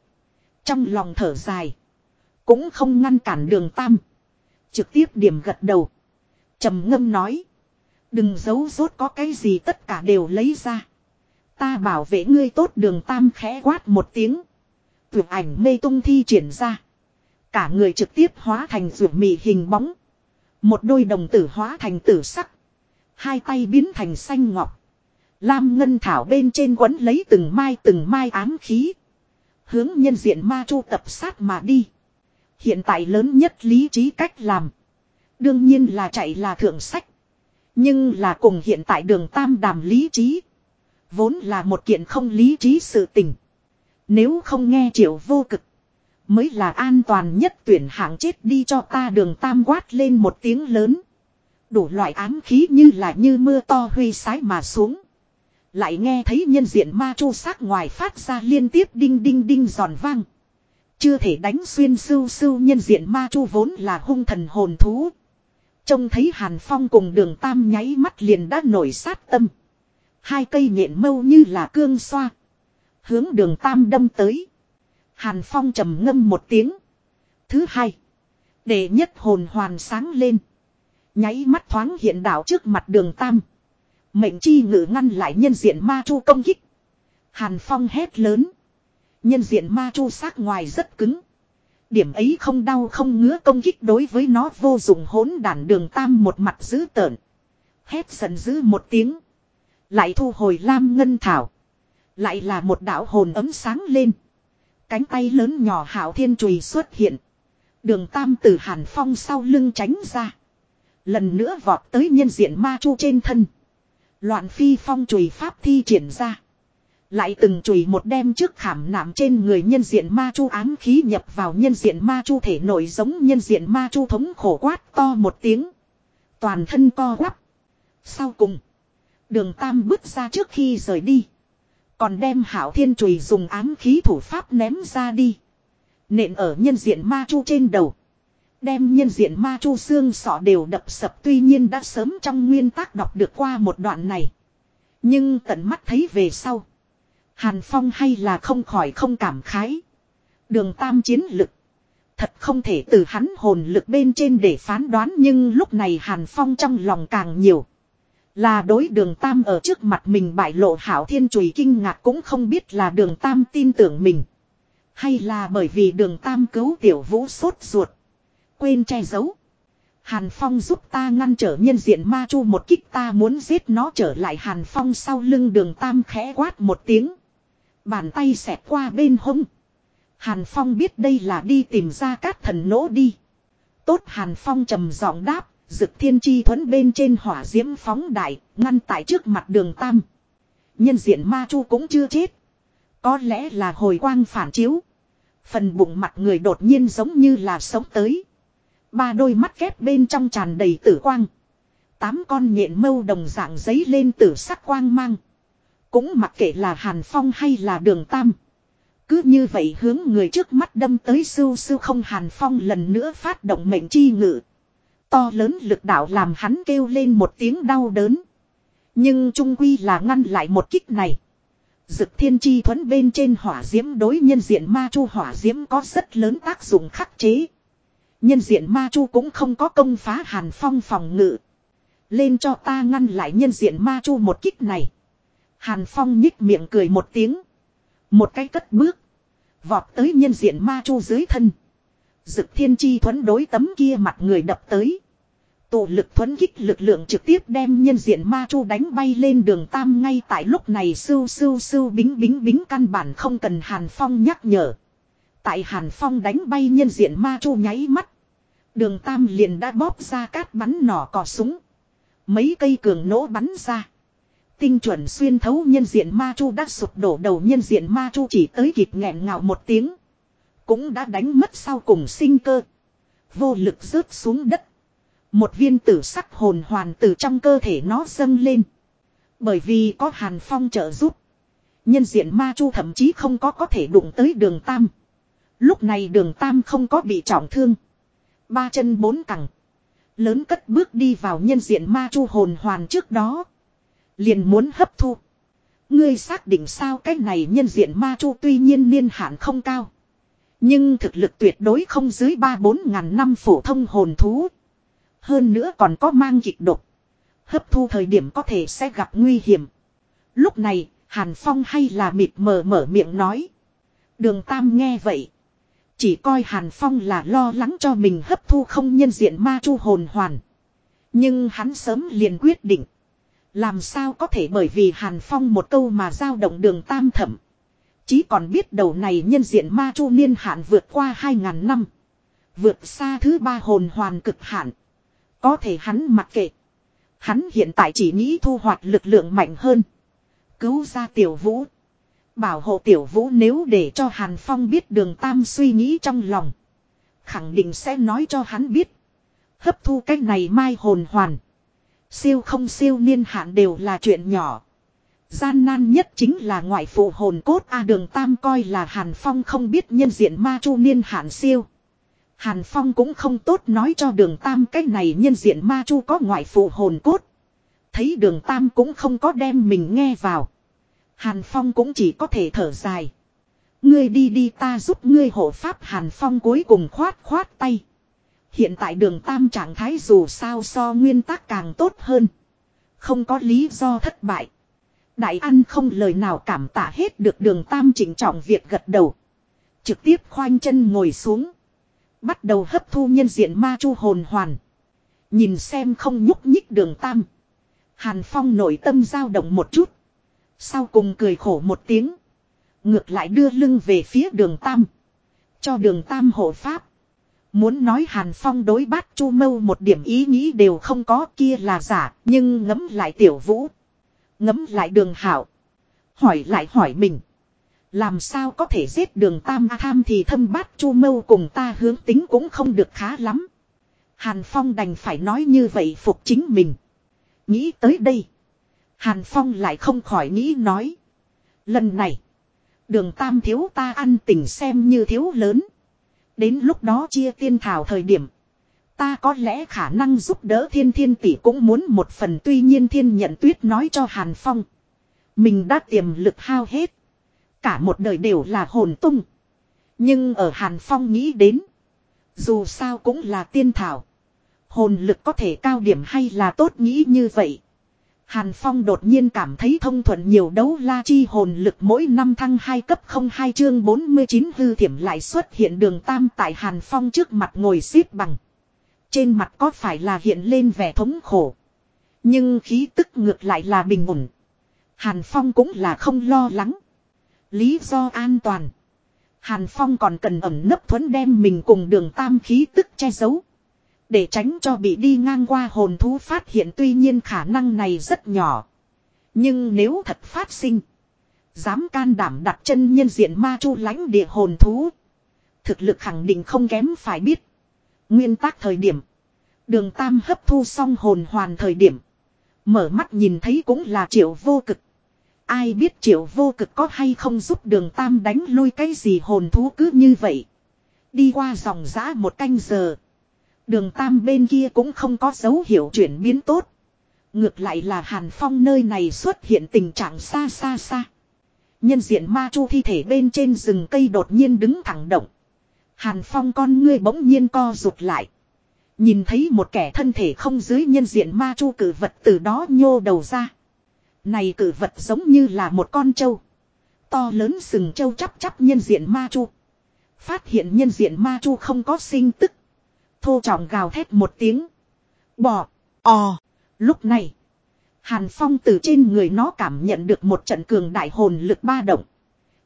Trong lòng thở dài. Cũng không ngăn cản đường tam. Trực tiếp điểm gật đầu. trầm ngâm nói. Đừng giấu rốt có cái gì tất cả đều lấy ra. Ta bảo vệ ngươi tốt đường tam khẽ quát một tiếng. Tuyệt ảnh mê tung thi triển ra. Cả người trực tiếp hóa thành ruột mì hình bóng. Một đôi đồng tử hóa thành tử sắc. Hai tay biến thành xanh ngọc. Lam ngân thảo bên trên quấn lấy từng mai từng mai ám khí. Hướng nhân diện ma chu tập sát mà đi. Hiện tại lớn nhất lý trí cách làm. Đương nhiên là chạy là thượng sách. Nhưng là cùng hiện tại đường tam đàm lý trí. Vốn là một kiện không lý trí sự tình. Nếu không nghe triệu vô cực. Mới là an toàn nhất tuyển hạng chết đi cho ta đường tam quát lên một tiếng lớn. Đủ loại ám khí như là như mưa to huy sái mà xuống. Lại nghe thấy nhân diện ma chu sát ngoài phát ra liên tiếp đinh đinh đinh giòn vang. Chưa thể đánh xuyên sưu sưu nhân diện ma chu vốn là hung thần hồn thú. Trông thấy Hàn Phong cùng đường tam nháy mắt liền đã nổi sát tâm. Hai cây nhện mâu như là cương xoa. Hướng đường tam đâm tới. Hàn Phong trầm ngâm một tiếng. Thứ hai. Để nhất hồn hoàn sáng lên. Nháy mắt thoáng hiện đảo trước mặt đường tam. Mệnh chi ngự ngăn lại nhân diện ma chu công kích. Hàn Phong hét lớn. Nhân diện ma chu xác ngoài rất cứng. Điểm ấy không đau không ngứa công kích đối với nó vô dụng hỗn đản đường tam một mặt dữ tợn. Hét giận dữ một tiếng. Lại thu hồi lam ngân thảo. Lại là một đạo hồn ấm sáng lên. Cánh tay lớn nhỏ hảo thiên chùy xuất hiện. Đường tam từ hàn phong sau lưng tránh ra. Lần nữa vọt tới nhân diện ma chu trên thân. Loạn phi phong chùy pháp thi triển ra. Lại từng chùy một đem trước khảm nạm trên người nhân diện ma chu ám khí nhập vào nhân diện ma chu thể nổi giống nhân diện ma chu thống khổ quát to một tiếng. Toàn thân co quắp. Sau cùng. Đường Tam bước ra trước khi rời đi. Còn đem hảo thiên chùy dùng ám khí thủ pháp ném ra đi. Nện ở nhân diện ma chu trên đầu. Đem nhân diện ma chu xương sọ đều đập sập tuy nhiên đã sớm trong nguyên tác đọc được qua một đoạn này. Nhưng tận mắt thấy về sau. Hàn Phong hay là không khỏi không cảm khái. Đường tam chiến lực. Thật không thể từ hắn hồn lực bên trên để phán đoán nhưng lúc này Hàn Phong trong lòng càng nhiều. Là đối đường tam ở trước mặt mình bại lộ hảo thiên chùy kinh ngạc cũng không biết là đường tam tin tưởng mình. Hay là bởi vì đường tam cứu tiểu vũ sốt ruột. Quên che giấu. Hàn Phong giúp ta ngăn trở nhân diện ma chu một kích ta muốn giết nó trở lại Hàn Phong sau lưng đường tam khẽ quát một tiếng. Bàn tay xẹt qua bên hông. Hàn Phong biết đây là đi tìm ra các thần nỗ đi. Tốt Hàn Phong trầm giọng đáp, Dực thiên chi thuẫn bên trên hỏa diễm phóng đại, ngăn tại trước mặt đường tam. Nhân diện ma chu cũng chưa chết. Có lẽ là hồi quang phản chiếu. Phần bụng mặt người đột nhiên giống như là sống tới. Ba đôi mắt kép bên trong tràn đầy tử quang. Tám con nhện mâu đồng dạng giấy lên tử sắc quang mang. Cũng mặc kệ là Hàn Phong hay là đường Tam. Cứ như vậy hướng người trước mắt đâm tới sưu sưu không Hàn Phong lần nữa phát động mệnh chi ngự. To lớn lực đạo làm hắn kêu lên một tiếng đau đớn. Nhưng trung quy là ngăn lại một kích này. Dực thiên chi thuẫn bên trên hỏa diễm đối nhân diện ma chu hỏa diễm có rất lớn tác dụng khắc chế. Nhân diện ma chu cũng không có công phá hàn phong phòng ngự. Lên cho ta ngăn lại nhân diện ma chu một kích này. Hàn phong nhích miệng cười một tiếng. Một cái cất bước. Vọt tới nhân diện ma chu dưới thân. Dực thiên chi thuẫn đối tấm kia mặt người đập tới. Tụ lực thuẫn kích lực lượng trực tiếp đem nhân diện ma chu đánh bay lên đường tam ngay tại lúc này sưu sưu sưu bính bính bính căn bản không cần Hàn Phong nhắc nhở. Tại Hàn Phong đánh bay nhân diện ma chu nháy mắt. Đường tam liền đã bóp ra cát bắn nỏ cò súng. Mấy cây cường nỗ bắn ra. Tinh chuẩn xuyên thấu nhân diện ma chu đã sụp đổ đầu nhân diện ma chu chỉ tới kịp nghẹn ngào một tiếng. Cũng đã đánh mất sau cùng sinh cơ. Vô lực rớt xuống đất. Một viên tử sắc hồn hoàn từ trong cơ thể nó dâng lên. Bởi vì có hàn phong trợ giúp. Nhân diện ma chu thậm chí không có có thể đụng tới đường tam. Lúc này đường tam không có bị trọng thương. Ba chân bốn cẳng. Lớn cất bước đi vào nhân diện ma chu hồn hoàn trước đó. Liền muốn hấp thu. Ngươi xác định sao cái này nhân diện ma chu tuy nhiên niên hạn không cao. Nhưng thực lực tuyệt đối không dưới ba bốn ngàn năm phổ thông hồn thú. Hơn nữa còn có mang kịch độc. Hấp thu thời điểm có thể sẽ gặp nguy hiểm. Lúc này, Hàn Phong hay là mịt mờ mở miệng nói. Đường Tam nghe vậy. Chỉ coi Hàn Phong là lo lắng cho mình hấp thu không nhân diện ma chu hồn hoàn. Nhưng hắn sớm liền quyết định. Làm sao có thể bởi vì Hàn Phong một câu mà giao động đường tam thẩm. Chí còn biết đầu này nhân diện ma chu niên hạn vượt qua 2.000 năm. Vượt xa thứ ba hồn hoàn cực hạn. Có thể hắn mặc kệ. Hắn hiện tại chỉ nghĩ thu hoạch lực lượng mạnh hơn. Cứu ra tiểu vũ. Bảo hộ tiểu vũ nếu để cho Hàn Phong biết đường Tam suy nghĩ trong lòng. Khẳng định sẽ nói cho hắn biết. Hấp thu cách này mai hồn hoàn. Siêu không siêu niên hạn đều là chuyện nhỏ. Gian nan nhất chính là ngoại phụ hồn cốt A đường Tam coi là Hàn Phong không biết nhân diện ma chu niên hạn siêu. Hàn Phong cũng không tốt nói cho đường Tam cái này nhân diện ma chu có ngoại phụ hồn cốt. Thấy đường Tam cũng không có đem mình nghe vào. Hàn Phong cũng chỉ có thể thở dài. Ngươi đi đi ta giúp ngươi hộ pháp Hàn Phong cuối cùng khoát khoát tay. Hiện tại đường Tam trạng thái dù sao so nguyên tắc càng tốt hơn. Không có lý do thất bại. Đại ăn không lời nào cảm tạ hết được đường Tam chỉnh trọng việc gật đầu. Trực tiếp khoanh chân ngồi xuống. Bắt đầu hấp thu nhân diện ma chu hồn hoàn. Nhìn xem không nhúc nhích đường Tam. Hàn Phong nội tâm dao động một chút. Sau cùng cười khổ một tiếng. Ngược lại đưa lưng về phía đường Tam. Cho đường Tam hộ pháp. Muốn nói Hàn Phong đối bát Chu Mâu một điểm ý nghĩ đều không có kia là giả, nhưng ngấm lại tiểu vũ. Ngấm lại đường hảo. Hỏi lại hỏi mình. Làm sao có thể giết đường Tam Tham thì thâm bát Chu Mâu cùng ta hướng tính cũng không được khá lắm. Hàn Phong đành phải nói như vậy phục chính mình. Nghĩ tới đây. Hàn Phong lại không khỏi nghĩ nói. Lần này. Đường tam thiếu ta ăn tình xem như thiếu lớn. Đến lúc đó chia tiên thảo thời điểm. Ta có lẽ khả năng giúp đỡ thiên thiên tỷ cũng muốn một phần, tuy nhiên thiên nhận tuyết nói cho Hàn Phong. Mình đã tiềm lực hao hết. Cả một đời đều là hồn tung. Nhưng ở Hàn Phong nghĩ đến. Dù sao cũng là tiên thảo. Hồn lực có thể cao điểm hay là tốt nghĩ như vậy. Hàn Phong đột nhiên cảm thấy thông thuận nhiều đấu la chi hồn lực mỗi năm thăng 2 cấp 02 chương 49 hư thiểm lại xuất hiện đường tam tại Hàn Phong trước mặt ngồi xếp bằng. Trên mặt có phải là hiện lên vẻ thống khổ. Nhưng khí tức ngược lại là bình ổn. Hàn Phong cũng là không lo lắng. Lý do an toàn. Hàn Phong còn cần ẩn nấp thuẫn đem mình cùng đường tam khí tức che giấu. Để tránh cho bị đi ngang qua hồn thú phát hiện tuy nhiên khả năng này rất nhỏ. Nhưng nếu thật phát sinh. Dám can đảm đặt chân nhân diện ma chu lãnh địa hồn thú. Thực lực khẳng định không kém phải biết. Nguyên tắc thời điểm. Đường Tam hấp thu xong hồn hoàn thời điểm. Mở mắt nhìn thấy cũng là triệu vô cực. Ai biết triệu vô cực có hay không giúp đường Tam đánh lui cái gì hồn thú cứ như vậy. Đi qua dòng giã một canh giờ. Đường Tam bên kia cũng không có dấu hiệu chuyển biến tốt. Ngược lại là Hàn Phong nơi này xuất hiện tình trạng xa xa xa. Nhân diện ma chu thi thể bên trên rừng cây đột nhiên đứng thẳng động. Hàn Phong con ngươi bỗng nhiên co rụt lại. Nhìn thấy một kẻ thân thể không dưới nhân diện ma chu cử vật từ đó nhô đầu ra. Này cử vật giống như là một con trâu. To lớn sừng trâu chắp chắp nhân diện ma chu. Phát hiện nhân diện ma chu không có sinh tức. Thô trọng gào thét một tiếng. Bò, Ồ. Lúc này. Hàn Phong từ trên người nó cảm nhận được một trận cường đại hồn lực ba động.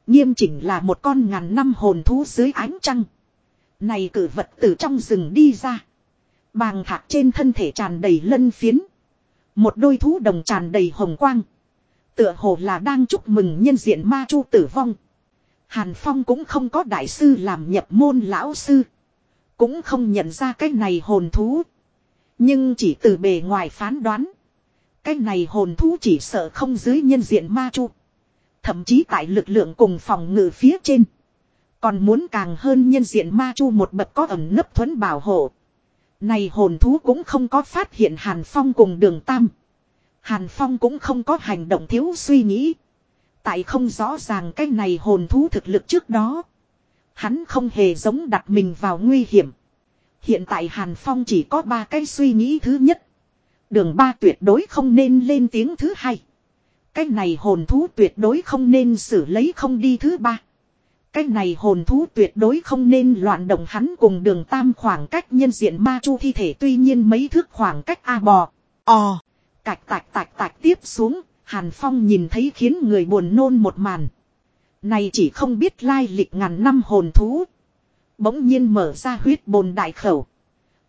Nghiêm chỉnh là một con ngàn năm hồn thú dưới ánh trăng. Này cử vật từ trong rừng đi ra. Bàng thạc trên thân thể tràn đầy lân phiến. Một đôi thú đồng tràn đầy hồng quang. Tựa hồ là đang chúc mừng nhân diện ma chu tử vong. Hàn Phong cũng không có đại sư làm nhập môn lão sư. Cũng không nhận ra cái này hồn thú. Nhưng chỉ từ bề ngoài phán đoán. Cái này hồn thú chỉ sợ không dưới nhân diện ma chu. Thậm chí tại lực lượng cùng phòng ngự phía trên. Còn muốn càng hơn nhân diện ma chu một bậc có ẩm nấp thuẫn bảo hộ. Này hồn thú cũng không có phát hiện Hàn Phong cùng đường Tam. Hàn Phong cũng không có hành động thiếu suy nghĩ. Tại không rõ ràng cái này hồn thú thực lực trước đó. Hắn không hề giống đặt mình vào nguy hiểm. Hiện tại Hàn Phong chỉ có ba cái suy nghĩ thứ nhất. Đường ba tuyệt đối không nên lên tiếng thứ hai. Cái này hồn thú tuyệt đối không nên xử lấy không đi thứ ba. Cái này hồn thú tuyệt đối không nên loạn động hắn cùng đường tam khoảng cách nhân diện ma chu thi thể tuy nhiên mấy thước khoảng cách A bò. Ồ, Cạch tạch tạch tạch tiếp xuống, Hàn Phong nhìn thấy khiến người buồn nôn một màn. Này chỉ không biết lai lịch ngàn năm hồn thú. Bỗng nhiên mở ra huyết bồn đại khẩu.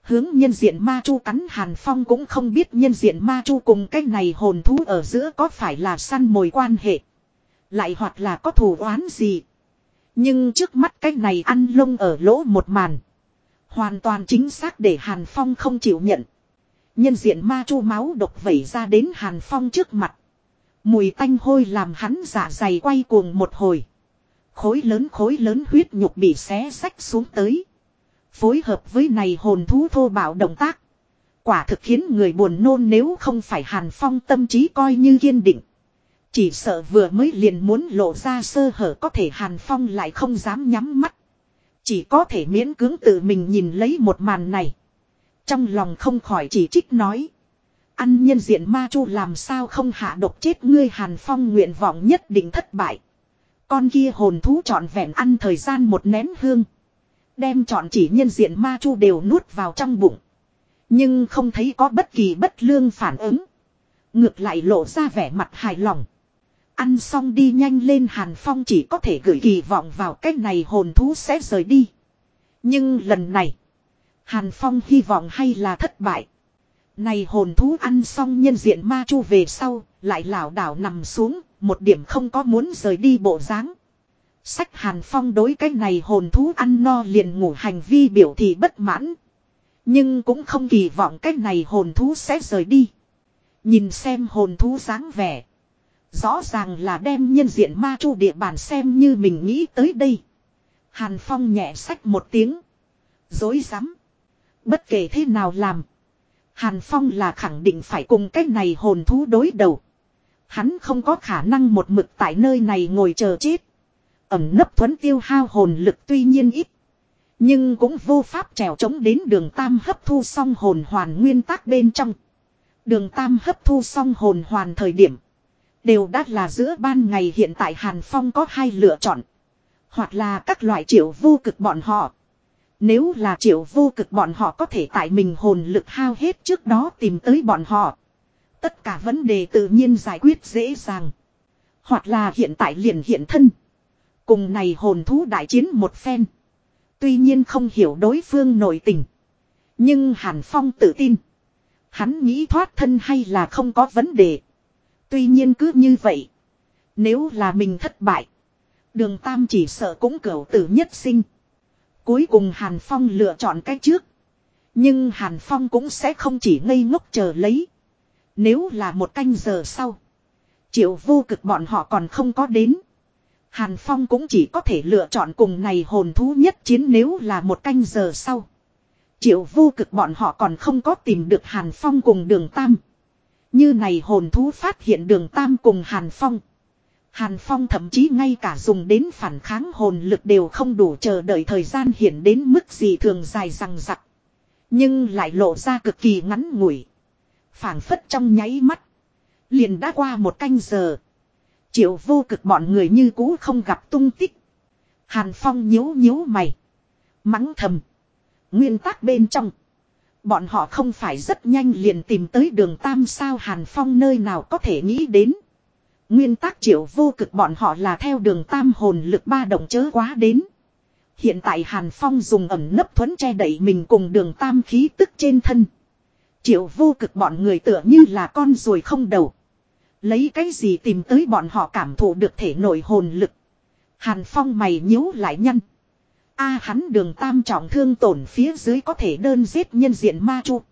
Hướng nhân diện ma chu cắn Hàn Phong cũng không biết nhân diện ma chu cùng cái này hồn thú ở giữa có phải là săn mồi quan hệ. Lại hoặc là có thù oán gì. Nhưng trước mắt cái này ăn lông ở lỗ một màn. Hoàn toàn chính xác để Hàn Phong không chịu nhận. Nhân diện ma chu máu độc vẩy ra đến Hàn Phong trước mặt. Mùi tanh hôi làm hắn giả dày quay cuồng một hồi. Khối lớn khối lớn huyết nhục bị xé sách xuống tới. Phối hợp với này hồn thú thô bạo động tác. Quả thực khiến người buồn nôn nếu không phải Hàn Phong tâm trí coi như kiên định. Chỉ sợ vừa mới liền muốn lộ ra sơ hở có thể Hàn Phong lại không dám nhắm mắt. Chỉ có thể miễn cưỡng tự mình nhìn lấy một màn này. Trong lòng không khỏi chỉ trích nói. Ăn nhân diện ma chu làm sao không hạ độc chết ngươi Hàn Phong nguyện vọng nhất định thất bại. Con kia hồn thú trọn vẹn ăn thời gian một nén hương. Đem trọn chỉ nhân diện ma chu đều nuốt vào trong bụng. Nhưng không thấy có bất kỳ bất lương phản ứng. Ngược lại lộ ra vẻ mặt hài lòng. Ăn xong đi nhanh lên Hàn Phong chỉ có thể gửi kỳ vọng vào cách này hồn thú sẽ rời đi. Nhưng lần này, Hàn Phong hy vọng hay là thất bại. Này hồn thú ăn xong nhân diện ma chu về sau, lại lảo đảo nằm xuống, một điểm không có muốn rời đi bộ dáng. Sách Hàn Phong đối cái này hồn thú ăn no liền ngủ hành vi biểu thị bất mãn. Nhưng cũng không kỳ vọng cách này hồn thú sẽ rời đi. Nhìn xem hồn thú dáng vẻ. Rõ ràng là đem nhân diện ma chu địa bàn xem như mình nghĩ tới đây. Hàn Phong nhẹ sách một tiếng. Dối rắm Bất kể thế nào làm. Hàn Phong là khẳng định phải cùng cách này hồn thú đối đầu. Hắn không có khả năng một mực tại nơi này ngồi chờ chết. Ẩm nấp thuấn tiêu hao hồn lực tuy nhiên ít. Nhưng cũng vô pháp trèo trống đến đường tam hấp thu xong hồn hoàn nguyên tắc bên trong. Đường tam hấp thu xong hồn hoàn thời điểm. Đều đã là giữa ban ngày hiện tại Hàn Phong có hai lựa chọn. Hoặc là các loại triệu vô cực bọn họ. Nếu là triệu vô cực bọn họ có thể tại mình hồn lực hao hết trước đó tìm tới bọn họ. Tất cả vấn đề tự nhiên giải quyết dễ dàng. Hoặc là hiện tại liền hiện thân. Cùng này hồn thú đại chiến một phen. Tuy nhiên không hiểu đối phương nội tình. Nhưng Hàn Phong tự tin. Hắn nghĩ thoát thân hay là không có vấn đề. Tuy nhiên cứ như vậy. Nếu là mình thất bại. Đường Tam chỉ sợ cũng cửu tử nhất sinh. Cuối cùng Hàn Phong lựa chọn cách trước. Nhưng Hàn Phong cũng sẽ không chỉ ngây ngốc chờ lấy. Nếu là một canh giờ sau. Triệu vô cực bọn họ còn không có đến. Hàn Phong cũng chỉ có thể lựa chọn cùng này hồn thú nhất chiến nếu là một canh giờ sau. Triệu vô cực bọn họ còn không có tìm được Hàn Phong cùng đường Tam. Như này hồn thú phát hiện đường Tam cùng Hàn Phong. Hàn Phong thậm chí ngay cả dùng đến phản kháng hồn lực đều không đủ chờ đợi thời gian hiện đến mức gì thường dài rằng rặc. Nhưng lại lộ ra cực kỳ ngắn ngủi. phảng phất trong nháy mắt. Liền đã qua một canh giờ. Triệu vô cực bọn người như cũ không gặp tung tích. Hàn Phong nhíu nhíu mày. Mắng thầm. Nguyên tắc bên trong. Bọn họ không phải rất nhanh liền tìm tới đường Tam sao Hàn Phong nơi nào có thể nghĩ đến. Nguyên tắc triệu vô cực bọn họ là theo đường Tam hồn lực ba động chớ quá đến. Hiện tại Hàn Phong dùng ẩm nấp thuẫn che đẩy mình cùng đường Tam khí tức trên thân. Triệu vô cực bọn người tựa như là con ruồi không đầu. Lấy cái gì tìm tới bọn họ cảm thụ được thể nội hồn lực. Hàn Phong mày nhíu lại nhăn. A hắn đường tam trọng thương tổn phía dưới có thể đơn giết nhân diện ma chu.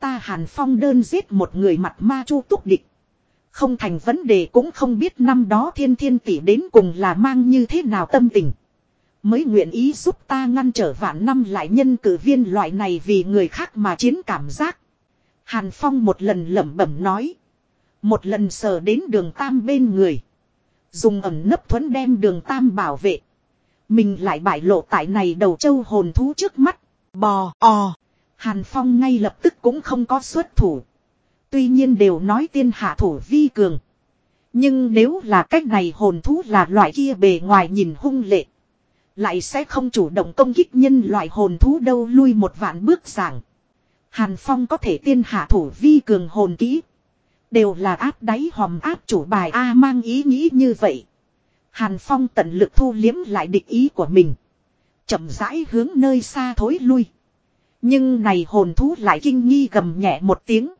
Ta Hàn Phong đơn giết một người mặt ma chu túc địch. Không thành vấn đề cũng không biết năm đó thiên thiên tỷ đến cùng là mang như thế nào tâm tình. Mới nguyện ý giúp ta ngăn trở vạn năm lại nhân cử viên loại này vì người khác mà chiến cảm giác. Hàn Phong một lần lẩm bẩm nói. Một lần sờ đến đường tam bên người. Dùng ẩm nấp thuẫn đem đường tam bảo vệ. Mình lại bại lộ tại này đầu châu hồn thú trước mắt. Bò, o. Hàn Phong ngay lập tức cũng không có xuất thủ. Tuy nhiên đều nói tiên hạ thủ vi cường. Nhưng nếu là cách này hồn thú là loại kia bề ngoài nhìn hung lệ. Lại sẽ không chủ động công kích nhân loại hồn thú đâu lui một vạn bước giảng. Hàn Phong có thể tiên hạ thủ vi cường hồn kỹ. Đều là áp đáy hòm áp chủ bài A mang ý nghĩ như vậy. Hàn Phong tận lực thu liếm lại địch ý của mình. chậm rãi hướng nơi xa thối lui. Nhưng này hồn thú lại kinh nghi gầm nhẹ một tiếng.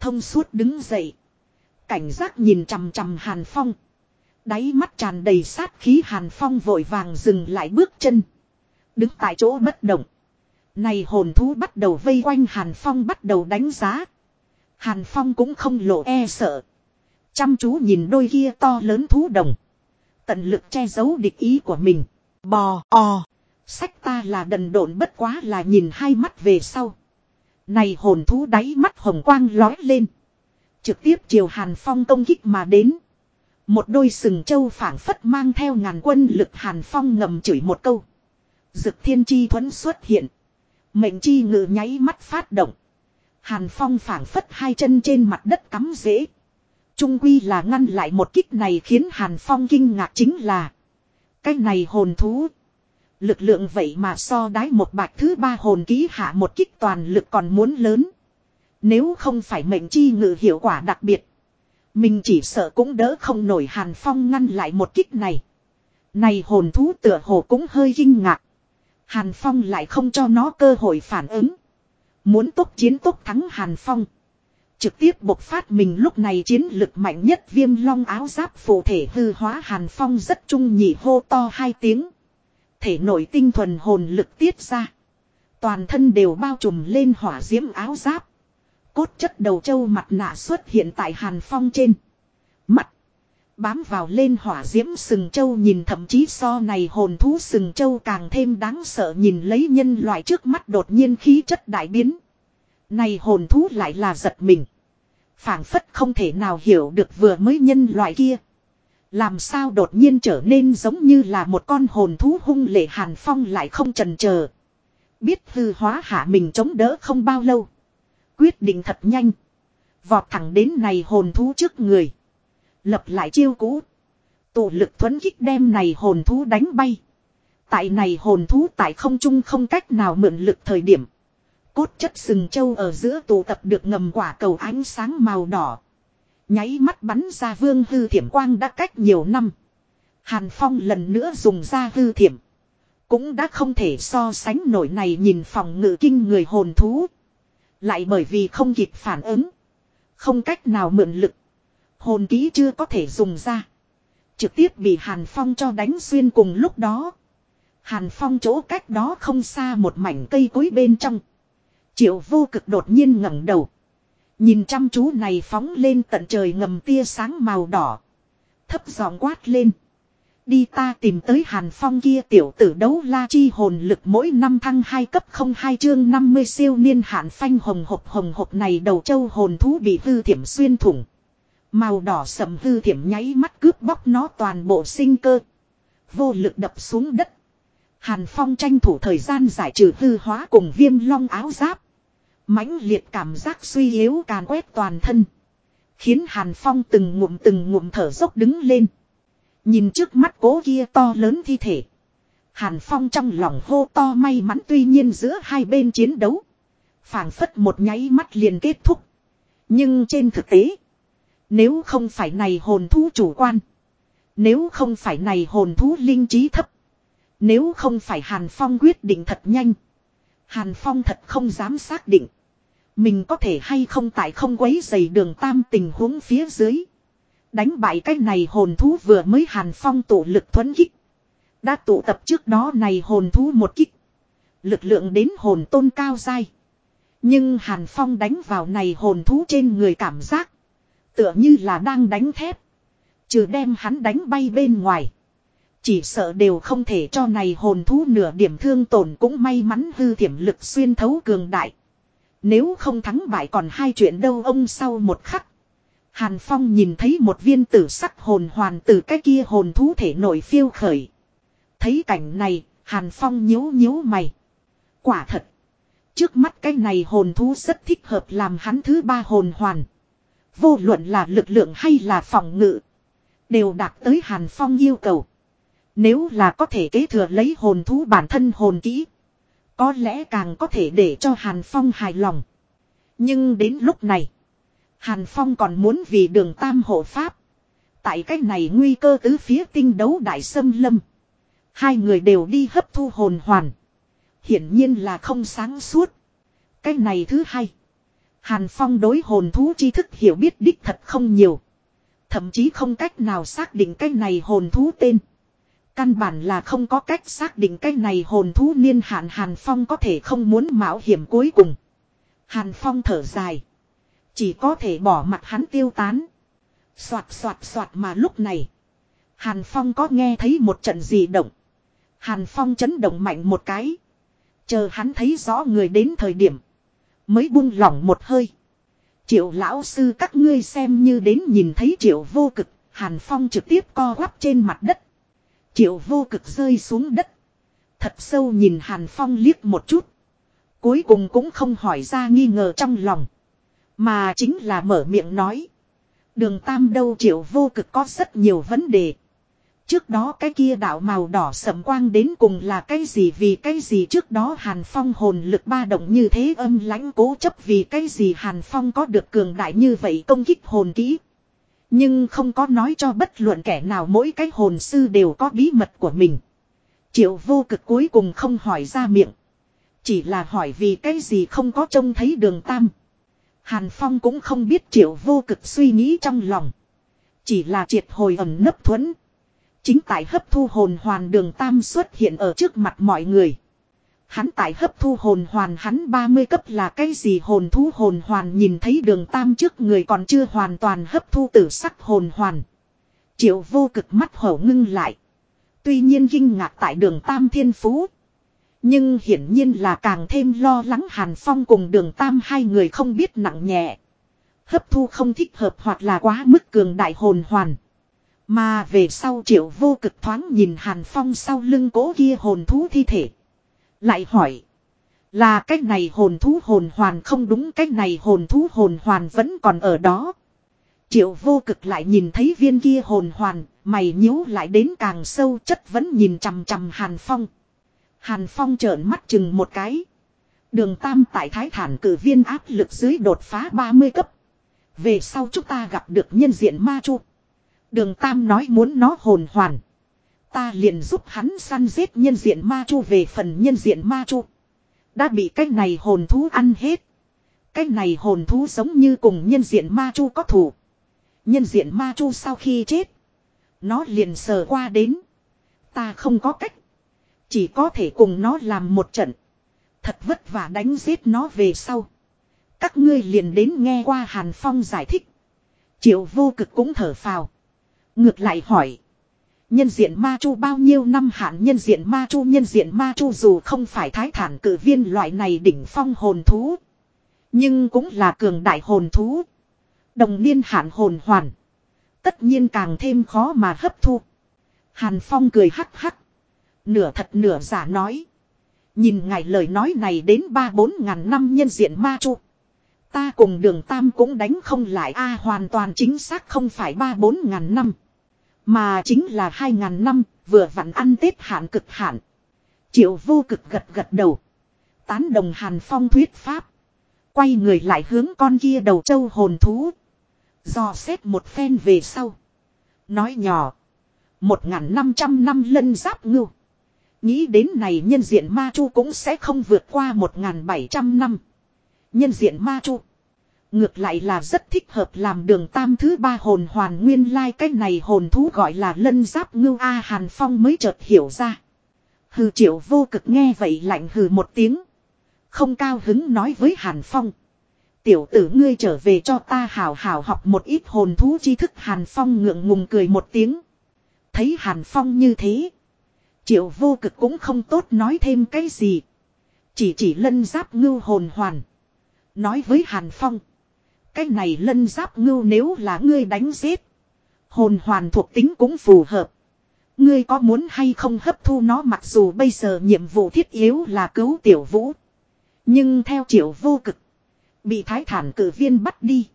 Thông suốt đứng dậy. Cảnh giác nhìn chằm chằm Hàn Phong. Đáy mắt tràn đầy sát khí Hàn Phong vội vàng dừng lại bước chân. Đứng tại chỗ bất động. Này hồn thú bắt đầu vây quanh Hàn Phong bắt đầu đánh giá. Hàn Phong cũng không lộ e sợ. Chăm chú nhìn đôi kia to lớn thú đồng. Tận lực che giấu địch ý của mình. Bò, o. Sách ta là đần độn bất quá là nhìn hai mắt về sau. Này hồn thú đáy mắt hồng quang lói lên. Trực tiếp chiều Hàn Phong công kích mà đến. Một đôi sừng châu phảng phất mang theo ngàn quân lực Hàn Phong ngầm chửi một câu. Dực thiên chi thuẫn xuất hiện. Mệnh chi ngự nháy mắt phát động. Hàn Phong phảng phất hai chân trên mặt đất cắm rễ. Trung quy là ngăn lại một kích này khiến Hàn Phong kinh ngạc chính là. Cái này hồn thú. Lực lượng vậy mà so đái một bạch thứ ba hồn ký hạ một kích toàn lực còn muốn lớn. Nếu không phải mệnh chi ngự hiệu quả đặc biệt. Mình chỉ sợ cũng đỡ không nổi Hàn Phong ngăn lại một kích này. Này hồn thú tựa hồ cũng hơi kinh ngạc. Hàn Phong lại không cho nó cơ hội phản ứng. Muốn tốt chiến tốt thắng Hàn Phong. Trực tiếp bộc phát mình lúc này chiến lực mạnh nhất viêm long áo giáp phụ thể hư hóa Hàn Phong rất trung nhị hô to hai tiếng. Thể nội tinh thuần hồn lực tiết ra. Toàn thân đều bao trùm lên hỏa diễm áo giáp. Cốt chất đầu châu mặt nạ xuất hiện tại Hàn Phong trên. Mặt. Bám vào lên hỏa diễm sừng châu nhìn thậm chí so này hồn thú sừng châu càng thêm đáng sợ nhìn lấy nhân loại trước mắt đột nhiên khí chất đại biến. Này hồn thú lại là giật mình. phảng phất không thể nào hiểu được vừa mới nhân loại kia. Làm sao đột nhiên trở nên giống như là một con hồn thú hung lệ hàn phong lại không trần chờ Biết hư hóa hạ mình chống đỡ không bao lâu. Quyết định thật nhanh. Vọt thẳng đến này hồn thú trước người. Lập lại chiêu cũ. Tụ lực thuấn kích đem này hồn thú đánh bay. Tại này hồn thú tại không trung không cách nào mượn lực thời điểm. Cốt chất sừng châu ở giữa tụ tập được ngầm quả cầu ánh sáng màu đỏ. Nháy mắt bắn ra vương hư thiểm quang đã cách nhiều năm. Hàn Phong lần nữa dùng ra hư thiểm. Cũng đã không thể so sánh nổi này nhìn phòng ngự kinh người hồn thú. Lại bởi vì không kịp phản ứng. Không cách nào mượn lực. Hồn ký chưa có thể dùng ra. Trực tiếp bị Hàn Phong cho đánh xuyên cùng lúc đó. Hàn Phong chỗ cách đó không xa một mảnh cây cối bên trong. Triệu vô cực đột nhiên ngẩng đầu. Nhìn chăm chú này phóng lên tận trời ngầm tia sáng màu đỏ. Thấp giọng quát lên. Đi ta tìm tới Hàn Phong kia tiểu tử đấu la chi hồn lực mỗi năm thăng 2 cấp 02 chương 50 siêu niên hạn phanh hồng hộp hồng hộp này đầu châu hồn thú bị hư thiểm xuyên thủng. Màu đỏ sầm hư thiểm nháy mắt cướp bóc nó toàn bộ sinh cơ. Vô lực đập xuống đất. Hàn Phong tranh thủ thời gian giải trừ hư hóa cùng viêm long áo giáp mãnh liệt cảm giác suy yếu càn quét toàn thân. Khiến Hàn Phong từng ngụm từng ngụm thở dốc đứng lên. Nhìn trước mắt cố kia to lớn thi thể. Hàn Phong trong lòng hô to may mắn tuy nhiên giữa hai bên chiến đấu. phảng phất một nháy mắt liền kết thúc. Nhưng trên thực tế. Nếu không phải này hồn thú chủ quan. Nếu không phải này hồn thú linh trí thấp. Nếu không phải Hàn Phong quyết định thật nhanh. Hàn Phong thật không dám xác định. Mình có thể hay không tại không quấy dày đường tam tình huống phía dưới. Đánh bại cái này hồn thú vừa mới Hàn Phong tụ lực thuấn kích. Đã tụ tập trước đó này hồn thú một kích. Lực lượng đến hồn tôn cao dai. Nhưng Hàn Phong đánh vào này hồn thú trên người cảm giác. Tựa như là đang đánh thép. Trừ đem hắn đánh bay bên ngoài. Chỉ sợ đều không thể cho này hồn thú nửa điểm thương tổn cũng may mắn hư thiểm lực xuyên thấu cường đại. Nếu không thắng bại còn hai chuyện đâu ông sau một khắc. Hàn Phong nhìn thấy một viên tử sắc hồn hoàn từ cái kia hồn thú thể nổi phiêu khởi. Thấy cảnh này, Hàn Phong nhíu nhíu mày. Quả thật. Trước mắt cái này hồn thú rất thích hợp làm hắn thứ ba hồn hoàn. Vô luận là lực lượng hay là phòng ngự. Đều đạt tới Hàn Phong yêu cầu. Nếu là có thể kế thừa lấy hồn thú bản thân hồn kỹ. Có lẽ càng có thể để cho Hàn Phong hài lòng. Nhưng đến lúc này. Hàn Phong còn muốn vì đường tam hộ pháp. Tại cách này nguy cơ tứ phía tinh đấu đại sâm lâm. Hai người đều đi hấp thu hồn hoàn. Hiển nhiên là không sáng suốt. cách này thứ hai. Hàn Phong đối hồn thú tri thức hiểu biết đích thật không nhiều. Thậm chí không cách nào xác định cái này hồn thú tên. Căn bản là không có cách xác định cái này hồn thú niên hạn Hàn Phong có thể không muốn mạo hiểm cuối cùng. Hàn Phong thở dài. Chỉ có thể bỏ mặt hắn tiêu tán. Xoạt xoạt xoạt mà lúc này. Hàn Phong có nghe thấy một trận gì động. Hàn Phong chấn động mạnh một cái. Chờ hắn thấy rõ người đến thời điểm. Mới buông lỏng một hơi. Triệu lão sư các ngươi xem như đến nhìn thấy triệu vô cực. Hàn Phong trực tiếp co quắp trên mặt đất. Triệu vô cực rơi xuống đất. Thật sâu nhìn Hàn Phong liếc một chút. Cuối cùng cũng không hỏi ra nghi ngờ trong lòng. Mà chính là mở miệng nói. Đường tam đâu triệu vô cực có rất nhiều vấn đề. Trước đó cái kia đạo màu đỏ sầm quang đến cùng là cái gì vì cái gì trước đó Hàn Phong hồn lực ba động như thế âm lãnh cố chấp vì cái gì Hàn Phong có được cường đại như vậy công kích hồn kỹ. Nhưng không có nói cho bất luận kẻ nào mỗi cái hồn sư đều có bí mật của mình. Triệu vô cực cuối cùng không hỏi ra miệng. Chỉ là hỏi vì cái gì không có trông thấy đường tam. Hàn Phong cũng không biết triệu vô cực suy nghĩ trong lòng. Chỉ là triệt hồi ẩm nấp thuẫn. Chính tại hấp thu hồn hoàn đường tam xuất hiện ở trước mặt mọi người. Hắn tại hấp thu hồn hoàn hắn 30 cấp là cái gì hồn thú hồn hoàn nhìn thấy đường tam trước người còn chưa hoàn toàn hấp thu tử sắc hồn hoàn. Triệu vô cực mắt hổ ngưng lại. Tuy nhiên kinh ngạc tại đường tam thiên phú. Nhưng hiển nhiên là càng thêm lo lắng Hàn Phong cùng đường tam hai người không biết nặng nhẹ. Hấp thu không thích hợp hoặc là quá mức cường đại hồn hoàn. Mà về sau triệu vô cực thoáng nhìn Hàn Phong sau lưng cố kia hồn thú thi thể. Lại hỏi. Là cách này hồn thú hồn hoàn không đúng cách này hồn thú hồn hoàn vẫn còn ở đó. Triệu vô cực lại nhìn thấy viên kia hồn hoàn, mày nhíu lại đến càng sâu chất vẫn nhìn chằm chằm Hàn Phong. Hàn Phong trợn mắt chừng một cái. Đường Tam tại thái thản cử viên áp lực dưới đột phá 30 cấp. Về sau chúng ta gặp được nhân diện ma chu. Đường Tam nói muốn nó hồn hoàn. Ta liền giúp hắn săn giết nhân diện ma chu về phần nhân diện ma chu. Đã bị cái này hồn thú ăn hết. Cái này hồn thú giống như cùng nhân diện ma chu có thủ. Nhân diện ma chu sau khi chết. Nó liền sờ qua đến. Ta không có cách. Chỉ có thể cùng nó làm một trận. Thật vất vả đánh giết nó về sau. Các ngươi liền đến nghe qua Hàn Phong giải thích. Triệu vô cực cũng thở phào. Ngược lại hỏi. Nhân diện ma chu bao nhiêu năm hạn nhân diện ma chu, nhân diện ma chu dù không phải thái thản cử viên loại này đỉnh phong hồn thú. Nhưng cũng là cường đại hồn thú. Đồng niên hạn hồn hoàn. Tất nhiên càng thêm khó mà hấp thu. Hàn Phong cười hắc hắc. Nửa thật nửa giả nói. Nhìn ngài lời nói này đến ba bốn ngàn năm nhân diện ma chu. Ta cùng đường tam cũng đánh không lại a hoàn toàn chính xác không phải ba bốn ngàn năm. Mà chính là hai ngàn năm, vừa vặn ăn tết hạn cực hạn. Triệu vô cực gật gật đầu. Tán đồng hàn phong thuyết pháp. Quay người lại hướng con kia đầu châu hồn thú. Do xét một phen về sau. Nói nhỏ. Một ngàn năm trăm năm lân giáp ngưu. Nghĩ đến này nhân diện ma chu cũng sẽ không vượt qua một ngàn bảy trăm năm. Nhân diện ma chu. Ngược lại là rất thích hợp làm đường tam thứ ba hồn hoàn nguyên lai like cái này hồn thú gọi là lân giáp ngưu A Hàn Phong mới chợt hiểu ra. Hừ triệu vô cực nghe vậy lạnh hừ một tiếng. Không cao hứng nói với Hàn Phong. Tiểu tử ngươi trở về cho ta hào hào học một ít hồn thú tri thức Hàn Phong ngượng ngùng cười một tiếng. Thấy Hàn Phong như thế. Triệu vô cực cũng không tốt nói thêm cái gì. Chỉ chỉ lân giáp ngưu hồn hoàn. Nói với Hàn Phong. Cái này lân giáp ngưu nếu là ngươi đánh giết. Hồn hoàn thuộc tính cũng phù hợp. Ngươi có muốn hay không hấp thu nó mặc dù bây giờ nhiệm vụ thiết yếu là cứu tiểu vũ. Nhưng theo triệu vô cực. Bị thái thản cử viên bắt đi.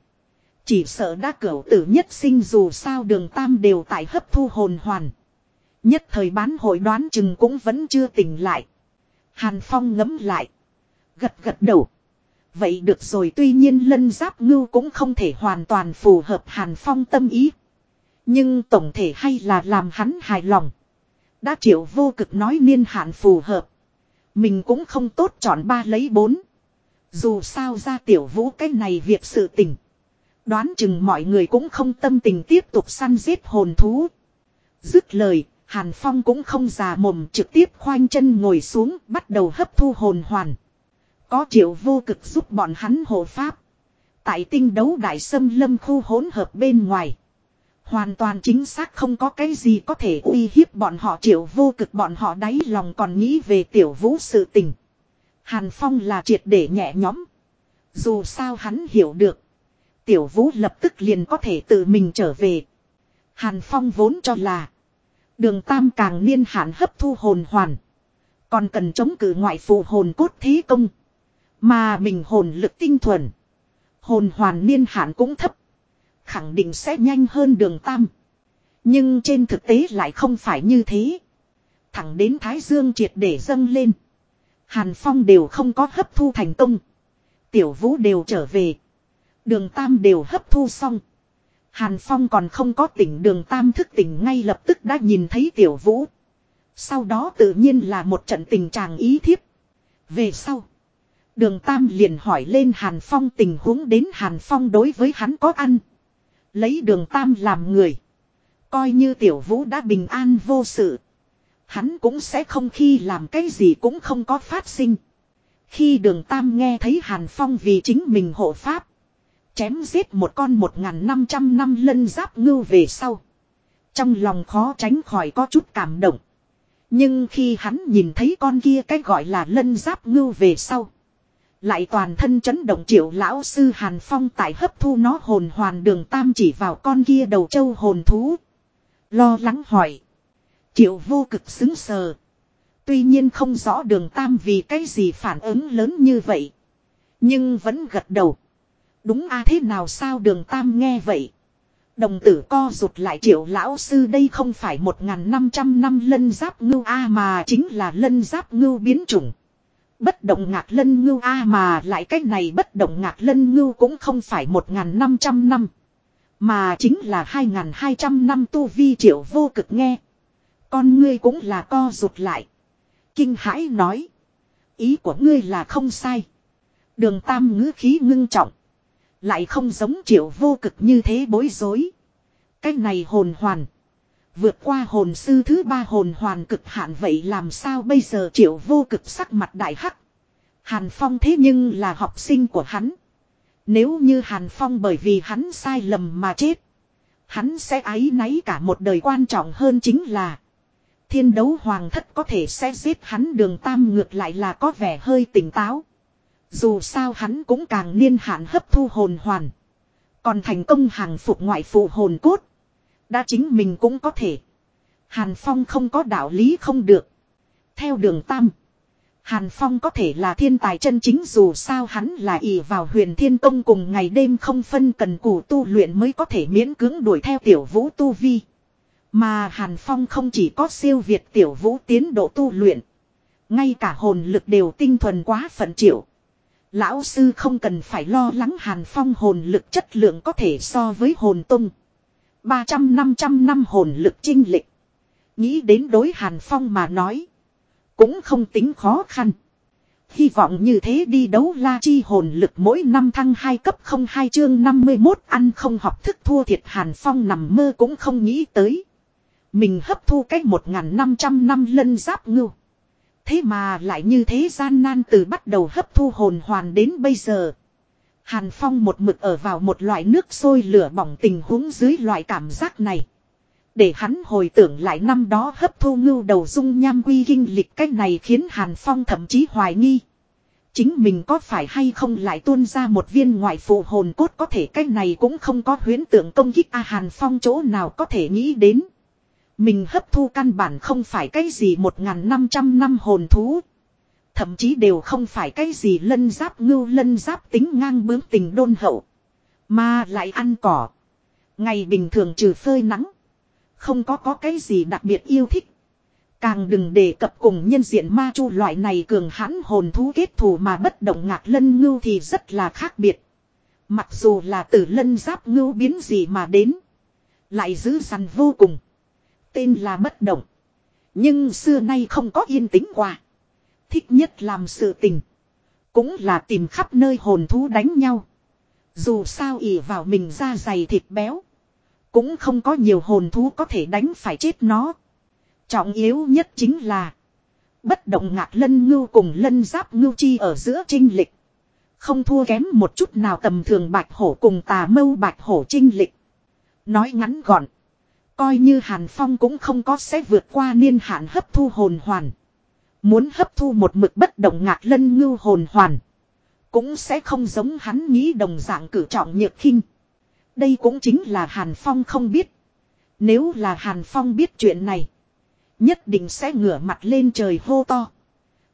Chỉ sợ đã cửu tử nhất sinh dù sao đường tam đều tại hấp thu hồn hoàn. Nhất thời bán hội đoán chừng cũng vẫn chưa tỉnh lại. Hàn Phong ngấm lại. Gật gật đầu. Vậy được rồi tuy nhiên lân giáp ngưu cũng không thể hoàn toàn phù hợp Hàn Phong tâm ý. Nhưng tổng thể hay là làm hắn hài lòng. Đã triệu vô cực nói niên hạn phù hợp. Mình cũng không tốt chọn ba lấy bốn. Dù sao ra tiểu vũ cái này việc sự tình. Đoán chừng mọi người cũng không tâm tình tiếp tục săn giết hồn thú. Dứt lời, Hàn Phong cũng không già mồm trực tiếp khoanh chân ngồi xuống bắt đầu hấp thu hồn hoàn. Có triệu vô cực giúp bọn hắn hộ pháp. Tại tinh đấu đại sâm lâm khu hỗn hợp bên ngoài. Hoàn toàn chính xác không có cái gì có thể uy hiếp bọn họ triệu vô cực bọn họ đáy lòng còn nghĩ về tiểu vũ sự tình. Hàn Phong là triệt để nhẹ nhõm. Dù sao hắn hiểu được. Tiểu vũ lập tức liền có thể tự mình trở về. Hàn Phong vốn cho là. Đường Tam càng niên hạn hấp thu hồn hoàn. Còn cần chống cử ngoại phụ hồn cốt thí công. Mà mình hồn lực tinh thuần. Hồn hoàn niên hạn cũng thấp. Khẳng định sẽ nhanh hơn đường Tam. Nhưng trên thực tế lại không phải như thế. Thẳng đến Thái Dương triệt để dâng lên. Hàn Phong đều không có hấp thu thành công. Tiểu Vũ đều trở về. Đường Tam đều hấp thu xong. Hàn Phong còn không có tỉnh đường Tam thức tỉnh ngay lập tức đã nhìn thấy Tiểu Vũ. Sau đó tự nhiên là một trận tình trạng ý thiếp. Về sau. Đường Tam liền hỏi lên Hàn Phong tình huống đến Hàn Phong đối với hắn có ăn. Lấy đường Tam làm người. Coi như Tiểu Vũ đã bình an vô sự. Hắn cũng sẽ không khi làm cái gì cũng không có phát sinh. Khi đường Tam nghe thấy Hàn Phong vì chính mình hộ pháp. Chém giết một con một ngàn năm trăm năm lân giáp ngưu về sau. Trong lòng khó tránh khỏi có chút cảm động. Nhưng khi hắn nhìn thấy con kia cái gọi là lân giáp ngưu về sau. Lại toàn thân chấn động triệu lão sư Hàn Phong tại hấp thu nó hồn hoàn đường tam chỉ vào con kia đầu châu hồn thú. Lo lắng hỏi. Triệu vô cực xứng sờ. Tuy nhiên không rõ đường tam vì cái gì phản ứng lớn như vậy. Nhưng vẫn gật đầu. Đúng a à thế nào sao đường tam nghe vậy. Đồng tử co rụt lại triệu lão sư đây không phải một ngàn năm trăm năm lân giáp ngưu A à mà chính là lân giáp ngưu biến chủng. Bất động ngạc lân ngưu A mà lại cách này bất động ngạc lân ngưu cũng không phải một ngàn năm trăm năm. Mà chính là hai ngàn hai trăm năm tu vi triệu vô cực nghe. Con ngươi cũng là co rụt lại. Kinh hãi nói. Ý của ngươi là không sai. Đường tam ngữ khí ngưng trọng. Lại không giống triệu vô cực như thế bối rối. Cái này hồn hoàn. Vượt qua hồn sư thứ ba hồn hoàn cực hạn vậy làm sao bây giờ triệu vô cực sắc mặt đại hắc. Hàn Phong thế nhưng là học sinh của hắn. Nếu như Hàn Phong bởi vì hắn sai lầm mà chết. Hắn sẽ ái náy cả một đời quan trọng hơn chính là. Thiên đấu hoàng thất có thể sẽ giết hắn đường tam ngược lại là có vẻ hơi tỉnh táo. Dù sao hắn cũng càng niên hạn hấp thu hồn hoàn. Còn thành công hàng phục ngoại phụ hồn cốt. Đã chính mình cũng có thể. Hàn Phong không có đạo lý không được. Theo đường tam. Hàn Phong có thể là thiên tài chân chính dù sao hắn là ỷ vào huyền thiên Tông cùng ngày đêm không phân cần cù tu luyện mới có thể miễn cưỡng đuổi theo tiểu vũ tu vi. Mà Hàn Phong không chỉ có siêu việt tiểu vũ tiến độ tu luyện. Ngay cả hồn lực đều tinh thuần quá phận triệu. Lão sư không cần phải lo lắng Hàn Phong hồn lực chất lượng có thể so với hồn tung. 300-500 năm hồn lực chinh lịch. Nghĩ đến đối Hàn Phong mà nói. Cũng không tính khó khăn. Hy vọng như thế đi đấu la chi hồn lực mỗi năm thăng 2 cấp 02 chương 51 ăn không học thức thua thiệt Hàn Phong nằm mơ cũng không nghĩ tới. Mình hấp thu cách 1.500 năm lân giáp ngưu. Thế mà lại như thế gian nan từ bắt đầu hấp thu hồn hoàn đến bây giờ. Hàn Phong một mực ở vào một loại nước sôi lửa bỏng tình huống dưới loại cảm giác này. Để hắn hồi tưởng lại năm đó hấp thu ngưu đầu dung nham quy kinh lịch cách này khiến Hàn Phong thậm chí hoài nghi. Chính mình có phải hay không lại tuôn ra một viên ngoại phụ hồn cốt có thể cách này cũng không có huyến tượng công kích A Hàn Phong chỗ nào có thể nghĩ đến. Mình hấp thu căn bản không phải cái gì một ngàn năm trăm năm hồn thú. Thậm chí đều không phải cái gì lân giáp ngưu lân giáp tính ngang bướng tình đôn hậu. Mà lại ăn cỏ. Ngày bình thường trừ phơi nắng. Không có có cái gì đặc biệt yêu thích. Càng đừng đề cập cùng nhân diện ma chu loại này cường hãn hồn thú kết thù mà bất động ngạc lân ngưu thì rất là khác biệt. Mặc dù là từ lân giáp ngưu biến gì mà đến. Lại giữ săn vô cùng. Tên là bất động. Nhưng xưa nay không có yên tĩnh qua. Thích nhất làm sự tình. Cũng là tìm khắp nơi hồn thú đánh nhau. Dù sao ỉ vào mình da dày thịt béo. Cũng không có nhiều hồn thú có thể đánh phải chết nó. Trọng yếu nhất chính là. Bất động ngạc lân ngưu cùng lân giáp ngưu chi ở giữa trinh lịch. Không thua kém một chút nào tầm thường bạch hổ cùng tà mâu bạch hổ trinh lịch. Nói ngắn gọn. Coi như Hàn Phong cũng không có sẽ vượt qua niên hạn hấp thu hồn hoàn. Muốn hấp thu một mực bất động ngạc lân ngưu hồn hoàn. Cũng sẽ không giống hắn nghĩ đồng dạng cử trọng nhược khinh. Đây cũng chính là Hàn Phong không biết. Nếu là Hàn Phong biết chuyện này. Nhất định sẽ ngửa mặt lên trời hô to.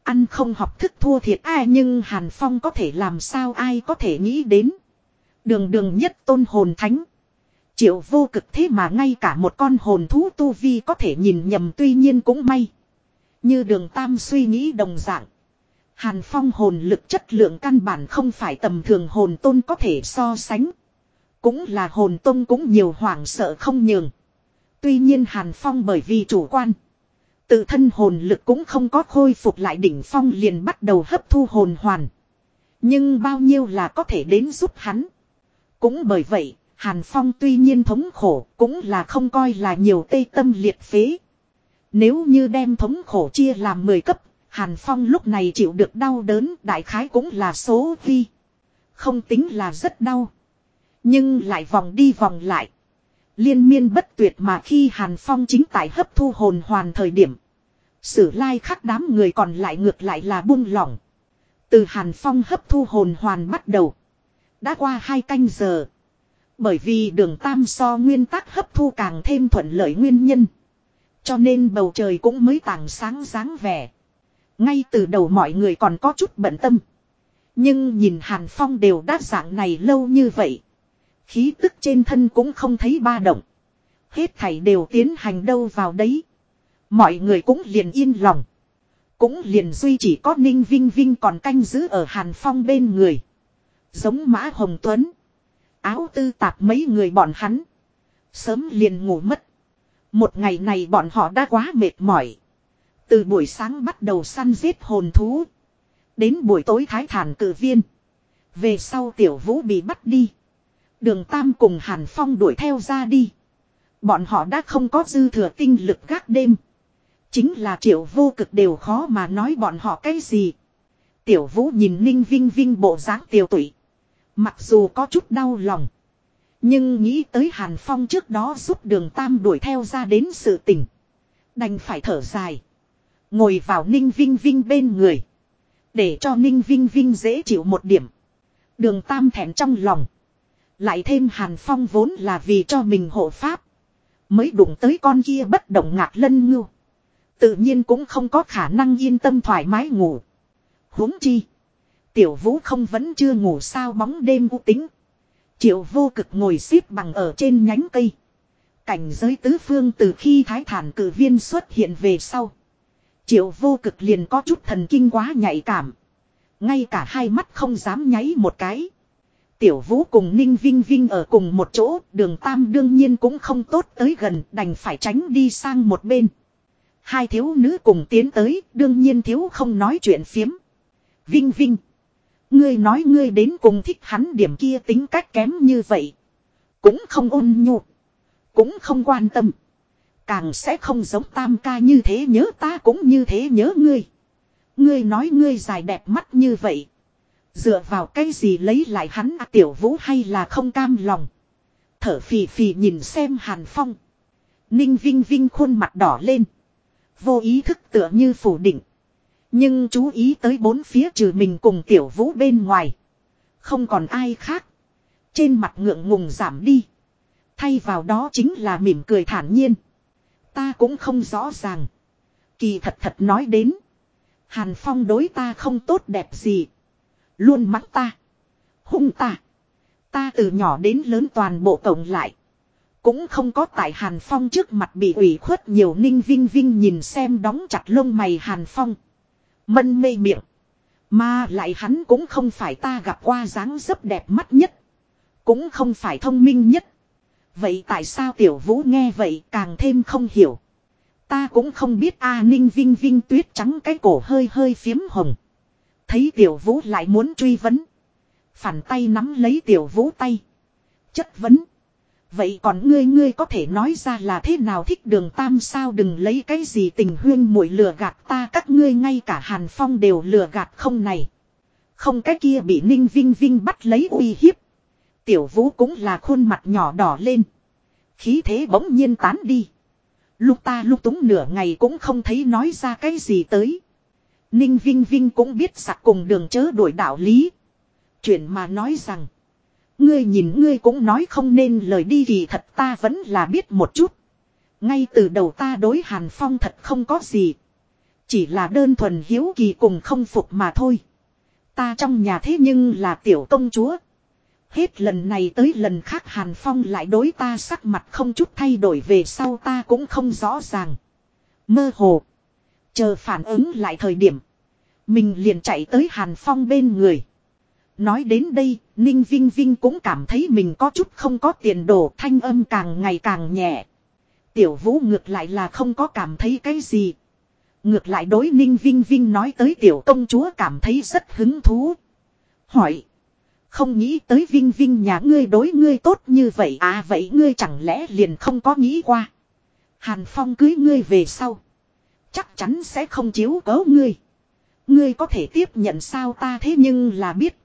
Ăn không học thức thua thiệt ai nhưng Hàn Phong có thể làm sao ai có thể nghĩ đến. Đường đường nhất tôn hồn thánh. Triệu vô cực thế mà ngay cả một con hồn thú tu vi có thể nhìn nhầm tuy nhiên cũng may. Như đường tam suy nghĩ đồng dạng. Hàn phong hồn lực chất lượng căn bản không phải tầm thường hồn tôn có thể so sánh. Cũng là hồn tôn cũng nhiều hoảng sợ không nhường. Tuy nhiên hàn phong bởi vì chủ quan. Tự thân hồn lực cũng không có khôi phục lại đỉnh phong liền bắt đầu hấp thu hồn hoàn. Nhưng bao nhiêu là có thể đến giúp hắn. Cũng bởi vậy, Hàn Phong tuy nhiên thống khổ cũng là không coi là nhiều tây tâm liệt phế. Nếu như đem thống khổ chia làm 10 cấp, Hàn Phong lúc này chịu được đau đớn đại khái cũng là số vi. Không tính là rất đau. Nhưng lại vòng đi vòng lại. Liên miên bất tuyệt mà khi Hàn Phong chính tại hấp thu hồn hoàn thời điểm. Sử lai khắc đám người còn lại ngược lại là buông lỏng. Từ Hàn Phong hấp thu hồn hoàn bắt đầu. Đã qua hai canh giờ. Bởi vì đường tam so nguyên tắc hấp thu càng thêm thuận lợi nguyên nhân. Cho nên bầu trời cũng mới tảng sáng dáng vẻ. Ngay từ đầu mọi người còn có chút bận tâm. Nhưng nhìn Hàn Phong đều đát dạng này lâu như vậy. Khí tức trên thân cũng không thấy ba động. Hết thảy đều tiến hành đâu vào đấy. Mọi người cũng liền yên lòng. Cũng liền duy chỉ có Ninh Vinh Vinh còn canh giữ ở Hàn Phong bên người. Giống Mã Hồng Tuấn. Áo tư tạp mấy người bọn hắn. Sớm liền ngủ mất. Một ngày này bọn họ đã quá mệt mỏi. Từ buổi sáng bắt đầu săn giết hồn thú. Đến buổi tối thái thản cử viên. Về sau tiểu vũ bị bắt đi. Đường Tam cùng Hàn Phong đuổi theo ra đi. Bọn họ đã không có dư thừa tinh lực gác đêm. Chính là triệu vô cực đều khó mà nói bọn họ cái gì. Tiểu vũ nhìn ninh vinh vinh bộ dáng tiểu tụy. Mặc dù có chút đau lòng. Nhưng nghĩ tới Hàn Phong trước đó giúp đường Tam đuổi theo ra đến sự tình. Đành phải thở dài. Ngồi vào Ninh Vinh Vinh bên người. Để cho Ninh Vinh Vinh dễ chịu một điểm. Đường Tam thẹn trong lòng. Lại thêm Hàn Phong vốn là vì cho mình hộ pháp. Mới đụng tới con kia bất động ngạc lân ngưu. Tự nhiên cũng không có khả năng yên tâm thoải mái ngủ. huống chi. Tiểu vũ không vẫn chưa ngủ sao bóng đêm u tính. Triệu vô cực ngồi xếp bằng ở trên nhánh cây. Cảnh giới tứ phương từ khi thái thản cử viên xuất hiện về sau. Triệu vô cực liền có chút thần kinh quá nhạy cảm. Ngay cả hai mắt không dám nháy một cái. Tiểu vũ cùng Ninh Vinh Vinh ở cùng một chỗ, đường Tam đương nhiên cũng không tốt tới gần, đành phải tránh đi sang một bên. Hai thiếu nữ cùng tiến tới, đương nhiên thiếu không nói chuyện phiếm. Vinh Vinh. Ngươi nói ngươi đến cùng thích hắn điểm kia tính cách kém như vậy. Cũng không ôn nhu. Cũng không quan tâm. Càng sẽ không giống tam ca như thế nhớ ta cũng như thế nhớ ngươi. Ngươi nói ngươi dài đẹp mắt như vậy. Dựa vào cái gì lấy lại hắn à, tiểu vũ hay là không cam lòng. Thở phì phì nhìn xem Hàn Phong. Ninh Vinh Vinh khuôn mặt đỏ lên. Vô ý thức tựa như phủ định. Nhưng chú ý tới bốn phía trừ mình cùng tiểu vũ bên ngoài. Không còn ai khác. Trên mặt ngượng ngùng giảm đi. Thay vào đó chính là mỉm cười thản nhiên. Ta cũng không rõ ràng. Kỳ thật thật nói đến. Hàn Phong đối ta không tốt đẹp gì. Luôn mắng ta. Hung ta. Ta từ nhỏ đến lớn toàn bộ tổng lại. Cũng không có tại Hàn Phong trước mặt bị ủy khuất nhiều ninh vinh vinh nhìn xem đóng chặt lông mày Hàn Phong. Mân mê miệng. Mà lại hắn cũng không phải ta gặp qua dáng dấp đẹp mắt nhất. Cũng không phải thông minh nhất. Vậy tại sao tiểu vũ nghe vậy càng thêm không hiểu. Ta cũng không biết a ninh vinh vinh tuyết trắng cái cổ hơi hơi phiếm hồng. Thấy tiểu vũ lại muốn truy vấn. Phản tay nắm lấy tiểu vũ tay. Chất vấn. Vậy còn ngươi ngươi có thể nói ra là thế nào thích đường tam sao đừng lấy cái gì tình huyên muội lừa gạt ta, các ngươi ngay cả hàn phong đều lừa gạt không này. Không, cái kia bị ninh vinh vinh bắt lấy uy hiếp. Tiểu vũ cũng là khuôn mặt nhỏ đỏ lên. Khí thế bỗng nhiên tán đi. Lúc ta lúc túng nửa ngày cũng không thấy nói ra cái gì tới. Ninh Vinh Vinh cũng biết sạc cùng đường chớ đuổi đạo lý. Chuyện mà nói rằng. Ngươi nhìn ngươi cũng nói không nên lời đi vì thật ta vẫn là biết một chút. Ngay từ đầu ta đối Hàn Phong thật không có gì. Chỉ là đơn thuần hiếu kỳ cùng không phục mà thôi. Ta trong nhà thế nhưng là tiểu công chúa. Hết lần này tới lần khác Hàn Phong lại đối ta sắc mặt không chút thay đổi về sau ta cũng không rõ ràng. Mơ hồ. Chờ phản ứng lại thời điểm. Mình liền chạy tới Hàn Phong bên người. Nói đến đây, Ninh Vinh Vinh cũng cảm thấy mình có chút không có tiền đồ, thanh âm càng ngày càng nhẹ. Tiểu vũ ngược lại là không có cảm thấy cái gì. Ngược lại đối Ninh Vinh Vinh nói tới tiểu công chúa cảm thấy rất hứng thú. Hỏi. Không nghĩ tới Vinh Vinh nhà ngươi đối ngươi tốt như vậy à vậy ngươi chẳng lẽ liền không có nghĩ qua. Hàn Phong cưới ngươi về sau. Chắc chắn sẽ không chiếu cố ngươi. Ngươi có thể tiếp nhận sao ta thế nhưng là biết.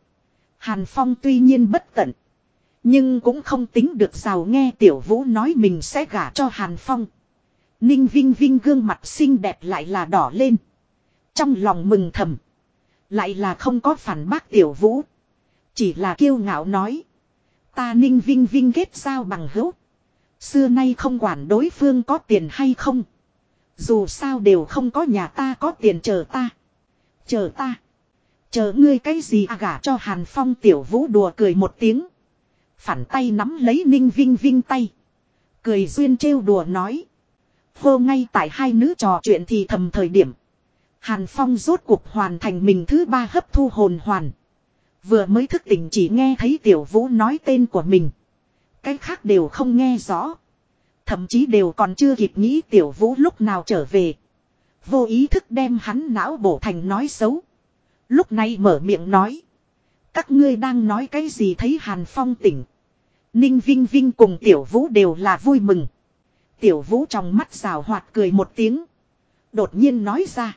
Hàn Phong tuy nhiên bất tận. Nhưng cũng không tính được giàu nghe Tiểu Vũ nói mình sẽ gả cho Hàn Phong. Ninh Vinh Vinh gương mặt xinh đẹp lại là đỏ lên. Trong lòng mừng thầm. Lại là không có phản bác Tiểu Vũ. Chỉ là kiêu ngạo nói. Ta Ninh Vinh Vinh kết giao bằng hữu. Xưa nay không quản đối phương có tiền hay không. Dù sao đều không có nhà ta có tiền chờ ta. Chờ ta. Chờ ngươi cái gì à gả cho Hàn Phong tiểu vũ đùa cười một tiếng. Phản tay nắm lấy Ninh Vinh Vinh tay. Cười duyên trêu đùa nói. Hô ngay tại hai nữ trò chuyện thì thầm thời điểm. Hàn Phong rốt cuộc hoàn thành mình thứ ba hấp thu hồn hoàn. Vừa mới thức tỉnh chỉ nghe thấy tiểu vũ nói tên của mình. Cái khác đều không nghe rõ. Thậm chí đều còn chưa kịp nghĩ tiểu vũ lúc nào trở về. Vô ý thức đem hắn não bổ thành nói xấu. Lúc này mở miệng nói. Các ngươi đang nói cái gì thấy Hàn Phong tỉnh. Ninh Vinh Vinh cùng Tiểu Vũ đều là vui mừng. Tiểu Vũ trong mắt rào hoạt cười một tiếng. Đột nhiên nói ra.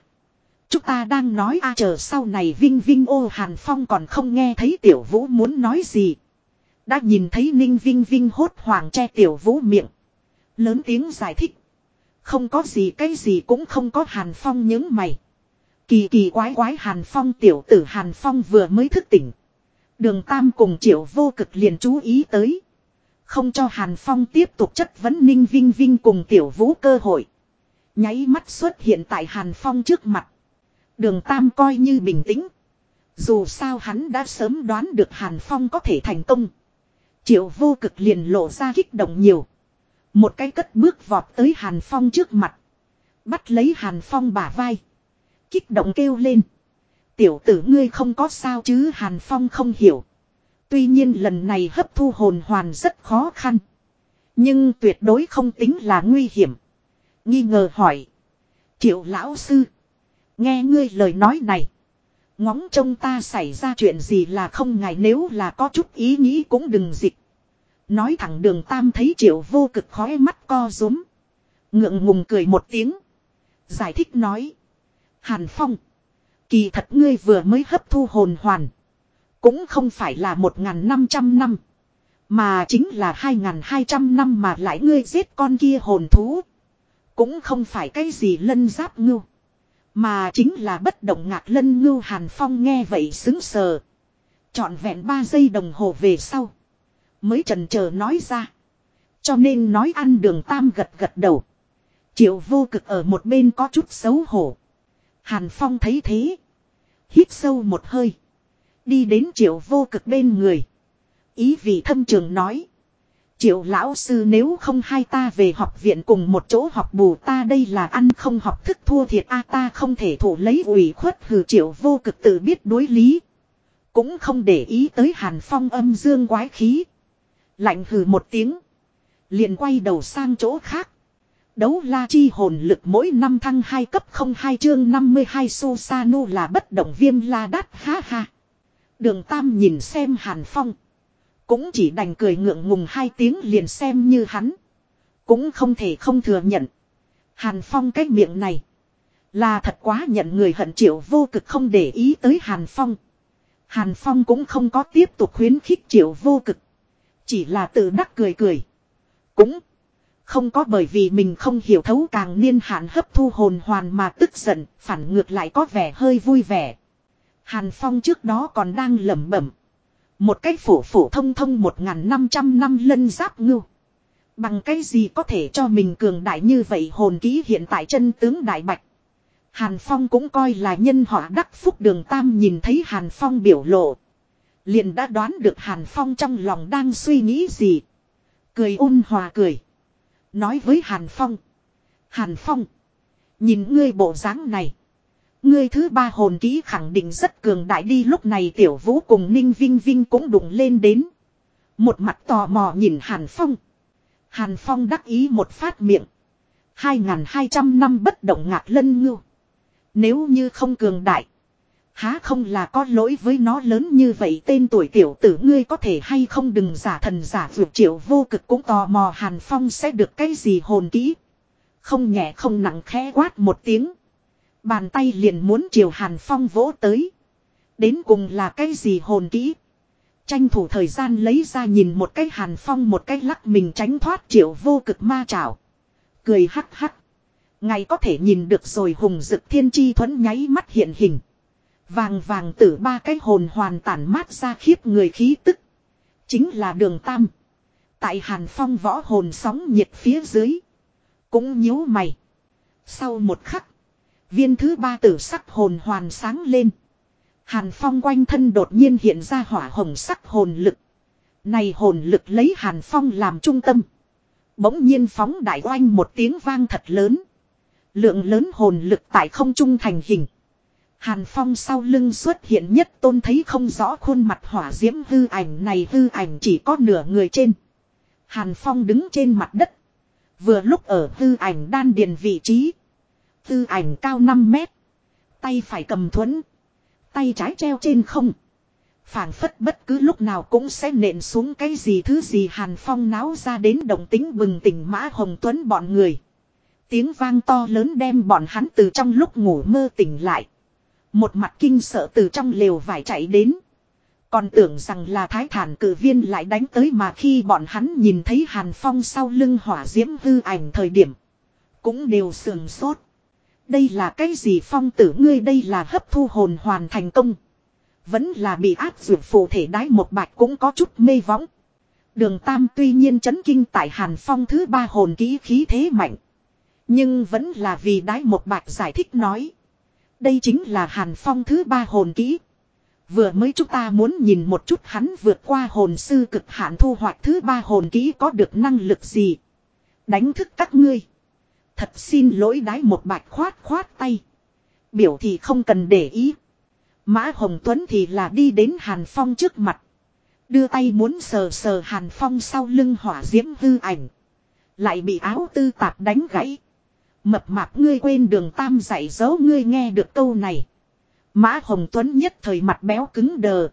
Chúng ta đang nói a, chờ sau này Vinh Vinh ô Hàn Phong còn không nghe thấy Tiểu Vũ muốn nói gì. Đã nhìn thấy Ninh Vinh Vinh hốt hoảng che Tiểu Vũ miệng. Lớn tiếng giải thích. Không có gì cái gì cũng không có Hàn Phong những mày. Kỳ kỳ quái quái Hàn Phong tiểu tử Hàn Phong vừa mới thức tỉnh. Đường Tam cùng triệu vô cực liền chú ý tới. Không cho Hàn Phong tiếp tục chất vấn Ninh Vinh Vinh cùng tiểu vũ cơ hội. Nháy mắt xuất hiện tại Hàn Phong trước mặt. Đường Tam coi như bình tĩnh. Dù sao hắn đã sớm đoán được Hàn Phong có thể thành công. Triệu vô cực liền lộ ra kích động nhiều. Một cái cất bước vọt tới Hàn Phong trước mặt. Bắt lấy Hàn Phong bả vai. Kích động kêu lên. Tiểu tử ngươi không có sao chứ Hàn Phong không hiểu. Tuy nhiên lần này hấp thu hồn hoàn rất khó khăn. Nhưng tuyệt đối không tính là nguy hiểm. Nghi ngờ hỏi. Triệu lão sư. Nghe ngươi lời nói này. Ngóng trông ta xảy ra chuyện gì là không ngại nếu là có chút ý nghĩ cũng đừng dịch. Nói thẳng đường tam thấy triệu vô cực khói mắt co rúm. Ngượng ngùng cười một tiếng. Giải thích nói. Hàn Phong. Kỳ thật ngươi vừa mới hấp thu hồn hoàn. Cũng không phải là một ngàn năm trăm năm. Mà chính là hai ngàn hai trăm năm mà lại ngươi giết con kia hồn thú. Cũng không phải cái gì lân giáp ngưu. Mà chính là bất động ngạc lân ngưu Hàn Phong nghe vậy xứng sờ. Chọn vẹn ba giây đồng hồ về sau. Mới trần chờ nói ra. Cho nên nói ăn đường tam gật gật đầu. Triệu vô cực ở một bên có chút xấu hổ. Hàn Phong thấy thế. Hít sâu một hơi. Đi đến triệu vô cực bên người. Ý vị thâm trường nói. Triệu lão sư nếu không hai ta về học viện cùng một chỗ học bù ta đây là ăn không học thức thua thiệt a ta không thể thủ lấy ủy khuất hừ triệu vô cực tự biết đối lý. Cũng không để ý tới hàn phong âm dương quái khí. Lạnh hừ một tiếng. Liền quay đầu sang chỗ khác. Đấu la chi hồn lực mỗi năm thăng 2 cấp 02 chương 52 Susanu là bất động viêm la đắt ha ha. Đường Tam nhìn xem Hàn Phong. Cũng chỉ đành cười ngượng ngùng hai tiếng liền xem như hắn. Cũng không thể không thừa nhận. Hàn Phong cái miệng này. Là thật quá nhận người hận triệu vô cực không để ý tới Hàn Phong. Hàn Phong cũng không có tiếp tục khuyến khích triệu vô cực. Chỉ là tự đắc cười cười. Cũng không có bởi vì mình không hiểu thấu càng niên hạn hấp thu hồn hoàn mà tức giận, phản ngược lại có vẻ hơi vui vẻ. Hàn Phong trước đó còn đang lẩm bẩm. Một cách phổ phổ thông thông một ngàn năm trăm năm lân giáp ngưu. Bằng cái gì có thể cho mình cường đại như vậy hồn ký hiện tại chân tướng đại bạch. Hàn Phong cũng coi là nhân họa đắc phúc đường tam nhìn thấy Hàn Phong biểu lộ. Liền đã đoán được Hàn Phong trong lòng đang suy nghĩ gì. Cười ôn hòa cười. Nói với Hàn Phong. Hàn Phong. Nhìn ngươi bộ dáng này. Ngươi thứ ba hồn ký khẳng định rất cường đại đi lúc này tiểu vũ cùng Ninh Vinh Vinh cũng đụng lên đến. Một mặt tò mò nhìn Hàn Phong. Hàn Phong đắc ý một phát miệng. 2.200 năm bất động ngạc lân ngưu. Nếu như không cường đại. Há không là có lỗi với nó lớn như vậy tên tuổi tiểu tử ngươi có thể hay không đừng giả thần giả vượt triệu vô cực cũng tò mò Hàn Phong sẽ được cái gì hồn kỹ. Không nhẹ không nặng khẽ quát một tiếng. Bàn tay liền muốn chiều Hàn Phong vỗ tới. Đến cùng là cái gì hồn kỹ. Tranh thủ thời gian lấy ra nhìn một cái Hàn Phong một cái lắc mình tránh thoát triệu vô cực ma trảo. Cười hắc hắc. Ngày có thể nhìn được rồi hùng dực thiên chi thuẫn nháy mắt hiện hình. Vàng vàng tử ba cái hồn hoàn tản mát ra khiếp người khí tức. Chính là đường tam. Tại hàn phong võ hồn sóng nhiệt phía dưới. Cũng nhíu mày. Sau một khắc. Viên thứ ba tử sắc hồn hoàn sáng lên. Hàn phong quanh thân đột nhiên hiện ra hỏa hồng sắc hồn lực. Này hồn lực lấy hàn phong làm trung tâm. Bỗng nhiên phóng đại oanh một tiếng vang thật lớn. Lượng lớn hồn lực tại không trung thành hình. Hàn Phong sau lưng xuất hiện nhất tôn thấy không rõ khuôn mặt hỏa diễm hư ảnh này, hư ảnh chỉ có nửa người trên. Hàn Phong đứng trên mặt đất. Vừa lúc ở hư ảnh đan điền vị trí. Hư ảnh cao 5 mét. Tay phải cầm thuẫn. Tay trái treo trên không. phảng phất bất cứ lúc nào cũng sẽ nện xuống cái gì thứ gì Hàn Phong náo ra đến đồng tính bừng tỉnh Mã Hồng Tuấn bọn người. Tiếng vang to lớn đem bọn hắn từ trong lúc ngủ mơ tỉnh lại. Một mặt kinh sợ từ trong lều vải chạy đến. Còn tưởng rằng là thái thản cử viên lại đánh tới mà khi bọn hắn nhìn thấy hàn phong sau lưng hỏa diễm hư ảnh thời điểm. Cũng đều sườn sốt. Đây là cái gì phong tử ngươi đây là hấp thu hồn hoàn thành công. Vẫn là bị áp dụng phụ thể đái một bạch cũng có chút mê võng. Đường Tam tuy nhiên chấn kinh tại Hàn Phong thứ ba hồn ký khí thế mạnh. Nhưng vẫn là vì đái một bạch giải thích nói. Đây chính là Hàn Phong thứ ba hồn kỹ. Vừa mới chúng ta muốn nhìn một chút hắn vượt qua hồn sư cực hạn thu hoạch thứ ba hồn kỹ có được năng lực gì. Đánh thức các ngươi. Thật xin lỗi đái một bạch khoát khoát tay. Biểu thì không cần để ý. Mã Hồng Tuấn thì là đi đến Hàn Phong trước mặt. Đưa tay muốn sờ sờ Hàn Phong sau lưng hỏa diễm hư ảnh. Lại bị áo tư tạp đánh gãy. Mập mạp ngươi quên đường tam dạy dỗ ngươi nghe được câu này. Mã Hồng Tuấn nhất thời mặt béo cứng đờ.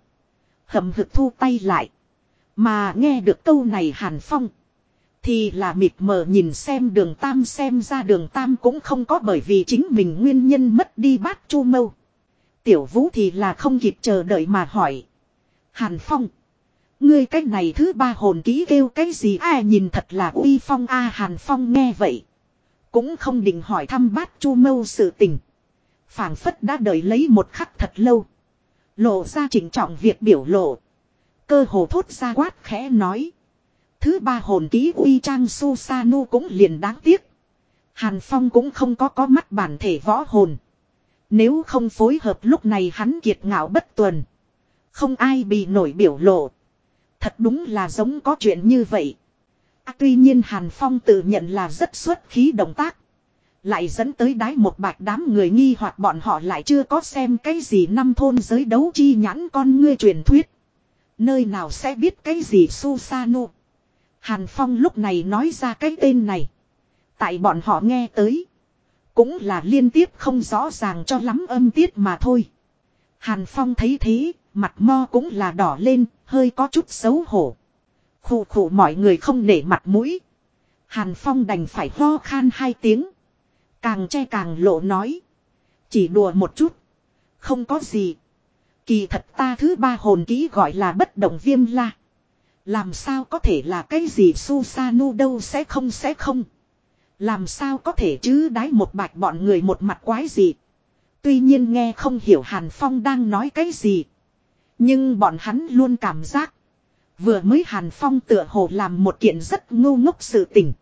Hầm hực thu tay lại. Mà nghe được câu này Hàn Phong. Thì là mịt mờ nhìn xem đường tam xem ra đường tam cũng không có bởi vì chính mình nguyên nhân mất đi bát chu mâu. Tiểu vũ thì là không kịp chờ đợi mà hỏi. Hàn Phong. Ngươi cái này thứ ba hồn ký kêu cái gì à nhìn thật là uy phong a, Hàn Phong nghe vậy. Cũng không định hỏi thăm bát chu mâu sự tình. phảng phất đã đợi lấy một khắc thật lâu. Lộ ra chỉnh trọng việc biểu lộ. Cơ hồ thốt ra quát khẽ nói. Thứ ba hồn ký uy trang su sa nu cũng liền đáng tiếc. Hàn Phong cũng không có có mắt bản thể võ hồn. Nếu không phối hợp lúc này hắn kiệt ngạo bất tuần. Không ai bị nổi biểu lộ. Thật đúng là giống có chuyện như vậy. À, tuy nhiên Hàn Phong tự nhận là rất xuất khí động tác. Lại dẫn tới đái một bạch đám người nghi hoặc bọn họ lại chưa có xem cái gì năm thôn giới đấu chi nhãn con ngươi truyền thuyết. Nơi nào sẽ biết cái gì Susano. Hàn Phong lúc này nói ra cái tên này. Tại bọn họ nghe tới. Cũng là liên tiếp không rõ ràng cho lắm âm tiết mà thôi. Hàn Phong thấy thế, mặt mo cũng là đỏ lên, hơi có chút xấu hổ. Khủ khủ mọi người không nể mặt mũi. Hàn Phong đành phải ho khan hai tiếng. Càng che càng lộ nói. Chỉ đùa một chút. Không có gì. Kỳ thật ta thứ ba hồn ký gọi là bất động viêm la. Làm sao có thể là cái gì su nu đâu sẽ không sẽ không. Làm sao có thể chứ đái một bạch bọn người một mặt quái gì. Tuy nhiên nghe không hiểu Hàn Phong đang nói cái gì. Nhưng bọn hắn luôn cảm giác. Vừa mới Hàn Phong tựa hồ làm một kiện rất ngu ngốc sự tình.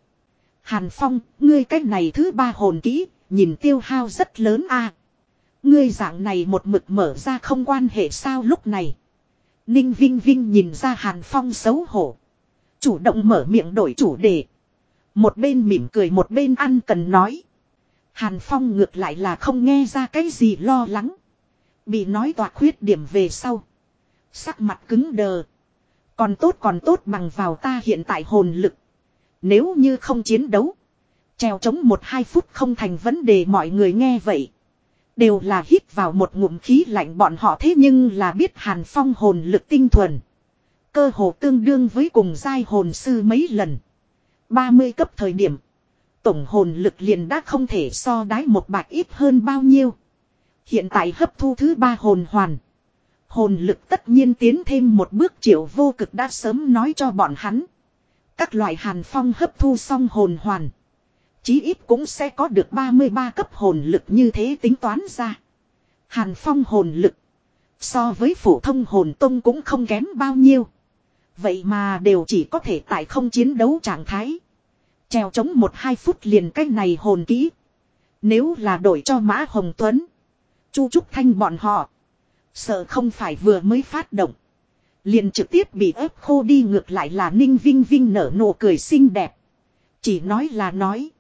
Hàn Phong, ngươi cách này thứ ba hồn kỹ, nhìn tiêu hao rất lớn a. Ngươi dạng này một mực mở ra không quan hệ sao lúc này. Ninh Vinh Vinh nhìn ra Hàn Phong xấu hổ. Chủ động mở miệng đổi chủ đề. Một bên mỉm cười một bên ăn cần nói. Hàn Phong ngược lại là không nghe ra cái gì lo lắng. Bị nói toạc khuyết điểm về sau. Sắc mặt cứng đờ. Còn tốt còn tốt bằng vào ta hiện tại hồn lực. Nếu như không chiến đấu. Treo chống một hai phút không thành vấn đề mọi người nghe vậy. Đều là hít vào một ngụm khí lạnh bọn họ thế nhưng là biết hàn phong hồn lực tinh thuần. Cơ hồ tương đương với cùng giai hồn sư mấy lần. 30 cấp thời điểm. tổng hồn lực liền đã không thể so đái một bạc ít hơn bao nhiêu. Hiện tại hấp thu thứ ba hồn hoàn. Hồn lực tất nhiên tiến thêm một bước triệu vô cực đã sớm nói cho bọn hắn. Các loại hàn phong hấp thu xong hồn hoàn. Chí ít cũng sẽ có được 33 cấp hồn lực như thế tính toán ra. Hàn phong hồn lực. So với phổ thông hồn tông cũng không kém bao nhiêu. Vậy mà đều chỉ có thể tại không chiến đấu trạng thái. trèo chống một hai phút liền cách này hồn kỹ. Nếu là đổi cho Mã Hồng Tuấn. Chu Trúc Thanh bọn họ. Sợ không phải vừa mới phát động. Liền trực tiếp bị ép khô đi ngược lại là Ninh Vinh Vinh nở nụ cười xinh đẹp. Chỉ nói là nói.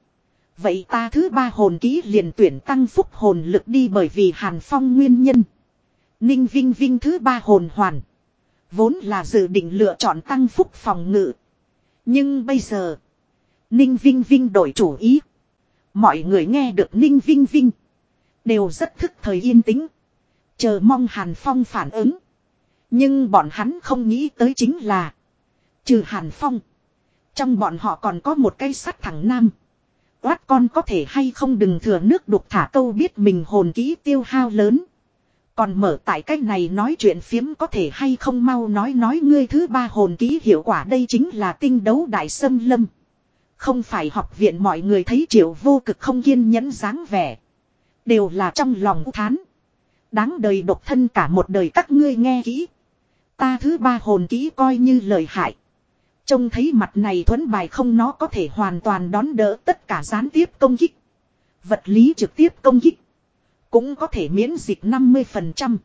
Vậy ta thứ ba hồn ký liền tuyển tăng phúc hồn lực đi bởi vì Hàn Phong nguyên nhân. Ninh Vinh Vinh thứ ba hồn hoàn. Vốn là dự định lựa chọn tăng phúc phòng ngự. Nhưng bây giờ. Ninh Vinh Vinh đổi chủ ý. Mọi người nghe được Ninh Vinh Vinh. Đều rất thức thời yên tĩnh. Chờ mong Hàn Phong phản ứng. Nhưng bọn hắn không nghĩ tới chính là. Trừ Hàn Phong. Trong bọn họ còn có một cây sắt thẳng nam. quát con có thể hay không đừng thừa nước đục thả câu biết mình hồn kỹ tiêu hao lớn. Còn mở tại cách này nói chuyện phiếm có thể hay không mau nói nói ngươi thứ ba hồn ký hiệu quả đây chính là tinh đấu đại sâm lâm. Không phải học viện mọi người thấy triệu vô cực không kiên nhẫn dáng vẻ. Đều là trong lòng thán. Đáng đời độc thân cả một đời các ngươi nghe kỹ. Ta thứ ba hồn kỹ coi như lời hại. Trông thấy mặt này thuấn bài không nó có thể hoàn toàn đón đỡ tất cả gián tiếp công kích. Vật lý trực tiếp công kích. Cũng có thể miễn dịch 50%.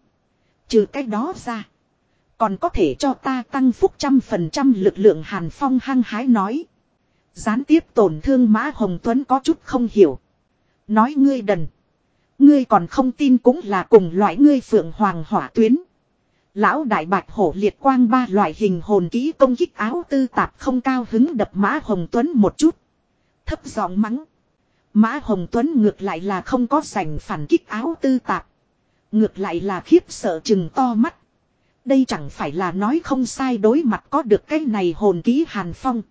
Trừ cái đó ra. Còn có thể cho ta tăng phúc trăm phần trăm lực lượng Hàn Phong hăng hái nói. Gián tiếp tổn thương Mã Hồng Tuấn có chút không hiểu. Nói ngươi đần. Ngươi còn không tin cũng là cùng loại ngươi phượng hoàng hỏa tuyến. Lão đại bạch hổ liệt quang ba loại hình hồn kỹ công kích áo tư tạp không cao hứng đập Mã Hồng Tuấn một chút. Thấp giọng mắng. Mã Hồng Tuấn ngược lại là không có sành phản kích áo tư tạp. Ngược lại là khiếp sợ chừng to mắt. Đây chẳng phải là nói không sai đối mặt có được cái này hồn ký Hàn Phong.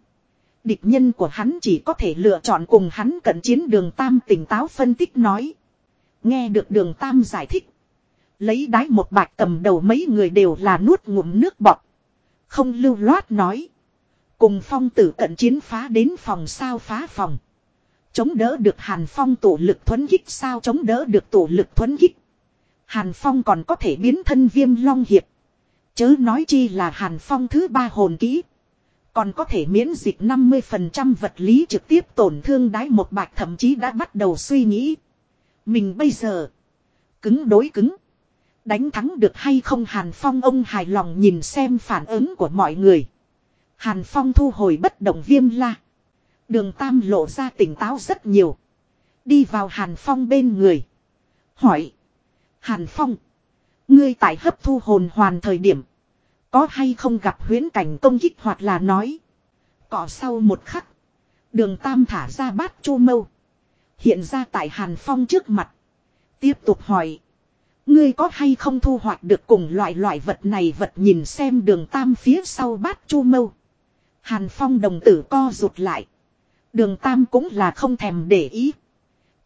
Địch nhân của hắn chỉ có thể lựa chọn cùng hắn cận chiến đường Tam tỉnh táo phân tích nói. Nghe được đường Tam giải thích. Lấy đáy một bạch cầm đầu mấy người đều là nuốt ngụm nước bọt. Không lưu loát nói. Cùng phong tử cận chiến phá đến phòng sao phá phòng. Chống đỡ được Hàn Phong tổ lực thuấn kích sao chống đỡ được tổ lực thuấn kích. Hàn Phong còn có thể biến thân viêm long hiệp. Chớ nói chi là Hàn Phong thứ ba hồn kỹ. Còn có thể miễn dịch 50% vật lý trực tiếp tổn thương đái một bạch thậm chí đã bắt đầu suy nghĩ. Mình bây giờ. Cứng đối cứng. Đánh thắng được hay không Hàn Phong ông hài lòng nhìn xem phản ứng của mọi người. Hàn Phong thu hồi bất động viêm la. Đường Tam lộ ra tỉnh táo rất nhiều. Đi vào Hàn Phong bên người. Hỏi. Hàn Phong. Ngươi tại hấp thu hồn hoàn thời điểm. Có hay không gặp huyến cảnh công kích hoặc là nói. Cỏ sau một khắc. Đường Tam thả ra bát chu mâu. Hiện ra tại Hàn Phong trước mặt. Tiếp tục hỏi. Ngươi có hay không thu hoạch được cùng loại loại vật này vật nhìn xem đường Tam phía sau bát chu mâu. Hàn Phong đồng tử co rụt lại. Đường Tam cũng là không thèm để ý.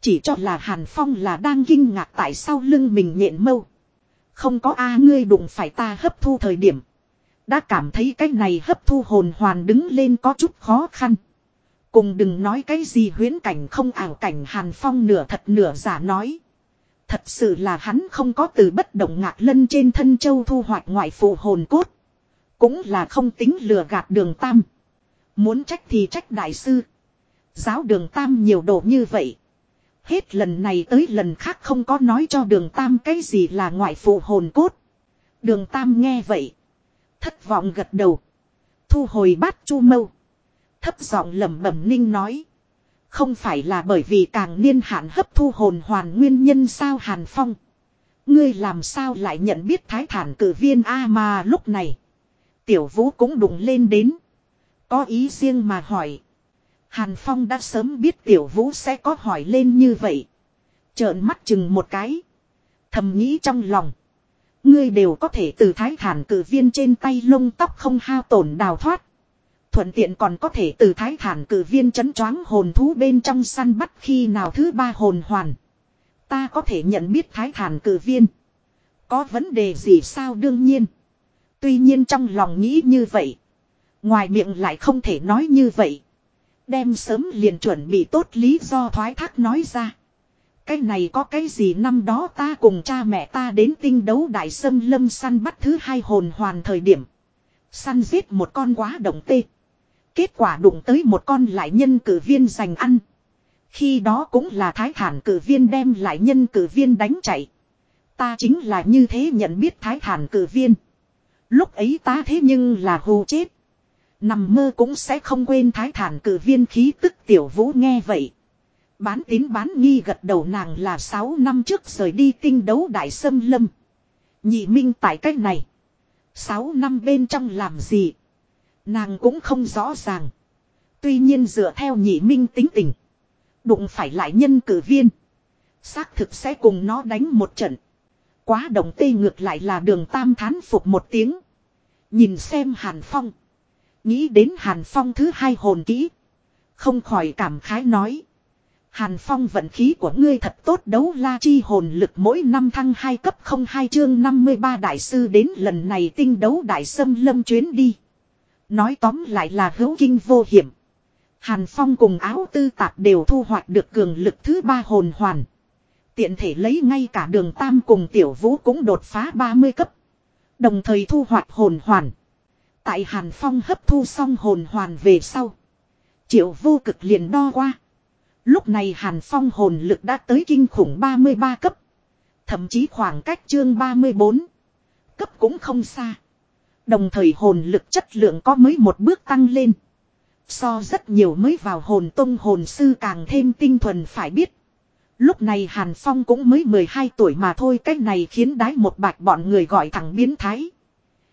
Chỉ cho là Hàn Phong là đang kinh ngạc tại sao lưng mình nhện mâu. Không có a, ngươi đụng phải ta hấp thu thời điểm. Đã cảm thấy cái này hấp thu hồn hoàn đứng lên có chút khó khăn. Cùng đừng nói cái gì huyến cảnh không ảo cảnh Hàn Phong nửa thật nửa giả nói. Thật sự là hắn không có từ bất động ngạc lân trên thân châu thu hoạch ngoại phụ hồn cốt. Cũng là không tính lừa gạt đường tam. Muốn trách thì trách đại sư. Giáo đường tam nhiều đồ như vậy. Hết lần này tới lần khác không có nói cho đường tam cái gì là ngoại phụ hồn cốt. Đường tam nghe vậy. Thất vọng gật đầu. Thu hồi bát chu mâu. Thấp giọng lẩm bẩm ninh nói. Không phải là bởi vì càng niên hạn hấp thu hồn hoàn nguyên nhân sao hàn phong. Ngươi làm sao lại nhận biết thái thản cử viên A mà lúc này. Tiểu vũ cũng đụng lên đến. Có ý riêng mà hỏi. Hàn Phong đã sớm biết Tiểu Vũ sẽ có hỏi lên như vậy. Trợn mắt chừng một cái. Thầm nghĩ trong lòng. Ngươi đều có thể từ thái thản cử viên trên tay lông tóc không hao tổn đào thoát. Thuận tiện còn có thể từ thái thản cử viên chấn choáng hồn thú bên trong săn bắt khi nào thứ ba hồn hoàn. Ta có thể nhận biết thái thản cử viên. Có vấn đề gì sao đương nhiên. Tuy nhiên trong lòng nghĩ như vậy. Ngoài miệng lại không thể nói như vậy. Đem sớm liền chuẩn bị tốt lý do thoái thác nói ra. Cái này có cái gì năm đó ta cùng cha mẹ ta đến tinh đấu đại sâm lâm săn bắt thứ hai hồn hoàn thời điểm. Săn giết một con quá động tê. Kết quả đụng tới một con lại nhân cử viên giành ăn. Khi đó cũng là thái thản cử viên đem lại nhân cử viên đánh chạy. Ta chính là như thế nhận biết thái thản cử viên. Lúc ấy ta thế nhưng là hù chết. Nằm mơ cũng sẽ không quên thái thản cử viên khí tức tiểu vũ nghe vậy. Bán tín bán nghi gật đầu nàng là 6 năm trước rời đi tinh đấu đại sâm lâm. Nhị minh tại cách này. 6 năm bên trong làm gì? Nàng cũng không rõ ràng. Tuy nhiên dựa theo nhị minh tính tình. Đụng phải lại nhân cử viên. Xác thực sẽ cùng nó đánh một trận. Quá động tê ngược lại là đường tam thán phục một tiếng. Nhìn xem Hàn Phong. Nghĩ đến Hàn Phong thứ hai hồn kỹ. Không khỏi cảm khái nói. Hàn Phong vận khí của ngươi thật tốt đấu la chi hồn lực mỗi năm thăng hai cấp không hai chương 53 đại sư đến lần này tinh đấu đại sâm lâm chuyến đi. Nói tóm lại là hữu kinh vô hiểm. Hàn Phong cùng áo tư tạp đều thu hoạch được cường lực thứ ba hồn hoàn. Tiện thể lấy ngay cả đường Tam cùng Tiểu Vũ cũng đột phá 30 cấp. Đồng thời thu hoạch hồn hoàn. Tại Hàn Phong hấp thu xong hồn hoàn về sau. Triệu vô cực liền đo qua. Lúc này Hàn Phong hồn lực đã tới kinh khủng 33 cấp. Thậm chí khoảng cách chương 34. Cấp cũng không xa. Đồng thời hồn lực chất lượng có mới một bước tăng lên. So rất nhiều mới vào hồn tông hồn sư càng thêm tinh thuần phải biết. Lúc này Hàn Phong cũng mới 12 tuổi mà thôi, cái này khiến đái một bạch bọn người gọi thẳng biến thái.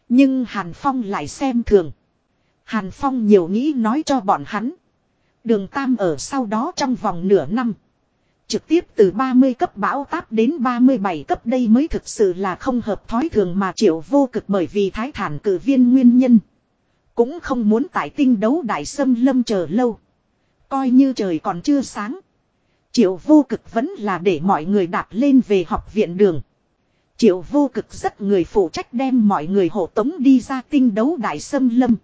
Nhưng Hàn Phong lại xem thường. Hàn Phong nhiều nghĩ nói cho bọn hắn. Đường Tam ở sau đó trong vòng nửa năm. Trực tiếp từ 30 cấp bão táp đến 37 cấp đây mới thực sự là không hợp thói thường mà triệu vô cực bởi vì thái thản cử viên nguyên nhân. Cũng không muốn tại tinh đấu đại sâm lâm chờ lâu. Coi như trời còn chưa sáng. Triệu vô cực vẫn là để mọi người đạp lên về học viện đường. Triệu vô cực rất người phụ trách đem mọi người hộ tống đi ra tinh đấu đại sâm lâm.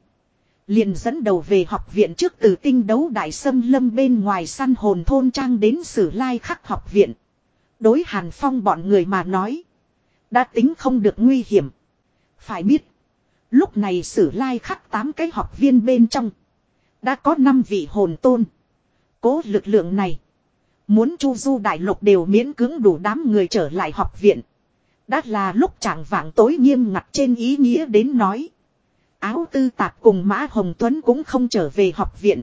Liền dẫn đầu về học viện trước từ tinh đấu đại sâm lâm bên ngoài săn hồn thôn trang đến sử lai khắc học viện. Đối hàn phong bọn người mà nói. Đã tính không được nguy hiểm. Phải biết. Lúc này sử lai khắc tám cái học viên bên trong. Đã có 5 vị hồn tôn. Cố lực lượng này. Muốn chu du đại lục đều miễn cưỡng đủ đám người trở lại học viện. Đã là lúc chẳng vạng tối nghiêm ngặt trên ý nghĩa đến nói. Áo tư tạp cùng Mã Hồng Tuấn cũng không trở về học viện.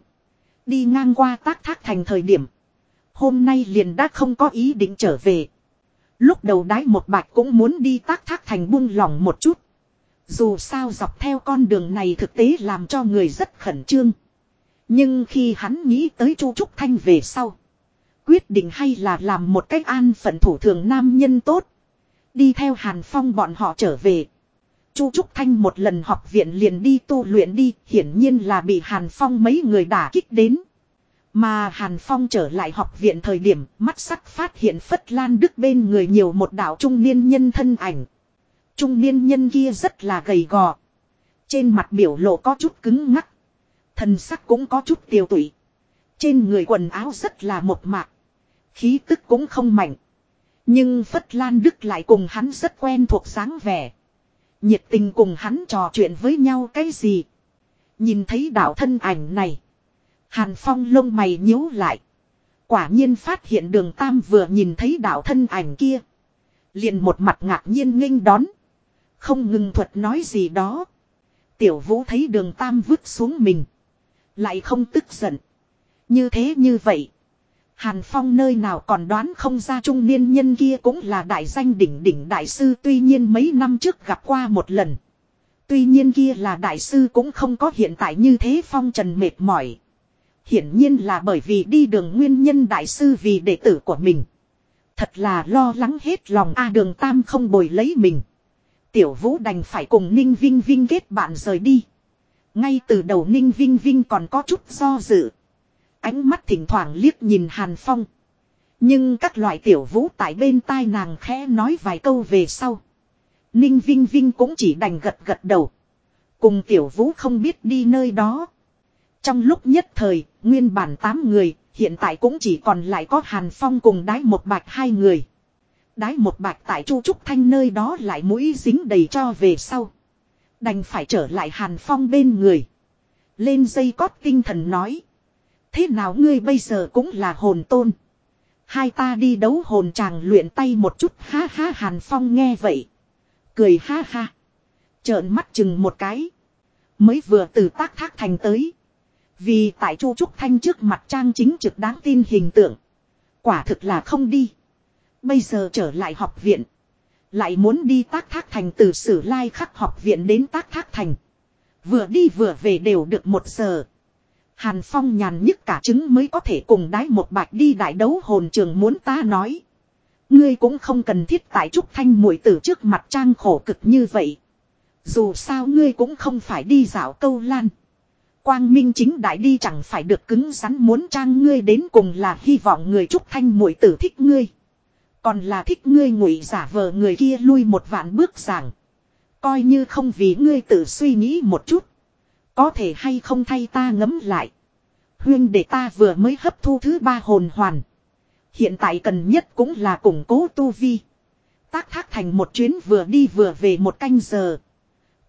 Đi ngang qua tác thác thành thời điểm. Hôm nay liền đã không có ý định trở về. Lúc đầu đái một bạch cũng muốn đi tác thác thành buông lỏng một chút. Dù sao dọc theo con đường này thực tế làm cho người rất khẩn trương. Nhưng khi hắn nghĩ tới Chu Trúc Thanh về sau. Quyết định hay là làm một cách an phận thủ thường nam nhân tốt. Đi theo Hàn Phong bọn họ trở về. Chu Trúc Thanh một lần học viện liền đi tu luyện đi, hiển nhiên là bị Hàn Phong mấy người đả kích đến. Mà Hàn Phong trở lại học viện thời điểm, mắt sắc phát hiện Phất Lan Đức bên người nhiều một đạo trung niên nhân thân ảnh. Trung niên nhân kia rất là gầy gò. Trên mặt biểu lộ có chút cứng ngắc. Thần sắc cũng có chút tiêu tụy. Trên người quần áo rất là một mạc. Khí tức cũng không mạnh. Nhưng Phất Lan Đức lại cùng hắn rất quen thuộc dáng vẻ. Nhiệt tình cùng hắn trò chuyện với nhau cái gì. Nhìn thấy đạo thân ảnh này. Hàn Phong lông mày nhíu lại. Quả nhiên phát hiện đường Tam vừa nhìn thấy đạo thân ảnh kia. Liền một mặt ngạc nhiên nghênh đón. Không ngừng thuật nói gì đó. Tiểu vũ thấy đường Tam vứt xuống mình. Lại không tức giận. Như thế như vậy. Hàn Phong nơi nào còn đoán không ra trung niên nhân kia cũng là đại danh đỉnh đỉnh đại sư, tuy nhiên mấy năm trước gặp qua một lần. Tuy nhiên kia là đại sư cũng không có hiện tại như thế phong trần mệt mỏi. Hiển nhiên là bởi vì đi đường nguyên nhân đại sư vì đệ tử của mình. Thật là lo lắng hết lòng, a đường tam không bồi lấy mình. Tiểu vũ đành phải cùng Ninh Vinh Vinh kết bạn rời đi. Ngay từ đầu Ninh Vinh Vinh còn có chút do dự. Ánh mắt thỉnh thoảng liếc nhìn Hàn Phong. Nhưng các loại tiểu vũ tại bên tai nàng khẽ nói vài câu về sau. Ninh Vinh Vinh cũng chỉ đành gật gật đầu. Cùng tiểu vũ không biết đi nơi đó. Trong lúc nhất thời, nguyên bản 8 người, hiện tại cũng chỉ còn lại có Hàn Phong cùng đái một bạch hai người. Đái một bạch tại Chu Trúc Thanh nơi đó lại mũi dính đầy cho về sau. Đành phải trở lại Hàn Phong bên người. Lên dây cót tinh thần nói. Thế nào ngươi bây giờ cũng là hồn tôn. Hai ta đi đấu hồn chàng luyện tay một chút, ha ha, Hàn Phong nghe vậy. Cười ha ha. Trợn mắt chừng một cái. Mới vừa từ tác thác thành tới. Vì tại Chu Trúc Thanh trước mặt trang chính trực đáng tin hình tượng. Quả thực là không đi. Bây giờ trở lại học viện. Lại muốn đi tác thác thành từ sử lai khắc học viện đến tác thác thành. Vừa đi vừa về đều được một giờ. Hàn Phong nhàn nhức cả trứng mới có thể cùng đái một bạch đi đại đấu hồn trường muốn ta nói. Ngươi cũng không cần thiết tại Trúc Thanh mũi tử trước mặt trang khổ cực như vậy. Dù sao ngươi cũng không phải đi dạo câu lan. Quang Minh chính đại đi chẳng phải được cứng rắn muốn trang ngươi đến cùng là hy vọng người Trúc Thanh mũi tử thích ngươi. Còn là thích ngươi ngụy giả vờ người kia lui một vạn bước giảng. Coi như không vì ngươi tự suy nghĩ một chút. Có thể hay không thay ta ngấm lại. Huyên để ta vừa mới hấp thu thứ ba hồn hoàn. Hiện tại cần nhất cũng là củng cố tu vi. Tác thác thành một chuyến vừa đi vừa về một canh giờ.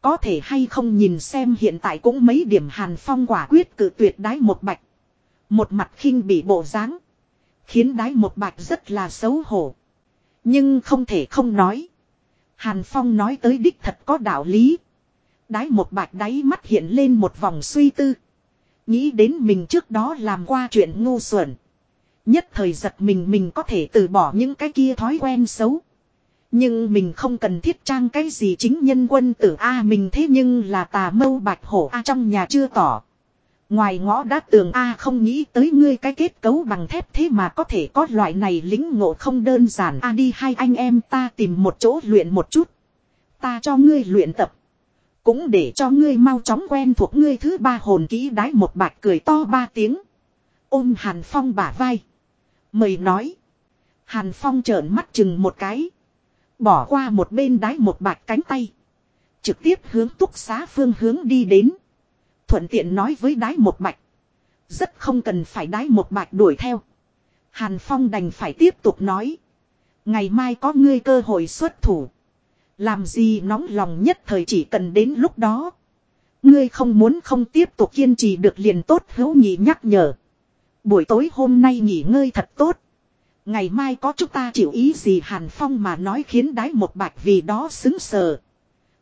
Có thể hay không nhìn xem hiện tại cũng mấy điểm hàn phong quả quyết cự tuyệt đái một bạch. Một mặt khinh bị bộ dáng, Khiến đái một bạch rất là xấu hổ. Nhưng không thể không nói. Hàn Phong nói tới đích thật có đạo lý. Đái một bạch đáy mắt hiện lên một vòng suy tư. Nghĩ đến mình trước đó làm qua chuyện ngu xuẩn. Nhất thời giật mình mình có thể từ bỏ những cái kia thói quen xấu. Nhưng mình không cần thiết trang cái gì chính nhân quân tử A mình thế nhưng là tà mâu bạch hổ A trong nhà chưa tỏ. Ngoài ngõ đá tường A không nghĩ tới ngươi cái kết cấu bằng thép thế mà có thể có loại này lính ngộ không đơn giản A đi hai anh em ta tìm một chỗ luyện một chút. Ta cho ngươi luyện tập. Cũng để cho ngươi mau chóng quen thuộc ngươi thứ ba hồn kỹ đái một bạch cười to ba tiếng. Ôm Hàn Phong bả vai. Mời nói. Hàn Phong trợn mắt chừng một cái. Bỏ qua một bên đái một bạch cánh tay. Trực tiếp hướng túc xá phương hướng đi đến. Thuận tiện nói với đái một bạch. Rất không cần phải đái một bạch đuổi theo. Hàn Phong đành phải tiếp tục nói. Ngày mai có ngươi cơ hội xuất thủ. Làm gì nóng lòng nhất thời chỉ cần đến lúc đó. Ngươi không muốn không tiếp tục kiên trì được liền tốt hữu nhị nhắc nhở. Buổi tối hôm nay nghỉ ngơi thật tốt. Ngày mai có chúng ta chịu ý gì Hàn Phong mà nói khiến đái một bạch vì đó xứng sờ.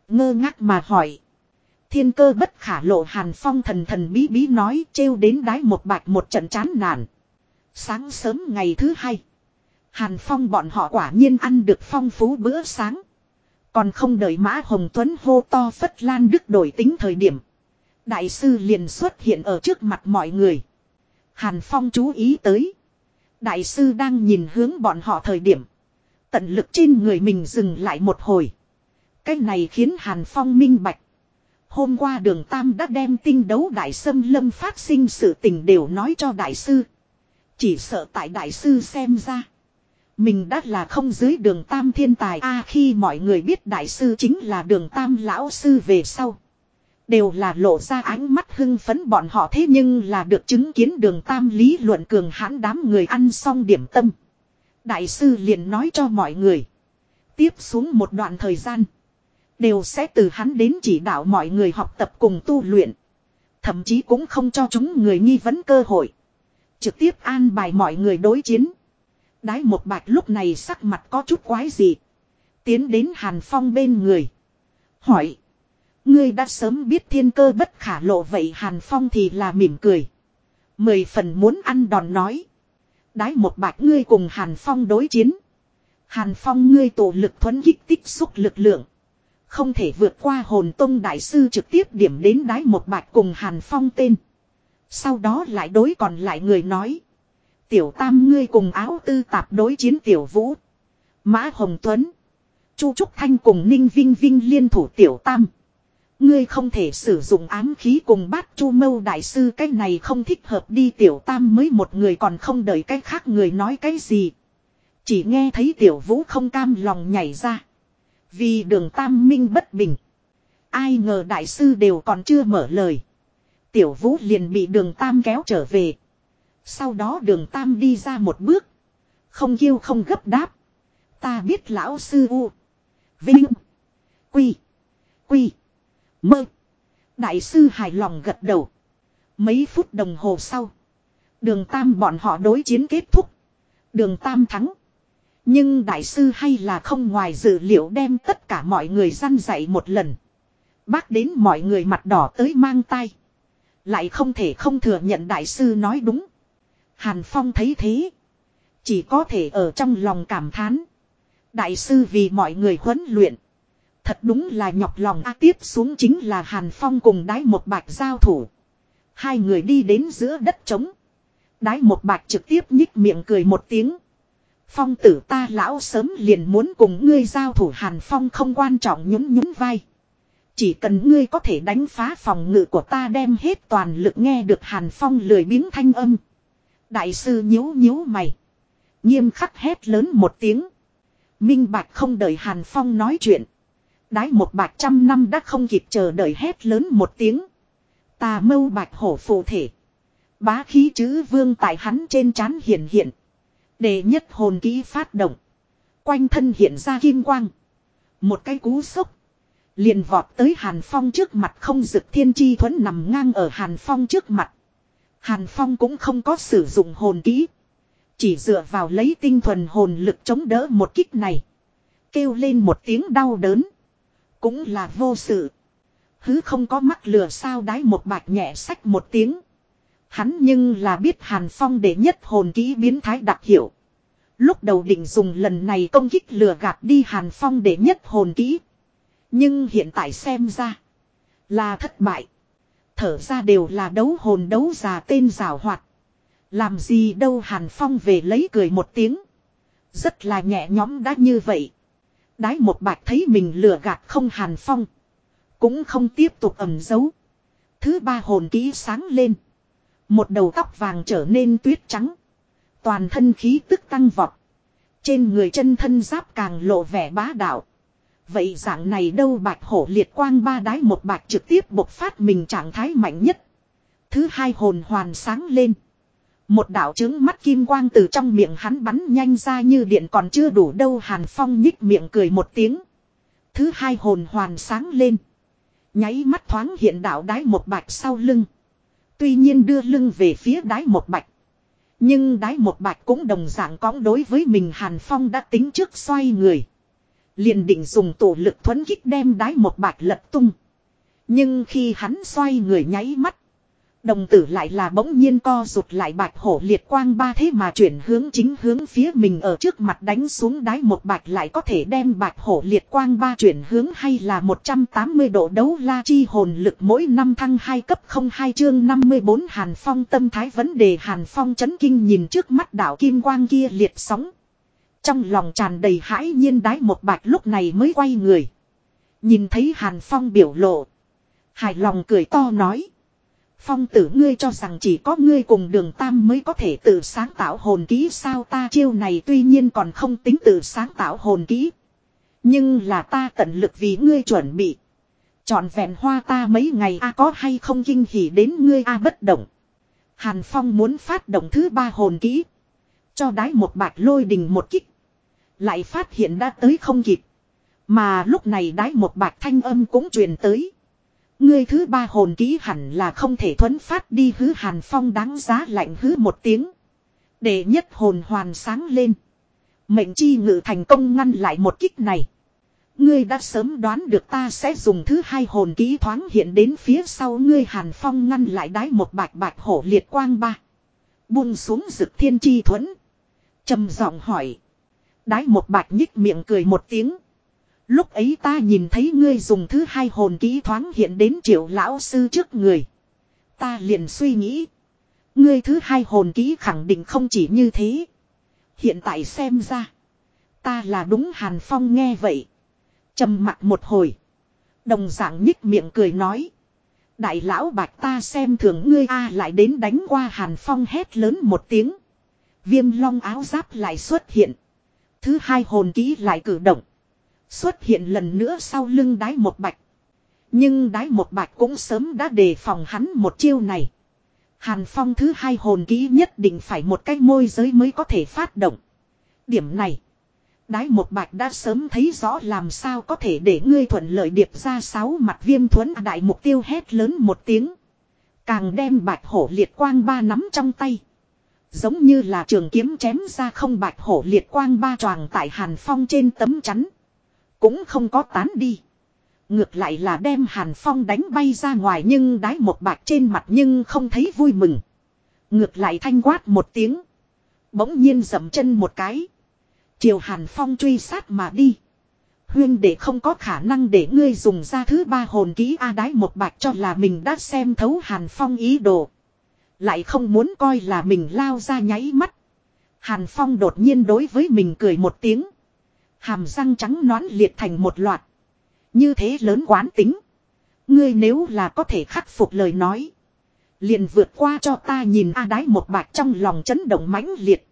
Ngơ ngác mà hỏi. Thiên cơ bất khả lộ Hàn Phong thần thần bí bí nói trêu đến đái một bạch một trận chán nản. Sáng sớm ngày thứ hai. Hàn Phong bọn họ quả nhiên ăn được phong phú bữa sáng. Còn không đợi Mã Hồng Tuấn hô to phất lan đức đổi tính thời điểm. Đại sư liền xuất hiện ở trước mặt mọi người. Hàn Phong chú ý tới. Đại sư đang nhìn hướng bọn họ thời điểm. Tận lực trên người mình dừng lại một hồi. Cái này khiến Hàn Phong minh bạch. Hôm qua đường Tam đã đem tinh đấu đại sâm lâm phát sinh sự tình đều nói cho đại sư. Chỉ sợ tại đại sư xem ra. Mình đã là không dưới đường Tam thiên tài a, khi mọi người biết đại sư chính là đường Tam lão sư về sau. Đều là lộ ra ánh mắt hưng phấn bọn họ thế nhưng là được chứng kiến đường Tam lý luận cường hãn đám người ăn xong điểm tâm. Đại sư liền nói cho mọi người. Tiếp xuống một đoạn thời gian. Đều sẽ từ hắn đến chỉ đạo mọi người học tập cùng tu luyện. Thậm chí cũng không cho chúng người nghi vấn cơ hội. Trực tiếp an bài mọi người đối chiến. Đái một bạch lúc này sắc mặt có chút quái gì. Tiến đến Hàn Phong bên người. Hỏi. Ngươi đã sớm biết thiên cơ bất khả lộ vậy Hàn Phong thì là mỉm cười. Mười phần muốn ăn đòn nói. Đái một bạch ngươi cùng Hàn Phong đối chiến. Hàn Phong ngươi tổ lực thuấn kích tích xúc lực lượng. Không thể vượt qua hồn tông đại sư trực tiếp điểm đến đái một bạch cùng Hàn Phong tên. Sau đó lại đối còn lại người nói. Tiểu tam ngươi cùng áo tư tạp đối chiến tiểu vũ. Mã Hồng Tuấn. Chu Trúc Thanh cùng Ninh Vinh Vinh liên thủ tiểu tam. Ngươi không thể sử dụng ám khí cùng bát chu mâu đại sư, cái này không thích hợp đi tiểu tam mới một người còn không đợi cái khác người nói cái gì. Chỉ nghe thấy tiểu vũ không cam lòng nhảy ra. Vì đường tam minh bất bình. Ai ngờ đại sư đều còn chưa mở lời. Tiểu vũ liền bị đường tam kéo trở về. Sau đó đường tam đi ra một bước. Không kêu không gấp đáp. Ta biết lão sư U. Vinh. Quy. Quy. Mơ. Đại sư hài lòng gật đầu. Mấy phút đồng hồ sau. Đường tam bọn họ đối chiến kết thúc. Đường tam thắng. Nhưng đại sư hay là không ngoài dự liệu đem tất cả mọi người răn dạy một lần. Bác đến mọi người mặt đỏ tới mang tay. Lại không thể không thừa nhận đại sư nói đúng. Hàn Phong thấy thế. Chỉ có thể ở trong lòng cảm thán. Đại sư vì mọi người huấn luyện. Thật đúng là nhọc lòng a tiếp xuống chính là Hàn Phong cùng đái một bạch giao thủ. Hai người đi đến giữa đất trống. Đái một bạch trực tiếp nhích miệng cười một tiếng. Phong tử ta lão sớm liền muốn cùng ngươi giao thủ Hàn Phong không quan trọng nhún nhún vai. Chỉ cần ngươi có thể đánh phá phòng ngự của ta đem hết toàn lực nghe được Hàn Phong lười biếng thanh âm. Đại sư nhíu nhíu mày. Nghiêm khắc hét lớn một tiếng. Minh Bạch không đợi Hàn Phong nói chuyện. Đái một bạch trăm năm đã không kịp chờ đợi hét lớn một tiếng. Tà mâu bạch hổ phụ thể. Bá khí chữ vương tại hắn trên trán hiện hiện. để nhất hồn kỹ phát động. Quanh thân hiện ra kim quang. Một cái cú sốc. Liền vọt tới Hàn Phong trước mặt không dực thiên chi thuẫn nằm ngang ở Hàn Phong trước mặt. Hàn Phong cũng không có sử dụng hồn kỹ. Chỉ dựa vào lấy tinh thuần hồn lực chống đỡ một kích này. Kêu lên một tiếng đau đớn. Cũng là vô sự. Hứ không có mắc lừa sao đái một bạch nhẹ sách một tiếng. Hắn nhưng là biết Hàn Phong để nhất hồn kỹ biến thái đặc hiệu. Lúc đầu định dùng lần này công kích lừa gạt đi Hàn Phong để nhất hồn kỹ. Nhưng hiện tại xem ra. Là thất bại. Thở ra đều là đấu hồn đấu già tên rào hoạt. Làm gì đâu Hàn Phong về lấy cười một tiếng. Rất là nhẹ nhõm đã như vậy. Đái một bạch thấy mình lừa gạt không Hàn Phong. Cũng không tiếp tục ẩn giấu. Thứ ba hồn kỹ sáng lên. Một đầu tóc vàng trở nên tuyết trắng. Toàn thân khí tức tăng vọt. Trên người chân thân giáp càng lộ vẻ bá đạo. Vậy dạng này đâu bạch hổ liệt quang ba đái một bạch trực tiếp bộc phát mình trạng thái mạnh nhất. Thứ hai hồn hoàn sáng lên. Một đạo trứng mắt kim quang từ trong miệng hắn bắn nhanh ra như điện còn chưa đủ đâu Hàn Phong nhích miệng cười một tiếng. Thứ hai hồn hoàn sáng lên. Nháy mắt thoáng hiện đạo đái một bạch sau lưng. Tuy nhiên đưa lưng về phía đái một bạch. Nhưng đái một bạch cũng đồng dạng cõng đối với mình Hàn Phong đã tính trước xoay người. Liền định dùng tổ lực thuấn kích đem đái một bạch lật tung. Nhưng khi hắn xoay người nháy mắt. Đồng tử lại là bỗng nhiên co rụt lại bạch hổ liệt quang ba thế mà chuyển hướng chính hướng phía mình ở trước mặt đánh xuống đáy một bạch lại có thể đem bạch hổ liệt quang ba chuyển hướng hay là 180 độ đấu la chi hồn lực mỗi năm thăng 2 cấp 02 chương 54 Hàn Phong tâm thái vấn đề Hàn Phong chấn kinh nhìn trước mắt đảo kim quang kia liệt sóng. Trong lòng tràn đầy hãi nhiên đái một bạch lúc này mới quay người. Nhìn thấy Hàn Phong biểu lộ. Hài lòng cười to nói. Phong tử ngươi cho rằng chỉ có ngươi cùng đường tam mới có thể tự sáng tạo hồn ký sao ta chiêu này tuy nhiên còn không tính tự sáng tạo hồn ký. Nhưng là ta tận lực vì ngươi chuẩn bị. Chọn vẹn hoa ta mấy ngày a có hay không kinh hỉ đến ngươi a bất động. Hàn Phong muốn phát động thứ ba hồn ký. Cho đái một bạch lôi đình một kích. Lại phát hiện đã tới không kịp. Mà lúc này đái một bạch thanh âm cũng truyền tới. Ngươi thứ ba hồn ký hẳn là không thể thuấn phát đi hứ hàn phong đáng giá lạnh hứ một tiếng. Để nhất hồn hoàn sáng lên. Mệnh chi ngự thành công ngăn lại một kích này. Ngươi đã sớm đoán được ta sẽ dùng thứ hai hồn ký thoáng hiện đến phía sau ngươi hàn phong ngăn lại đái một bạch bạch hổ liệt quang ba. Buông xuống rực thiên chi thuẫn. trầm giọng hỏi. Đái một bạch nhích miệng cười một tiếng. Lúc ấy ta nhìn thấy ngươi dùng thứ hai hồn kỹ thoáng hiện đến triệu lão sư trước người. Ta liền suy nghĩ. Ngươi thứ hai hồn kỹ khẳng định không chỉ như thế. Hiện tại xem ra. Ta là đúng Hàn Phong nghe vậy. trầm mặt một hồi. Đồng dạng nhích miệng cười nói. Đại lão bạch ta xem thường ngươi a lại đến đánh qua Hàn Phong hét lớn một tiếng. Viêm long áo giáp lại xuất hiện. Thứ hai hồn ký lại cử động. Xuất hiện lần nữa sau lưng đái một bạch. Nhưng đái một bạch cũng sớm đã đề phòng hắn một chiêu này. Hàn Phong thứ hai hồn ký nhất định phải một cái môi giới mới có thể phát động. Điểm này. Đái một bạch đã sớm thấy rõ làm sao có thể để ngươi thuận lợi điệp ra sáu mặt viêm thuẫn đại mục tiêu hét lớn một tiếng. Càng đem bạch hổ liệt quang ba nắm trong tay. Giống như là trường kiếm chém ra không bạch hổ liệt quang ba tròn tại hàn phong trên tấm chắn. Cũng không có tán đi. Ngược lại là đem hàn phong đánh bay ra ngoài nhưng đái một bạch trên mặt nhưng không thấy vui mừng. Ngược lại thanh quát một tiếng. Bỗng nhiên dậm chân một cái. chiều Hàn Phong truy sát mà đi. Huyên để không có khả năng để ngươi dùng ra thứ ba hồn ký A đái một bạch cho là mình đã xem thấu Hàn Phong ý đồ. Lại không muốn coi là mình lao ra nháy mắt. Hàn Phong đột nhiên đối với mình cười một tiếng. Hàm răng trắng nón liệt thành một loạt. Như thế lớn quán tính. Ngươi nếu là có thể khắc phục lời nói. Liền vượt qua cho ta nhìn A đái một bạch trong lòng chấn động mãnh liệt.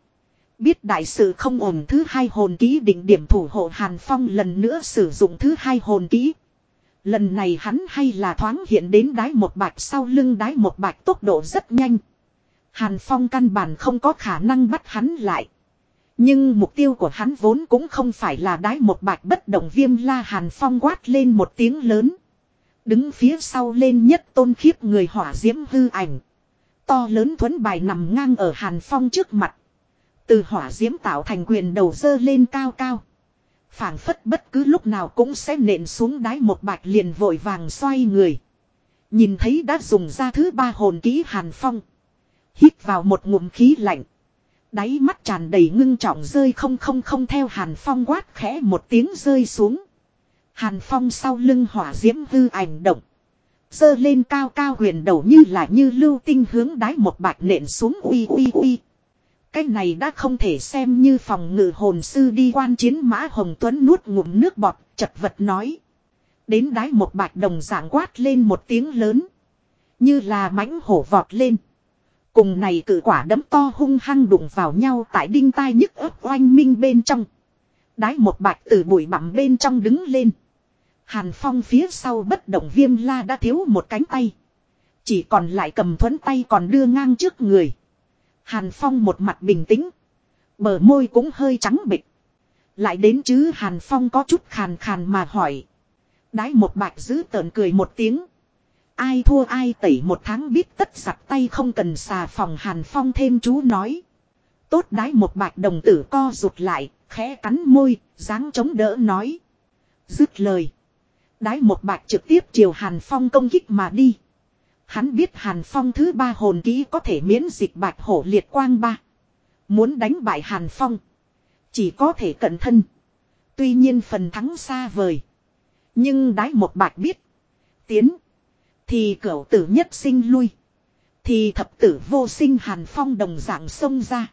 Biết đại sự không ổn thứ hai hồn ký định điểm thủ hộ Hàn Phong lần nữa sử dụng thứ hai hồn ký. Lần này hắn hay là thoáng hiện đến đái một bạch sau lưng đái một bạch tốc độ rất nhanh. Hàn Phong căn bản không có khả năng bắt hắn lại. Nhưng mục tiêu của hắn vốn cũng không phải là đái một bạch bất động viêm la Hàn Phong quát lên một tiếng lớn. Đứng phía sau lên nhất tôn khiếp người hỏa diễm hư ảnh. To lớn thuấn bài nằm ngang ở Hàn Phong trước mặt. Từ hỏa diễm tạo thành quyền đầu dơ lên cao cao phảng phất bất cứ lúc nào cũng sẽ nện xuống đáy một bạch liền vội vàng xoay người. Nhìn thấy đã dùng ra thứ ba hồn ký hàn phong. Hít vào một ngụm khí lạnh. Đáy mắt tràn đầy ngưng trọng rơi không không không theo hàn phong quát khẽ một tiếng rơi xuống. Hàn phong sau lưng hỏa diễm hư ảnh động. Dơ lên cao cao huyền đầu như là như lưu tinh hướng đáy một bạch nện xuống uy uy uy. Cái này đã không thể xem như phòng ngự hồn sư đi quan chiến Mã Hồng Tuấn nuốt ngụm nước bọt, chật vật nói. Đến đái một bạch đồng dạng quát lên một tiếng lớn. Như là mãnh hổ vọt lên. Cùng này cử quả đấm to hung hăng đụng vào nhau tại đinh tai nhức ớt oanh minh bên trong. Đái một bạch từ bụi bặm bên trong đứng lên. Hàn phong phía sau bất động viêm la đã thiếu một cánh tay. Chỉ còn lại cầm thuẫn tay còn đưa ngang trước người. Hàn Phong một mặt bình tĩnh. Bờ môi cũng hơi trắng bịch. Lại đến chứ Hàn Phong có chút khàn khàn mà hỏi. Đái một bạch giữ tợn cười một tiếng. Ai thua ai tẩy một tháng biết tất giặt tay không cần xà phòng Hàn Phong thêm chú nói. Tốt đái một bạch đồng tử co rụt lại, khẽ cắn môi, dáng chống đỡ nói. Dứt lời. Đái một bạch trực tiếp chiều Hàn Phong công kích mà đi. Hắn biết Hàn Phong thứ ba hồn kỹ có thể miễn dịch bạch hổ liệt quang ba. Muốn đánh bại Hàn Phong. Chỉ có thể cẩn thân. Tuy nhiên phần thắng xa vời. Nhưng đái một bạch biết. Tiến. Thì cẩu tử nhất sinh lui. Thì thập tử vô sinh Hàn Phong đồng dạng xông ra.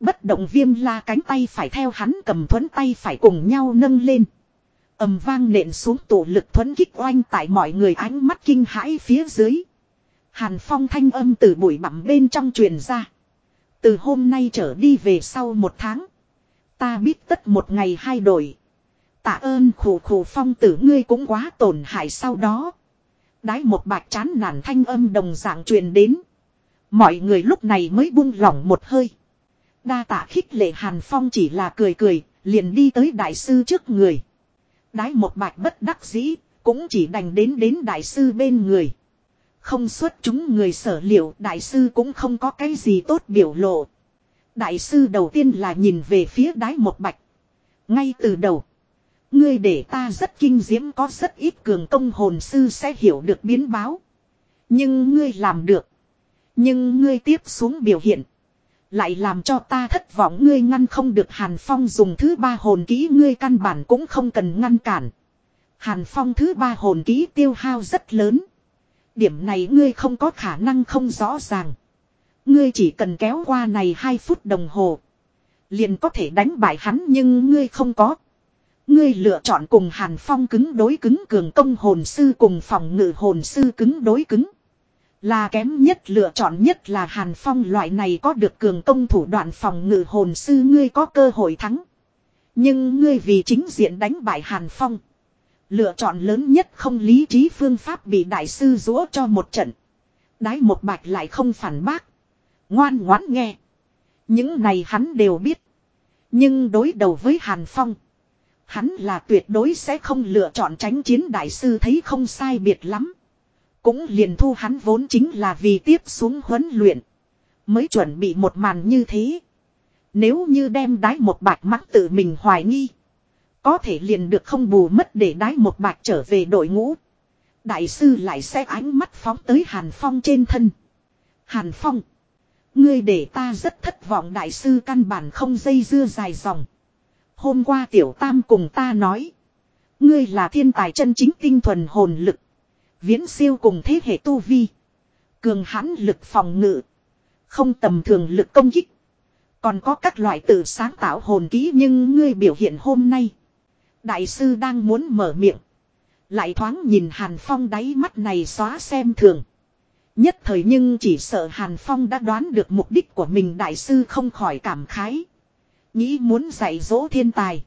Bất động viêm la cánh tay phải theo hắn cầm thuẫn tay phải cùng nhau nâng lên. ầm vang nện xuống tổ lực thuẫn kích oanh tại mọi người ánh mắt kinh hãi phía dưới. Hàn Phong thanh âm từ bụi bặm bên trong truyền ra. Từ hôm nay trở đi về sau một tháng. Ta biết tất một ngày hai đổi. Tạ ơn khổ khổ phong tử ngươi cũng quá tổn hại sau đó. Đái một bạch chán nản thanh âm đồng dạng truyền đến. Mọi người lúc này mới buông lỏng một hơi. Đa tạ khích lệ Hàn Phong chỉ là cười cười, liền đi tới đại sư trước người. Đái một bạch bất đắc dĩ, cũng chỉ đành đến đến đại sư bên người. Không xuất chúng người sở liệu, đại sư cũng không có cái gì tốt biểu lộ. Đại sư đầu tiên là nhìn về phía đái một bạch. Ngay từ đầu. Ngươi để ta rất kinh diễm, có rất ít cường công hồn sư sẽ hiểu được biến báo. Nhưng ngươi làm được. Nhưng ngươi tiếp xuống biểu hiện. Lại làm cho ta thất vọng ngươi ngăn không được Hàn Phong dùng thứ ba hồn ký, ngươi căn bản cũng không cần ngăn cản. Hàn Phong thứ ba hồn ký tiêu hao rất lớn. Điểm này ngươi không có khả năng không rõ ràng. Ngươi chỉ cần kéo qua này 2 phút đồng hồ. Liền có thể đánh bại hắn nhưng ngươi không có. Ngươi lựa chọn cùng Hàn Phong cứng đối cứng cường công hồn sư cùng phòng ngự hồn sư cứng đối cứng. Là kém nhất lựa chọn nhất là Hàn Phong loại này có được cường công thủ đoạn phòng ngự hồn sư ngươi có cơ hội thắng. Nhưng ngươi vì chính diện đánh bại Hàn Phong. Lựa chọn lớn nhất không lý trí phương pháp bị đại sư rũa cho một trận. Đái một bạch lại không phản bác. Ngoan ngoãn nghe. Những này hắn đều biết. Nhưng đối đầu với Hàn Phong. Hắn là tuyệt đối sẽ không lựa chọn tránh chiến đại sư thấy không sai biệt lắm. Cũng liền thu hắn vốn chính là vì tiếp xuống huấn luyện. Mới chuẩn bị một màn như thế. Nếu như đem đái một bạch mắc tự mình hoài nghi. Có thể liền được không bù mất để đái một bạc trở về đội ngũ. Đại sư lại sẽ ánh mắt phóng tới Hàn Phong trên thân. Hàn Phong. Ngươi để ta rất thất vọng đại sư căn bản không dây dưa dài dòng. Hôm qua tiểu tam cùng ta nói. Ngươi là thiên tài chân chính tinh thuần hồn lực. Viễn siêu cùng thế hệ tu vi. Cường hãn lực phòng ngự. Không tầm thường lực công kích. Còn có các loại tự sáng tạo hồn kỹ nhưng ngươi biểu hiện hôm nay. Đại sư đang muốn mở miệng. Lại thoáng nhìn Hàn Phong đáy mắt này xóa xem thường. Nhất thời nhưng chỉ sợ Hàn Phong đã đoán được mục đích của mình đại sư không khỏi cảm khái. Nghĩ muốn dạy dỗ thiên tài.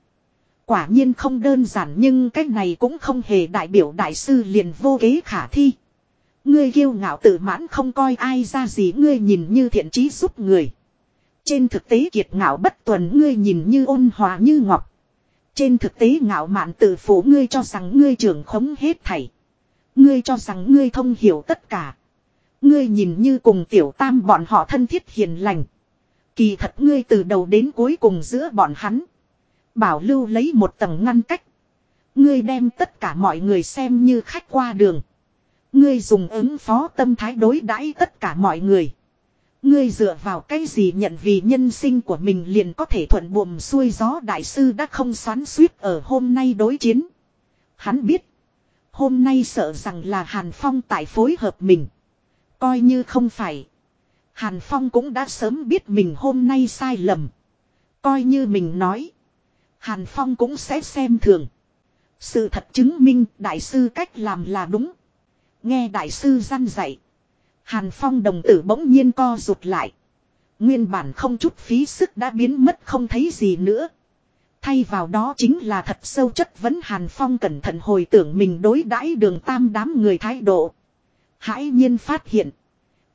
Quả nhiên không đơn giản nhưng cách này cũng không hề đại biểu đại sư liền vô kế khả thi. Ngươi kiêu ngạo tự mãn không coi ai ra gì ngươi nhìn như thiện trí giúp người. Trên thực tế kiệt ngạo bất tuần ngươi nhìn như ôn hòa như ngọc. Trên thực tế ngạo mạn tự phủ ngươi cho rằng ngươi trưởng khống hết thảy. Ngươi cho rằng ngươi thông hiểu tất cả. Ngươi nhìn như cùng tiểu tam bọn họ thân thiết hiền lành. Kỳ thật ngươi từ đầu đến cuối cùng giữa bọn hắn. Bảo lưu lấy một tầng ngăn cách. Ngươi đem tất cả mọi người xem như khách qua đường. Ngươi dùng ứng phó tâm thái đối đãi tất cả mọi người. Ngươi dựa vào cái gì nhận vì nhân sinh của mình liền có thể thuận buồm xuôi gió đại sư đã không xoắn suýt ở hôm nay đối chiến. Hắn biết. Hôm nay sợ rằng là Hàn Phong tại phối hợp mình. Coi như không phải. Hàn Phong cũng đã sớm biết mình hôm nay sai lầm. Coi như mình nói. Hàn Phong cũng sẽ xem thường. Sự thật chứng minh đại sư cách làm là đúng. Nghe đại sư gian dạy. Hàn Phong đồng tử bỗng nhiên co rụt lại. Nguyên bản không chút phí sức đã biến mất không thấy gì nữa. Thay vào đó chính là thật sâu chất vấn Hàn Phong cẩn thận hồi tưởng mình đối đãi đường tam đám người thái độ. Hãi nhiên phát hiện.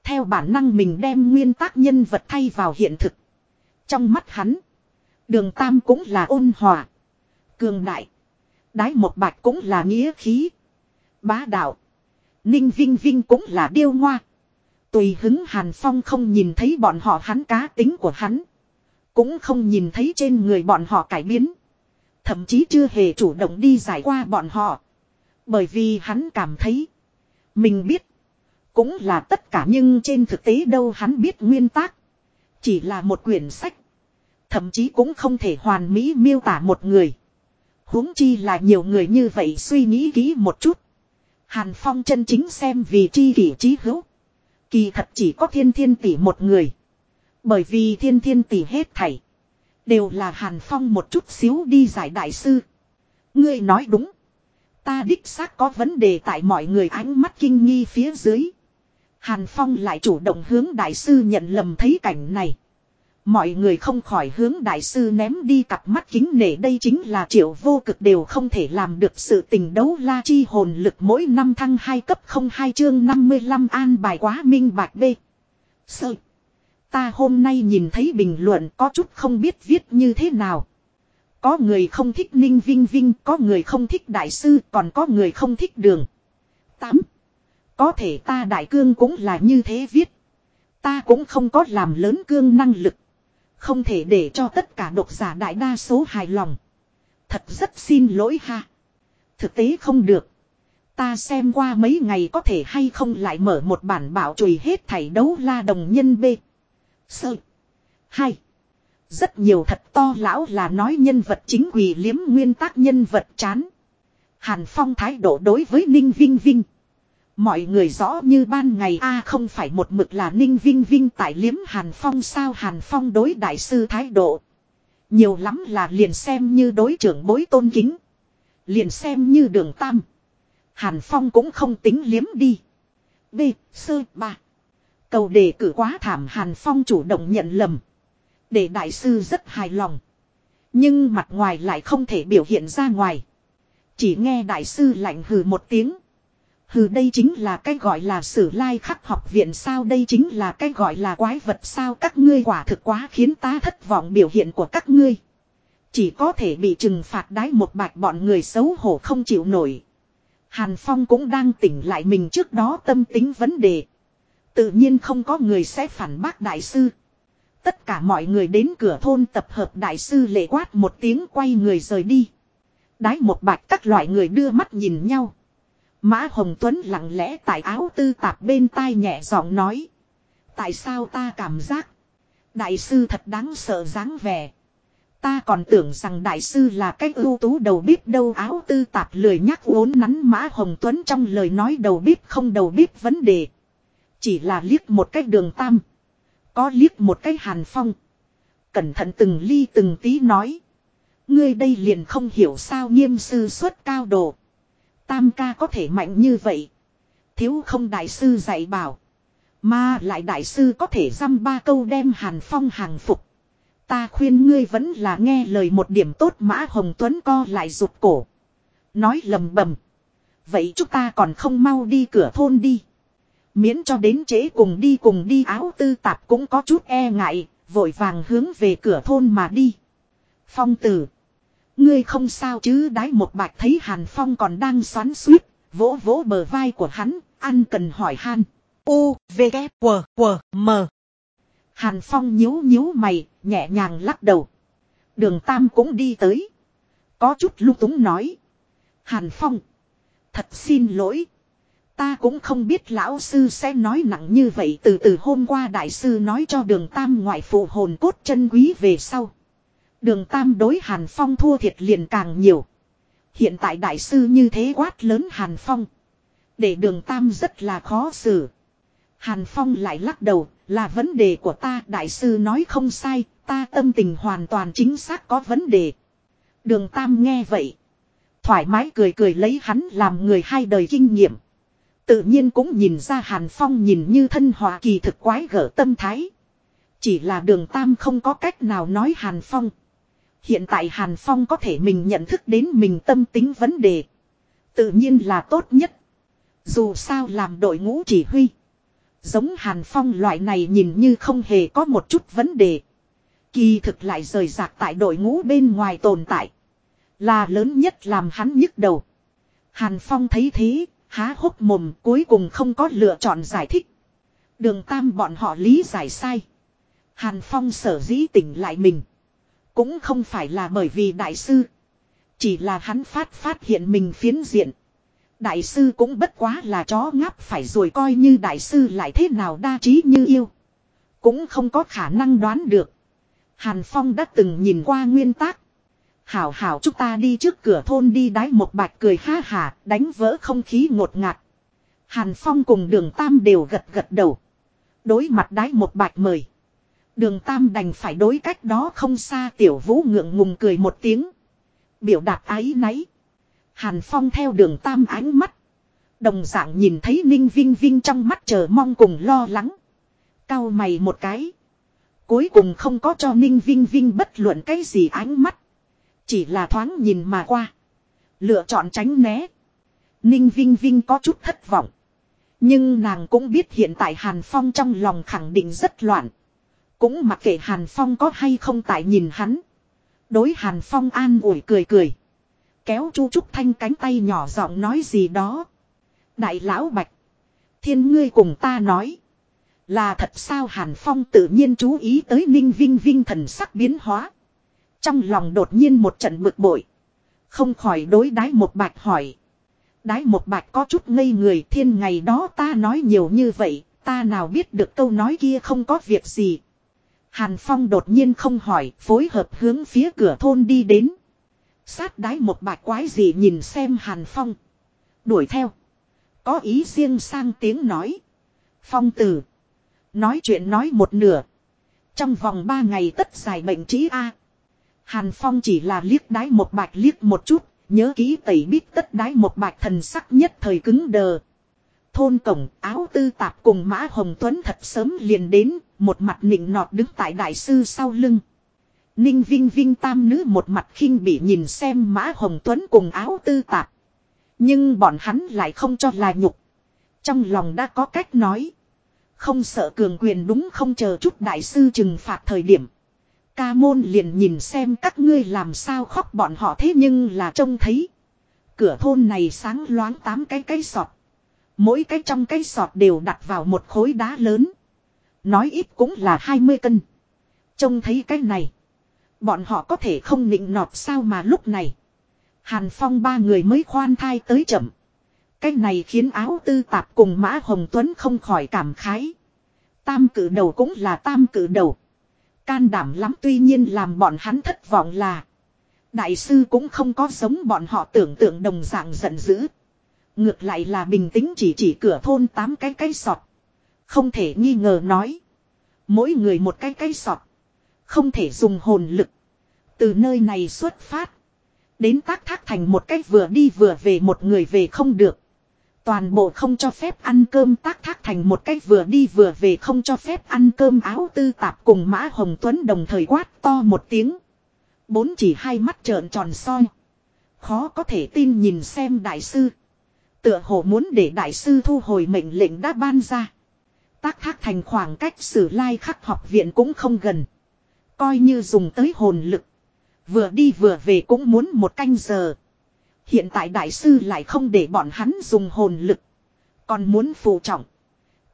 Theo bản năng mình đem nguyên tác nhân vật thay vào hiện thực. Trong mắt hắn. Đường tam cũng là ôn hòa. Cường đại. Đái một bạch cũng là nghĩa khí. Bá đạo. Ninh Vinh Vinh cũng là điêu ngoa. Tùy hứng Hàn Phong không nhìn thấy bọn họ hắn cá tính của hắn. Cũng không nhìn thấy trên người bọn họ cải biến. Thậm chí chưa hề chủ động đi giải qua bọn họ. Bởi vì hắn cảm thấy. Mình biết. Cũng là tất cả nhưng trên thực tế đâu hắn biết nguyên tắc. Chỉ là một quyển sách. Thậm chí cũng không thể hoàn mỹ miêu tả một người. huống chi là nhiều người như vậy suy nghĩ kỹ một chút. Hàn Phong chân chính xem vì chi kỷ trí hữu. Kỳ thật chỉ có thiên thiên tỷ một người. Bởi vì thiên thiên tỷ hết thảy. Đều là Hàn Phong một chút xíu đi giải đại sư. Ngươi nói đúng. Ta đích xác có vấn đề tại mọi người ánh mắt kinh nghi phía dưới. Hàn Phong lại chủ động hướng đại sư nhận lầm thấy cảnh này. Mọi người không khỏi hướng đại sư ném đi cặp mắt kính nể đây chính là triệu vô cực đều không thể làm được sự tình đấu la chi hồn lực mỗi năm thăng hai cấp không hai chương 55 an bài quá minh bạch b. Sợ. Ta hôm nay nhìn thấy bình luận có chút không biết viết như thế nào. Có người không thích Ninh Vinh Vinh, có người không thích đại sư, còn có người không thích đường. 8. Có thể ta đại cương cũng là như thế viết. Ta cũng không có làm lớn cương năng lực. Không thể để cho tất cả độc giả đại đa số hài lòng. Thật rất xin lỗi ha. Thực tế không được. Ta xem qua mấy ngày có thể hay không lại mở một bản bảo chùi hết thảy đấu la đồng nhân B. Sơ. Hai. Rất nhiều thật to lão là nói nhân vật chính quỳ liếm nguyên tắc nhân vật chán. Hàn Phong thái độ đối với Ninh Vinh Vinh. Mọi người rõ như ban ngày a không phải một mực là ninh vinh vinh tại liếm Hàn Phong sao Hàn Phong đối đại sư thái độ. Nhiều lắm là liền xem như đối trưởng bối tôn kính. Liền xem như đường tam. Hàn Phong cũng không tính liếm đi. B. Sơ ba. Cầu đề cử quá thảm Hàn Phong chủ động nhận lầm. Để đại sư rất hài lòng. Nhưng mặt ngoài lại không thể biểu hiện ra ngoài. Chỉ nghe đại sư lạnh hừ một tiếng. Hừ, đây chính là cái gọi là sử lai khắc học viện sao, đây chính là cái gọi là quái vật sao, các ngươi quả thực quá khiến ta thất vọng biểu hiện của các ngươi. Chỉ có thể bị trừng phạt đái một bạch bọn người xấu hổ không chịu nổi. Hàn Phong cũng đang tỉnh lại mình trước đó tâm tính vấn đề. Tự nhiên không có người sẽ phản bác đại sư. Tất cả mọi người đến cửa thôn tập hợp đại sư lệ quát một tiếng quay người rời đi. Đái một bạch các loại người đưa mắt nhìn nhau. Mã Hồng Tuấn lặng lẽ tại áo tư tạp bên tai nhẹ giọng nói. Tại sao ta cảm giác. Đại sư thật đáng sợ dáng vẻ. Ta còn tưởng rằng đại sư là cách ưu tú đầu bếp đâu áo tư tạp lười nhắc uốn nắn Mã Hồng Tuấn trong lời nói đầu bếp không đầu bếp vấn đề. Chỉ là liếc một cách đường tam. Có liếc một cái hàn phong. Cẩn thận từng ly từng tí nói. Ngươi đây liền không hiểu sao nghiêm sư xuất cao độ. Tam ca có thể mạnh như vậy. Thiếu không đại sư dạy bảo. Mà lại đại sư có thể dăm ba câu đem hàn phong hàng phục. Ta khuyên ngươi vẫn là nghe lời một điểm tốt mã hồng tuấn co lại rụt cổ. Nói lầm bầm. Vậy chúng ta còn không mau đi cửa thôn đi. Miễn cho đến trễ cùng đi cùng đi áo tư tạp cũng có chút e ngại, vội vàng hướng về cửa thôn mà đi. Phong tử. Ngươi không sao chứ đái một bạch thấy Hàn Phong còn đang xoắn suýt, vỗ vỗ bờ vai của hắn, ăn cần hỏi han. U, V, K, W, W, M. Hàn Phong nhíu nhíu mày, nhẹ nhàng lắc đầu. Đường Tam cũng đi tới. Có chút lung túng nói. Hàn Phong. Thật xin lỗi. Ta cũng không biết lão sư sẽ nói nặng như vậy từ từ hôm qua đại sư nói cho đường Tam ngoại phụ hồn cốt chân quý về sau. Đường Tam đối Hàn Phong thua thiệt liền càng nhiều. Hiện tại đại sư như thế quát lớn Hàn Phong. Để đường Tam rất là khó xử. Hàn Phong lại lắc đầu, là vấn đề của ta, đại sư nói không sai, ta tâm tình hoàn toàn chính xác có vấn đề. Đường Tam nghe vậy. Thoải mái cười cười lấy hắn làm người hai đời kinh nghiệm. Tự nhiên cũng nhìn ra Hàn Phong nhìn như thân hòa kỳ thực quái gở tâm thái. Chỉ là đường Tam không có cách nào nói Hàn Phong. Hiện tại Hàn Phong có thể mình nhận thức đến mình tâm tính vấn đề. Tự nhiên là tốt nhất. Dù sao làm đội ngũ chỉ huy. Giống Hàn Phong loại này nhìn như không hề có một chút vấn đề. Kỳ thực lại rời rạc tại đội ngũ bên ngoài tồn tại. Là lớn nhất làm hắn nhức đầu. Hàn Phong thấy thế, há hốc mồm cuối cùng không có lựa chọn giải thích. Đường Tam bọn họ lý giải sai. Hàn Phong sở dĩ tỉnh lại mình. Cũng không phải là bởi vì đại sư. Chỉ là hắn phát phát hiện mình phiến diện. Đại sư cũng bất quá là chó ngáp phải rồi coi như đại sư lại thế nào đa trí như yêu. Cũng không có khả năng đoán được. Hàn Phong đã từng nhìn qua nguyên tắc. Hảo hảo chúng ta đi trước cửa thôn đi đái một bạch cười ha hà, đánh vỡ không khí ngột ngạt. Hàn Phong cùng đường Tam đều gật gật đầu. Đối mặt đái một bạch mời. Đường Tam đành phải đối cách đó không xa tiểu vũ ngượng ngùng cười một tiếng. Biểu đạt ái náy. Hàn Phong theo đường Tam ánh mắt. Đồng dạng nhìn thấy Ninh Vinh Vinh trong mắt chờ mong cùng lo lắng. Cao mày một cái. Cuối cùng không có cho Ninh Vinh Vinh bất luận cái gì ánh mắt. Chỉ là thoáng nhìn mà qua. Lựa chọn tránh né. Ninh Vinh Vinh có chút thất vọng. Nhưng nàng cũng biết hiện tại Hàn Phong trong lòng khẳng định rất loạn. Cũng mặc kệ Hàn Phong có hay không tại nhìn hắn. Đối Hàn Phong an ủi cười cười. Kéo Chu Trúc Thanh cánh tay nhỏ giọng nói gì đó. Đại lão Bạch. Thiên ngươi cùng ta nói. Là thật sao Hàn Phong tự nhiên chú ý tới Ninh Vinh Vinh thần sắc biến hóa. Trong lòng đột nhiên một trận bực bội. Không khỏi đối đái một bạch hỏi. Đái một bạch có chút ngây người thiên ngày đó ta nói nhiều như vậy, ta nào biết được câu nói kia không có việc gì. Hàn Phong đột nhiên không hỏi, phối hợp hướng phía cửa thôn đi đến. Sát đái một bạch quái gì nhìn xem Hàn Phong. Đuổi theo. Có ý riêng sang tiếng nói. Phong tử. Nói chuyện nói một nửa. Trong vòng ba ngày tất giải bệnh trí A. Hàn Phong chỉ là liếc đái một bạch liếc một chút, nhớ kỹ tẩy bít tất đái một bạch thần sắc nhất thời cứng đờ. Thôn cổng áo tư tạp cùng Mã Hồng Tuấn thật sớm liền đến, một mặt nịnh nọt đứng tại đại sư sau lưng. Ninh Vinh Vinh tam nữ một mặt khinh bị nhìn xem Mã Hồng Tuấn cùng áo tư tạp. Nhưng bọn hắn lại không cho là nhục. Trong lòng đã có cách nói. Không sợ cường quyền đúng không chờ chút đại sư trừng phạt thời điểm. Ca môn liền nhìn xem các ngươi làm sao khóc bọn họ thế nhưng là trông thấy. Cửa thôn này sáng loáng tám cái cái sọt. Mỗi cái trong cái sọt đều đặt vào một khối đá lớn. Nói ít cũng là 20 cân. Trông thấy cái này. Bọn họ có thể không nịnh nọt sao mà lúc này. Hàn Phong ba người mới khoan thai tới chậm. Cái này khiến áo tư tạp cùng Mã Hồng Tuấn không khỏi cảm khái. Tam cử đầu cũng là tam cử đầu. Can đảm lắm tuy nhiên làm bọn hắn thất vọng là. Đại sư cũng không có giống bọn họ tưởng tượng đồng dạng giận dữ. Ngược lại là bình tĩnh chỉ chỉ cửa thôn tám cái cái sọt. Không thể nghi ngờ nói. Mỗi người một cái cái sọt. Không thể dùng hồn lực. Từ nơi này xuất phát. Đến tác thác thành một cách vừa đi vừa về một người về không được. Toàn bộ không cho phép ăn cơm tác thác thành một cách vừa đi vừa về không cho phép ăn cơm áo tư tạp cùng Mã Hồng Tuấn đồng thời quát to một tiếng. Bốn chỉ hai mắt trợn tròn soi. Khó có thể tin nhìn xem đại sư. Tựa hồ muốn để đại sư thu hồi mệnh lệnh đã ban ra. Tác thác thành khoảng cách sử lai khắc học viện cũng không gần. Coi như dùng tới hồn lực. Vừa đi vừa về cũng muốn một canh giờ. Hiện tại đại sư lại không để bọn hắn dùng hồn lực. Còn muốn phụ trọng.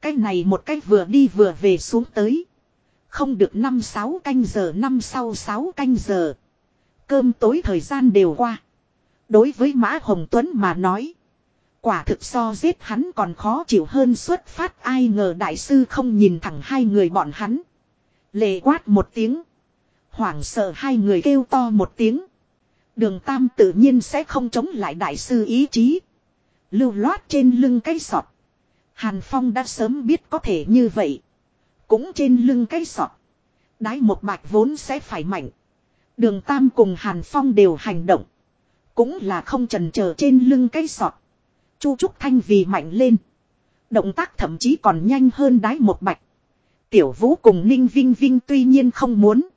Cái này một cách vừa đi vừa về xuống tới. Không được năm sáu canh giờ, năm sau sáu canh giờ. Cơm tối thời gian đều qua. Đối với Mã Hồng Tuấn mà nói. Quả thực so giết hắn còn khó chịu hơn xuất phát ai ngờ đại sư không nhìn thẳng hai người bọn hắn. Lệ quát một tiếng. Hoảng sợ hai người kêu to một tiếng. Đường Tam tự nhiên sẽ không chống lại đại sư ý chí. Lưu loát trên lưng cái sọt. Hàn Phong đã sớm biết có thể như vậy. Cũng trên lưng cái sọt. Đái một bạch vốn sẽ phải mạnh. Đường Tam cùng Hàn Phong đều hành động. Cũng là không trần chờ trên lưng cái sọt. Chu Trúc Thanh vì mạnh lên. Động tác thậm chí còn nhanh hơn đái một bạch. Tiểu Vũ cùng Ninh Vinh Vinh tuy nhiên không muốn.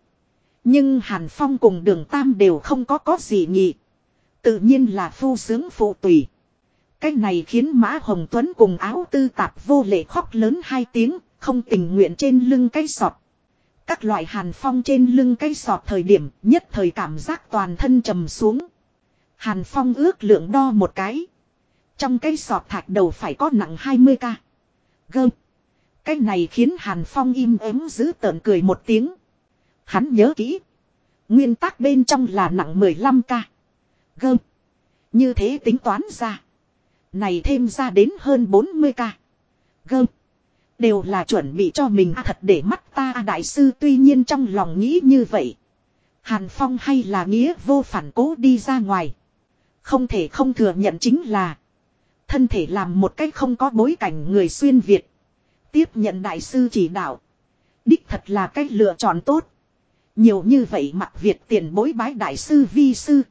Nhưng Hàn Phong cùng đường Tam đều không có có gì nhỉ. Tự nhiên là phu sướng phụ tùy. Cái này khiến Mã Hồng Tuấn cùng áo tư tạp vô lệ khóc lớn hai tiếng, không tình nguyện trên lưng cây sọt. Các loại hàn phong trên lưng cây sọt thời điểm nhất thời cảm giác toàn thân trầm xuống. Hàn phong ước lượng đo một cái. Trong cây sọt thạch đầu phải có nặng 20k. Gơm. Cái này khiến hàn phong im ắng giữ tợn cười một tiếng. Hắn nhớ kỹ. Nguyên tắc bên trong là nặng 15k. Gơm. Như thế tính toán ra. Này thêm ra đến hơn 40k. Gơm. Đều là chuẩn bị cho mình à, thật để mắt ta à, đại sư, tuy nhiên trong lòng nghĩ như vậy. Hàn Phong hay là nghĩa vô phản cố đi ra ngoài. Không thể không thừa nhận chính là. Thân thể làm một cách không có bối cảnh người xuyên Việt. Tiếp nhận đại sư chỉ đạo. Đích thật là cách lựa chọn tốt. Nhiều như vậy mặt Việt tiền bối bái đại sư vi sư.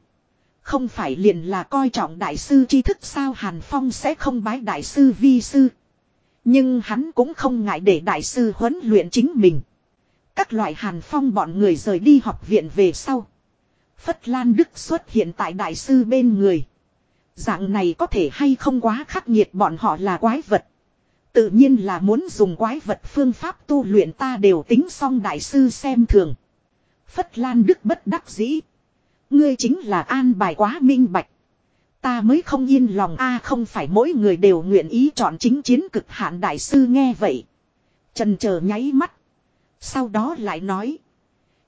Không phải liền là coi trọng đại sư tri thức sao Hàn Phong sẽ không bái đại sư vi sư. Nhưng hắn cũng không ngại để đại sư huấn luyện chính mình. Các loại Hàn Phong bọn người rời đi học viện về sau. Phất Lan Đức xuất hiện tại đại sư bên người. Dạng này có thể hay không quá khắc nghiệt bọn họ là quái vật. Tự nhiên là muốn dùng quái vật phương pháp tu luyện ta đều tính xong đại sư xem thường. Phất Lan Đức bất đắc dĩ. Ngươi chính là an bài quá minh bạch. Ta mới không yên lòng a, không phải mỗi người đều nguyện ý chọn chính chiến cực hạn đại sư nghe vậy. Trần chờ nháy mắt. Sau đó lại nói.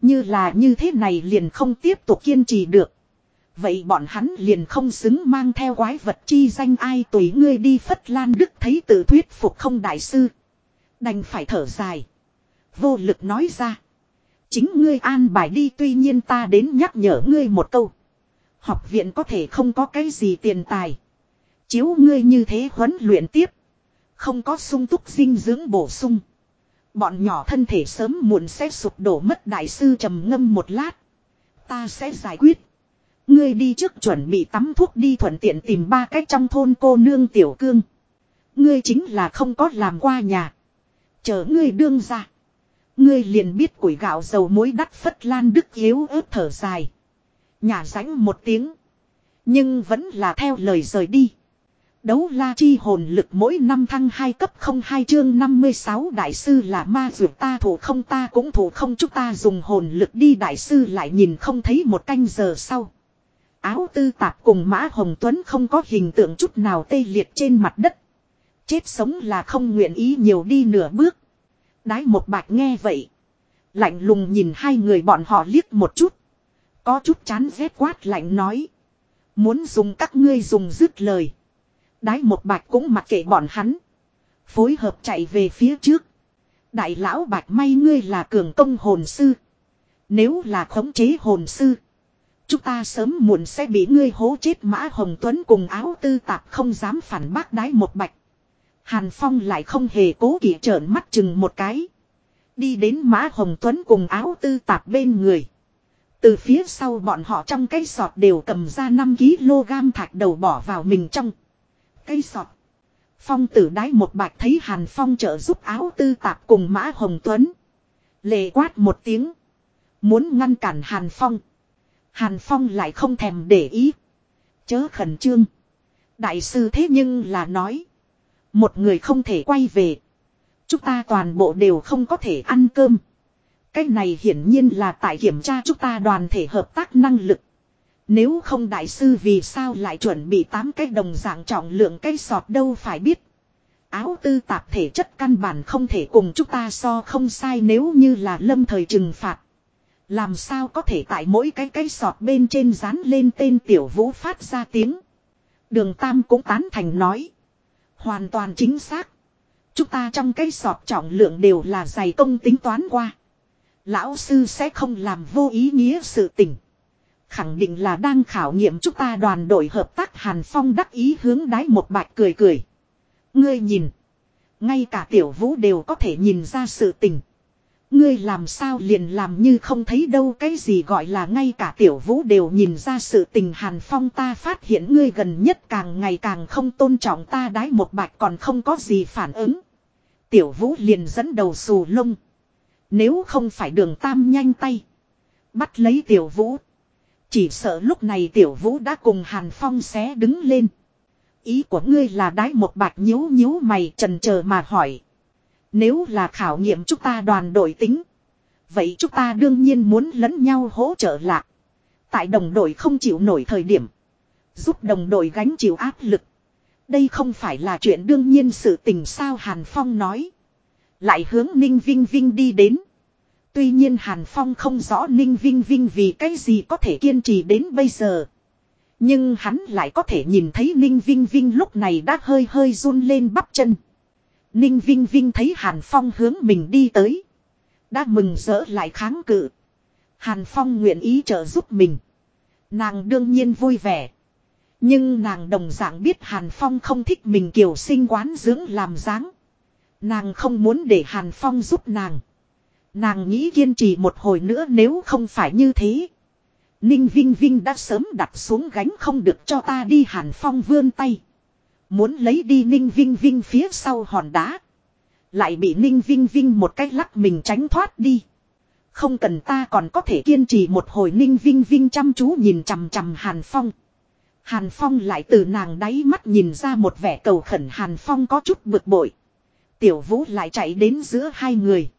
Như là như thế này liền không tiếp tục kiên trì được. Vậy bọn hắn liền không xứng mang theo quái vật chi danh ai tùy ngươi đi phất lan đức thấy tự thuyết phục không đại sư. Đành phải thở dài. Vô lực nói ra. Chính ngươi an bài đi tuy nhiên ta đến nhắc nhở ngươi một câu. Học viện có thể không có cái gì tiền tài. Chiếu ngươi như thế huấn luyện tiếp. Không có sung túc dinh dưỡng bổ sung. Bọn nhỏ thân thể sớm muộn sẽ sụp đổ mất đại sư trầm ngâm một lát. Ta sẽ giải quyết. Ngươi đi trước chuẩn bị tắm thuốc đi thuận tiện tìm ba cách trong thôn cô nương tiểu cương. Ngươi chính là không có làm qua nhà. Chờ ngươi đương ra. Ngươi liền biết củi gạo dầu muối đắt phất lan đức yếu ớt thở dài. Nhà rãnh một tiếng. Nhưng vẫn là theo lời rời đi. Đấu la chi hồn lực mỗi năm thăng 2 cấp 02 chương 56 đại sư là ma dược ta thủ không ta cũng thủ không chúng ta dùng hồn lực đi đại sư lại nhìn không thấy một canh giờ sau. Áo tư tạp cùng mã hồng tuấn không có hình tượng chút nào tê liệt trên mặt đất. Chết sống là không nguyện ý nhiều đi nửa bước. Đái một bạch nghe vậy. Lạnh lùng nhìn hai người bọn họ liếc một chút. Có chút chán ghét quát lạnh nói. Muốn dùng các ngươi dùng dứt lời. Đái một bạch cũng mặc kệ bọn hắn. Phối hợp chạy về phía trước. Đại lão bạch may ngươi là cường công hồn sư. Nếu là khống chế hồn sư. Chúng ta sớm muộn sẽ bị ngươi hố chết mã hồng tuấn cùng áo tư tạp không dám phản bác đái một bạch. Hàn Phong lại không hề cố kỵ trợn mắt chừng một cái. Đi đến Mã Hồng Tuấn cùng áo tư tạp bên người. Từ phía sau bọn họ trong cây sọt đều cầm ra 5kg thạch đầu bỏ vào mình trong. Cây sọt. Phong tử đái một bạch thấy Hàn Phong trợ giúp áo tư tạp cùng Mã Hồng Tuấn. Lệ quát một tiếng. Muốn ngăn cản Hàn Phong. Hàn Phong lại không thèm để ý. Chớ khẩn trương. Đại sư thế nhưng là nói. Một người không thể quay về. Chúng ta toàn bộ đều không có thể ăn cơm. Cái này hiển nhiên là tại kiểm tra chúng ta đoàn thể hợp tác năng lực. Nếu không đại sư vì sao lại chuẩn bị 8 cái đồng dạng trọng lượng cây sọt đâu phải biết. Áo tư tạp thể chất căn bản không thể cùng chúng ta so không sai nếu như là lâm thời trừng phạt. Làm sao có thể tại mỗi cái cái sọt bên trên dán lên tên tiểu vũ phát ra tiếng. Đường Tam cũng tán thành nói. Hoàn toàn chính xác. Chúng ta trong cái sọt trọng lượng đều là dày công tính toán qua. Lão sư sẽ không làm vô ý nghĩa sự tình. Khẳng định là đang khảo nghiệm chúng ta đoàn đội hợp tác Hàn Phong đắc ý hướng đáy một bạch cười cười. Ngươi nhìn. Ngay cả tiểu vũ đều có thể nhìn ra sự tình. Ngươi làm sao liền làm như không thấy đâu, cái gì gọi là ngay cả tiểu vũ đều nhìn ra sự tình hàn phong ta phát hiện ngươi gần nhất càng ngày càng không tôn trọng ta đái một bạch còn không có gì phản ứng. Tiểu vũ liền dẫn đầu xù lông. Nếu không phải đường tam nhanh tay. Bắt lấy tiểu vũ. Chỉ sợ lúc này tiểu vũ đã cùng hàn phong xé đứng lên. Ý của ngươi là đái một bạch nhíu nhíu mày trần chờ mà hỏi. Nếu là khảo nghiệm chúng ta đoàn đội tính. Vậy chúng ta đương nhiên muốn lẫn nhau hỗ trợ lạc. Tại đồng đội không chịu nổi thời điểm. Giúp đồng đội gánh chịu áp lực. Đây không phải là chuyện đương nhiên sự tình sao Hàn Phong nói. Lại hướng Ninh Vinh Vinh đi đến. Tuy nhiên Hàn Phong không rõ Ninh Vinh Vinh vì cái gì có thể kiên trì đến bây giờ. Nhưng hắn lại có thể nhìn thấy Ninh Vinh Vinh lúc này đã hơi hơi run lên bắp chân. Ninh Vinh Vinh thấy Hàn Phong hướng mình đi tới. Đã mừng rỡ lại kháng cự. Hàn Phong nguyện ý trợ giúp mình. Nàng đương nhiên vui vẻ. Nhưng nàng đồng dạng biết Hàn Phong không thích mình kiểu sinh quán dưỡng làm dáng. Nàng không muốn để Hàn Phong giúp nàng. Nàng nghĩ kiên trì một hồi nữa nếu không phải như thế. Ninh Vinh Vinh đã sớm đặt xuống gánh không được cho ta đi Hàn Phong vươn tay. Muốn lấy đi Ninh Vinh Vinh phía sau hòn đá. Lại bị Ninh Vinh Vinh một cách lắc mình tránh thoát đi. Không cần ta còn có thể kiên trì một hồi Ninh Vinh Vinh chăm chú nhìn chằm chằm Hàn Phong. Hàn Phong lại từ nàng đáy mắt nhìn ra một vẻ cầu khẩn Hàn Phong có chút bực bội. Tiểu Vũ lại chạy đến giữa hai người.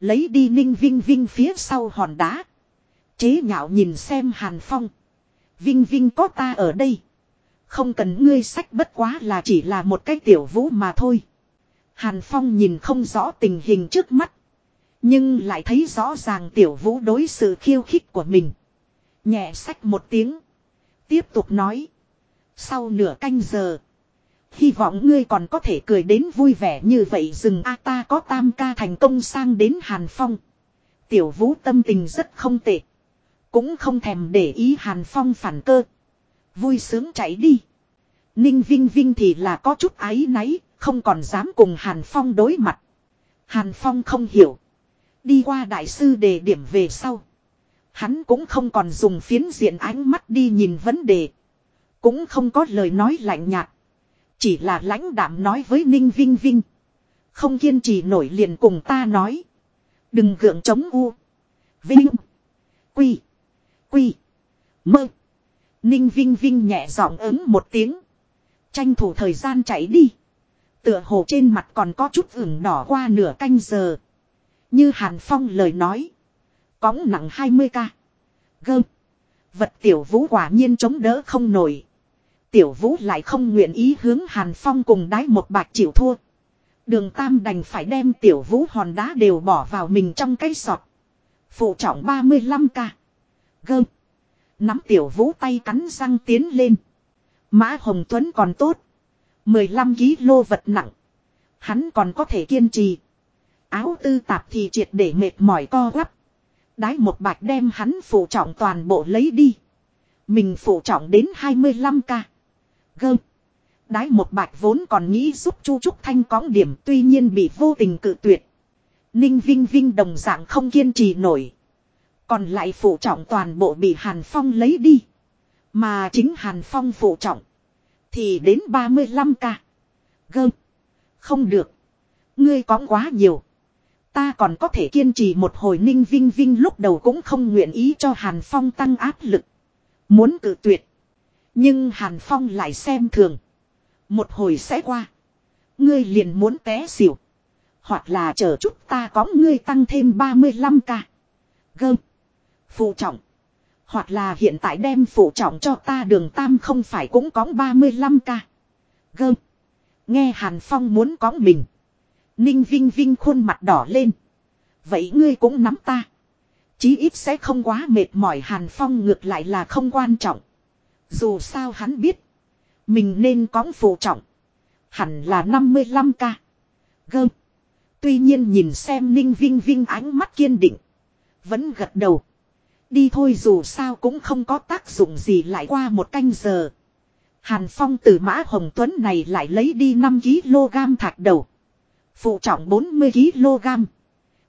Lấy đi Ninh Vinh Vinh phía sau hòn đá. Chế nhạo nhìn xem Hàn Phong. Vinh Vinh có ta ở đây. Không cần ngươi sách bất quá là chỉ là một cái tiểu vũ mà thôi. Hàn Phong nhìn không rõ tình hình trước mắt. Nhưng lại thấy rõ ràng tiểu vũ đối sự khiêu khích của mình. Nhẹ sách một tiếng. Tiếp tục nói. Sau nửa canh giờ. Hy vọng ngươi còn có thể cười đến vui vẻ như vậy dừng a ta có tam ca thành công sang đến Hàn Phong. Tiểu vũ tâm tình rất không tệ. Cũng không thèm để ý Hàn Phong phản cơ. Vui sướng chạy đi. Ninh Vinh Vinh thì là có chút áy náy, không còn dám cùng Hàn Phong đối mặt. Hàn Phong không hiểu. Đi qua đại sư đề điểm về sau. Hắn cũng không còn dùng phiến diện ánh mắt đi nhìn vấn đề. Cũng không có lời nói lạnh nhạt. Chỉ là lãnh đạm nói với Ninh Vinh Vinh. Không kiên trì nổi liền cùng ta nói. Đừng gượng chống u. Vinh. Quy. Quy. Mơ. Ninh Vinh Vinh nhẹ giọng ứng một tiếng. Tranh thủ thời gian chạy đi. Tựa hồ trên mặt còn có chút ửng đỏ qua nửa canh giờ. Như Hàn Phong lời nói. Cóng nặng 20k. Gơm. Vật tiểu vũ quả nhiên chống đỡ không nổi. Tiểu vũ lại không nguyện ý hướng Hàn Phong cùng đái một bạc chịu thua. Đường Tam đành phải đem tiểu vũ hòn đá đều bỏ vào mình trong cái sọt. Phụ trọng 35k. Gơm. Nắm tiểu vũ tay cắn răng tiến lên. Mã Hồng Tuấn còn tốt. 15 kg vật nặng. Hắn còn có thể kiên trì. Áo tư tạp thì triệt để mệt mỏi co quắp. Đái một bạch đem hắn phụ trọng toàn bộ lấy đi. Mình phụ trọng đến 25k. Gơm. Đái một bạch vốn còn nghĩ giúp Chu Trúc Thanh cóng điểm tuy nhiên bị vô tình cự tuyệt. Ninh Vinh Vinh đồng dạng không kiên trì nổi. Còn lại phụ trọng toàn bộ bị Hàn Phong lấy đi. Mà chính Hàn Phong phụ trọng. Thì đến 35k. Gơm. Không được. Ngươi có quá nhiều. Ta còn có thể kiên trì một hồi ninh vinh vinh lúc đầu cũng không nguyện ý cho Hàn Phong tăng áp lực. Muốn cự tuyệt. Nhưng Hàn Phong lại xem thường. Một hồi sẽ qua. Ngươi liền muốn té xỉu. Hoặc là chờ chút ta có ngươi tăng thêm 35k. Gơm. Phụ trọng. Hoặc là hiện tại đem phụ trọng cho ta đường tam không phải cũng có 35k. Gơm. Nghe Hàn Phong muốn có mình. Ninh Vinh Vinh khuôn mặt đỏ lên. Vậy ngươi cũng nắm ta. Chí ít sẽ không quá mệt mỏi Hàn Phong ngược lại là không quan trọng. Dù sao hắn biết. Mình nên có phụ trọng. Hẳn là 55k. Gơm. Tuy nhiên nhìn xem Ninh Vinh Vinh ánh mắt kiên định. Vẫn gật đầu. Đi thôi dù sao cũng không có tác dụng gì lại qua một canh giờ. Hàn Phong từ mã Hồng Tuấn này lại lấy đi 5kg thạch đầu. Phụ trọng 40kg.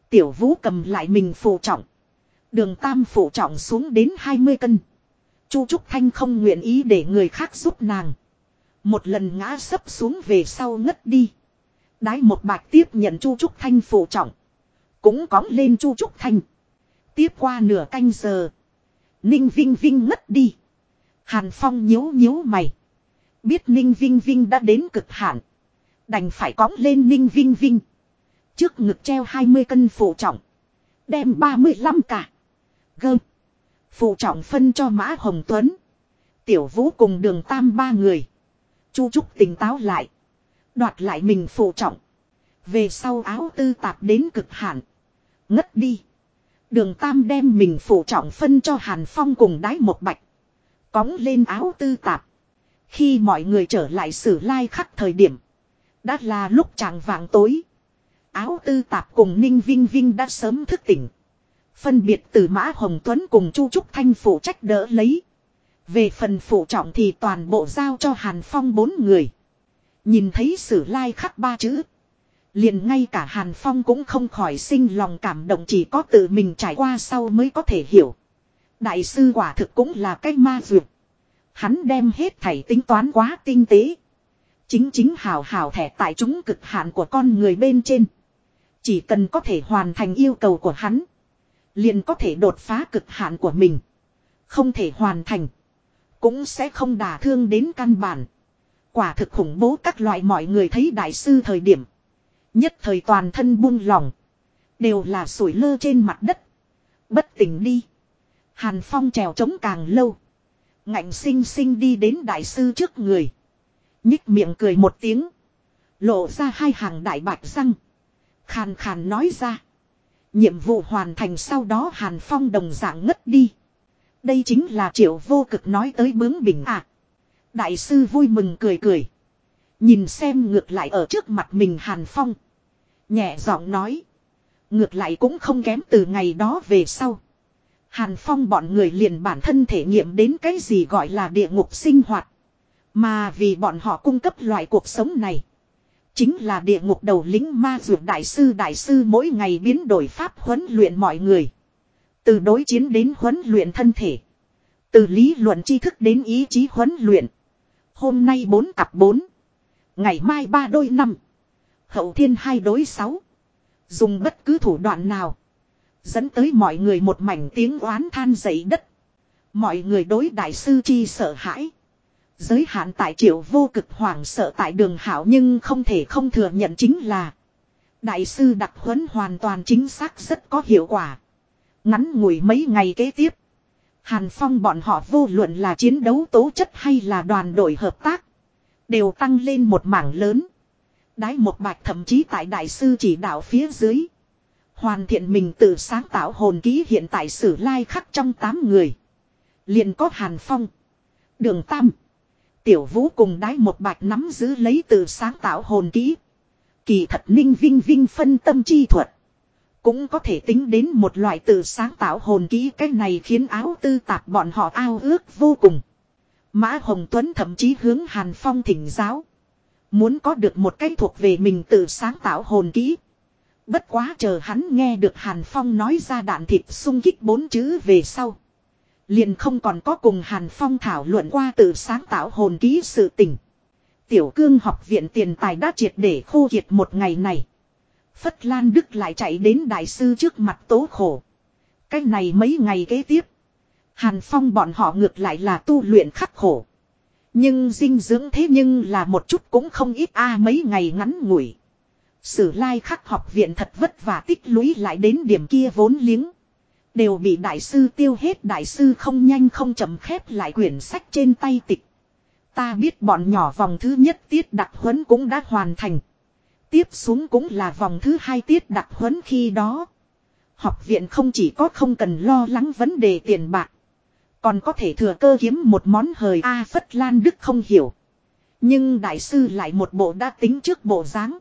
Tiểu vũ cầm lại mình phụ trọng. Đường tam phụ trọng xuống đến 20 cân. Chu Trúc Thanh không nguyện ý để người khác giúp nàng. Một lần ngã sấp xuống về sau ngất đi. Đái một bạc tiếp nhận Chu Trúc Thanh phụ trọng. Cũng cóng lên Chu Trúc Thanh. Tiếp qua nửa canh giờ. Ninh Vinh Vinh ngất đi. Hàn Phong nhíu nhíu mày. Biết Ninh Vinh Vinh đã đến cực hạn. Đành phải cõng lên Ninh Vinh Vinh. Trước ngực treo 20 cân phụ trọng. Đem 35 cả. Gơm. Phụ trọng phân cho Mã Hồng Tuấn. Tiểu Vũ cùng đường tam ba người. Chu Trúc tỉnh táo lại. Đoạt lại mình phụ trọng. Về sau áo tư tạp đến cực hạn. Ngất đi. Đường Tam đem mình phụ trọng phân cho Hàn Phong cùng đái một bạch. Cóng lên áo tư tạp. Khi mọi người trở lại sử lai khắc thời điểm. Đã là lúc chàng vàng tối. Áo tư tạp cùng Ninh Vinh Vinh đã sớm thức tỉnh. Phân biệt từ Mã Hồng Tuấn cùng Chu Trúc Thanh phụ trách đỡ lấy. Về phần phụ trọng thì toàn bộ giao cho Hàn Phong bốn người. Nhìn thấy sử lai khắc ba chữ. Liền ngay cả Hàn Phong cũng không khỏi sinh lòng cảm động chỉ có tự mình trải qua sau mới có thể hiểu. Đại sư quả thực cũng là cái ma duyệt. Hắn đem hết thảy tính toán quá tinh tế. Chính chính hào hào thẻ tại chúng cực hạn của con người bên trên. Chỉ cần có thể hoàn thành yêu cầu của hắn. Liền có thể đột phá cực hạn của mình. Không thể hoàn thành. Cũng sẽ không đả thương đến căn bản. Quả thực khủng bố các loại mọi người thấy đại sư thời điểm. Nhất thời toàn thân buông lỏng. Đều là sủi lơ trên mặt đất. Bất tỉnh đi. Hàn Phong trèo trống càng lâu. Ngạnh sinh sinh đi đến đại sư trước người. Nhích miệng cười một tiếng. Lộ ra hai hàng đại bạch răng. Khàn khàn nói ra. Nhiệm vụ hoàn thành sau đó Hàn Phong đồng dạng ngất đi. Đây chính là triệu vô cực nói tới bướng bình à. Đại sư vui mừng cười cười. Nhìn xem ngược lại ở trước mặt mình Hàn Phong. Nhẹ giọng nói. Ngược lại cũng không kém từ ngày đó về sau. Hàn Phong bọn người liền bản thân thể nghiệm đến cái gì gọi là địa ngục sinh hoạt. Mà vì bọn họ cung cấp loại cuộc sống này. Chính là địa ngục đầu lính ma dược đại sư đại sư mỗi ngày biến đổi pháp huấn luyện mọi người. Từ đối chiến đến huấn luyện thân thể. Từ lý luận tri thức đến ý chí huấn luyện. Hôm nay bốn cặp bốn. Ngày mai ba đôi năm. Hậu thiên hai đối sáu. Dùng bất cứ thủ đoạn nào. Dẫn tới mọi người một mảnh tiếng oán than dậy đất. Mọi người đối đại sư chi sợ hãi. Giới hạn tại triệu vô cực hoảng sợ tại đường hảo nhưng không thể không thừa nhận chính là. Đại sư đặc huấn hoàn toàn chính xác rất có hiệu quả. Ngắn ngủi mấy ngày kế tiếp. Hàn Phong bọn họ vô luận là chiến đấu tố chất hay là đoàn đội hợp tác. Đều tăng lên một mảng lớn. Đái một bạch thậm chí tại đại sư chỉ đạo phía dưới. Hoàn thiện mình tự sáng tạo hồn ký hiện tại sử lai khắc trong 8 người. liền có Hàn Phong. Đường Tam. Tiểu Vũ cùng đái một bạch nắm giữ lấy từ sáng tạo hồn ký. Kỳ thật ninh vinh vinh phân tâm chi thuật. Cũng có thể tính đến một loại từ sáng tạo hồn ký, cái này khiến áo tư tạp bọn họ ao ước vô cùng. Mã Hồng Tuấn thậm chí hướng Hàn Phong thỉnh giáo. Muốn có được một cái thuộc về mình tự sáng tạo hồn kỹ. Bất quá chờ hắn nghe được Hàn Phong nói ra đạn thịt sung kích bốn chữ về sau. Liền không còn có cùng Hàn Phong thảo luận qua tự sáng tạo hồn kỹ sự tình. Tiểu cương học viện tiền tài đã triệt để khô kiệt một ngày này. Phất Lan Đức lại chạy đến đại sư trước mặt tố khổ. Cách này mấy ngày kế tiếp. Hàn Phong bọn họ ngược lại là tu luyện khắc khổ. Nhưng dinh dưỡng thế nhưng là một chút cũng không ít a à, mấy ngày ngắn ngủi. Sử lai khắc học viện thật vất vả tích lũy lại đến điểm kia vốn liếng. Đều bị đại sư tiêu hết, đại sư không nhanh không chậm khép lại quyển sách trên tay tịch. Ta biết bọn nhỏ vòng thứ nhất tiết đặc huấn cũng đã hoàn thành. Tiếp xuống cũng là vòng thứ hai tiết đặc huấn khi đó. Học viện không chỉ có không cần lo lắng vấn đề tiền bạc. Còn có thể thừa cơ kiếm một món hời A Phất Lan Đức không hiểu. Nhưng đại sư lại một bộ đã tính trước bộ dáng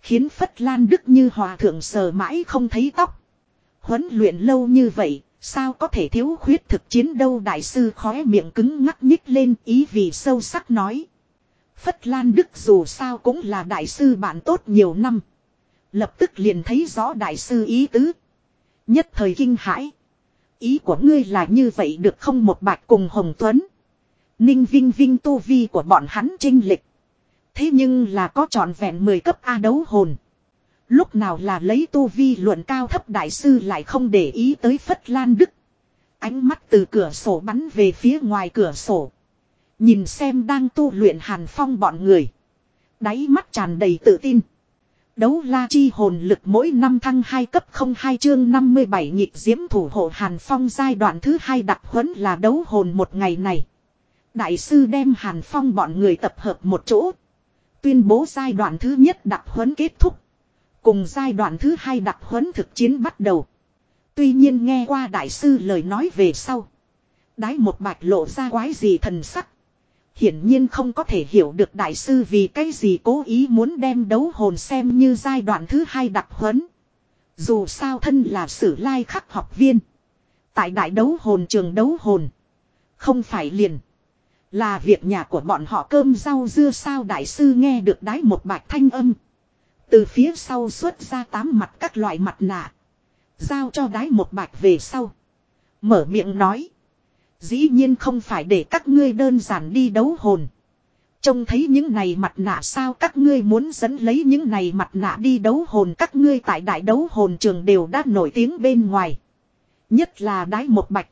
Khiến Phất Lan Đức như hòa thượng sờ mãi không thấy tóc. Huấn luyện lâu như vậy, sao có thể thiếu khuyết thực chiến đâu đại sư khóe miệng cứng ngắc nhích lên ý vì sâu sắc nói. Phất Lan Đức dù sao cũng là đại sư bạn tốt nhiều năm. Lập tức liền thấy rõ đại sư ý tứ. Nhất thời kinh hãi. Ý của ngươi là như vậy được không một bạch cùng Hồng Tuấn. Ninh Vinh Vinh tu vi của bọn hắn trinh lịch. Thế nhưng là có trọn vẹn 10 cấp A đấu hồn. Lúc nào là lấy tu vi luận cao thấp đại sư lại không để ý tới Phất Lan Đức. Ánh mắt từ cửa sổ bắn về phía ngoài cửa sổ. Nhìn xem đang tu luyện hàn phong bọn người. Đáy mắt tràn đầy tự tin. Đấu la chi hồn lực mỗi năm thăng 2 cấp 02 chương 57 nhịp diễm thủ hộ Hàn Phong giai đoạn thứ hai đặc huấn là đấu hồn một ngày này. Đại sư đem Hàn Phong bọn người tập hợp một chỗ. Tuyên bố giai đoạn thứ nhất đặc huấn kết thúc. Cùng giai đoạn thứ hai đặc huấn thực chiến bắt đầu. Tuy nhiên nghe qua đại sư lời nói về sau. Đái một bạch lộ ra quái gì thần sắc. Hiển nhiên không có thể hiểu được đại sư vì cái gì cố ý muốn đem đấu hồn xem như giai đoạn thứ hai đặc huấn. Dù sao thân là sử lai khắc học viên. Tại đại đấu hồn trường đấu hồn. Không phải liền. Là việc nhà của bọn họ cơm rau dưa sao đại sư nghe được đái một bạch thanh âm. Từ phía sau xuất ra tám mặt các loại mặt nạ. Giao cho đái một bạch về sau. Mở miệng nói. Dĩ nhiên không phải để các ngươi đơn giản đi đấu hồn. Trông thấy những này mặt nạ sao các ngươi muốn dẫn lấy những này mặt nạ đi đấu hồn các ngươi tại đại đấu hồn trường đều đã nổi tiếng bên ngoài. Nhất là đái một bạch.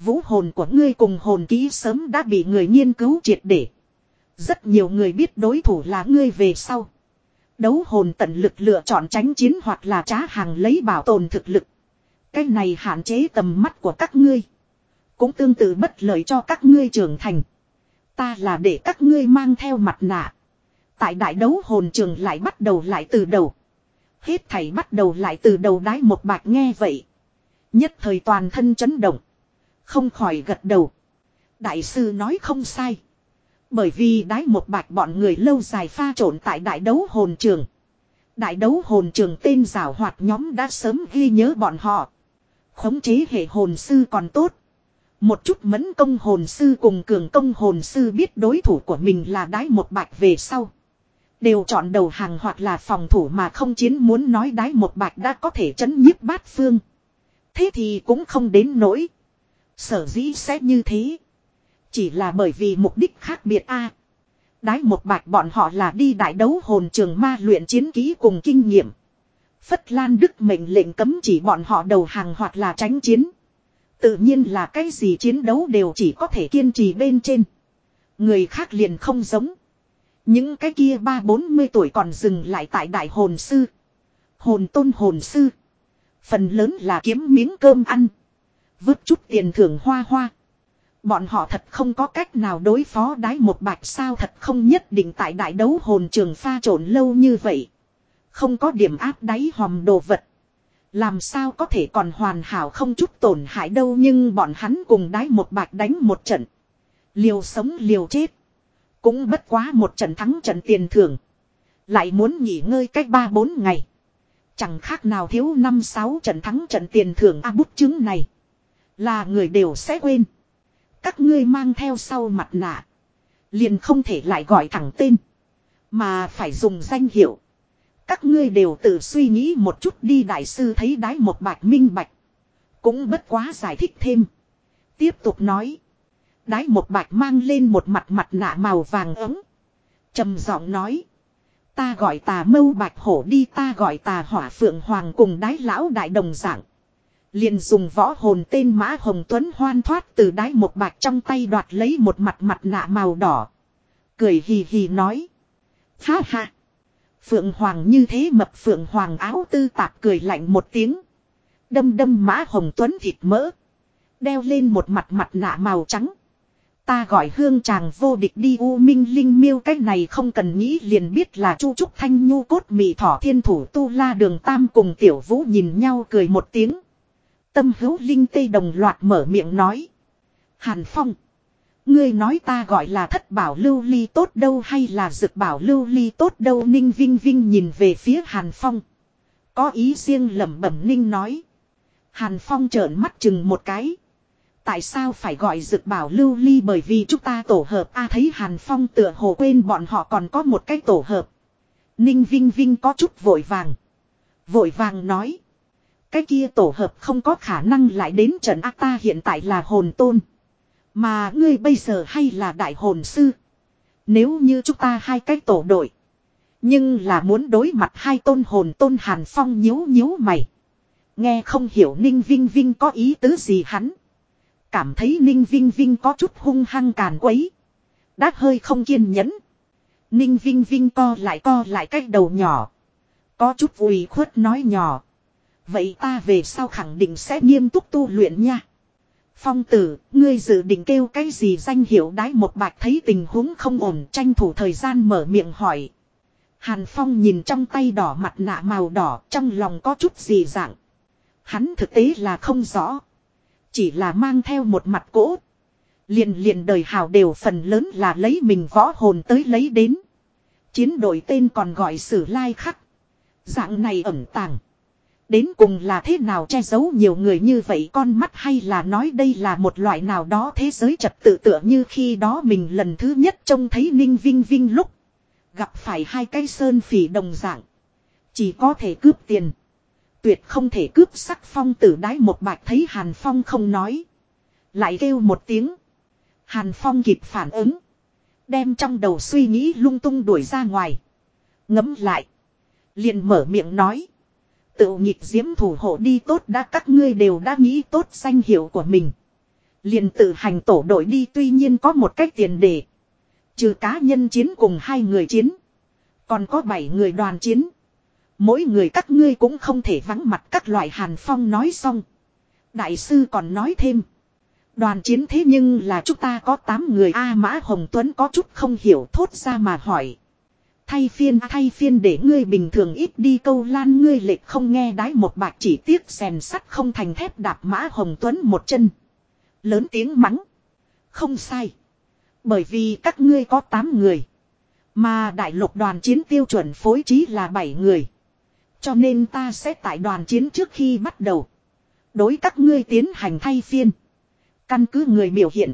Vũ hồn của ngươi cùng hồn ký sớm đã bị người nghiên cứu triệt để. Rất nhiều người biết đối thủ là ngươi về sau. Đấu hồn tận lực lựa chọn tránh chiến hoặc là trá hàng lấy bảo tồn thực lực. Cái này hạn chế tầm mắt của các ngươi. Cũng tương tự bất lợi cho các ngươi trưởng thành. Ta là để các ngươi mang theo mặt nạ. Tại đại đấu hồn trường lại bắt đầu lại từ đầu. Hết thảy bắt đầu lại từ đầu đái một bạch nghe vậy. Nhất thời toàn thân chấn động. Không khỏi gật đầu. Đại sư nói không sai. Bởi vì đái một bạch bọn người lâu dài pha trộn tại đại đấu hồn trường. Đại đấu hồn trường tên rào hoạt nhóm đã sớm ghi nhớ bọn họ. Khống chế hệ hồn sư còn tốt. Một chút mẫn công hồn sư cùng cường công hồn sư biết đối thủ của mình là đái một bạch về sau. Đều chọn đầu hàng hoặc là phòng thủ mà không chiến muốn nói đái một bạch đã có thể chấn nhiếp bát phương. Thế thì cũng không đến nỗi. Sở dĩ sẽ như thế. Chỉ là bởi vì mục đích khác biệt a. đái một bạch bọn họ là đi đại đấu hồn trường ma luyện chiến ký cùng kinh nghiệm. Phất Lan Đức mệnh lệnh cấm chỉ bọn họ đầu hàng hoặc là tránh chiến. Tự nhiên là cái gì chiến đấu đều chỉ có thể kiên trì bên trên. Người khác liền không giống. Những cái kia ba bốn mươi tuổi còn dừng lại tại đại hồn sư. Hồn tôn hồn sư. Phần lớn là kiếm miếng cơm ăn. Vứt chút tiền thưởng hoa hoa. Bọn họ thật không có cách nào đối phó đái một bạch sao thật không nhất định tại đại đấu hồn trường pha trộn lâu như vậy. Không có điểm áp đáy hòm đồ vật. Làm sao có thể còn hoàn hảo không chút tổn hại đâu nhưng bọn hắn cùng đái một bạch đánh một trận. Liều sống liều chết. Cũng bất quá một trận thắng trận tiền thưởng. Lại muốn nghỉ ngơi cách 3-4 ngày. Chẳng khác nào thiếu 5-6 trận thắng trận tiền thưởng a bút chứng này. Là người đều sẽ quên. Các ngươi mang theo sau mặt nạ. Liền không thể lại gọi thẳng tên. Mà phải dùng danh hiệu. Các ngươi đều tự suy nghĩ một chút đi đại sư thấy đái một bạch minh bạch. Cũng bất quá giải thích thêm. Tiếp tục nói. Đái một bạch mang lên một mặt mặt nạ màu vàng ấm. trầm giọng nói. Ta gọi tà mâu bạch hổ đi ta gọi tà hỏa phượng hoàng cùng đái lão đại đồng dạng. Liền dùng võ hồn tên Mã Hồng Tuấn hoan thoát từ đái một bạch trong tay đoạt lấy một mặt mặt nạ màu đỏ. Cười hì hì nói. Ha ha. Phượng Hoàng như thế mập Phượng Hoàng áo tư tạp cười lạnh một tiếng. Đâm đâm Mã Hồng Tuấn thịt mỡ. Đeo lên một mặt mặt nạ màu trắng. Ta gọi hương chàng vô địch đi u minh linh miêu, cái này không cần nghĩ liền biết là chu trúc thanh nhu cốt mị thỏ thiên thủ tu la đường tam cùng tiểu vũ nhìn nhau cười một tiếng. Tâm hữu linh tây đồng loạt mở miệng nói. Hàn phong. Ngươi nói ta gọi là thất bảo lưu ly tốt đâu hay là dực bảo lưu ly tốt đâu ninh vinh vinh nhìn về phía hàn phong. Có ý riêng lẩm bẩm ninh nói. Hàn phong trợn mắt chừng một cái. Tại sao phải gọi dực bảo lưu ly bởi vì chúng ta tổ hợp a, thấy Hàn Phong tựa hồ quên bọn họ còn có một cái tổ hợp. Ninh Vinh Vinh có chút vội vàng. Vội vàng nói. Cái kia tổ hợp không có khả năng lại đến trận ác ta hiện tại là hồn tôn. Mà ngươi bây giờ hay là đại hồn sư. Nếu như chúng ta hai cái tổ đội. Nhưng là muốn đối mặt hai tôn hồn tôn Hàn Phong nhíu nhíu mày. Nghe không hiểu Ninh Vinh Vinh có ý tứ gì hắn. Cảm thấy Ninh Vinh Vinh có chút hung hăng càn quấy. Đã hơi không kiên nhẫn. Ninh Vinh Vinh co lại co lại cách đầu nhỏ. Có chút vùi khuất nói nhỏ. Vậy ta về sau khẳng định sẽ nghiêm túc tu luyện nha. Phong tử, ngươi dự định kêu cái gì danh hiệu đái một bạch thấy tình huống không ổn tranh thủ thời gian mở miệng hỏi. Hàn Phong nhìn trong tay đỏ mặt nạ màu đỏ trong lòng có chút gì dạng. Hắn thực tế là không rõ. Chỉ là mang theo một mặt cỗ. Liền liền đời hào đều phần lớn là lấy mình võ hồn tới lấy đến. Chiến đội tên còn gọi sử lai khắc. Dạng này ẩn tàng. Đến cùng là thế nào che giấu nhiều người như vậy con mắt hay là nói đây là một loại nào đó thế giới trật tự tựa như khi đó mình lần thứ nhất trông thấy Ninh Vinh Vinh lúc. Gặp phải hai cây sơn phỉ đồng dạng. Chỉ có thể cướp tiền. Tuyệt không thể cướp sắc phong tử đái một bạch thấy Hàn Phong không nói. Lại kêu một tiếng. Hàn Phong kịp phản ứng. Đem trong đầu suy nghĩ lung tung đuổi ra ngoài. Ngấm lại. Liền mở miệng nói. Tự nhịp diễm thủ hộ đi tốt đã, các ngươi đều đã nghĩ tốt danh hiệu của mình. Liền tự hành tổ đội đi, tuy nhiên có một cách tiền đề. Trừ cá nhân chiến cùng hai người chiến. Còn có bảy người đoàn chiến. Mỗi người các ngươi cũng không thể vắng mặt, các loại hàn phong nói xong. Đại sư còn nói thêm. Đoàn chiến thế nhưng là chúng ta có 8 người, A Mã Hồng Tuấn có chút không hiểu, thốt ra mà hỏi. Thay phiên thay phiên để ngươi bình thường ít đi câu lan ngươi lệch không nghe đái một bạc chỉ tiếc rèn sắt không thành thép đạp Mã Hồng Tuấn một chân. Lớn tiếng mắng. Không sai. Bởi vì các ngươi có 8 người. Mà đại lục đoàn chiến tiêu chuẩn phối trí là 7 người. Cho nên ta sẽ tại đoàn chiến trước khi bắt đầu. Đối các ngươi tiến hành thay phiên. Căn cứ người biểu hiện.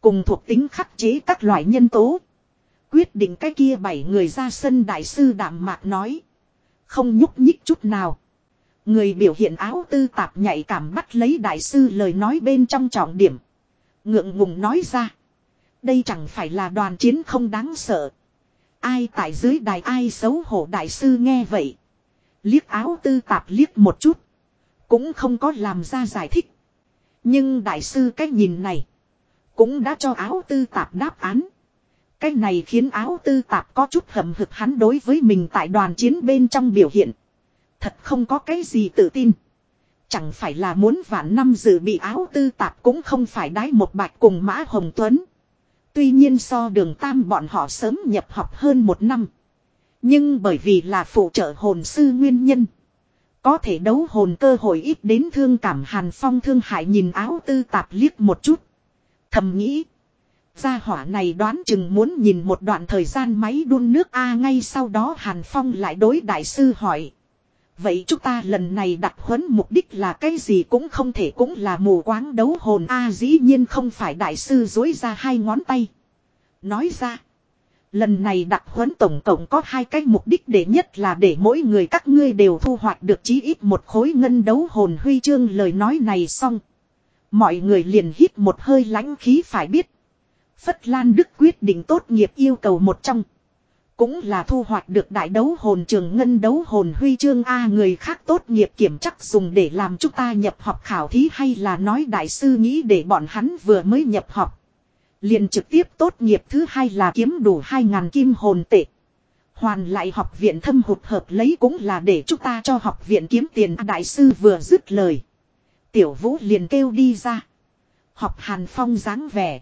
Cùng thuộc tính khắc chế các loại nhân tố. Quyết định cái kia bảy người ra sân đại sư đạm mạc nói. Không nhúc nhích chút nào. Người biểu hiện áo tư tạp nhạy cảm bắt lấy đại sư lời nói bên trong trọng điểm. Ngượng ngùng nói ra. Đây chẳng phải là đoàn chiến không đáng sợ. Ai tại dưới đài ai xấu hổ đại sư nghe vậy. Liếc áo tư tạp liếc một chút. Cũng không có làm ra giải thích. Nhưng đại sư cách nhìn này. Cũng đã cho áo tư tạp đáp án. Cái này khiến áo tư tạp có chút hầm hực hắn đối với mình tại đoàn chiến bên trong biểu hiện. Thật không có cái gì tự tin. Chẳng phải là muốn vạn năm dự bị áo tư tạp cũng không phải đái một bạch cùng Mã Hồng Tuấn. Tuy nhiên so đường tam bọn họ sớm nhập học hơn một năm. Nhưng bởi vì là phụ trợ hồn sư nguyên nhân. Có thể đấu hồn cơ hội ít đến thương cảm Hàn Phong thương hại nhìn áo tư tạp liếc một chút. Thầm nghĩ. Gia hỏa này đoán chừng muốn nhìn một đoạn thời gian máy đun nước A ngay sau đó Hàn Phong lại đối đại sư hỏi. Vậy chúng ta lần này đặt huấn mục đích là cái gì cũng không thể cũng là mù quáng đấu hồn A dĩ nhiên không phải đại sư dối ra hai ngón tay. Nói ra. Lần này đặt huấn tổng cộng có hai cái mục đích để nhất là để mỗi người các ngươi đều thu hoạch được chí ít một khối ngân đấu hồn huy chương lời nói này xong. Mọi người liền hít một hơi lãnh khí phải biết. Phất Lan Đức quyết định tốt nghiệp yêu cầu một trong. Cũng là thu hoạch được đại đấu hồn trường ngân đấu hồn huy chương A người khác tốt nghiệp kiểm chắc dùng để làm chúng ta nhập học khảo thí hay là nói đại sư nghĩ để bọn hắn vừa mới nhập học. Liền trực tiếp tốt nghiệp thứ hai là kiếm đủ 2.000 kim hồn tệ. Hoàn lại học viện thâm hụt hợp lấy cũng là để chúng ta cho học viện kiếm tiền đại sư vừa dứt lời. Tiểu vũ liền kêu đi ra. Học hàn phong dáng vẻ.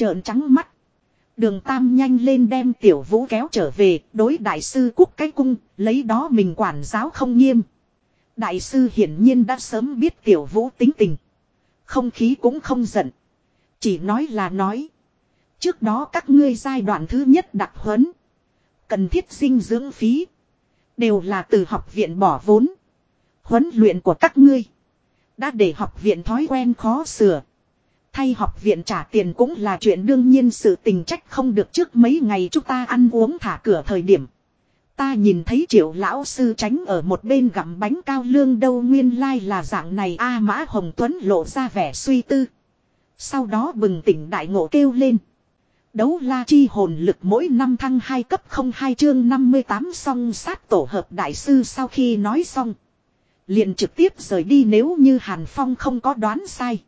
Trợn trắng mắt. Đường Tam nhanh lên đem tiểu vũ kéo trở về, đối đại sư cúc cái cung, lấy đó mình quản giáo không nghiêm. Đại sư hiển nhiên đã sớm biết tiểu vũ tính tình. Không khí cũng không giận. Chỉ nói là nói. Trước đó các ngươi giai đoạn thứ nhất đặc huấn. Cần thiết sinh dưỡng phí. Đều là từ học viện bỏ vốn. Huấn luyện của các ngươi. Đã để học viện thói quen khó sửa. Thay học viện trả tiền cũng là chuyện đương nhiên, sự tình trách không được trước mấy ngày chúng ta ăn uống thả cửa thời điểm. Ta nhìn thấy triệu lão sư tránh ở một bên gặm bánh cao lương đâu, nguyên lai là dạng này A Mã Hồng Tuấn lộ ra vẻ suy tư. Sau đó bừng tỉnh đại ngộ kêu lên. Đấu la chi hồn lực mỗi năm thăng 2 cấp 02 chương 58 song sát tổ hợp đại sư sau khi nói xong. Liền trực tiếp rời đi nếu như Hàn Phong không có đoán sai.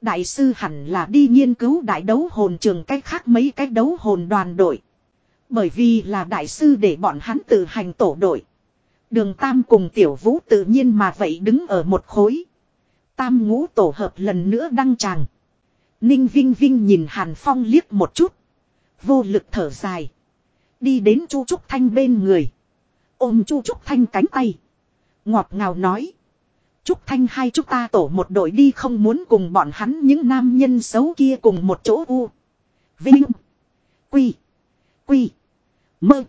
Đại sư hẳn là đi nghiên cứu đại đấu hồn trường cách khác mấy cái đấu hồn đoàn đội. Bởi vì là đại sư để bọn hắn tự hành tổ đội. Đường Tam cùng Tiểu Vũ tự nhiên mà vậy đứng ở một khối. Tam ngũ tổ hợp lần nữa đăng tràng. Ninh Vinh Vinh nhìn Hàn Phong liếc một chút. Vô lực thở dài. Đi đến Chu Trúc Thanh bên người. Ôm Chu Trúc Thanh cánh tay. Ngọt ngào nói. Trúc Thanh hai chúng ta tổ một đội đi không muốn cùng bọn hắn những nam nhân xấu kia cùng một chỗ u. Vinh. Quy. Quy. Mơ.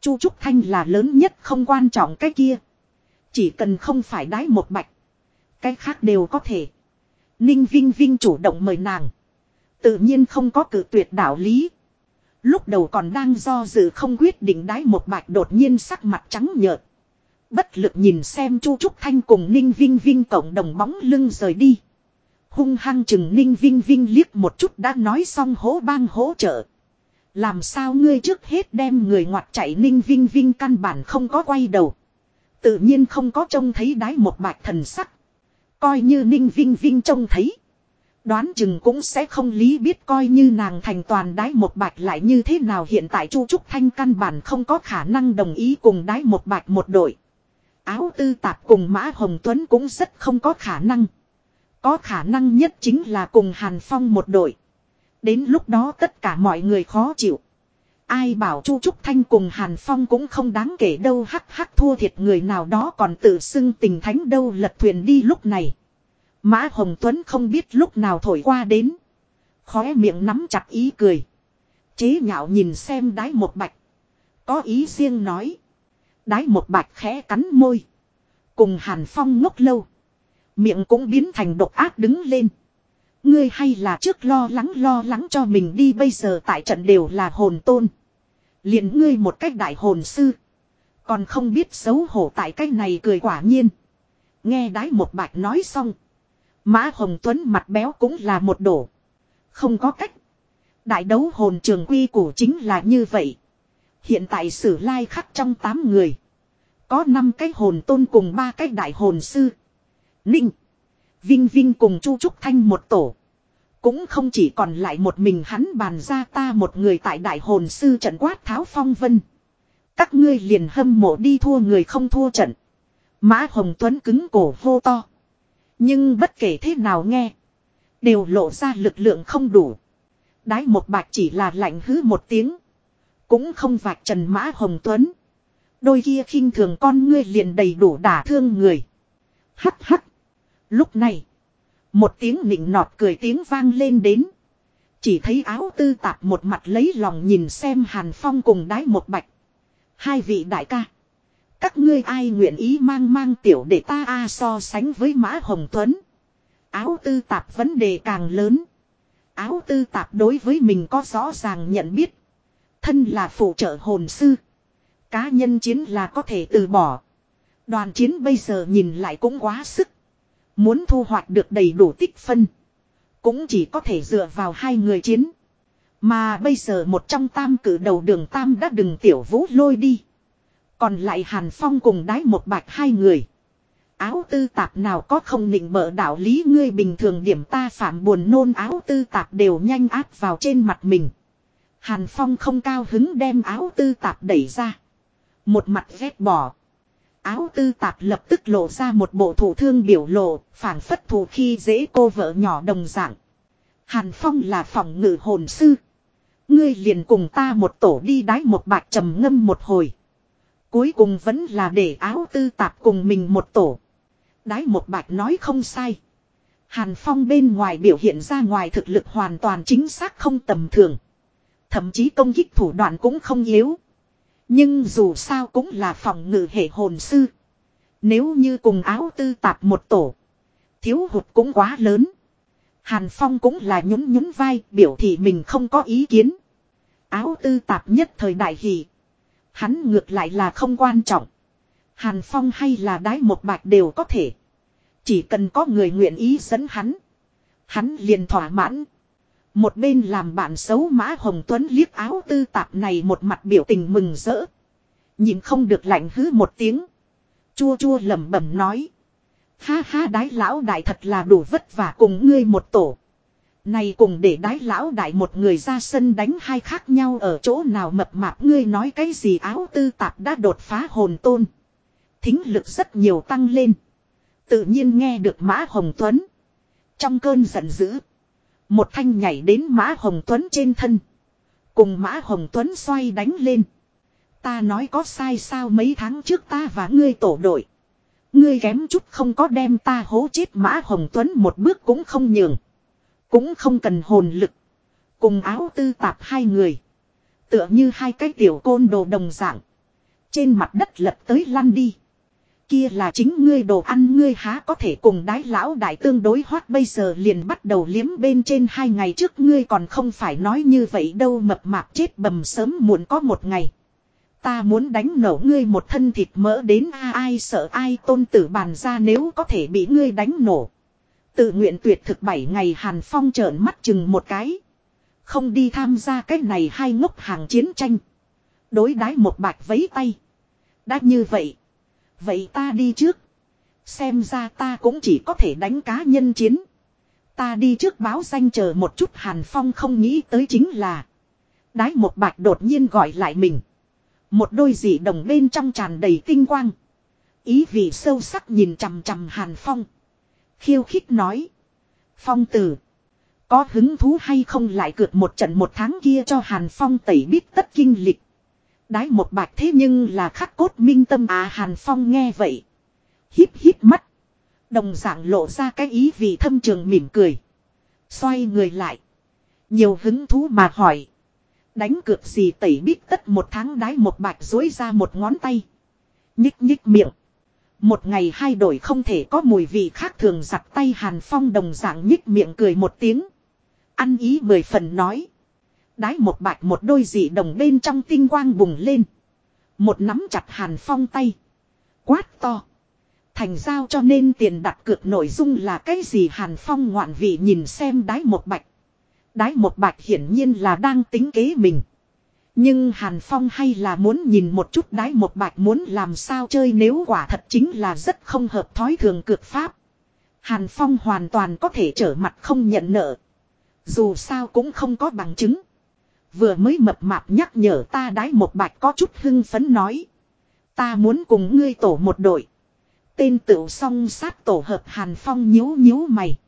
Chu Trúc Thanh là lớn nhất không quan trọng cái kia. Chỉ cần không phải đái một bạch. Cái khác đều có thể. Ninh Vinh Vinh chủ động mời nàng. Tự nhiên không có cử tuyệt đạo lý. Lúc đầu còn đang do dự không quyết định đái một bạch đột nhiên sắc mặt trắng nhợt. Bất lực nhìn xem Chu Trúc Thanh cùng Ninh Vinh Vinh cộng đồng bóng lưng rời đi. Hung hăng chừng Ninh Vinh Vinh liếc một chút đã nói xong hố bang hỗ trợ. Làm sao ngươi trước hết đem người ngoặt chạy Ninh Vinh Vinh căn bản không có quay đầu. Tự nhiên không có trông thấy đái một bạch thần sắc. Coi như Ninh Vinh Vinh trông thấy. Đoán chừng cũng sẽ không lý biết coi như nàng thành toàn đái một bạch lại như thế nào hiện tại Chu Trúc Thanh căn bản không có khả năng đồng ý cùng đái một bạch một đội. Áo tư tạp cùng Mã Hồng Tuấn cũng rất không có khả năng. Có khả năng nhất chính là cùng Hàn Phong một đội. Đến lúc đó tất cả mọi người khó chịu. Ai bảo Chu Trúc Thanh cùng Hàn Phong cũng không đáng kể đâu, hắc hắc thua thiệt, người nào đó còn tự xưng tình thánh đâu, lật thuyền đi lúc này. Mã Hồng Tuấn không biết lúc nào thổi qua đến. Khóe miệng nắm chặt ý cười. Chế nhạo nhìn xem đái một bạch. Có ý riêng nói. Đái một bạch khẽ cắn môi. Cùng Hàn Phong ngốc lâu. Miệng cũng biến thành độc ác đứng lên. Ngươi hay là trước lo lắng lo lắng cho mình đi, bây giờ tại trận đều là hồn tôn. liền ngươi một cách đại hồn sư. Còn không biết xấu hổ tại cách này cười quả nhiên. Nghe đái một bạch nói xong. Mã Hồng Tuấn mặt béo cũng là một đổ. Không có cách. Đại đấu hồn trường quy củ chính là như vậy. Hiện tại sử lai khắc trong 8 người. Có 5 cái hồn tôn cùng 3 cái đại hồn sư. Ninh. Vinh Vinh cùng Chu Trúc Thanh một tổ. Cũng không chỉ còn lại một mình hắn bàn ra ta một người tại đại hồn sư trận quát tháo phong vân. Các ngươi liền hâm mộ đi thua người không thua trận. Mã Hồng Tuấn cứng cổ hô to. Nhưng bất kể thế nào nghe. Đều lộ ra lực lượng không đủ. Đái một bạch chỉ là lạnh hứ một tiếng. Cũng không vạch trần Mã Hồng Tuấn. Đôi kia khinh thường con ngươi liền đầy đủ đả thương người. Hắt hắt. Lúc này. Một tiếng nịnh nọt cười tiếng vang lên đến. Chỉ thấy áo tư tạp một mặt lấy lòng nhìn xem Hàn Phong cùng đái một bạch. Hai vị đại ca. Các ngươi ai nguyện ý mang mang tiểu để ta a so sánh với Mã Hồng Tuấn. Áo tư tạp vấn đề càng lớn. Áo tư tạp đối với mình có rõ ràng nhận biết. Thân là phụ trợ hồn sư. Cá nhân chiến là có thể từ bỏ. Đoàn chiến bây giờ nhìn lại cũng quá sức. Muốn thu hoạch được đầy đủ tích phân. Cũng chỉ có thể dựa vào hai người chiến. Mà bây giờ một trong tam cử đầu đường tam đã đừng tiểu vũ lôi đi. Còn lại Hàn Phong cùng đái một bạch hai người. Áo tư tạp nào có không nịnh bợ đạo lý ngươi bình thường điểm ta phạm buồn nôn áo tư tạp đều nhanh áp vào trên mặt mình. Hàn Phong không cao hứng đem áo tư tạp đẩy ra. Một mặt ghét bỏ. Áo tư tạp lập tức lộ ra một bộ thủ thương biểu lộ, phản phất thủ khi dễ cô vợ nhỏ đồng dạng. Hàn Phong là phòng ngự hồn sư. Ngươi liền cùng ta một tổ đi đái một bạc trầm ngâm một hồi. Cuối cùng vẫn là để áo tư tạp cùng mình một tổ. Đái một bạch nói không sai. Hàn Phong bên ngoài biểu hiện ra ngoài thực lực hoàn toàn chính xác không tầm thường. Thậm chí công kích thủ đoạn cũng không yếu. Nhưng dù sao cũng là phòng ngự hệ hồn sư. Nếu như cùng áo tư tạp một tổ. Thiếu hụt cũng quá lớn. Hàn Phong cũng là nhún nhún vai, biểu thị mình không có ý kiến. Áo tư tạp nhất thời đại hỷ. Hắn ngược lại là không quan trọng. Hàn Phong hay là đái một bạch đều có thể. Chỉ cần có người nguyện ý dẫn hắn. Hắn liền thỏa mãn. Một bên làm bạn xấu Mã Hồng Tuấn liếc áo tư tạp này một mặt biểu tình mừng rỡ. Nhìn không được lạnh hứ một tiếng. Chua chua lẩm bẩm nói. Ha ha đái lão đại thật là đủ vất vả cùng ngươi một tổ. Này cùng để đái lão đại một người ra sân đánh hai khác nhau ở chỗ nào mập mạp ngươi nói cái gì áo tư tạp đã đột phá hồn tôn. Thính lực rất nhiều tăng lên. Tự nhiên nghe được Mã Hồng Tuấn. Trong cơn giận dữ. Một thanh nhảy đến Mã Hồng Tuấn trên thân. Cùng Mã Hồng Tuấn xoay đánh lên. Ta nói có sai sao mấy tháng trước ta và ngươi tổ đội. Ngươi kém chút không có đem ta hố chết Mã Hồng Tuấn một bước cũng không nhường. Cũng không cần hồn lực. Cùng áo tư tạp hai người. Tựa như hai cái tiểu côn đồ đồng dạng. Trên mặt đất lật tới lăn đi. Kia là chính ngươi đồ ăn, ngươi há có thể cùng đái lão đại tương đối hoát bây giờ liền bắt đầu liếm bên trên hai ngày trước, ngươi còn không phải nói như vậy đâu, mập mạp chết bầm sớm muộn có một ngày. Ta muốn đánh nổ ngươi một thân thịt mỡ đến, a, ai sợ ai, tôn tử bàn ra nếu có thể bị ngươi đánh nổ. Tự nguyện tuyệt thực bảy ngày Hàn Phong trợn mắt chừng một cái. Không đi tham gia cái này hai ngốc hàng chiến tranh. Đối đái một bạch vấy tay. Đã như vậy. Vậy ta đi trước. Xem ra ta cũng chỉ có thể đánh cá nhân chiến. Ta đi trước báo danh chờ một chút Hàn Phong không nghĩ tới chính là. Đái một bạch đột nhiên gọi lại mình. Một đôi dị đồng bên trong tràn đầy tinh quang. Ý vị sâu sắc nhìn chằm chằm Hàn Phong. Khiêu khích nói. Phong tử. Có hứng thú hay không lại cược một trận một tháng kia cho Hàn Phong tẩy biết tất kinh lịch. Đái một bạch thế nhưng là khắc cốt minh tâm à Hàn Phong nghe vậy. Híp híp mắt. Đồng dạng lộ ra cái ý vì thâm trường mỉm cười. Xoay người lại. Nhiều hứng thú mà hỏi. Đánh cược gì tẩy biết tất một tháng đái một bạch dối ra một ngón tay. Nhích nhích miệng. Một ngày hai đổi không thể có mùi vị khác thường giặt tay Hàn Phong đồng dạng nhích miệng cười một tiếng. Ăn ý mười phần nói. Đái một bạch một đôi dị đồng bên trong tinh quang bùng lên. Một nắm chặt Hàn Phong tay. Quát to. Thành giao cho nên tiền đặt cược nội dung là cái gì Hàn Phong ngoạn vị nhìn xem đái một bạch. Đái một bạch hiển nhiên là đang tính kế mình. Nhưng Hàn Phong hay là muốn nhìn một chút đái một bạch muốn làm sao chơi nếu quả thật chính là rất không hợp thói thường cược pháp. Hàn Phong hoàn toàn có thể trở mặt không nhận nợ. Dù sao cũng không có bằng chứng. Vừa mới mập mạp nhắc nhở ta đái một bạch có chút hưng phấn nói. Ta muốn cùng ngươi tổ một đội. Tên tựu song sát tổ hợp Hàn Phong nhíu nhíu mày.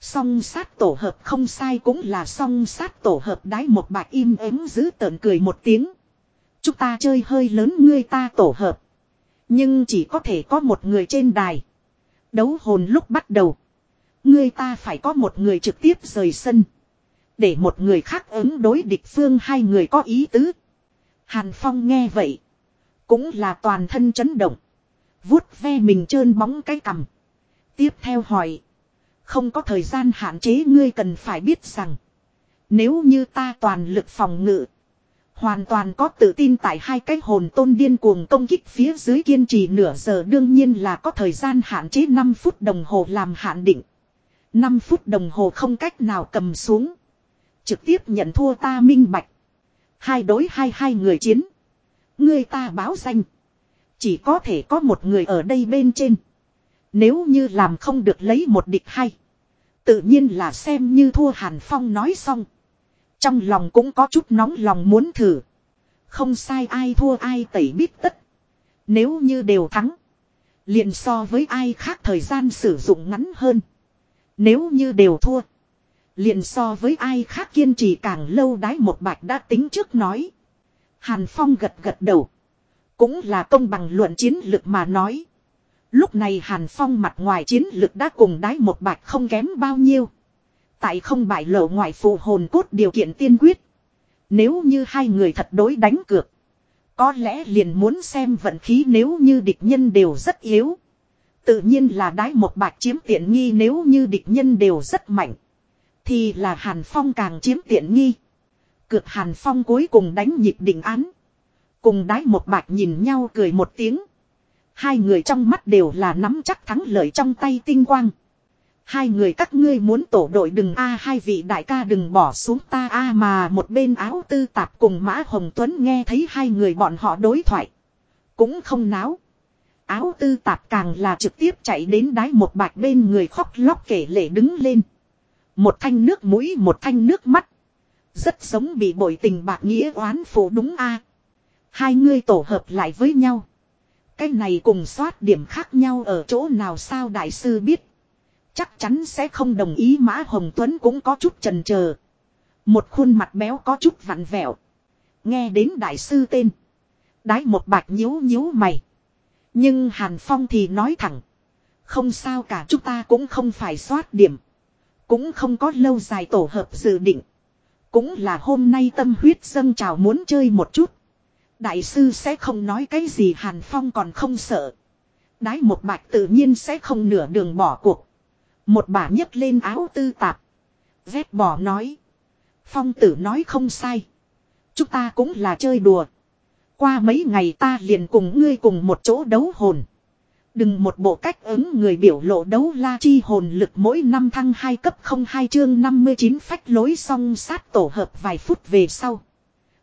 Song sát tổ hợp không sai cũng là song sát tổ hợp đái một bạch im ắng giữ tợn cười một tiếng. Chúng ta chơi hơi lớn ngươi ta tổ hợp. Nhưng chỉ có thể có một người trên đài. Đấu hồn lúc bắt đầu. Ngươi ta phải có một người trực tiếp rời sân. Để một người khác ứng đối địch phương hai người có ý tứ. Hàn Phong nghe vậy. Cũng là toàn thân chấn động. vuốt ve mình trơn bóng cái cằm. Tiếp theo hỏi. Không có thời gian hạn chế ngươi cần phải biết rằng. Nếu như ta toàn lực phòng ngự. Hoàn toàn có tự tin tại hai cái hồn tôn điên cuồng công kích phía dưới kiên trì nửa giờ đương nhiên là có thời gian hạn chế 5 phút đồng hồ làm hạn định. 5 phút đồng hồ không cách nào cầm xuống. Trực tiếp nhận thua ta minh bạch. Hai đối hai hai người chiến. Người ta báo danh. Chỉ có thể có một người ở đây bên trên. Nếu như làm không được lấy một địch hay. Tự nhiên là xem như thua Hàn Phong nói xong. Trong lòng cũng có chút nóng lòng muốn thử. Không sai ai thua ai tẩy biết tất. Nếu như đều thắng. liền so với ai khác thời gian sử dụng ngắn hơn. Nếu như đều thua liền so với ai khác kiên trì càng lâu đái một bạch đã tính trước nói. Hàn Phong gật gật đầu. Cũng là công bằng luận chiến lược mà nói. Lúc này Hàn Phong mặt ngoài chiến lược đã cùng đái một bạch không kém bao nhiêu. Tại không bại lộ ngoại phụ hồn cốt điều kiện tiên quyết. Nếu như hai người thật đối đánh cược. Có lẽ liền muốn xem vận khí nếu như địch nhân đều rất yếu. Tự nhiên là đái một bạch chiếm tiện nghi nếu như địch nhân đều rất mạnh. Thì là Hàn Phong càng chiếm tiện nghi. Cược Hàn Phong cuối cùng đánh nhịp định án. Cùng đái một bạch nhìn nhau cười một tiếng. Hai người trong mắt đều là nắm chắc thắng lợi trong tay tinh quang. Hai người các ngươi muốn tổ đội đừng a, hai vị đại ca đừng bỏ xuống ta a, mà một bên áo tư tạp cùng Mã Hồng Tuấn nghe thấy hai người bọn họ đối thoại. Cũng không náo. Áo tư tạp càng là trực tiếp chạy đến đáy một bạch bên người khóc lóc kể lệ đứng lên. Một thanh nước mũi, một thanh nước mắt. Rất giống bị bội tình bạc nghĩa oán phủ đúng a Hai người tổ hợp lại với nhau. Cái này cùng soát điểm khác nhau ở chỗ nào sao đại sư biết. Chắc chắn sẽ không đồng ý Mã Hồng Tuấn cũng có chút trần chờ Một khuôn mặt béo có chút vặn vẹo. Nghe đến đại sư tên. Đái một bạch nhíu nhíu mày. Nhưng Hàn Phong thì nói thẳng. Không sao cả, chúng ta cũng không phải soát điểm. Cũng không có lâu dài tổ hợp dự định. Cũng là hôm nay tâm huyết dâng trào muốn chơi một chút. Đại sư sẽ không nói cái gì Hàn Phong còn không sợ. Đái một bạch tự nhiên sẽ không nửa đường bỏ cuộc. Một bà nhấc lên áo tư tạp. Dép bỏ nói. Phong tử nói không sai. Chúng ta cũng là chơi đùa. Qua mấy ngày ta liền cùng ngươi cùng một chỗ đấu hồn. Đừng một bộ cách ứng người biểu lộ đấu la chi hồn lực mỗi năm thăng 2 cấp 02 chương 59 phách lối song sát tổ hợp vài phút về sau.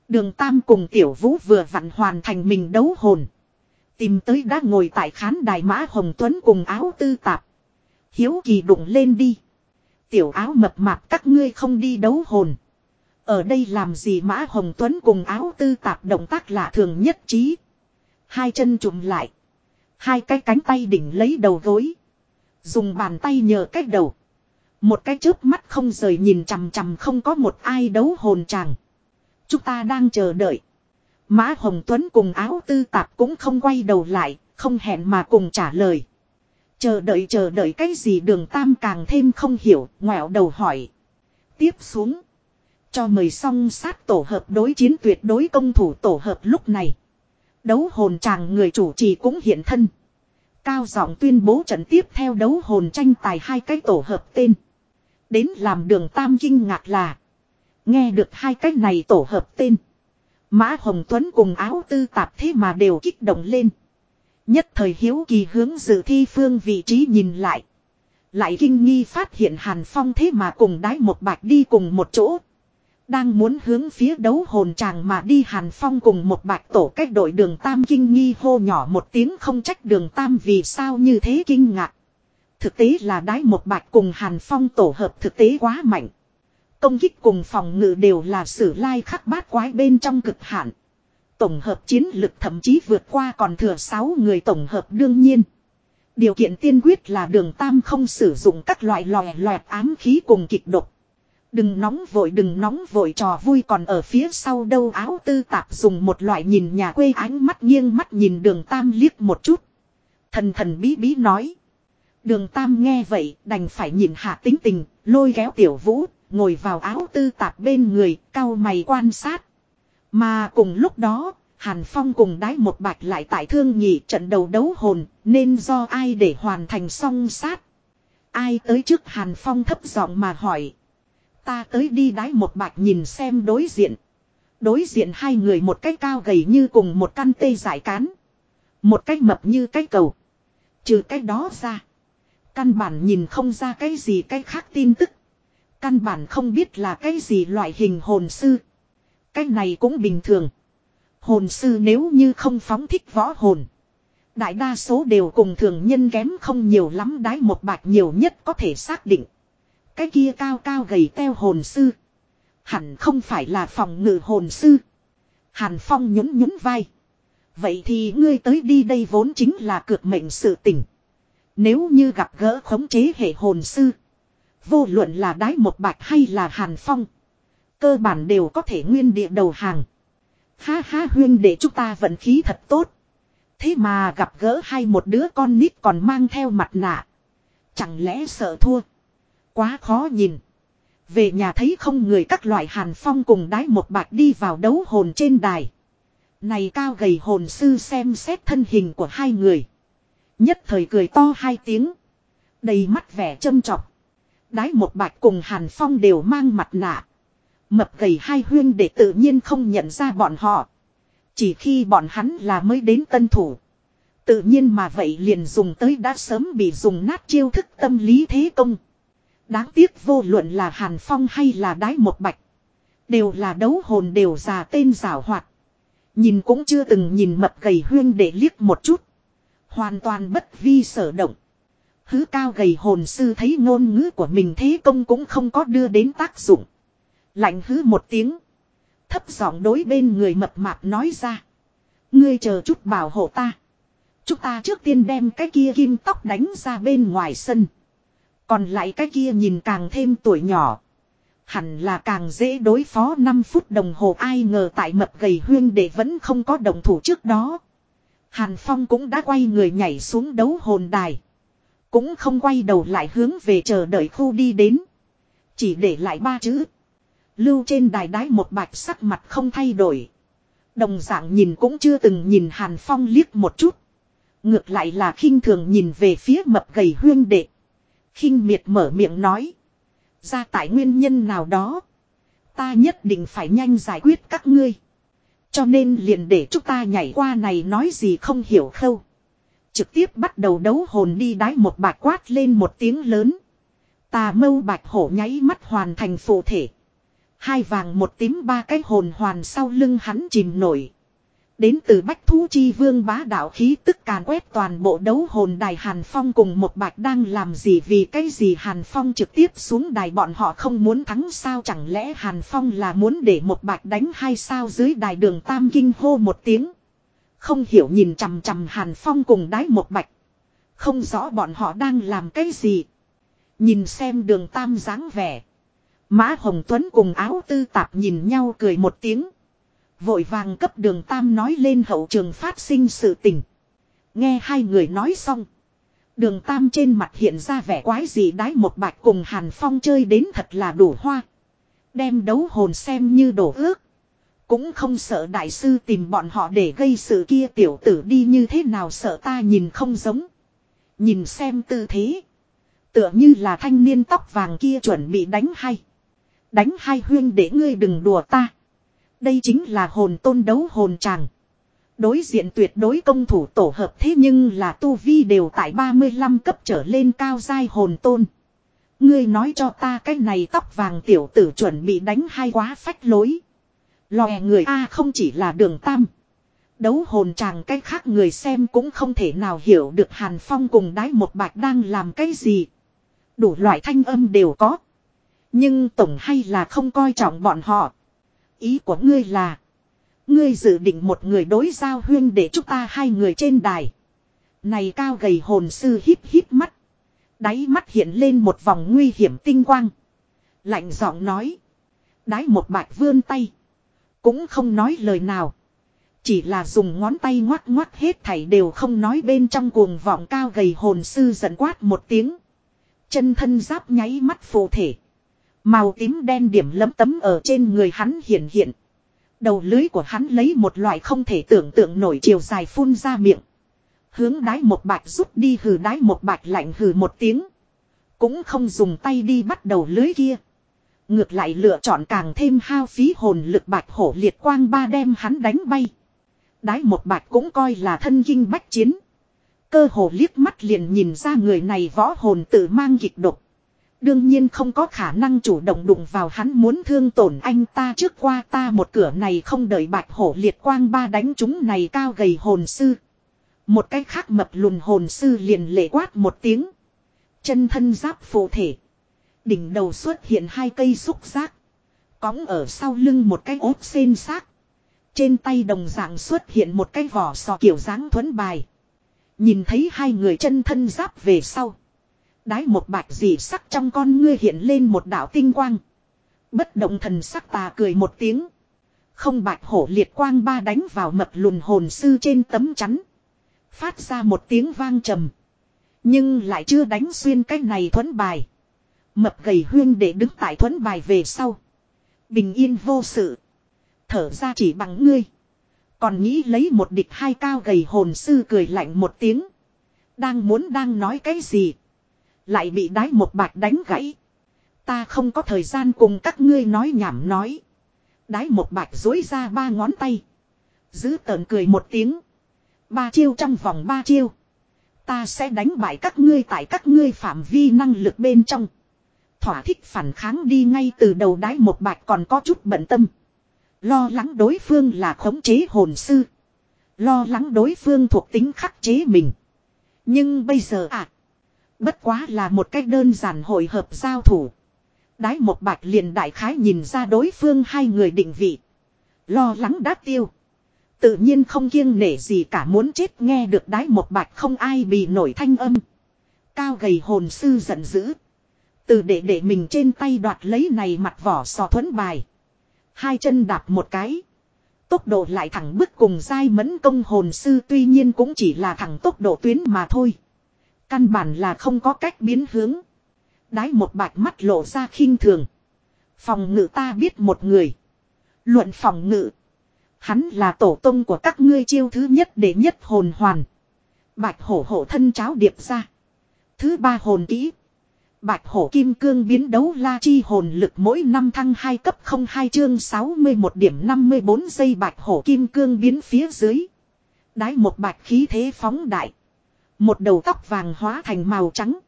Đường Tam cùng Tiểu Vũ vừa vặn hoàn thành mình đấu hồn. Tìm tới đã ngồi tại khán đài mã Hồng Tuấn cùng áo tư tạp. Hiếu kỳ đụng lên đi. Tiểu áo mập mạp các ngươi không đi đấu hồn. Ở đây làm gì mã Hồng Tuấn cùng áo tư tạp động tác lạ thường nhất trí. Hai chân trùm lại. Hai cái cánh tay đỉnh lấy đầu gối. Dùng bàn tay nhờ cách đầu. Một cái chớp mắt không rời nhìn chằm chằm không có một ai đấu hồn chàng. Chúng ta đang chờ đợi. Mã Hồng Tuấn cùng áo tư tạp cũng không quay đầu lại, không hẹn mà cùng trả lời. Chờ đợi chờ đợi cái gì đường tam càng thêm không hiểu, ngoẹo đầu hỏi. Tiếp xuống. Cho mời xong sát tổ hợp đối chiến tuyệt đối công thủ tổ hợp lúc này. Đấu hồn chàng người chủ trì cũng hiện thân. Cao giọng tuyên bố trận tiếp theo đấu hồn tranh tài hai cái tổ hợp tên. Đến làm đường tam kinh ngạc là. Nghe được hai cái này tổ hợp tên. Mã Hồng Tuấn cùng áo tư tạp thế mà đều kích động lên. Nhất thời hiếu kỳ hướng dự thi phương vị trí nhìn lại. Lại kinh nghi phát hiện Hàn Phong thế mà cùng đái một bạch đi cùng một chỗ. Đang muốn hướng phía đấu hồn chàng mà đi Hàn Phong cùng một bạch tổ cách đội đường Tam kinh nghi hô nhỏ một tiếng không trách đường Tam vì sao như thế kinh ngạc. Thực tế là đái một bạch cùng Hàn Phong tổ hợp thực tế quá mạnh. Công kích cùng phòng ngự đều là sử lai khắc bát quái bên trong cực hạn. Tổng hợp chiến lực thậm chí vượt qua còn thừa 6 người tổng hợp đương nhiên. Điều kiện tiên quyết là đường tam không sử dụng các loại lòe loẹt ám khí cùng kịch độc. Đừng nóng vội đừng nóng vội trò vui còn ở phía sau đâu áo tư tạp dùng một loại nhìn nhà quê ánh mắt nghiêng mắt nhìn đường tam liếc một chút. Thần thần bí bí nói. Đường tam nghe vậy đành phải nhìn hạ tính tình, lôi kéo tiểu vũ, ngồi vào áo tư tạp bên người, cao mày quan sát. Mà cùng lúc đó, Hàn Phong cùng đái một bạch lại tại thương nhị trận đầu đấu hồn, nên do ai để hoàn thành song sát. Ai tới trước Hàn Phong thấp giọng mà hỏi. Ta tới đi đái một bạch nhìn xem đối diện. Đối diện hai người một cái cao gầy như cùng một căn tê giải cán. Một cái mập như cái cầu. Trừ cái đó ra. Căn bản nhìn không ra cái gì cái khác tin tức. Căn bản không biết là cái gì loại hình hồn sư. Cái này cũng bình thường. Hồn sư nếu như không phóng thích võ hồn. Đại đa số đều cùng thường nhân kém không nhiều lắm đái một bạch nhiều nhất có thể xác định. Cái kia cao cao gầy teo hồn sư. Hẳn không phải là phòng ngự hồn sư. Hàn Phong nhún nhún vai. Vậy thì ngươi tới đi đây vốn chính là cược mệnh sự tình. Nếu như gặp gỡ khống chế hệ hồn sư. Vô luận là đái một bạch hay là Hàn Phong. Cơ bản đều có thể nguyên địa đầu hàng. Ha ha huyên để chúng ta vận khí thật tốt. Thế mà gặp gỡ hai một đứa con nít còn mang theo mặt nạ. Chẳng lẽ sợ thua. Quá khó nhìn. Về nhà thấy không người các loại hàn phong cùng đái một bạch đi vào đấu hồn trên đài. Này cao gầy hồn sư xem xét thân hình của hai người. Nhất thời cười to hai tiếng. Đầy mắt vẻ châm trọc. Đái một bạch cùng hàn phong đều mang mặt nạ. Mập gầy hai huyên để tự nhiên không nhận ra bọn họ. Chỉ khi bọn hắn là mới đến tân thủ. Tự nhiên mà vậy liền dùng tới đã sớm bị dùng nát chiêu thức tâm lý thế công. Đáng tiếc vô luận là Hàn Phong hay là Đái Một Bạch. Đều là đấu hồn đều già tên rào hoạt. Nhìn cũng chưa từng nhìn mập gầy huyên để liếc một chút. Hoàn toàn bất vi sở động. Hứ cao gầy hồn sư thấy ngôn ngữ của mình thế công cũng không có đưa đến tác dụng. Lạnh hứ một tiếng. Thấp giọng đối bên người mập mạp nói ra. Ngươi chờ chút bảo hộ ta. Chúng ta trước tiên đem cái kia kim tóc đánh ra bên ngoài sân. Còn lại cái kia nhìn càng thêm tuổi nhỏ. Hẳn là càng dễ đối phó 5 phút đồng hồ ai ngờ tại mập gầy huyên để vẫn không có đồng thủ trước đó. Hàn Phong cũng đã quay người nhảy xuống đấu hồn đài. Cũng không quay đầu lại hướng về chờ đợi khu đi đến. Chỉ để lại ba chữ. Lưu trên đài đái một bạch sắc mặt không thay đổi. Đồng dạng nhìn cũng chưa từng nhìn Hàn Phong liếc một chút. Ngược lại là khinh thường nhìn về phía mập gầy huyên đệ khinh miệt mở miệng nói. Ra tại nguyên nhân nào đó. Ta nhất định phải nhanh giải quyết các ngươi. Cho nên liền để chúng ta nhảy qua này nói gì không hiểu khâu. Trực tiếp bắt đầu đấu hồn đi đái một bạc quát lên một tiếng lớn. Tà mâu bạch hổ nháy mắt hoàn thành phụ thể. Hai vàng một tím ba cái hồn hoàn sau lưng hắn chìm nổi. Đến từ bách thú chi vương bá đạo khí tức càn quét toàn bộ đấu hồn đài Hàn Phong cùng một bạch đang làm gì vì cái gì Hàn Phong trực tiếp xuống đài bọn họ không muốn thắng sao chẳng lẽ Hàn Phong là muốn để một bạch đánh hai sao dưới đài đường Tam Kinh hô một tiếng. Không hiểu nhìn chằm chằm Hàn Phong cùng đái một bạch. Không rõ bọn họ đang làm cái gì. Nhìn xem đường Tam dáng vẻ. Mã Hồng Tuấn cùng áo tư tạp nhìn nhau cười một tiếng. Vội vàng cấp đường Tam nói lên hậu trường phát sinh sự tình. Nghe hai người nói xong. Đường Tam trên mặt hiện ra vẻ quái gì đái một bạch cùng Hàn Phong chơi đến thật là đủ hoa. Đem đấu hồn xem như đổ ước. Cũng không sợ đại sư tìm bọn họ để gây sự kia tiểu tử đi như thế nào sợ ta nhìn không giống. Nhìn xem tư thế. Tựa như là thanh niên tóc vàng kia chuẩn bị đánh hay. Đánh hai huyên để ngươi đừng đùa ta. Đây chính là hồn tôn đấu hồn chàng. Đối diện tuyệt đối công thủ tổ hợp thế nhưng là tu vi đều tại 35 cấp trở lên cao giai hồn tôn. Ngươi nói cho ta cái này tóc vàng tiểu tử chuẩn bị đánh hai quá phách lối. Lòe người A không chỉ là đường tam. Đấu hồn chàng cái khác người xem cũng không thể nào hiểu được Hàn Phong cùng đái một bạch đang làm cái gì. Đủ loại thanh âm đều có. Nhưng tổng hay là không coi trọng bọn họ. Ý của ngươi là. Ngươi dự định một người đối giao huyên để chúng ta hai người trên đài. Này cao gầy hồn sư híp híp mắt. Đáy mắt hiện lên một vòng nguy hiểm tinh quang. Lạnh giọng nói. Đái một bạch vươn tay. Cũng không nói lời nào. Chỉ là dùng ngón tay ngoắt ngoắt hết thảy đều không nói bên trong cuồng vọng cao gầy hồn sư giận quát một tiếng. Chân thân giáp nháy mắt phù thể. Màu tím đen điểm lấm tấm ở trên người hắn hiện hiện. Đầu lưới của hắn lấy một loại không thể tưởng tượng nổi chiều dài phun ra miệng. Hướng đái một bạch rút đi hừ đái một bạch lạnh hừ một tiếng. Cũng không dùng tay đi bắt đầu lưới kia. Ngược lại lựa chọn càng thêm hao phí hồn lực bạch hổ liệt quang ba đem hắn đánh bay. Đái một bạch cũng coi là thân kinh bách chiến. Cơ hồ liếc mắt liền nhìn ra người này võ hồn tự mang kịch độc. Đương nhiên không có khả năng chủ động đụng vào hắn muốn thương tổn anh ta trước qua ta một cửa này không đợi bạch hổ liệt quang ba đánh chúng này cao gầy hồn sư. Một cái khác mập lùn hồn sư liền lệ quát một tiếng. Chân thân giáp phụ thể. Đỉnh đầu xuất hiện hai cây xúc giác. Cóng ở sau lưng một cái ốp xên xác. Trên tay đồng dạng xuất hiện một cái vỏ sò kiểu dáng thuấn bài. Nhìn thấy hai người chân thân giáp về sau. Đái một bạch dị sắc trong con ngươi hiện lên một đạo tinh quang. Bất động thần sắc tà cười một tiếng. Không bạch hổ liệt quang ba đánh vào mập lùn hồn sư trên tấm chắn. Phát ra một tiếng vang trầm. Nhưng lại chưa đánh xuyên cái này thuẫn bài. Mập gầy huyên để đứng tại thuẫn bài về sau. Bình yên vô sự. Thở ra chỉ bằng ngươi. Còn nghĩ lấy một địch hai cao gầy hồn sư cười lạnh một tiếng. Đang muốn đang nói cái gì. Lại bị đái một bạch đánh gãy. Ta không có thời gian cùng các ngươi nói nhảm nói. Đái một bạch dối ra ba ngón tay. Giữ tờn cười một tiếng. Ba chiêu trong vòng ba chiêu. Ta sẽ đánh bại các ngươi tại các ngươi phạm vi năng lực bên trong. Thỏa thích phản kháng đi ngay từ đầu đái một bạch còn có chút bận tâm. Lo lắng đối phương là khống chế hồn sư. Lo lắng đối phương thuộc tính khắc chế mình. Nhưng bây giờ à. Bất quá là một cách đơn giản hội hợp giao thủ. Đái một bạch liền đại khái nhìn ra đối phương hai người định vị. Lo lắng đã tiêu. Tự nhiên không kiêng nể gì cả muốn chết nghe được đái một bạch không ai bị nổi thanh âm. Cao gầy hồn sư giận dữ. Từ để để mình trên tay đoạt lấy này mặt vỏ sò thuẫn bài. Hai chân đạp một cái. Tốc độ lại thẳng bức cùng dai mẫn công hồn sư tuy nhiên cũng chỉ là thẳng tốc độ tuyến mà thôi. Căn bản là không có cách biến hướng. Đái một bạch mắt lộ ra khinh thường. Phòng ngự ta biết một người. Luận phòng ngự. Hắn là tổ tông của các ngươi chiêu thứ nhất để nhất hồn hoàn. Bạch hổ hổ thân cháo điệp ra. Thứ ba hồn kỹ. Bạch hổ kim cương biến đấu la chi hồn lực mỗi năm thăng 2 cấp 02 chương 61 điểm 54 giây bạch hổ kim cương biến phía dưới. Đái một bạch khí thế phóng đại. Một đầu tóc vàng hóa thành màu trắng.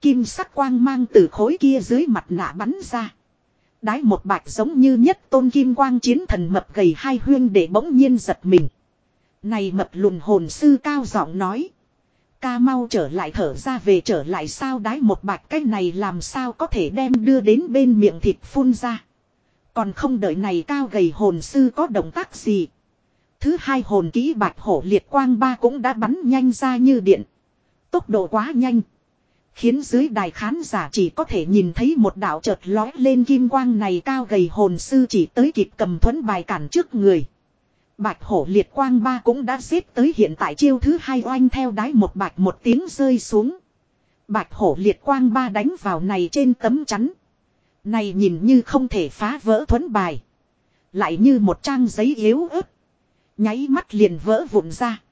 Kim sắc quang mang từ khối kia dưới mặt nạ bắn ra. Đái một bạch giống như nhất tôn kim quang chiến thần mập gầy hai huyên để bỗng nhiên giật mình. Này mập lùn hồn sư cao giọng nói. Ca mau trở lại thở ra về trở lại sao đái một bạch cái này làm sao có thể đem đưa đến bên miệng thịt phun ra. Còn không đợi này cao gầy hồn sư có động tác gì. Thứ hai hồn kỹ bạch hổ liệt quang ba cũng đã bắn nhanh ra như điện. Tốc độ quá nhanh. Khiến dưới đài khán giả chỉ có thể nhìn thấy một đạo chợt lói lên kim quang này cao gầy hồn sư chỉ tới kịp cầm thuẫn bài cản trước người. Bạch hổ liệt quang ba cũng đã xếp tới hiện tại chiêu thứ hai oanh theo đáy một bạch một tiếng rơi xuống. Bạch hổ liệt quang ba đánh vào này trên tấm chắn. Này nhìn như không thể phá vỡ thuẫn bài. Lại như một trang giấy yếu ớt. Nháy mắt liền vỡ vụn ra.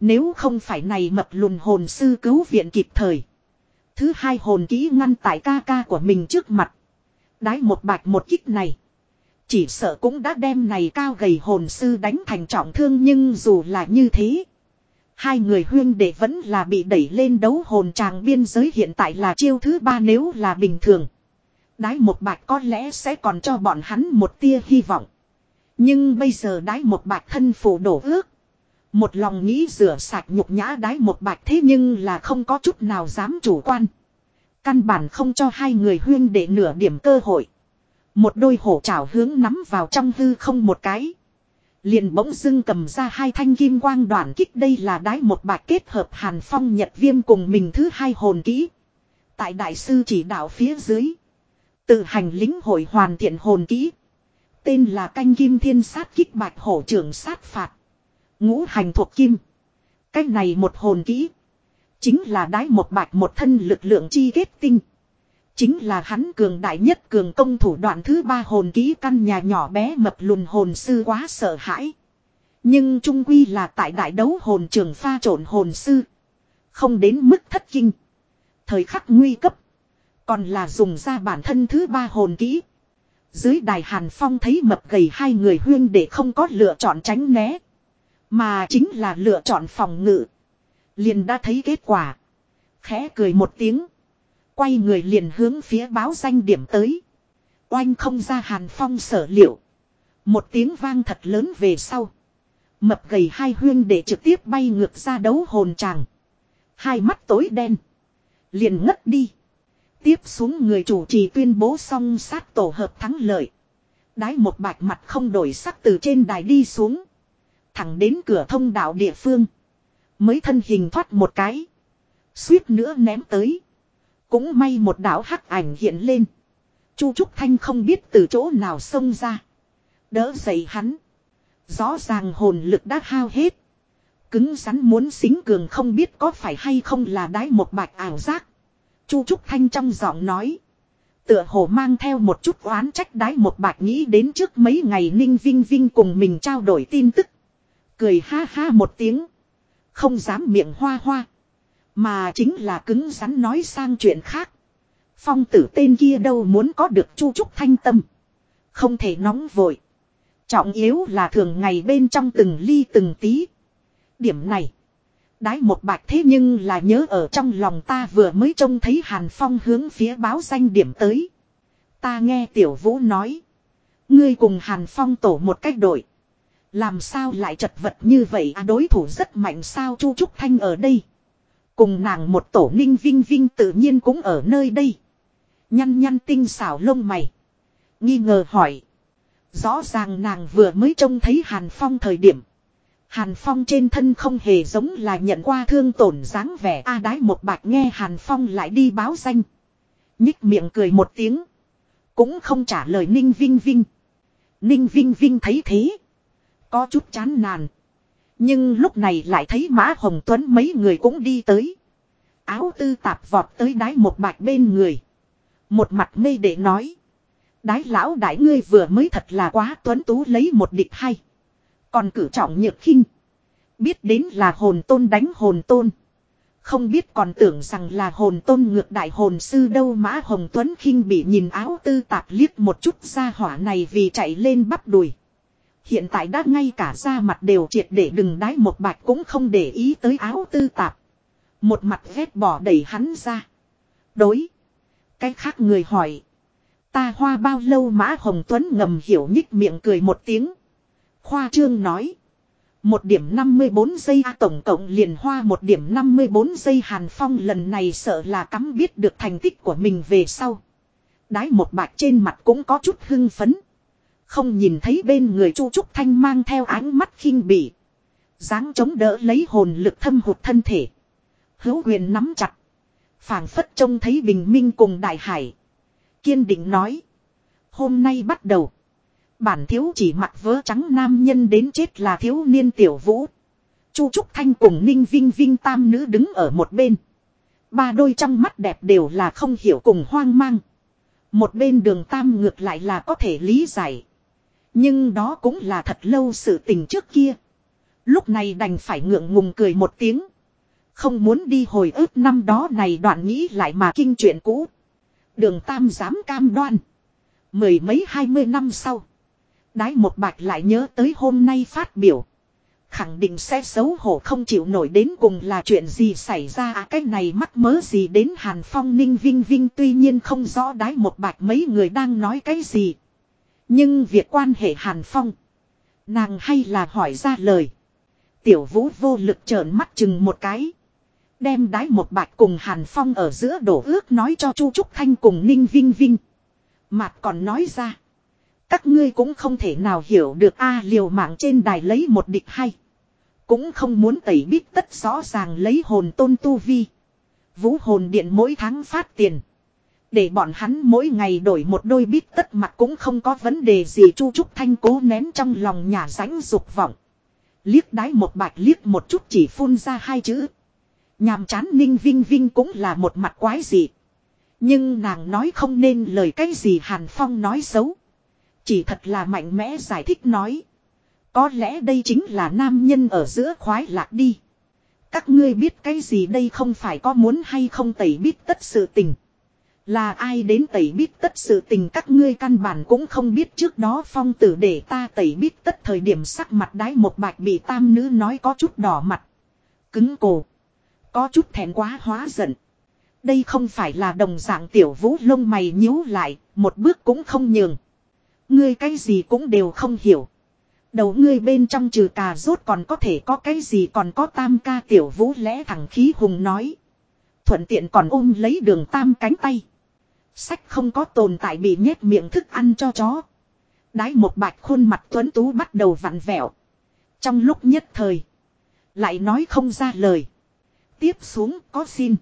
Nếu không phải này mập lùn hồn sư cứu viện kịp thời. Thứ hai hồn kỹ ngăn tại ca ca của mình trước mặt. Đái một bạch một kích này. Chỉ sợ cũng đã đem này cao gầy hồn sư đánh thành trọng thương nhưng dù là như thế. Hai người huyên đệ vẫn là bị đẩy lên đấu hồn tràng biên giới hiện tại là chiêu thứ ba nếu là bình thường. Đái một bạch có lẽ sẽ còn cho bọn hắn một tia hy vọng. Nhưng bây giờ đái một bạch thân phủ đổ ước. Một lòng nghĩ rửa sạch nhục nhã đái một bạch thế nhưng là không có chút nào dám chủ quan. Căn bản không cho hai người huyên để nửa điểm cơ hội. Một đôi hổ trảo hướng nắm vào trong hư không một cái. Liền bỗng dưng cầm ra hai thanh kim quang đoạn kích đây là đái một bạch kết hợp hàn phong nhật viêm cùng mình thứ hai hồn kỹ. Tại đại sư chỉ đạo phía dưới. Tự hành lính hội hoàn thiện hồn kỹ. Tên là canh kim thiên sát kích bạch hổ trưởng sát phạt. Ngũ hành thuộc kim. Cái này một hồn kỹ. Chính là đái một bạch một thân lực lượng chi kết tinh. Chính là hắn cường đại nhất cường công thủ đoạn thứ ba hồn kỹ căn nhà nhỏ bé mập lùn hồn sư quá sợ hãi. Nhưng trung quy là tại đại đấu hồn trường pha trộn hồn sư. Không đến mức thất kinh. Thời khắc nguy cấp. Còn là dùng ra bản thân thứ ba hồn kỹ. Dưới đài Hàn Phong thấy mập gầy hai người huyên để không có lựa chọn tránh né. Mà chính là lựa chọn phòng ngự. Liền đã thấy kết quả. Khẽ cười một tiếng. Quay người liền hướng phía báo danh điểm tới. Oanh không ra Hàn Phong sở liệu. Một tiếng vang thật lớn về sau. Mập gầy hai huyên để trực tiếp bay ngược ra đấu hồn tràng. Hai mắt tối đen. Liền ngất đi. Tiếp xuống người chủ trì tuyên bố xong sát tổ hợp thắng lợi. Đái một bạch mặt không đổi sắc từ trên đài đi xuống. Thẳng đến cửa thông đạo địa phương. Mới thân hình thoát một cái. Suýt nữa ném tới. Cũng may một đạo hắc ảnh hiện lên. Chu Trúc Thanh không biết từ chỗ nào xông ra. Đỡ dậy hắn. Rõ ràng hồn lực đã hao hết. Cứng rắn muốn xính cường không biết có phải hay không là đái một bạch ảo giác. Chu Trúc Thanh trong giọng nói. Tựa hồ mang theo một chút oán trách đái một bạch nghĩ đến trước mấy ngày Ninh Vinh Vinh cùng mình trao đổi tin tức. Cười ha ha một tiếng. Không dám miệng hoa hoa. Mà chính là cứng rắn nói sang chuyện khác. Phong tử tên kia đâu muốn có được chu trúc thanh tâm. Không thể nóng vội. Trọng yếu là thường ngày bên trong từng ly từng tí. Điểm này. Đái một bạch thế nhưng là nhớ ở trong lòng ta vừa mới trông thấy Hàn Phong hướng phía báo danh điểm tới. Ta nghe Tiểu Vũ nói. Ngươi cùng Hàn Phong tổ một cách đội. Làm sao lại chật vật như vậy à đối thủ rất mạnh sao Chu Trúc Thanh ở đây. Cùng nàng một tổ ninh vinh vinh tự nhiên cũng ở nơi đây. Nhăn nhăn tinh xảo lông mày. Nghi ngờ hỏi. Rõ ràng nàng vừa mới trông thấy Hàn Phong thời điểm. Hàn Phong trên thân không hề giống là nhận qua thương tổn dáng vẻ A đái một bạch nghe Hàn Phong lại đi báo danh. Nhích miệng cười một tiếng. Cũng không trả lời Ninh Vinh Vinh. Ninh Vinh Vinh thấy thế. Có chút chán nản. Nhưng lúc này lại thấy Mã Hồng Tuấn mấy người cũng đi tới. Áo tư tạp vọt tới đái một bạch bên người. Một mặt mê để nói. Đái lão đại ngươi vừa mới thật là quá tuấn tú lấy một địch hay. Còn cử trọng nhược khinh. Biết đến là hồn tôn đánh hồn tôn. Không biết còn tưởng rằng là hồn tôn ngược đại hồn sư đâu Mã Hồng Tuấn khinh bị nhìn áo tư tạp liếc một chút ra hỏa này vì chạy lên bắp đùi. Hiện tại đã ngay cả da mặt đều triệt để đừng đái một bạch cũng không để ý tới áo tư tạp. Một mặt ghét bỏ đẩy hắn ra. Đối. Cái khác người hỏi. Ta hoa bao lâu mã hồng tuấn ngầm hiểu nhích miệng cười một tiếng. Khoa trương nói. Một điểm 54 giây A tổng cộng liền hoa một điểm 54 giây Hàn Phong lần này sợ là cắm biết được thành tích của mình về sau. Đái một bạch trên mặt cũng có chút hưng phấn. Không nhìn thấy bên người Chu Trúc Thanh mang theo ánh mắt khinh bỉ. dáng chống đỡ lấy hồn lực thâm hụt thân thể. Hữu quyền nắm chặt. phảng phất trông thấy bình minh cùng đại hải. Kiên định nói. Hôm nay bắt đầu. Bản thiếu chỉ mặc vớ trắng nam nhân đến chết là thiếu niên tiểu vũ. Chu Trúc Thanh cùng Ninh Vinh Vinh tam nữ đứng ở một bên. Ba đôi trong mắt đẹp đều là không hiểu cùng hoang mang. Một bên đường tam ngược lại là có thể lý giải. Nhưng đó cũng là thật lâu sự tình trước kia. Lúc này đành phải ngượng ngùng cười một tiếng. Không muốn đi hồi ức năm đó này đoạn nghĩ lại mà kinh chuyện cũ. Đường Tam dám cam đoan. Mười mấy hai mươi năm sau. Đái một bạch lại nhớ tới hôm nay phát biểu. Khẳng định sẽ xấu hổ không chịu nổi đến cùng là chuyện gì xảy ra à cái này mắc mớ gì đến Hàn Phong, Ninh Vinh Vinh tuy nhiên không rõ đái một bạch mấy người đang nói cái gì. Nhưng việc quan hệ Hàn Phong. Nàng hay là hỏi ra lời. Tiểu vũ vô lực trợn mắt chừng một cái. Đem đái một bạch cùng Hàn Phong ở giữa đổ ước nói cho Chu Trúc Thanh cùng Ninh Vinh Vinh. Mạt còn nói ra. Các ngươi cũng không thể nào hiểu được a liều mạng trên đài lấy một địch hay. Cũng không muốn tẩy biết tất rõ ràng lấy hồn tôn tu vi. Vũ hồn điện mỗi tháng phát tiền. Để bọn hắn mỗi ngày đổi một đôi bít tất mặt cũng không có vấn đề gì Chu Trúc Thanh cố nén trong lòng nhà rãnh dục vọng. Liếc đái một bạch liếc một chút chỉ phun ra hai chữ. Nhàm chán ninh vinh vinh cũng là một mặt quái gì. Nhưng nàng nói không nên lời cái gì Hàn Phong nói xấu. Chỉ thật là mạnh mẽ giải thích nói. Có lẽ đây chính là nam nhân ở giữa khoái lạc đi. Các ngươi biết cái gì đây không phải có muốn hay không tẩy biết tất sự tình. Là ai đến tẩy biết tất sự tình các ngươi căn bản cũng không biết trước đó phong tử để ta tẩy biết tất thời điểm sắc mặt đái một bạch bị tam nữ nói có chút đỏ mặt. Cứng cổ. Có chút thèm quá hóa giận. Đây không phải là đồng dạng tiểu vũ lông mày nhíu lại, một bước cũng không nhường. Ngươi cái gì cũng đều không hiểu. Đầu ngươi bên trong trừ cà rốt còn có thể có cái gì còn có tam ca tiểu vũ lẽ thẳng khí hùng nói. Thuận tiện còn ôm lấy đường tam cánh tay. Sách không có tồn tại bị nhét miệng thức ăn cho chó. Đái một bạch khuôn mặt tuấn tú bắt đầu vặn vẹo. Trong lúc nhất thời. Lại nói không ra lời. Tiếp xuống có xin.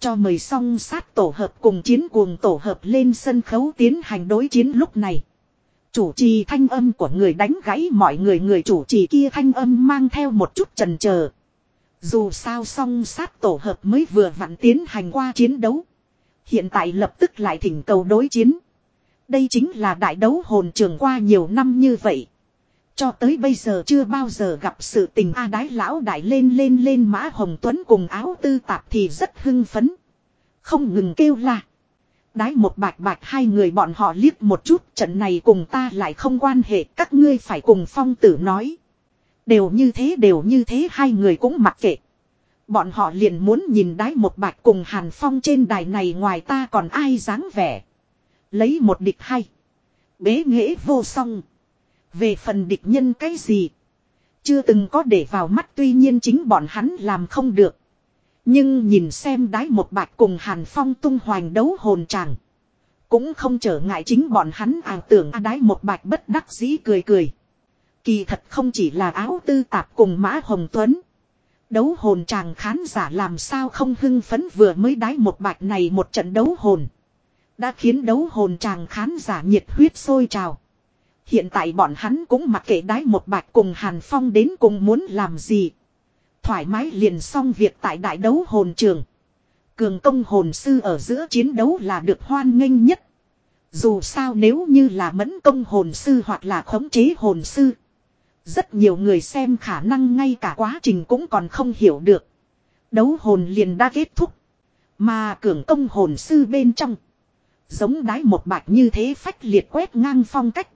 Cho mời song sát tổ hợp cùng chiến cuồng tổ hợp lên sân khấu tiến hành đối chiến lúc này. Chủ trì thanh âm của người đánh gãy mọi người người chủ trì kia thanh âm mang theo một chút trần chờ Dù sao song sát tổ hợp mới vừa vặn tiến hành qua chiến đấu. Hiện tại lập tức lại thỉnh cầu đối chiến. Đây chính là đại đấu hồn trường qua nhiều năm như vậy. Cho tới bây giờ chưa bao giờ gặp sự tình A đái lão đại lên lên lên mã hồng tuấn cùng áo tư tạp thì rất hưng phấn. Không ngừng kêu là Đái một bạch bạch hai người bọn họ liếc một chút, trận này cùng ta lại không quan hệ, các ngươi phải cùng phong tử nói. Đều như thế, đều như thế, hai người cũng mặc kệ. Bọn họ liền muốn nhìn đái một bạch cùng hàn phong trên đài này ngoài ta còn ai dáng vẻ. Lấy một địch hay. Bế nghệ vô song. Về phần địch nhân cái gì. Chưa từng có để vào mắt, tuy nhiên chính bọn hắn làm không được. Nhưng nhìn xem đái một bạch cùng Hàn Phong tung hoành đấu hồn tràng. Cũng không trở ngại chính bọn hắn ảo tưởng à đái một bạch bất đắc dĩ cười cười. Kỳ thật không chỉ là áo tư tạp cùng Mã Hồng Tuấn. Đấu hồn chàng khán giả làm sao không hưng phấn vừa mới đái một bạch này một trận đấu hồn. Đã khiến đấu hồn chàng khán giả nhiệt huyết sôi trào. Hiện tại bọn hắn cũng mặc kệ đái một bạch cùng Hàn Phong đến cùng muốn làm gì. Thoải mái liền xong việc tại đại đấu hồn trường. Cường công hồn sư ở giữa chiến đấu là được hoan nghênh nhất. Dù sao nếu như là mẫn công hồn sư hoặc là khống chế hồn sư. Rất nhiều người xem khả năng ngay cả quá trình cũng còn không hiểu được. Đấu hồn liền đã kết thúc. Mà cường công hồn sư bên trong. Giống đái một bạch như thế phách liệt quét ngang phong cách.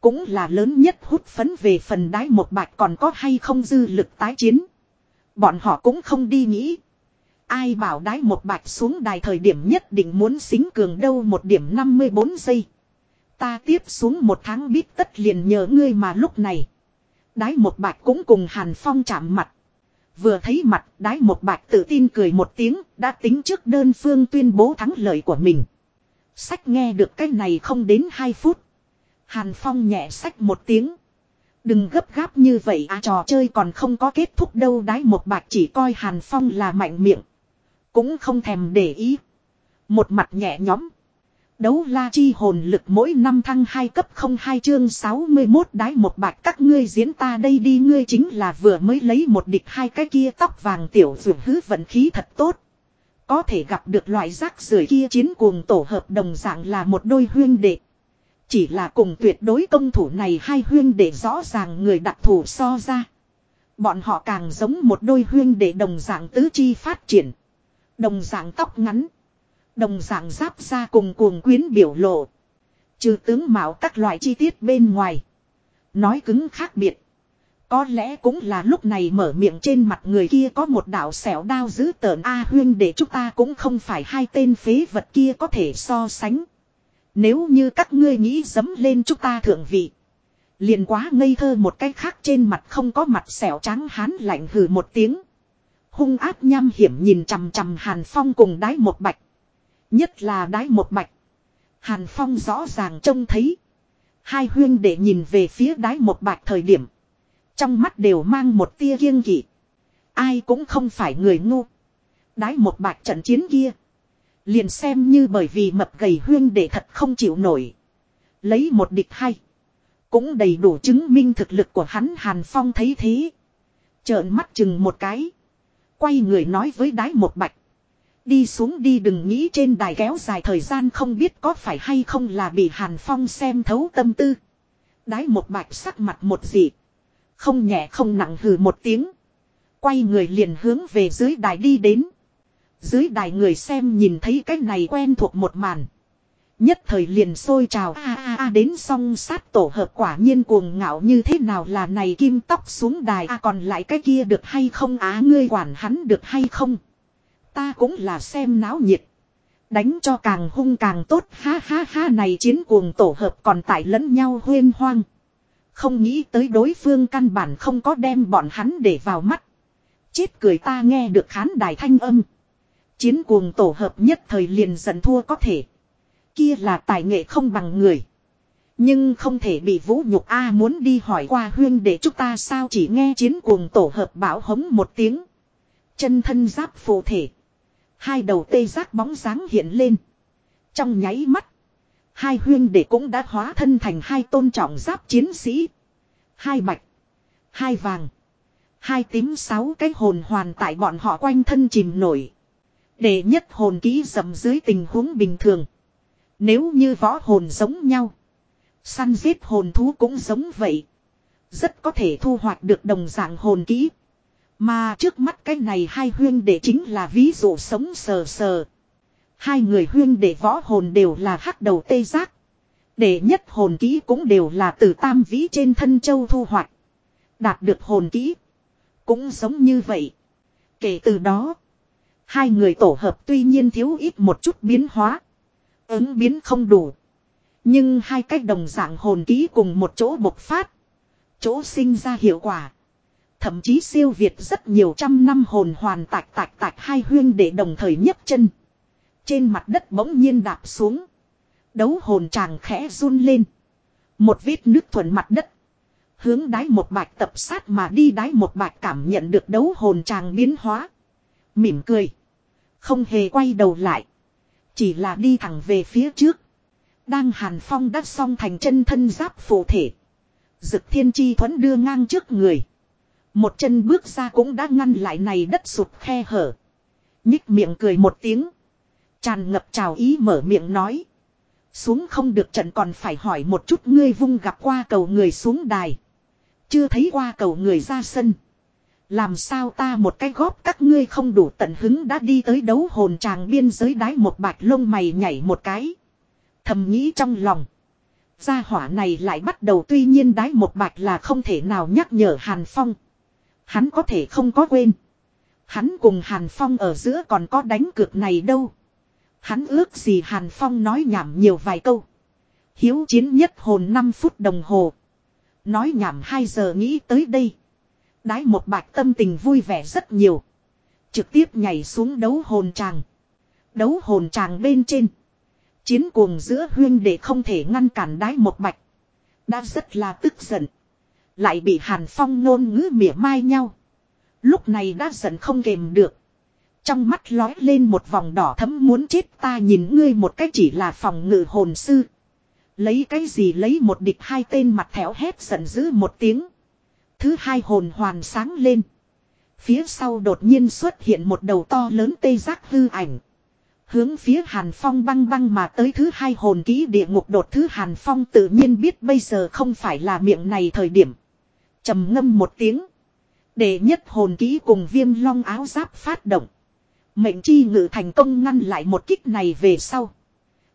Cũng là lớn nhất hút phấn về phần đái một bạch còn có hay không dư lực tái chiến. Bọn họ cũng không đi nghĩ. Ai bảo đái một bạch xuống đài thời điểm nhất định muốn xính cường đâu một điểm 54 giây. Ta tiếp xuống một tháng biết tất liền nhờ ngươi mà lúc này. Đái một bạch cũng cùng Hàn Phong chạm mặt. Vừa thấy mặt, đái một bạch tự tin cười một tiếng, đã tính trước đơn phương tuyên bố thắng lợi của mình. Sách nghe được cái này không đến 2 phút. Hàn Phong nhẹ sách một tiếng. Đừng gấp gáp như vậy à trò chơi còn không có kết thúc đâu, đái một bạc chỉ coi Hàn Phong là mạnh miệng. Cũng không thèm để ý. Một mặt nhẹ nhõm. Đấu la chi hồn lực mỗi năm thăng 2 cấp 02 chương 61 đái một bạc, các ngươi diễn ta đây đi, ngươi chính là vừa mới lấy một địch hai cái kia tóc vàng tiểu dụ hứ vận khí thật tốt. Có thể gặp được loại rác rưởi kia chiến cuồng tổ hợp đồng dạng là một đôi huyên đệ. Chỉ là cùng tuyệt đối công thủ này hai huyên để rõ ràng người đặc thủ so ra. Bọn họ càng giống một đôi huyên để đồng dạng tứ chi phát triển. Đồng dạng tóc ngắn. Đồng dạng giáp ra cùng cuồng quyến biểu lộ. Trừ tướng mạo các loại chi tiết bên ngoài. Nói cứng khác biệt. Có lẽ cũng là lúc này mở miệng trên mặt người kia có một đạo xẻo đao dữ tợn A huyên để chúng ta cũng không phải hai tên phế vật kia có thể so sánh. Nếu như các ngươi nghĩ dấm lên chúng ta thượng vị. Liền quá ngây thơ một cái khác trên mặt không có mặt xẻo trắng hán lạnh hừ một tiếng. Hung áp nham hiểm nhìn chằm chằm Hàn Phong cùng đái một bạch. Nhất là đái một bạch. Hàn Phong rõ ràng trông thấy. Hai huyên để nhìn về phía đái một bạch thời điểm. Trong mắt đều mang một tia kiêng kỵ. Ai cũng không phải người ngu. Đái một bạch trận chiến kia. Liền xem như bởi vì mập gầy huyên để thật không chịu nổi. Lấy một địch hay. Cũng đầy đủ chứng minh thực lực của hắn Hàn Phong thấy thế. Trợn mắt chừng một cái. Quay người nói với đái một bạch. Đi xuống đi đừng nghĩ trên đài kéo dài thời gian không biết có phải hay không là bị Hàn Phong xem thấu tâm tư. Đái một bạch sắc mặt một dị. Không nhẹ không nặng hừ một tiếng. Quay người liền hướng về dưới đài đi đến. Dưới đài người xem nhìn thấy cái này quen thuộc một màn. Nhất thời liền sôi trào, a a a, đến song sát tổ hợp quả nhiên cuồng ngạo như thế nào là này kim tóc xuống đài, a, còn lại cái kia được hay không á ngươi quản hắn được hay không. Ta cũng là xem náo nhiệt. Đánh cho càng hung càng tốt, ha ha ha, này chiến cuồng tổ hợp còn tại lẫn nhau huyên hoang. Không nghĩ tới đối phương căn bản không có đem bọn hắn để vào mắt. Chết cười ta nghe được khán đài thanh âm. Chiến cuồng tổ hợp nhất thời liền giận thua có thể. Kia là tài nghệ không bằng người. Nhưng không thể bị vũ nhục A muốn đi hỏi qua huyên để chúng ta sao chỉ nghe chiến cuồng tổ hợp bảo hống một tiếng. Chân thân giáp phù thể. Hai đầu tê giác bóng dáng hiện lên. Trong nháy mắt. Hai huyên để cũng đã hóa thân thành hai tôn trọng giáp chiến sĩ. Hai bạch. Hai vàng. Hai tím sáu cái hồn hoàn tại bọn họ quanh thân chìm nổi. Để nhất hồn ký dầm dưới tình huống bình thường. Nếu như võ hồn giống nhau. Săn giết hồn thú cũng giống vậy. Rất có thể thu hoạch được đồng dạng hồn kỹ. Mà trước mắt cái này hai huyên đệ chính là ví dụ sống sờ sờ. Hai người huyên đệ võ hồn đều là hắc đầu tê giác. Đệ nhất hồn kỹ cũng đều là từ tam vĩ trên thân châu thu hoạch. Đạt được hồn kỹ. Cũng giống như vậy. Kể từ đó. Hai người tổ hợp tuy nhiên thiếu ít một chút biến hóa. Ứng biến không đủ. Nhưng hai cách đồng dạng hồn ký cùng một chỗ bộc phát. Chỗ sinh ra hiệu quả. Thậm chí siêu việt rất nhiều trăm năm hồn hoàn tạch tạch tạch hai huyên để đồng thời nhấp chân. Trên mặt đất bỗng nhiên đạp xuống. Đấu hồn chàng khẽ run lên. Một vết nước thuần mặt đất. Hướng đáy một bạch tập sát mà đi đáy một bạch cảm nhận được đấu hồn chàng biến hóa. Mỉm cười. Không hề quay đầu lại. Chỉ là đi thẳng về phía trước. Đang hàn phong đắt xong thành chân thân giáp phổ thể. Dực thiên chi thuẫn đưa ngang trước người. Một chân bước ra cũng đã ngăn lại này đất sụt khe hở. Nhích miệng cười một tiếng. Tràn ngập trào ý mở miệng nói. Xuống không được trận còn phải hỏi một chút ngươi vung gặp qua cầu người xuống đài. Chưa thấy qua cầu người ra sân. Làm sao ta một cái góp các ngươi không đủ tận hứng đã đi tới đấu hồn tràng biên giới đái một bạch lông mày nhảy một cái. Thầm nghĩ trong lòng. Gia hỏa này lại bắt đầu tuy nhiên đái một bạch là không thể nào nhắc nhở Hàn Phong. Hắn có thể không có quên. Hắn cùng Hàn Phong ở giữa còn có đánh cược này đâu. Hắn ước gì Hàn Phong nói nhảm nhiều vài câu. Hiếu chiến nhất hồn 5 phút đồng hồ. Nói nhảm 2 giờ nghĩ tới đây. Đái một bạch tâm tình vui vẻ rất nhiều. Trực tiếp nhảy xuống đấu hồn tràng. Đấu hồn tràng bên trên. Chiến cuồng giữa huyên để không thể ngăn cản đái một bạch. Đã rất là tức giận. Lại bị Hàn Phong ngôn ngữ mỉa mai nhau. Lúc này đã giận không kềm được. Trong mắt lói lên một vòng đỏ thấm muốn chết ta nhìn ngươi một cách chỉ là phòng ngự hồn sư. Lấy cái gì lấy một địch hai tên mặt thẻo hét giận dữ một tiếng. Thứ hai hồn hoàn sáng lên. Phía sau đột nhiên xuất hiện một đầu to lớn tê giác hư ảnh. Hướng phía Hàn Phong băng băng mà tới thứ hai hồn ký địa ngục đột thứ Hàn Phong tự nhiên biết bây giờ không phải là miệng này thời điểm. trầm ngâm một tiếng. Để nhất hồn ký cùng viêm long áo giáp phát động. Mệnh chi ngự thành công ngăn lại một kích này về sau.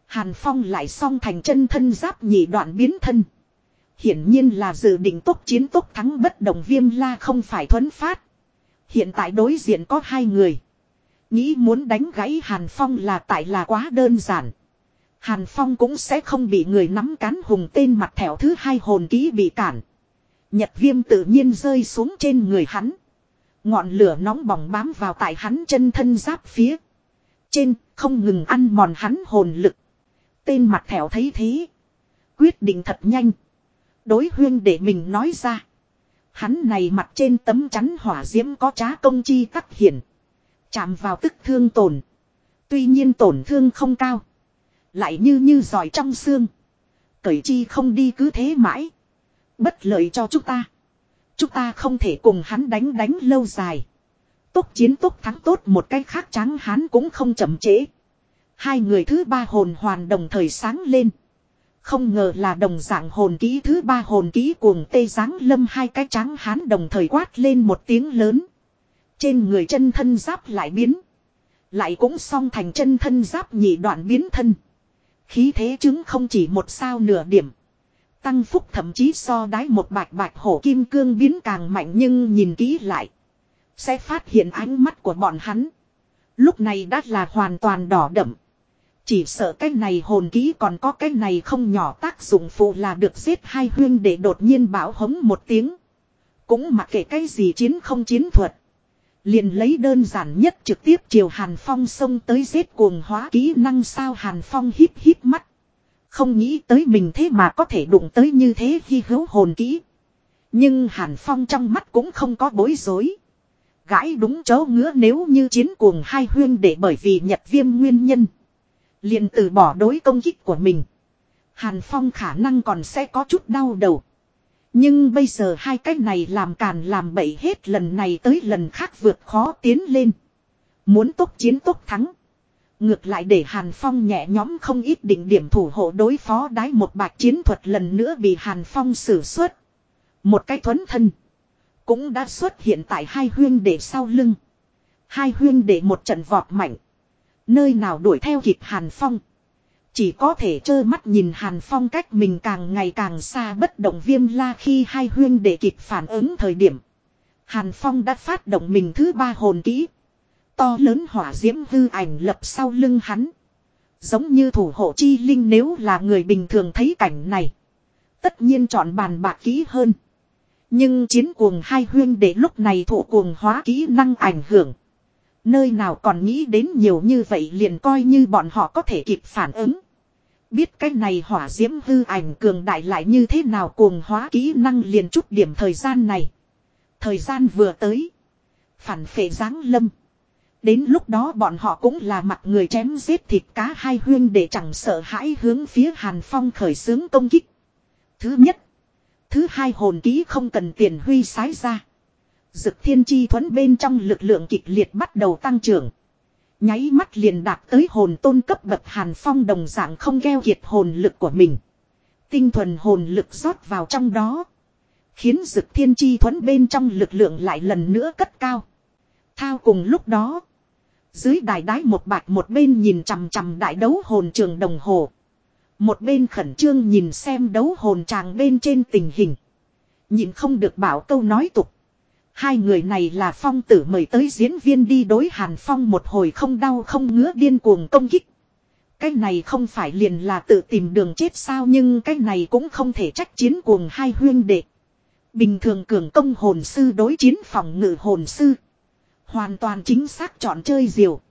Hàn Phong lại song thành chân thân giáp nhị đoạn biến thân. Hiển nhiên là dự định tốt chiến tốt thắng bất đồng viêm la không phải thuấn phát. Hiện tại đối diện có hai người. Nghĩ muốn đánh gãy Hàn Phong là tại là quá đơn giản. Hàn Phong cũng sẽ không bị người nắm cán hùng tên mặt thẻo thứ hai hồn ký bị cản. Nhật viêm tự nhiên rơi xuống trên người hắn. Ngọn lửa nóng bỏng bám vào tại hắn chân thân giáp phía. Trên, không ngừng ăn mòn hắn hồn lực. Tên mặt thẻo thấy thế. Quyết định thật nhanh. Đối huyên để mình nói ra. Hắn này mặt trên tấm chắn hỏa diễm có trá công chi tắc hiển. Chạm vào tức thương tổn. Tuy nhiên tổn thương không cao. Lại như như giỏi trong xương. Cởi chi không đi cứ thế mãi. Bất lợi cho chúng ta. Chúng ta không thể cùng hắn đánh đánh lâu dài. Tốt chiến tốt thắng tốt một cách khác trắng hắn cũng không chậm trễ. Hai người thứ ba hồn hoàn đồng thời sáng lên. Không ngờ là đồng dạng hồn ký thứ ba hồn ký cuồng tê giáng lâm hai cái trắng hán đồng thời quát lên một tiếng lớn. Trên người chân thân giáp lại biến. Lại cũng song thành chân thân giáp nhị đoạn biến thân. Khí thế chứng không chỉ một sao nửa điểm. Tăng phúc thậm chí so đái một bạch bạch hổ kim cương biến càng mạnh nhưng nhìn kỹ lại. Sẽ phát hiện ánh mắt của bọn hắn. Lúc này đã là hoàn toàn đỏ đậm. Chỉ sợ cái này hồn ký còn có cái này không nhỏ tác dụng phụ là được giết hai huyên để đột nhiên bảo hống một tiếng. Cũng mặc kệ cái gì chiến không chiến thuật. Liền lấy đơn giản nhất trực tiếp chiều Hàn Phong xông tới giết cuồng hóa kỹ năng sao Hàn Phong hít hít mắt. Không nghĩ tới mình thế mà có thể đụng tới như thế khi hữu hồn kỹ. Nhưng Hàn Phong trong mắt cũng không có bối rối. Gãi đúng chỗ ngứa nếu như chiến cuồng hai huyên để bởi vì nhật viêm nguyên nhân liền từ bỏ đối công kích của mình. Hàn Phong khả năng còn sẽ có chút đau đầu. Nhưng bây giờ hai cái này làm càn làm bậy hết lần này tới lần khác vượt khó tiến lên. Muốn tốt chiến tốt thắng. Ngược lại để Hàn Phong nhẹ nhóm không ít định điểm thủ hộ đối phó đái một bạc chiến thuật lần nữa bị Hàn Phong xử suất. Một cái thuấn thân. Cũng đã xuất hiện tại hai huyên để sau lưng. Hai huyên để một trận vọt mạnh. Nơi nào đuổi theo kịp Hàn Phong. Chỉ có thể trơ mắt nhìn Hàn Phong cách mình càng ngày càng xa bất động viêm la khi hai huyên để kịp phản ứng thời điểm. Hàn Phong đã phát động mình thứ ba hồn kỹ. To lớn hỏa diễm hư ảnh lập sau lưng hắn. Giống như thủ hộ chi linh nếu là người bình thường thấy cảnh này. Tất nhiên chọn bàn bạc kỹ hơn. Nhưng chiến cuồng hai huyên để lúc này thủ cuồng hóa kỹ năng ảnh hưởng. Nơi nào còn nghĩ đến nhiều như vậy liền coi như bọn họ có thể kịp phản ứng. Biết cái này hỏa diễm hư ảnh cường đại lại như thế nào cuồng hóa kỹ năng liền chút điểm thời gian này. Thời gian vừa tới. Phản phệ giáng lâm. Đến lúc đó bọn họ cũng là mặt người chém giết thịt cá hai huyên để chẳng sợ hãi hướng phía Hàn Phong khởi xướng công kích. Thứ nhất. Thứ hai hồn ký không cần tiền huy sái ra. Dực thiên chi thuẫn bên trong lực lượng kịch liệt bắt đầu tăng trưởng. Nháy mắt liền đạt tới hồn tôn cấp bậc hàn phong đồng dạng không gheo kiệt hồn lực của mình. Tinh thuần hồn lực rót vào trong đó. Khiến dực thiên chi thuẫn bên trong lực lượng lại lần nữa cất cao. Thao cùng lúc đó. Dưới đài đái một bạc một bên nhìn chằm chằm đại đấu hồn trường đồng hồ. Một bên khẩn trương nhìn xem đấu hồn tràng bên trên tình hình. Nhìn không được bảo câu nói tục. Hai người này là phong tử mời tới diễn viên đi đối Hàn Phong một hồi không đau không ngứa điên cuồng công kích. Cái này không phải liền là tự tìm đường chết sao nhưng cái này cũng không thể trách chiến cuồng hai huyên đệ. Bình thường cường công hồn sư đối chiến phòng ngự hồn sư. Hoàn toàn chính xác chọn chơi diều.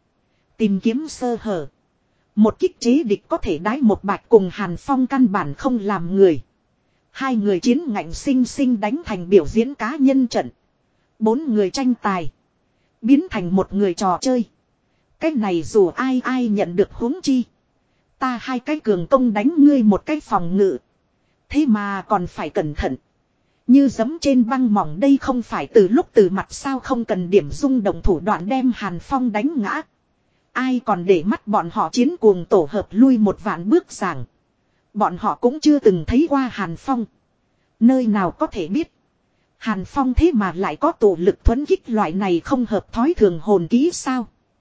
Tìm kiếm sơ hở. Một kích chế địch có thể đái một bạch cùng Hàn Phong căn bản không làm người. Hai người chiến ngạnh sinh sinh đánh thành biểu diễn cá nhân trận. Bốn người tranh tài. Biến thành một người trò chơi. Cái này dù ai ai nhận được huống chi. Ta hai cái cường công đánh ngươi một cái phòng ngự. Thế mà còn phải cẩn thận. Như giấm trên băng mỏng đây không phải từ lúc từ mặt sao không cần điểm rung động thủ đoạn đem Hàn Phong đánh ngã. Ai còn để mắt bọn họ chiến cuồng tổ hợp lui một vạn bước giảng. Bọn họ cũng chưa từng thấy qua Hàn Phong. Nơi nào có thể biết. Hàn Phong thế mà lại có tổ lực thuấn kích loại này không hợp thói thường hồn ký sao.